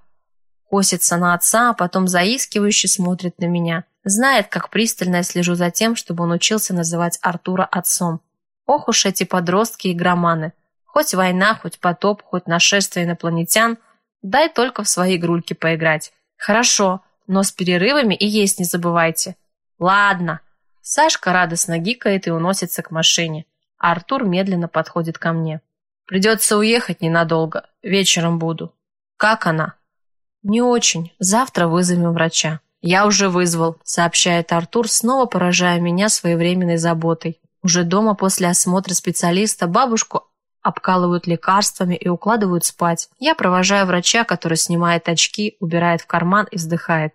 Косится на отца, а потом заискивающе смотрит на меня. Знает, как пристально я слежу за тем, чтобы он учился называть Артура отцом. Ох уж эти подростки и громаны. Хоть война, хоть потоп, хоть нашествие инопланетян – Дай только в свои игрульки поиграть. Хорошо, но с перерывами и есть не забывайте. Ладно. Сашка радостно гикает и уносится к машине. А Артур медленно подходит ко мне. Придется уехать ненадолго. Вечером буду. Как она? Не очень. Завтра вызовем врача. Я уже вызвал, сообщает Артур, снова поражая меня своевременной заботой. Уже дома после осмотра специалиста бабушку обкалывают лекарствами и укладывают спать. Я провожаю врача, который снимает очки, убирает в карман и вздыхает.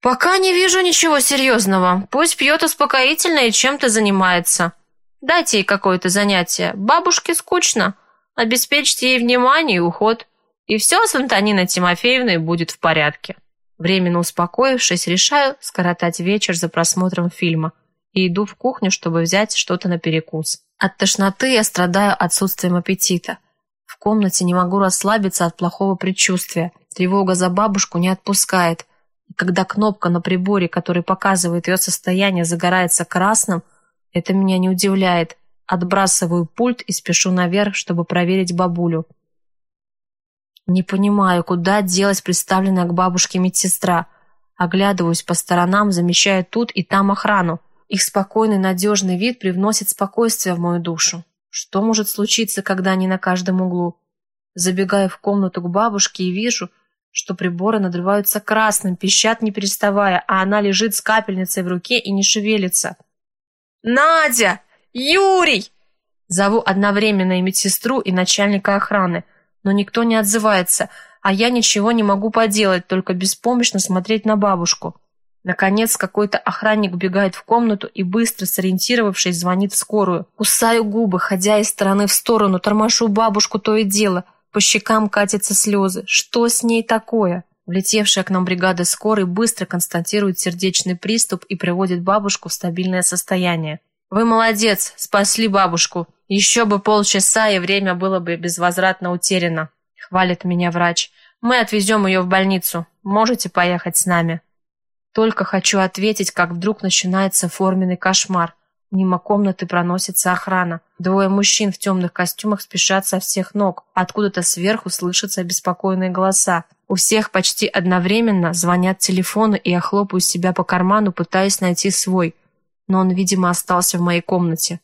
«Пока не вижу ничего серьезного. Пусть пьет успокоительное и чем-то занимается. Дайте ей какое-то занятие. Бабушке скучно. Обеспечьте ей внимание и уход. И все с Антониной Тимофеевной будет в порядке». Временно успокоившись, решаю скоротать вечер за просмотром фильма и иду в кухню, чтобы взять что-то на перекус. От тошноты я страдаю отсутствием аппетита. В комнате не могу расслабиться от плохого предчувствия. Тревога за бабушку не отпускает. И когда кнопка на приборе, который показывает ее состояние, загорается красным, это меня не удивляет. Отбрасываю пульт и спешу наверх, чтобы проверить бабулю. Не понимаю, куда делась представленная к бабушке медсестра. Оглядываюсь по сторонам, замечая тут и там охрану. Их спокойный, надежный вид привносит спокойствие в мою душу. Что может случиться, когда они на каждом углу? Забегаю в комнату к бабушке и вижу, что приборы надрываются красным, пищат не переставая, а она лежит с капельницей в руке и не шевелится. «Надя! Юрий!» Зову одновременно и медсестру, и начальника охраны, но никто не отзывается, а я ничего не могу поделать, только беспомощно смотреть на бабушку. Наконец какой-то охранник убегает в комнату и, быстро сориентировавшись, звонит в скорую. Кусаю губы, ходя из стороны в сторону, тормошу бабушку то и дело. По щекам катятся слезы. Что с ней такое? Влетевшая к нам бригада скорой быстро констатирует сердечный приступ и приводит бабушку в стабильное состояние. «Вы молодец, спасли бабушку. Еще бы полчаса, и время было бы безвозвратно утеряно», — хвалит меня врач. «Мы отвезем ее в больницу. Можете поехать с нами?» Только хочу ответить, как вдруг начинается форменный кошмар. Мимо комнаты проносится охрана. Двое мужчин в темных костюмах спешат со всех ног. Откуда-то сверху слышатся обеспокоенные голоса. У всех почти одновременно звонят телефоны и я хлопаю себя по карману, пытаясь найти свой. Но он, видимо, остался в моей комнате.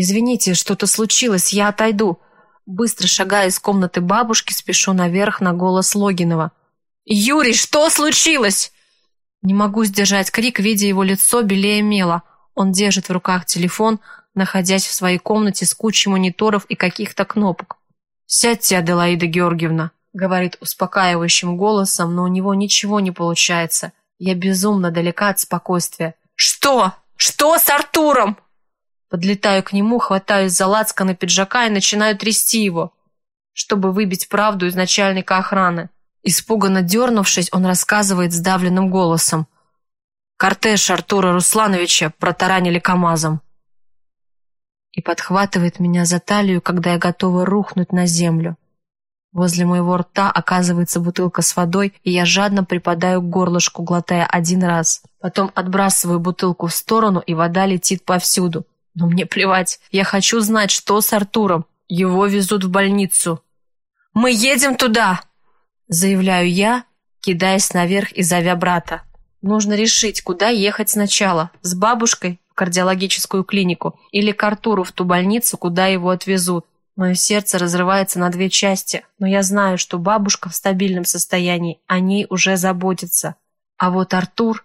«Извините, что-то случилось, я отойду». Быстро шагая из комнаты бабушки, спешу наверх на голос Логинова. «Юрий, что случилось?» Не могу сдержать крик, видя его лицо белее мела. Он держит в руках телефон, находясь в своей комнате с кучей мониторов и каких-то кнопок. «Сядьте, Аделаида Георгиевна», — говорит успокаивающим голосом, но у него ничего не получается. Я безумно далека от спокойствия. «Что? Что с Артуром?» Подлетаю к нему, хватаюсь за лацканы пиджака и начинаю трясти его, чтобы выбить правду из начальника охраны. Испуганно дернувшись, он рассказывает сдавленным голосом. Кортеж Артура Руслановича протаранили КамАЗом. И подхватывает меня за талию, когда я готова рухнуть на землю. Возле моего рта оказывается бутылка с водой, и я жадно припадаю к горлышку, глотая один раз. Потом отбрасываю бутылку в сторону, и вода летит повсюду. Но мне плевать. Я хочу знать, что с Артуром. Его везут в больницу. «Мы едем туда!» Заявляю я, кидаясь наверх и зовя брата. Нужно решить, куда ехать сначала. С бабушкой в кардиологическую клинику или к Артуру в ту больницу, куда его отвезут. Мое сердце разрывается на две части, но я знаю, что бабушка в стабильном состоянии, о ней уже заботится. А вот Артур,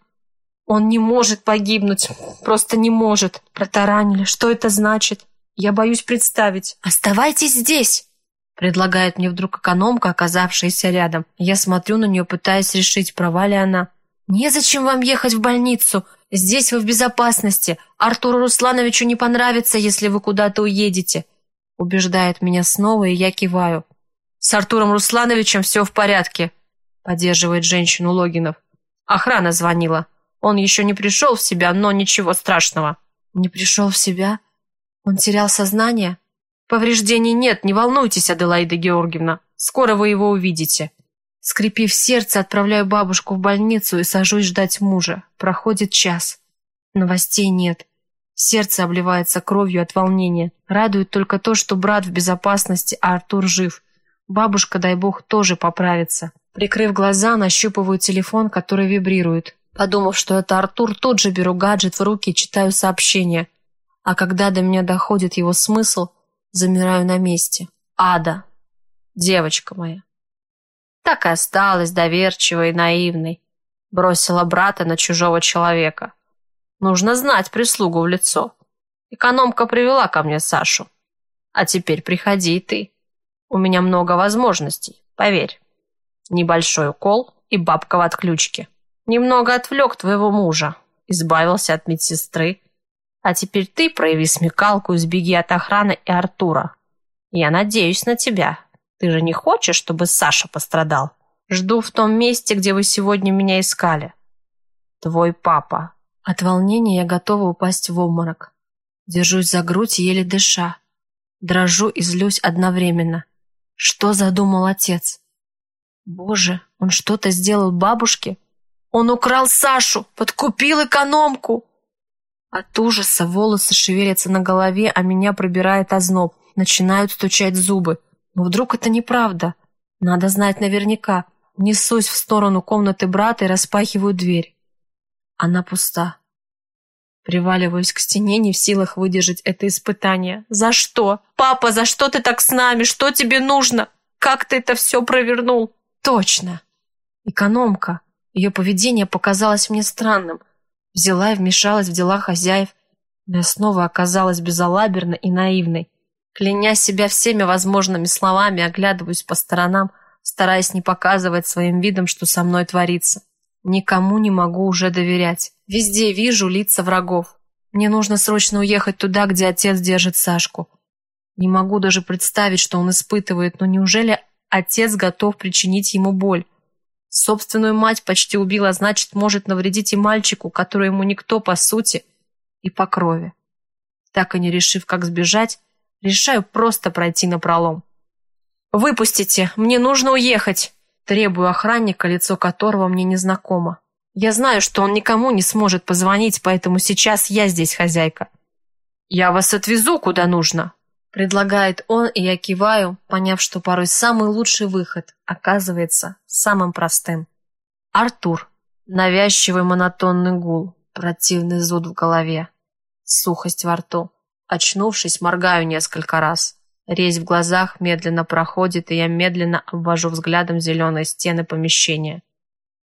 он не может погибнуть, просто не может. Протаранили, что это значит? Я боюсь представить. Оставайтесь здесь, предлагает мне вдруг экономка, оказавшаяся рядом. Я смотрю на нее, пытаясь решить, права ли она. Незачем вам ехать в больницу. Здесь вы в безопасности. Артуру Руслановичу не понравится, если вы куда-то уедете. Убеждает меня снова, и я киваю. «С Артуром Руслановичем все в порядке», — поддерживает женщину Логинов. «Охрана звонила. Он еще не пришел в себя, но ничего страшного». «Не пришел в себя? Он терял сознание?» «Повреждений нет, не волнуйтесь, Аделаида Георгиевна. Скоро вы его увидите». Скрипив сердце, отправляю бабушку в больницу и сажусь ждать мужа. Проходит час. Новостей нет. Сердце обливается кровью от волнения. Радует только то, что брат в безопасности, а Артур жив. Бабушка, дай бог, тоже поправится. Прикрыв глаза, нащупываю телефон, который вибрирует. Подумав, что это Артур, тут же беру гаджет в руки и читаю сообщение. А когда до меня доходит его смысл, замираю на месте. Ада. Девочка моя. Так и осталась доверчивой и наивной. Бросила брата на чужого человека. Нужно знать прислугу в лицо. Экономка привела ко мне Сашу. А теперь приходи и ты. У меня много возможностей, поверь. Небольшой укол и бабка в отключке. Немного отвлек твоего мужа, избавился от медсестры. А теперь ты прояви смекалку и сбеги от охраны и Артура. Я надеюсь на тебя. Ты же не хочешь, чтобы Саша пострадал? Жду в том месте, где вы сегодня меня искали. Твой папа. От волнения я готова упасть в обморок. Держусь за грудь, еле дыша. Дрожу и злюсь одновременно. Что задумал отец? Боже, он что-то сделал бабушке? Он украл Сашу, подкупил экономку. От ужаса волосы шевелятся на голове, а меня пробирает озноб. Начинают стучать зубы. Но вдруг это неправда? Надо знать наверняка. Несусь в сторону комнаты брата и распахиваю дверь. Она пуста. Приваливаюсь к стене, не в силах выдержать это испытание. «За что? Папа, за что ты так с нами? Что тебе нужно? Как ты это все провернул?» «Точно!» Экономка. Ее поведение показалось мне странным. Взяла и вмешалась в дела хозяев. Но я снова оказалась безалаберной и наивной. Кляня себя всеми возможными словами, оглядываюсь по сторонам, стараясь не показывать своим видом, что со мной творится. Никому не могу уже доверять. Везде вижу лица врагов. Мне нужно срочно уехать туда, где отец держит Сашку. Не могу даже представить, что он испытывает, но неужели отец готов причинить ему боль? Собственную мать почти убила, значит, может навредить и мальчику, который ему никто по сути и по крови. Так и не решив, как сбежать, решаю просто пройти на пролом. «Выпустите! Мне нужно уехать!» Требую охранника, лицо которого мне незнакомо. Я знаю, что он никому не сможет позвонить, поэтому сейчас я здесь хозяйка. «Я вас отвезу, куда нужно», — предлагает он, и я киваю, поняв, что порой самый лучший выход оказывается самым простым. Артур. Навязчивый монотонный гул, противный зуд в голове, сухость во рту. Очнувшись, моргаю несколько раз. Резь в глазах медленно проходит, и я медленно обвожу взглядом зеленые стены помещения.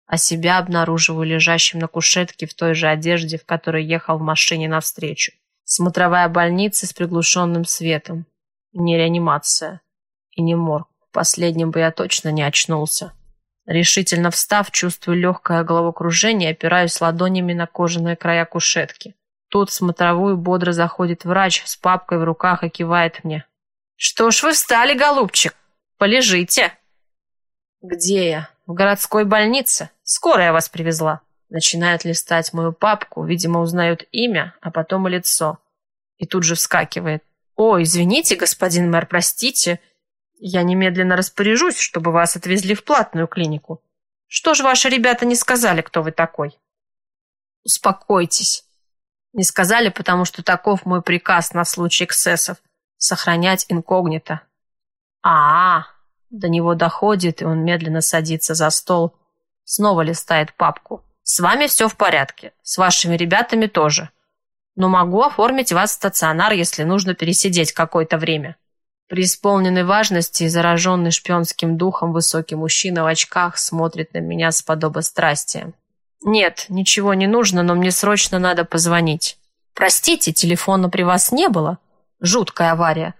А себя обнаруживаю лежащим на кушетке в той же одежде, в которой ехал в машине навстречу. Смотровая больница с приглушенным светом. Не реанимация. И не морг. Последним бы я точно не очнулся. Решительно встав, чувствую легкое головокружение, опираюсь ладонями на кожаные края кушетки. Тут в смотровую бодро заходит врач с папкой в руках и кивает мне. «Что ж вы встали, голубчик? Полежите!» «Где я?» В городской больнице. Скорая вас привезла. Начинает листать мою папку, видимо, узнают имя, а потом и лицо. И тут же вскакивает. «О, извините, господин мэр, простите. Я немедленно распоряжусь, чтобы вас отвезли в платную клинику. Что ж ваши ребята не сказали, кто вы такой?» «Успокойтесь». Не сказали, потому что таков мой приказ на случай эксцессов – сохранять инкогнито. а, -а, -а До него доходит, и он медленно садится за стол, снова листает папку. «С вами все в порядке, с вашими ребятами тоже. Но могу оформить вас в стационар, если нужно пересидеть какое-то время». При исполненной важности и зараженный шпионским духом высокий мужчина в очках смотрит на меня с подобострастием. «Нет, ничего не нужно, но мне срочно надо позвонить». «Простите, телефона при вас не было?» «Жуткая авария.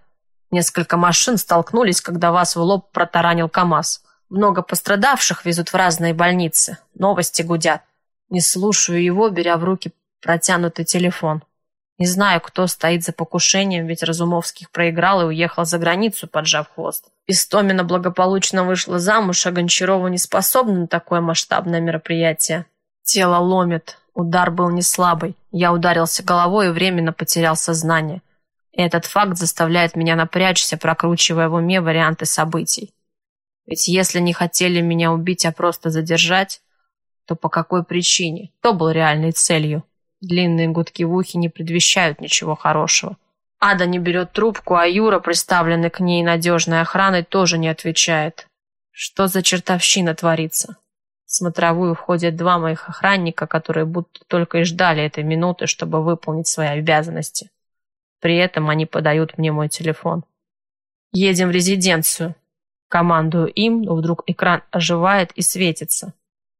Несколько машин столкнулись, когда вас в лоб протаранил КАМАЗ. Много пострадавших везут в разные больницы. Новости гудят. Не слушаю его, беря в руки протянутый телефон. Не знаю, кто стоит за покушением, ведь Разумовских проиграл и уехал за границу, поджав хвост. Истомина благополучно вышла замуж, а Гончарова не способна на такое масштабное мероприятие. Тело ломит. Удар был не слабый. Я ударился головой и временно потерял сознание. И этот факт заставляет меня напрячься, прокручивая в уме варианты событий. Ведь если не хотели меня убить, а просто задержать, то по какой причине? Кто был реальной целью? Длинные гудки в ухе не предвещают ничего хорошего. Ада не берет трубку, а Юра, приставленный к ней надежной охраной, тоже не отвечает. Что за чертовщина творится? В смотровую входят два моих охранника, которые будто только и ждали этой минуты, чтобы выполнить свои обязанности. При этом они подают мне мой телефон. «Едем в резиденцию». Командую им, но вдруг экран оживает и светится.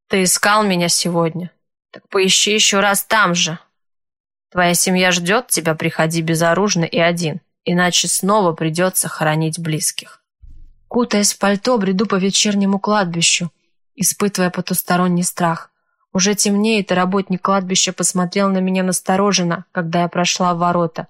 «Ты искал меня сегодня?» Так поищи еще раз там же. Твоя семья ждет тебя, приходи безоружный и один, иначе снова придется хоронить близких. Кутаясь в пальто, бреду по вечернему кладбищу, испытывая потусторонний страх. Уже темнеет, и работник кладбища посмотрел на меня настороженно, когда я прошла в ворота.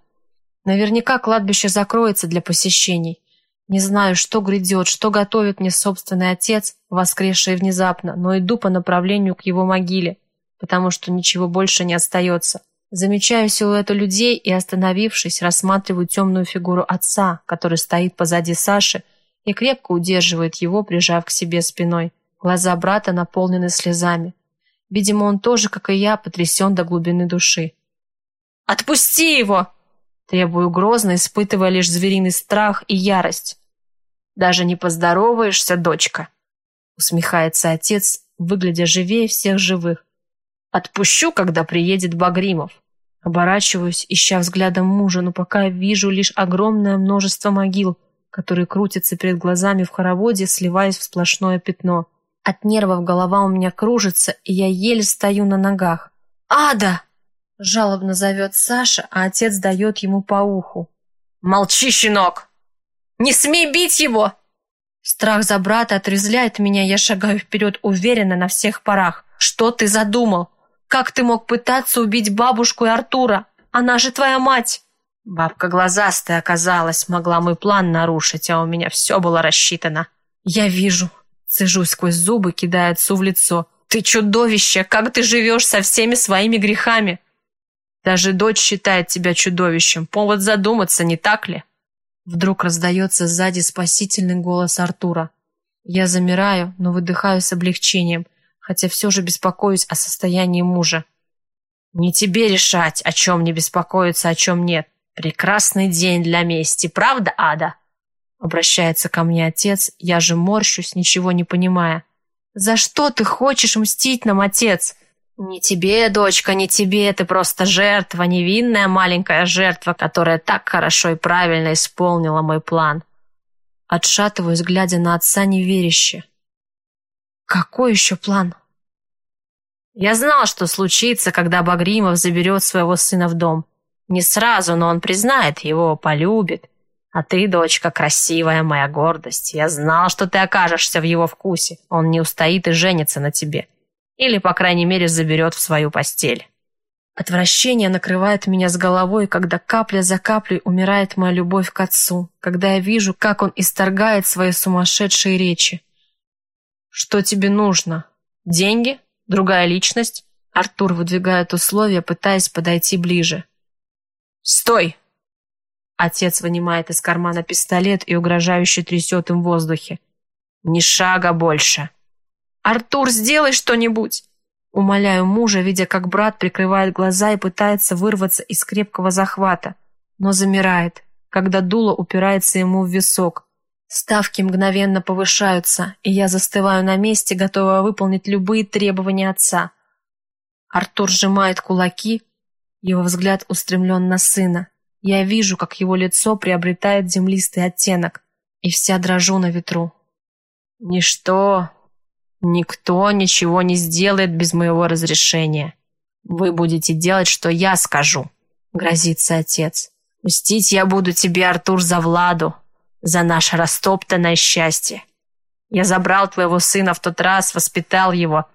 Наверняка кладбище закроется для посещений. Не знаю, что грядет, что готовит мне собственный отец, воскресший внезапно, но иду по направлению к его могиле потому что ничего больше не остается. Замечаю силуэты людей и, остановившись, рассматриваю темную фигуру отца, который стоит позади Саши и крепко удерживает его, прижав к себе спиной. Глаза брата наполнены слезами. Видимо, он тоже, как и я, потрясен до глубины души. «Отпусти его!» Требую грозно, испытывая лишь звериный страх и ярость. «Даже не поздороваешься, дочка?» Усмехается отец, выглядя живее всех живых. Отпущу, когда приедет Багримов. Оборачиваюсь, ища взглядом мужа, но пока вижу лишь огромное множество могил, которые крутятся перед глазами в хороводе, сливаясь в сплошное пятно. От нервов голова у меня кружится, и я еле стою на ногах. «Ада!» — жалобно зовет Саша, а отец дает ему по уху. «Молчи, щенок! Не смей бить его!» Страх за брата отрезляет меня, я шагаю вперед уверенно на всех парах. «Что ты задумал? Как ты мог пытаться убить бабушку и Артура? Она же твоя мать!» Бабка глазастая оказалась, могла мой план нарушить, а у меня все было рассчитано. «Я вижу!» Цежусь сквозь зубы, кидая отцу в лицо. «Ты чудовище! Как ты живешь со всеми своими грехами?» «Даже дочь считает тебя чудовищем. Повод задуматься, не так ли?» Вдруг раздается сзади спасительный голос Артура. Я замираю, но выдыхаю с облегчением – хотя все же беспокоюсь о состоянии мужа. «Не тебе решать, о чем мне беспокоиться, о чем нет. Прекрасный день для мести, правда, Ада?» Обращается ко мне отец, я же морщусь, ничего не понимая. «За что ты хочешь мстить нам, отец?» «Не тебе, дочка, не тебе, ты просто жертва, невинная маленькая жертва, которая так хорошо и правильно исполнила мой план». Отшатываюсь, глядя на отца неверяще. «Какой еще план?» Я знал, что случится, когда Багримов заберет своего сына в дом. Не сразу, но он признает его, полюбит. А ты, дочка, красивая моя гордость. Я знал, что ты окажешься в его вкусе. Он не устоит и женится на тебе. Или, по крайней мере, заберет в свою постель. Отвращение накрывает меня с головой, когда капля за каплей умирает моя любовь к отцу, когда я вижу, как он исторгает свои сумасшедшие речи. Что тебе нужно? Деньги? Другая личность? Артур выдвигает условия, пытаясь подойти ближе. «Стой!» Отец вынимает из кармана пистолет и угрожающе трясет им в воздухе. «Ни шага больше!» «Артур, сделай что-нибудь!» Умоляю мужа, видя, как брат прикрывает глаза и пытается вырваться из крепкого захвата, но замирает, когда дуло упирается ему в висок. Ставки мгновенно повышаются, и я застываю на месте, готовая выполнить любые требования отца. Артур сжимает кулаки, его взгляд устремлен на сына. Я вижу, как его лицо приобретает землистый оттенок, и вся дрожу на ветру. Ничто, никто ничего не сделает без моего разрешения. Вы будете делать, что я скажу, грозится отец. Мстить я буду тебе, Артур, за Владу, за наше растоптанное счастье. Я забрал твоего сына в тот раз, воспитал его,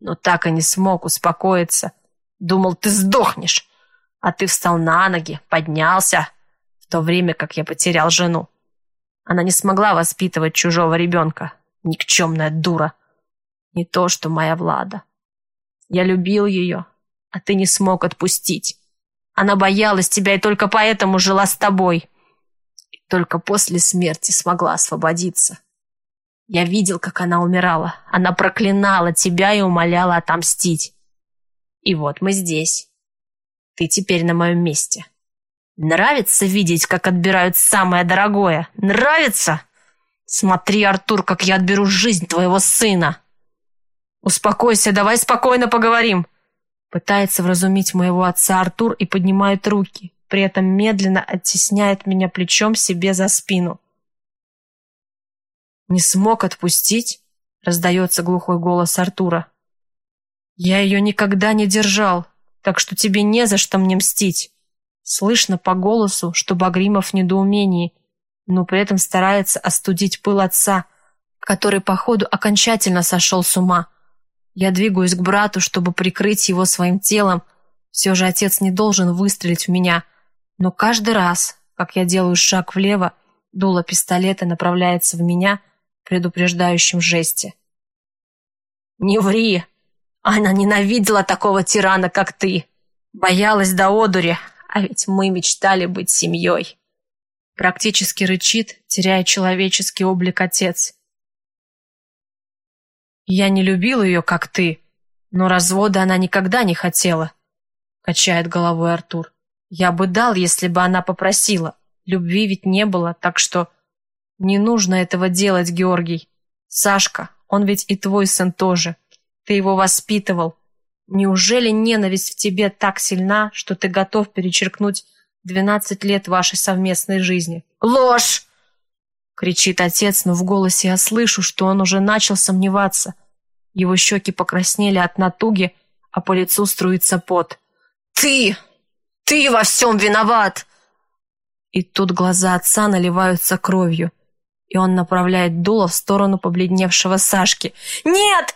но так и не смог успокоиться. Думал, ты сдохнешь, а ты встал на ноги, поднялся, в то время как я потерял жену. Она не смогла воспитывать чужого ребенка, никчемная дура. Не то, что моя Влада. Я любил ее, а ты не смог отпустить. Она боялась тебя и только поэтому жила с тобой. И только после смерти смогла освободиться. Я видел, как она умирала. Она проклинала тебя и умоляла отомстить. И вот мы здесь. Ты теперь на моем месте. Нравится видеть, как отбирают самое дорогое? Нравится? Смотри, Артур, как я отберу жизнь твоего сына. Успокойся, давай спокойно поговорим. Пытается вразумить моего отца Артур и поднимает руки, при этом медленно оттесняет меня плечом себе за спину. «Не смог отпустить?» — раздается глухой голос Артура. «Я ее никогда не держал, так что тебе не за что мне мстить». Слышно по голосу, что Багримов в недоумении, но при этом старается остудить пыл отца, который, походу, окончательно сошел с ума. Я двигаюсь к брату, чтобы прикрыть его своим телом. Все же отец не должен выстрелить в меня. Но каждый раз, как я делаю шаг влево, дуло пистолета направляется в меня в предупреждающем жесте. «Не ври! Она ненавидела такого тирана, как ты! Боялась до одури, а ведь мы мечтали быть семьей!» Практически рычит, теряя человеческий облик отец. Я не любил ее, как ты, но развода она никогда не хотела, качает головой Артур. Я бы дал, если бы она попросила. Любви ведь не было, так что не нужно этого делать, Георгий. Сашка, он ведь и твой сын тоже. Ты его воспитывал. Неужели ненависть в тебе так сильна, что ты готов перечеркнуть двенадцать лет вашей совместной жизни? Ложь! Кричит отец, но в голосе я слышу, что он уже начал сомневаться. Его щеки покраснели от натуги, а по лицу струится пот. «Ты! Ты во всем виноват!» И тут глаза отца наливаются кровью, и он направляет дуло в сторону побледневшего Сашки. «Нет!»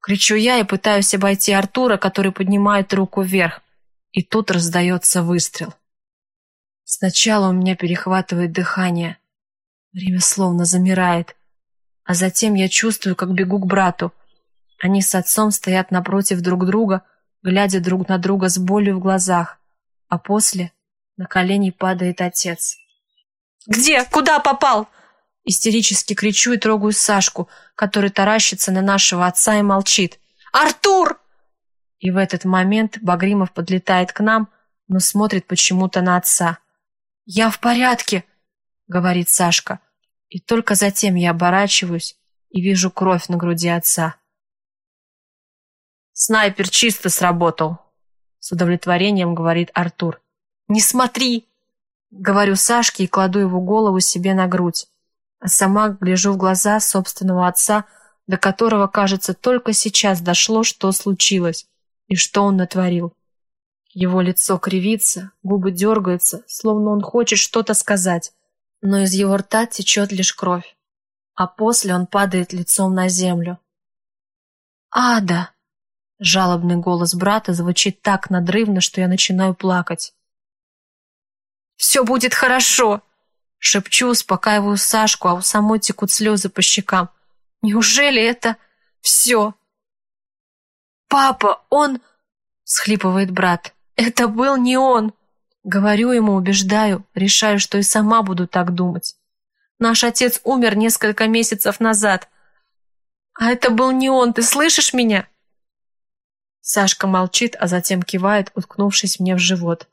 Кричу я и пытаюсь обойти Артура, который поднимает руку вверх. И тут раздается выстрел. Сначала у меня перехватывает дыхание. Время словно замирает. А затем я чувствую, как бегу к брату. Они с отцом стоят напротив друг друга, глядя друг на друга с болью в глазах. А после на колени падает отец. «Где? Куда попал?» Истерически кричу и трогаю Сашку, который таращится на нашего отца и молчит. «Артур!» И в этот момент Багримов подлетает к нам, но смотрит почему-то на отца. «Я в порядке!» Говорит Сашка. И только затем я оборачиваюсь и вижу кровь на груди отца. Снайпер чисто сработал, с удовлетворением говорит Артур. Не смотри, говорю Сашке и кладу его голову себе на грудь, а сама гляжу в глаза собственного отца, до которого, кажется, только сейчас дошло, что случилось и что он натворил. Его лицо кривится, губы дергаются, словно он хочет что-то сказать, но из его рта течет лишь кровь, а после он падает лицом на землю. «Ада!» Жалобный голос брата звучит так надрывно, что я начинаю плакать. «Все будет хорошо!» Шепчу, успокаиваю Сашку, а у самой текут слезы по щекам. Неужели это все? «Папа, он...» — схлипывает брат. «Это был не он!» Говорю ему, убеждаю, решаю, что и сама буду так думать. Наш отец умер несколько месяцев назад. А это был не он, ты слышишь меня? Сашка молчит, а затем кивает, уткнувшись мне в живот.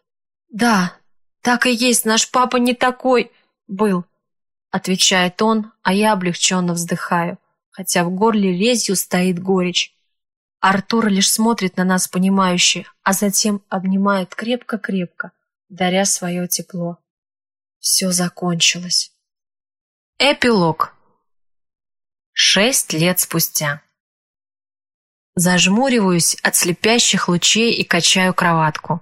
«Да, так и есть, наш папа не такой был», отвечает он, а я облегченно вздыхаю, хотя в горле резью стоит горечь. Артур лишь смотрит на нас понимающе, а затем обнимает крепко-крепко, даря свое тепло. Все закончилось. Эпилог. Шесть лет спустя. Зажмуриваюсь от слепящих лучей и качаю кроватку.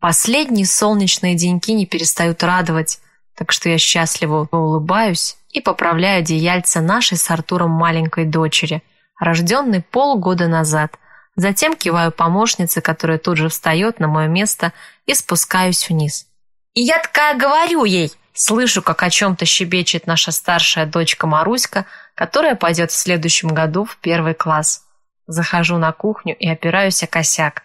Последние солнечные деньки не перестают радовать, так что я счастливо улыбаюсь и поправляю одеяльце нашей с Артуром маленькой дочери, рожденной полгода назад. Затем киваю помощнице, которая тут же встает на мое место и спускаюсь вниз. И я такая говорю ей, слышу, как о чем-то щебечет наша старшая дочка Маруська, которая пойдет в следующем году в первый класс. Захожу на кухню и опираюсь о косяк.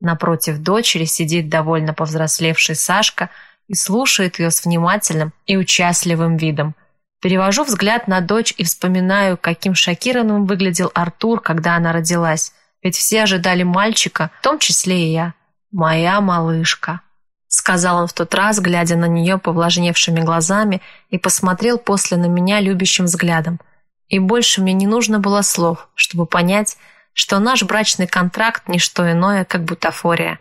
Напротив дочери сидит довольно повзрослевший Сашка и слушает ее с внимательным и участливым видом. Перевожу взгляд на дочь и вспоминаю, каким шокированным выглядел Артур, когда она родилась. Ведь все ожидали мальчика, в том числе и я. «Моя малышка», — сказал он в тот раз, глядя на нее повлажневшими глазами и посмотрел после на меня любящим взглядом. И больше мне не нужно было слов, чтобы понять, что наш брачный контракт – не что иное, как бутафория.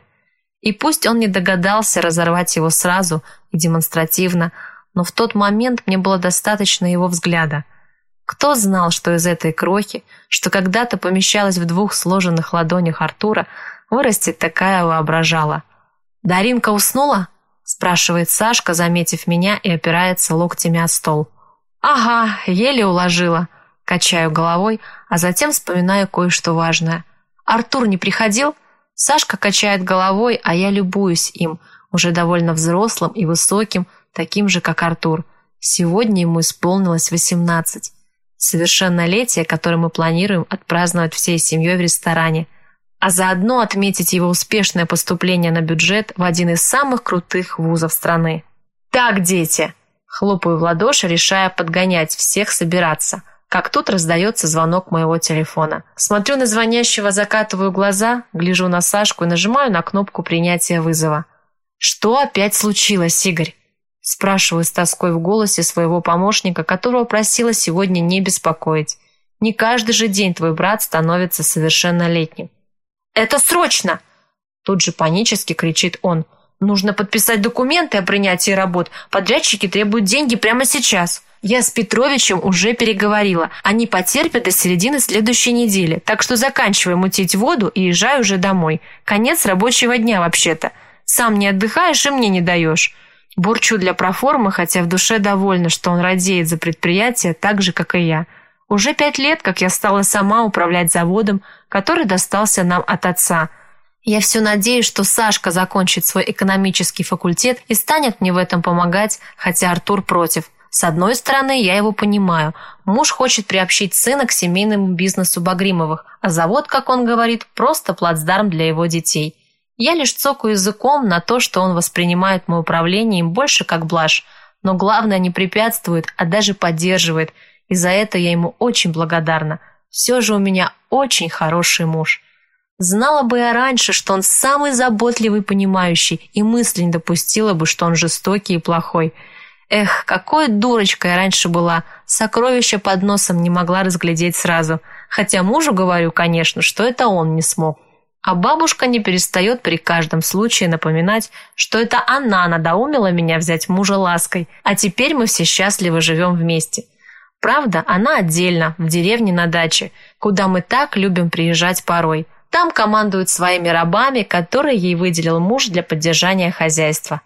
И пусть он не догадался разорвать его сразу и демонстративно, но в тот момент мне было достаточно его взгляда. Кто знал, что из этой крохи, что когда-то помещалась в двух сложенных ладонях Артура, вырастет такая воображала. «Даринка уснула?» – спрашивает Сашка, заметив меня и опирается локтями о стол. «Ага, еле уложила», Качаю головой, а затем вспоминаю кое-что важное. «Артур не приходил?» Сашка качает головой, а я любуюсь им, уже довольно взрослым и высоким, таким же, как Артур. Сегодня ему исполнилось 18. Совершеннолетие, которое мы планируем отпраздновать всей семьей в ресторане, а заодно отметить его успешное поступление на бюджет в один из самых крутых вузов страны. «Так, дети!» Хлопаю в ладоши, решая подгонять всех собираться – как тут раздается звонок моего телефона. Смотрю на звонящего, закатываю глаза, гляжу на Сашку и нажимаю на кнопку принятия вызова. «Что опять случилось, Игорь?» Спрашиваю с тоской в голосе своего помощника, которого просила сегодня не беспокоить. «Не каждый же день твой брат становится совершеннолетним». «Это срочно!» Тут же панически кричит он. «Нужно подписать документы о принятии работ. Подрядчики требуют деньги прямо сейчас». Я с Петровичем уже переговорила. Они потерпят до середины следующей недели. Так что заканчивай мутить воду и езжай уже домой. Конец рабочего дня вообще-то. Сам не отдыхаешь и мне не даешь. Бурчу для проформы, хотя в душе довольна, что он радеет за предприятие так же, как и я. Уже пять лет, как я стала сама управлять заводом, который достался нам от отца. Я все надеюсь, что Сашка закончит свой экономический факультет и станет мне в этом помогать, хотя Артур против. С одной стороны, я его понимаю. Муж хочет приобщить сына к семейному бизнесу Багримовых, а завод, как он говорит, просто плацдарм для его детей. Я лишь цокаю языком на то, что он воспринимает мое управление им больше как блажь, но главное не препятствует, а даже поддерживает, и за это я ему очень благодарна. Все же у меня очень хороший муж. Знала бы я раньше, что он самый заботливый понимающий, и мысли не допустила бы, что он жестокий и плохой – Эх, какой дурочкой я раньше была. Сокровища под носом не могла разглядеть сразу. Хотя мужу говорю, конечно, что это он не смог. А бабушка не перестает при каждом случае напоминать, что это она надоумила меня взять мужа лаской, а теперь мы все счастливо живем вместе. Правда, она отдельно, в деревне на даче, куда мы так любим приезжать порой. Там командует своими рабами, которые ей выделил муж для поддержания хозяйства.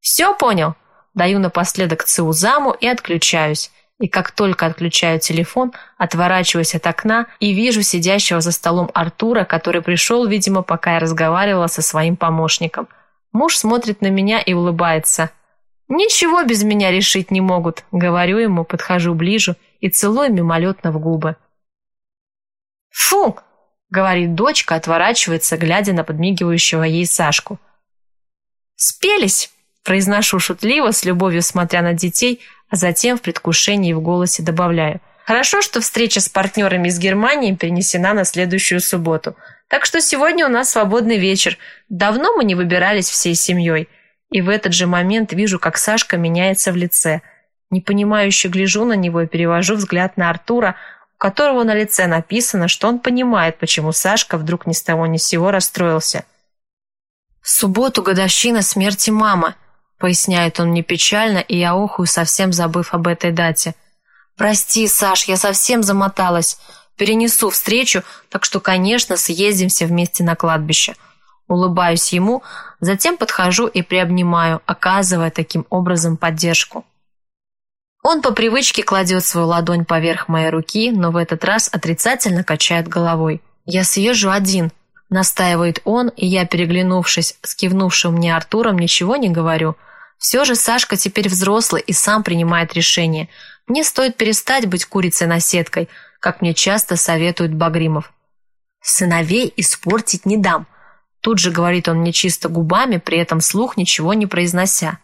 Все понял? даю напоследок циузаму и отключаюсь. И как только отключаю телефон, отворачиваюсь от окна и вижу сидящего за столом Артура, который пришел, видимо, пока я разговаривала со своим помощником. Муж смотрит на меня и улыбается. «Ничего без меня решить не могут», — говорю ему, подхожу ближе и целую мимолетно в губы. «Фу!» — говорит дочка, отворачивается, глядя на подмигивающего ей Сашку. «Спелись!» — произношу шутливо, с любовью смотря на детей, а затем в предвкушении в голосе добавляю. «Хорошо, что встреча с партнерами из Германии перенесена на следующую субботу. Так что сегодня у нас свободный вечер. Давно мы не выбирались всей семьей». И в этот же момент вижу, как Сашка меняется в лице. Непонимающе гляжу на него и перевожу взгляд на Артура, у которого на лице написано, что он понимает, почему Сашка вдруг ни с того ни с сего расстроился. «В субботу годовщина смерти мамы», — поясняет он мне печально, и я охую, совсем забыв об этой дате. «Прости, Саш, я совсем замоталась. Перенесу встречу, так что, конечно, съездимся вместе на кладбище». Улыбаюсь ему, затем подхожу и приобнимаю, оказывая таким образом поддержку. Он по привычке кладет свою ладонь поверх моей руки, но в этот раз отрицательно качает головой. «Я съезжу один», – настаивает он, и я, переглянувшись с кивнувшим мне Артуром, ничего не говорю. Все же Сашка теперь взрослый и сам принимает решение. Мне стоит перестать быть курицей на сеткой, как мне часто советует Багримов. «Сыновей испортить не дам», Тут же говорит он мне чисто губами, при этом слух ничего не произнося.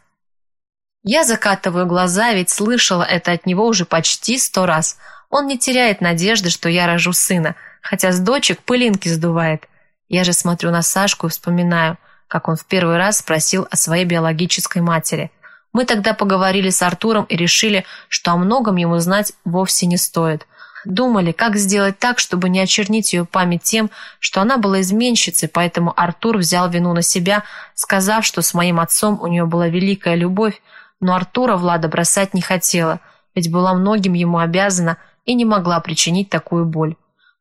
Я закатываю глаза, ведь слышала это от него уже почти сто раз. Он не теряет надежды, что я рожу сына, хотя с дочек пылинки сдувает. Я же смотрю на Сашку и вспоминаю, как он в первый раз спросил о своей биологической матери. Мы тогда поговорили с Артуром и решили, что о многом ему знать вовсе не стоит – Думали, как сделать так, чтобы не очернить ее память тем, что она была изменщицей, поэтому Артур взял вину на себя, сказав, что с моим отцом у нее была великая любовь, но Артура Влада бросать не хотела, ведь была многим ему обязана и не могла причинить такую боль.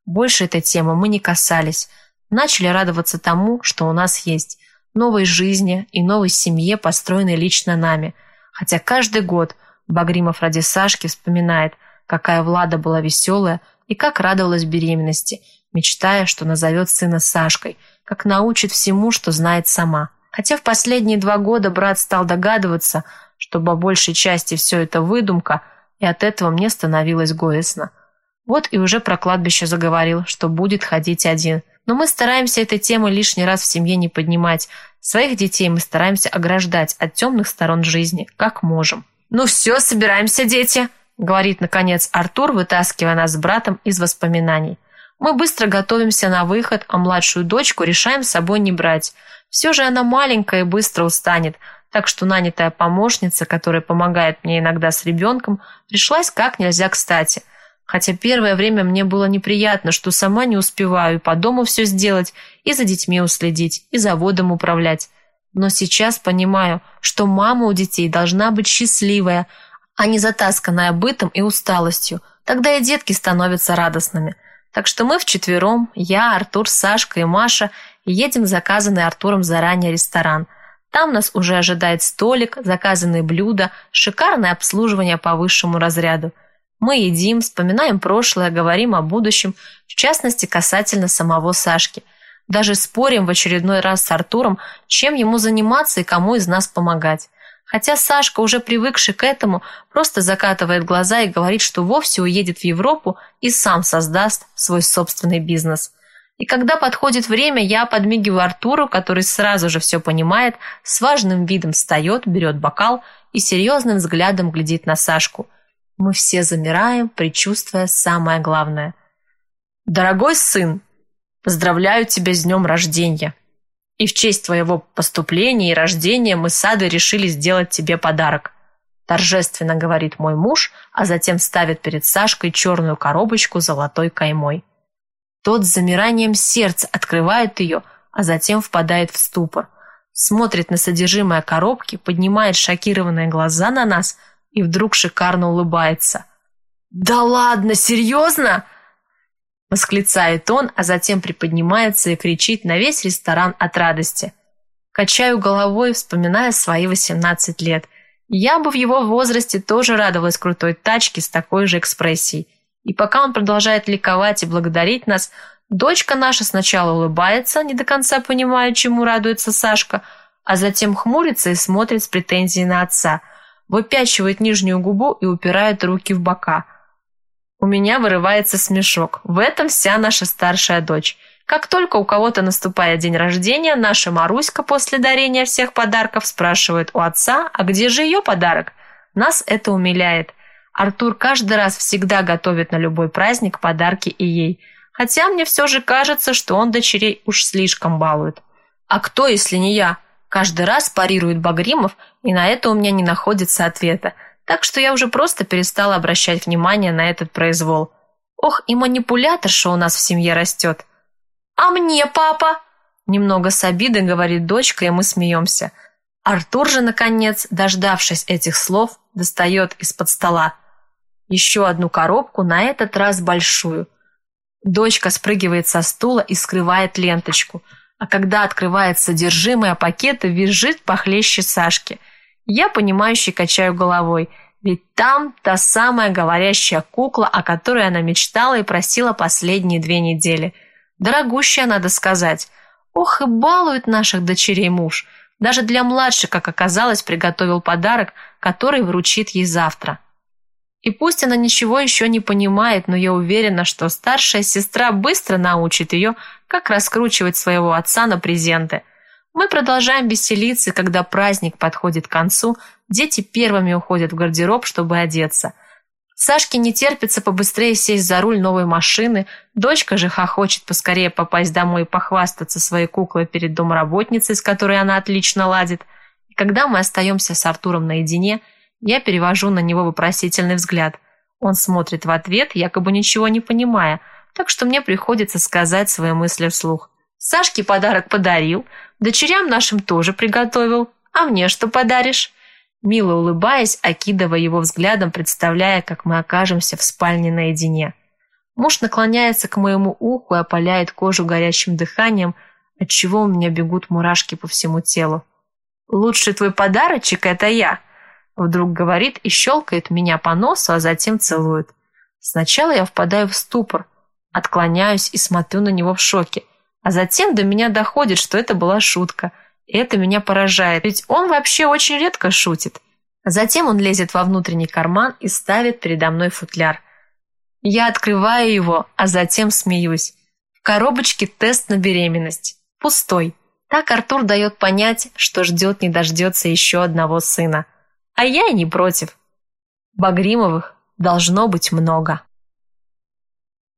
Больше этой темы мы не касались. Начали радоваться тому, что у нас есть. Новой жизни и новой семье, построенной лично нами. Хотя каждый год Багримов ради Сашки вспоминает – какая Влада была веселая и как радовалась беременности, мечтая, что назовет сына Сашкой, как научит всему, что знает сама. Хотя в последние два года брат стал догадываться, что по большей части все это выдумка, и от этого мне становилось горестно. Вот и уже про кладбище заговорил, что будет ходить один. Но мы стараемся этой темы лишний раз в семье не поднимать. Своих детей мы стараемся ограждать от темных сторон жизни, как можем. «Ну все, собираемся, дети!» говорит, наконец, Артур, вытаскивая нас с братом из воспоминаний. Мы быстро готовимся на выход, а младшую дочку решаем с собой не брать. Все же она маленькая и быстро устанет, так что нанятая помощница, которая помогает мне иногда с ребенком, пришлась как нельзя кстати. Хотя первое время мне было неприятно, что сама не успеваю по дому все сделать, и за детьми уследить, и заводом управлять. Но сейчас понимаю, что мама у детей должна быть счастливая – а не затасканная бытом и усталостью. Тогда и детки становятся радостными. Так что мы вчетвером, я, Артур, Сашка и Маша, едем в заказанный Артуром заранее ресторан. Там нас уже ожидает столик, заказанные блюда, шикарное обслуживание по высшему разряду. Мы едим, вспоминаем прошлое, говорим о будущем, в частности касательно самого Сашки. Даже спорим в очередной раз с Артуром, чем ему заниматься и кому из нас помогать. Хотя Сашка, уже привыкший к этому, просто закатывает глаза и говорит, что вовсе уедет в Европу и сам создаст свой собственный бизнес. И когда подходит время, я подмигиваю Артуру, который сразу же все понимает, с важным видом встает, берет бокал и серьезным взглядом глядит на Сашку. Мы все замираем, предчувствуя самое главное. «Дорогой сын, поздравляю тебя с днем рождения!» И в честь твоего поступления и рождения мы с Адой решили сделать тебе подарок. Торжественно говорит мой муж, а затем ставит перед Сашкой черную коробочку с золотой каймой. Тот с замиранием сердца открывает ее, а затем впадает в ступор. Смотрит на содержимое коробки, поднимает шокированные глаза на нас и вдруг шикарно улыбается. «Да ладно, серьезно?» Восклицает он, а затем приподнимается и кричит на весь ресторан от радости. Качаю головой, вспоминая свои 18 лет. Я бы в его возрасте тоже радовалась крутой тачке с такой же экспрессией. И пока он продолжает ликовать и благодарить нас, дочка наша сначала улыбается, не до конца понимая, чему радуется Сашка, а затем хмурится и смотрит с претензией на отца, выпячивает нижнюю губу и упирает руки в бока – У меня вырывается смешок. В этом вся наша старшая дочь. Как только у кого-то наступает день рождения, наша Маруська после дарения всех подарков спрашивает у отца, а где же ее подарок? Нас это умиляет. Артур каждый раз всегда готовит на любой праздник подарки и ей. Хотя мне все же кажется, что он дочерей уж слишком балует. А кто, если не я? Каждый раз парирует Багримов, и на это у меня не находится ответа. Так что я уже просто перестала обращать внимание на этот произвол. Ох, и манипуляторша у нас в семье растет. «А мне, папа?» Немного с обидой говорит дочка, и мы смеемся. Артур же, наконец, дождавшись этих слов, достает из-под стола еще одну коробку, на этот раз большую. Дочка спрыгивает со стула и скрывает ленточку, а когда открывает содержимое пакета, визжит похлеще Сашки. Я, понимающе качаю головой, ведь там та самая говорящая кукла, о которой она мечтала и просила последние две недели – Дорогущая, надо сказать. Ох и балует наших дочерей муж. Даже для младшей, как оказалось, приготовил подарок, который вручит ей завтра. И пусть она ничего еще не понимает, но я уверена, что старшая сестра быстро научит ее, как раскручивать своего отца на презенты. Мы продолжаем веселиться, когда праздник подходит к концу, дети первыми уходят в гардероб, чтобы одеться – Сашке не терпится побыстрее сесть за руль новой машины, дочка же хохочет поскорее попасть домой и похвастаться своей куклой перед домработницей, с которой она отлично ладит. И когда мы остаемся с Артуром наедине, я перевожу на него вопросительный взгляд. Он смотрит в ответ, якобы ничего не понимая, так что мне приходится сказать свои мысли вслух. Сашке подарок подарил, дочерям нашим тоже приготовил, а мне что подаришь? мило улыбаясь, окидывая его взглядом, представляя, как мы окажемся в спальне наедине. Муж наклоняется к моему уху и опаляет кожу горячим дыханием, отчего у меня бегут мурашки по всему телу. «Лучший твой подарочек — это я!» Вдруг говорит и щелкает меня по носу, а затем целует. Сначала я впадаю в ступор, отклоняюсь и смотрю на него в шоке, а затем до меня доходит, что это была шутка — это меня поражает, ведь он вообще очень редко шутит. Затем он лезет во внутренний карман и ставит передо мной футляр. Я открываю его, а затем смеюсь. В коробочке тест на беременность. Пустой. Так Артур дает понять, что ждет не дождется еще одного сына. А я и не против. Багримовых должно быть много.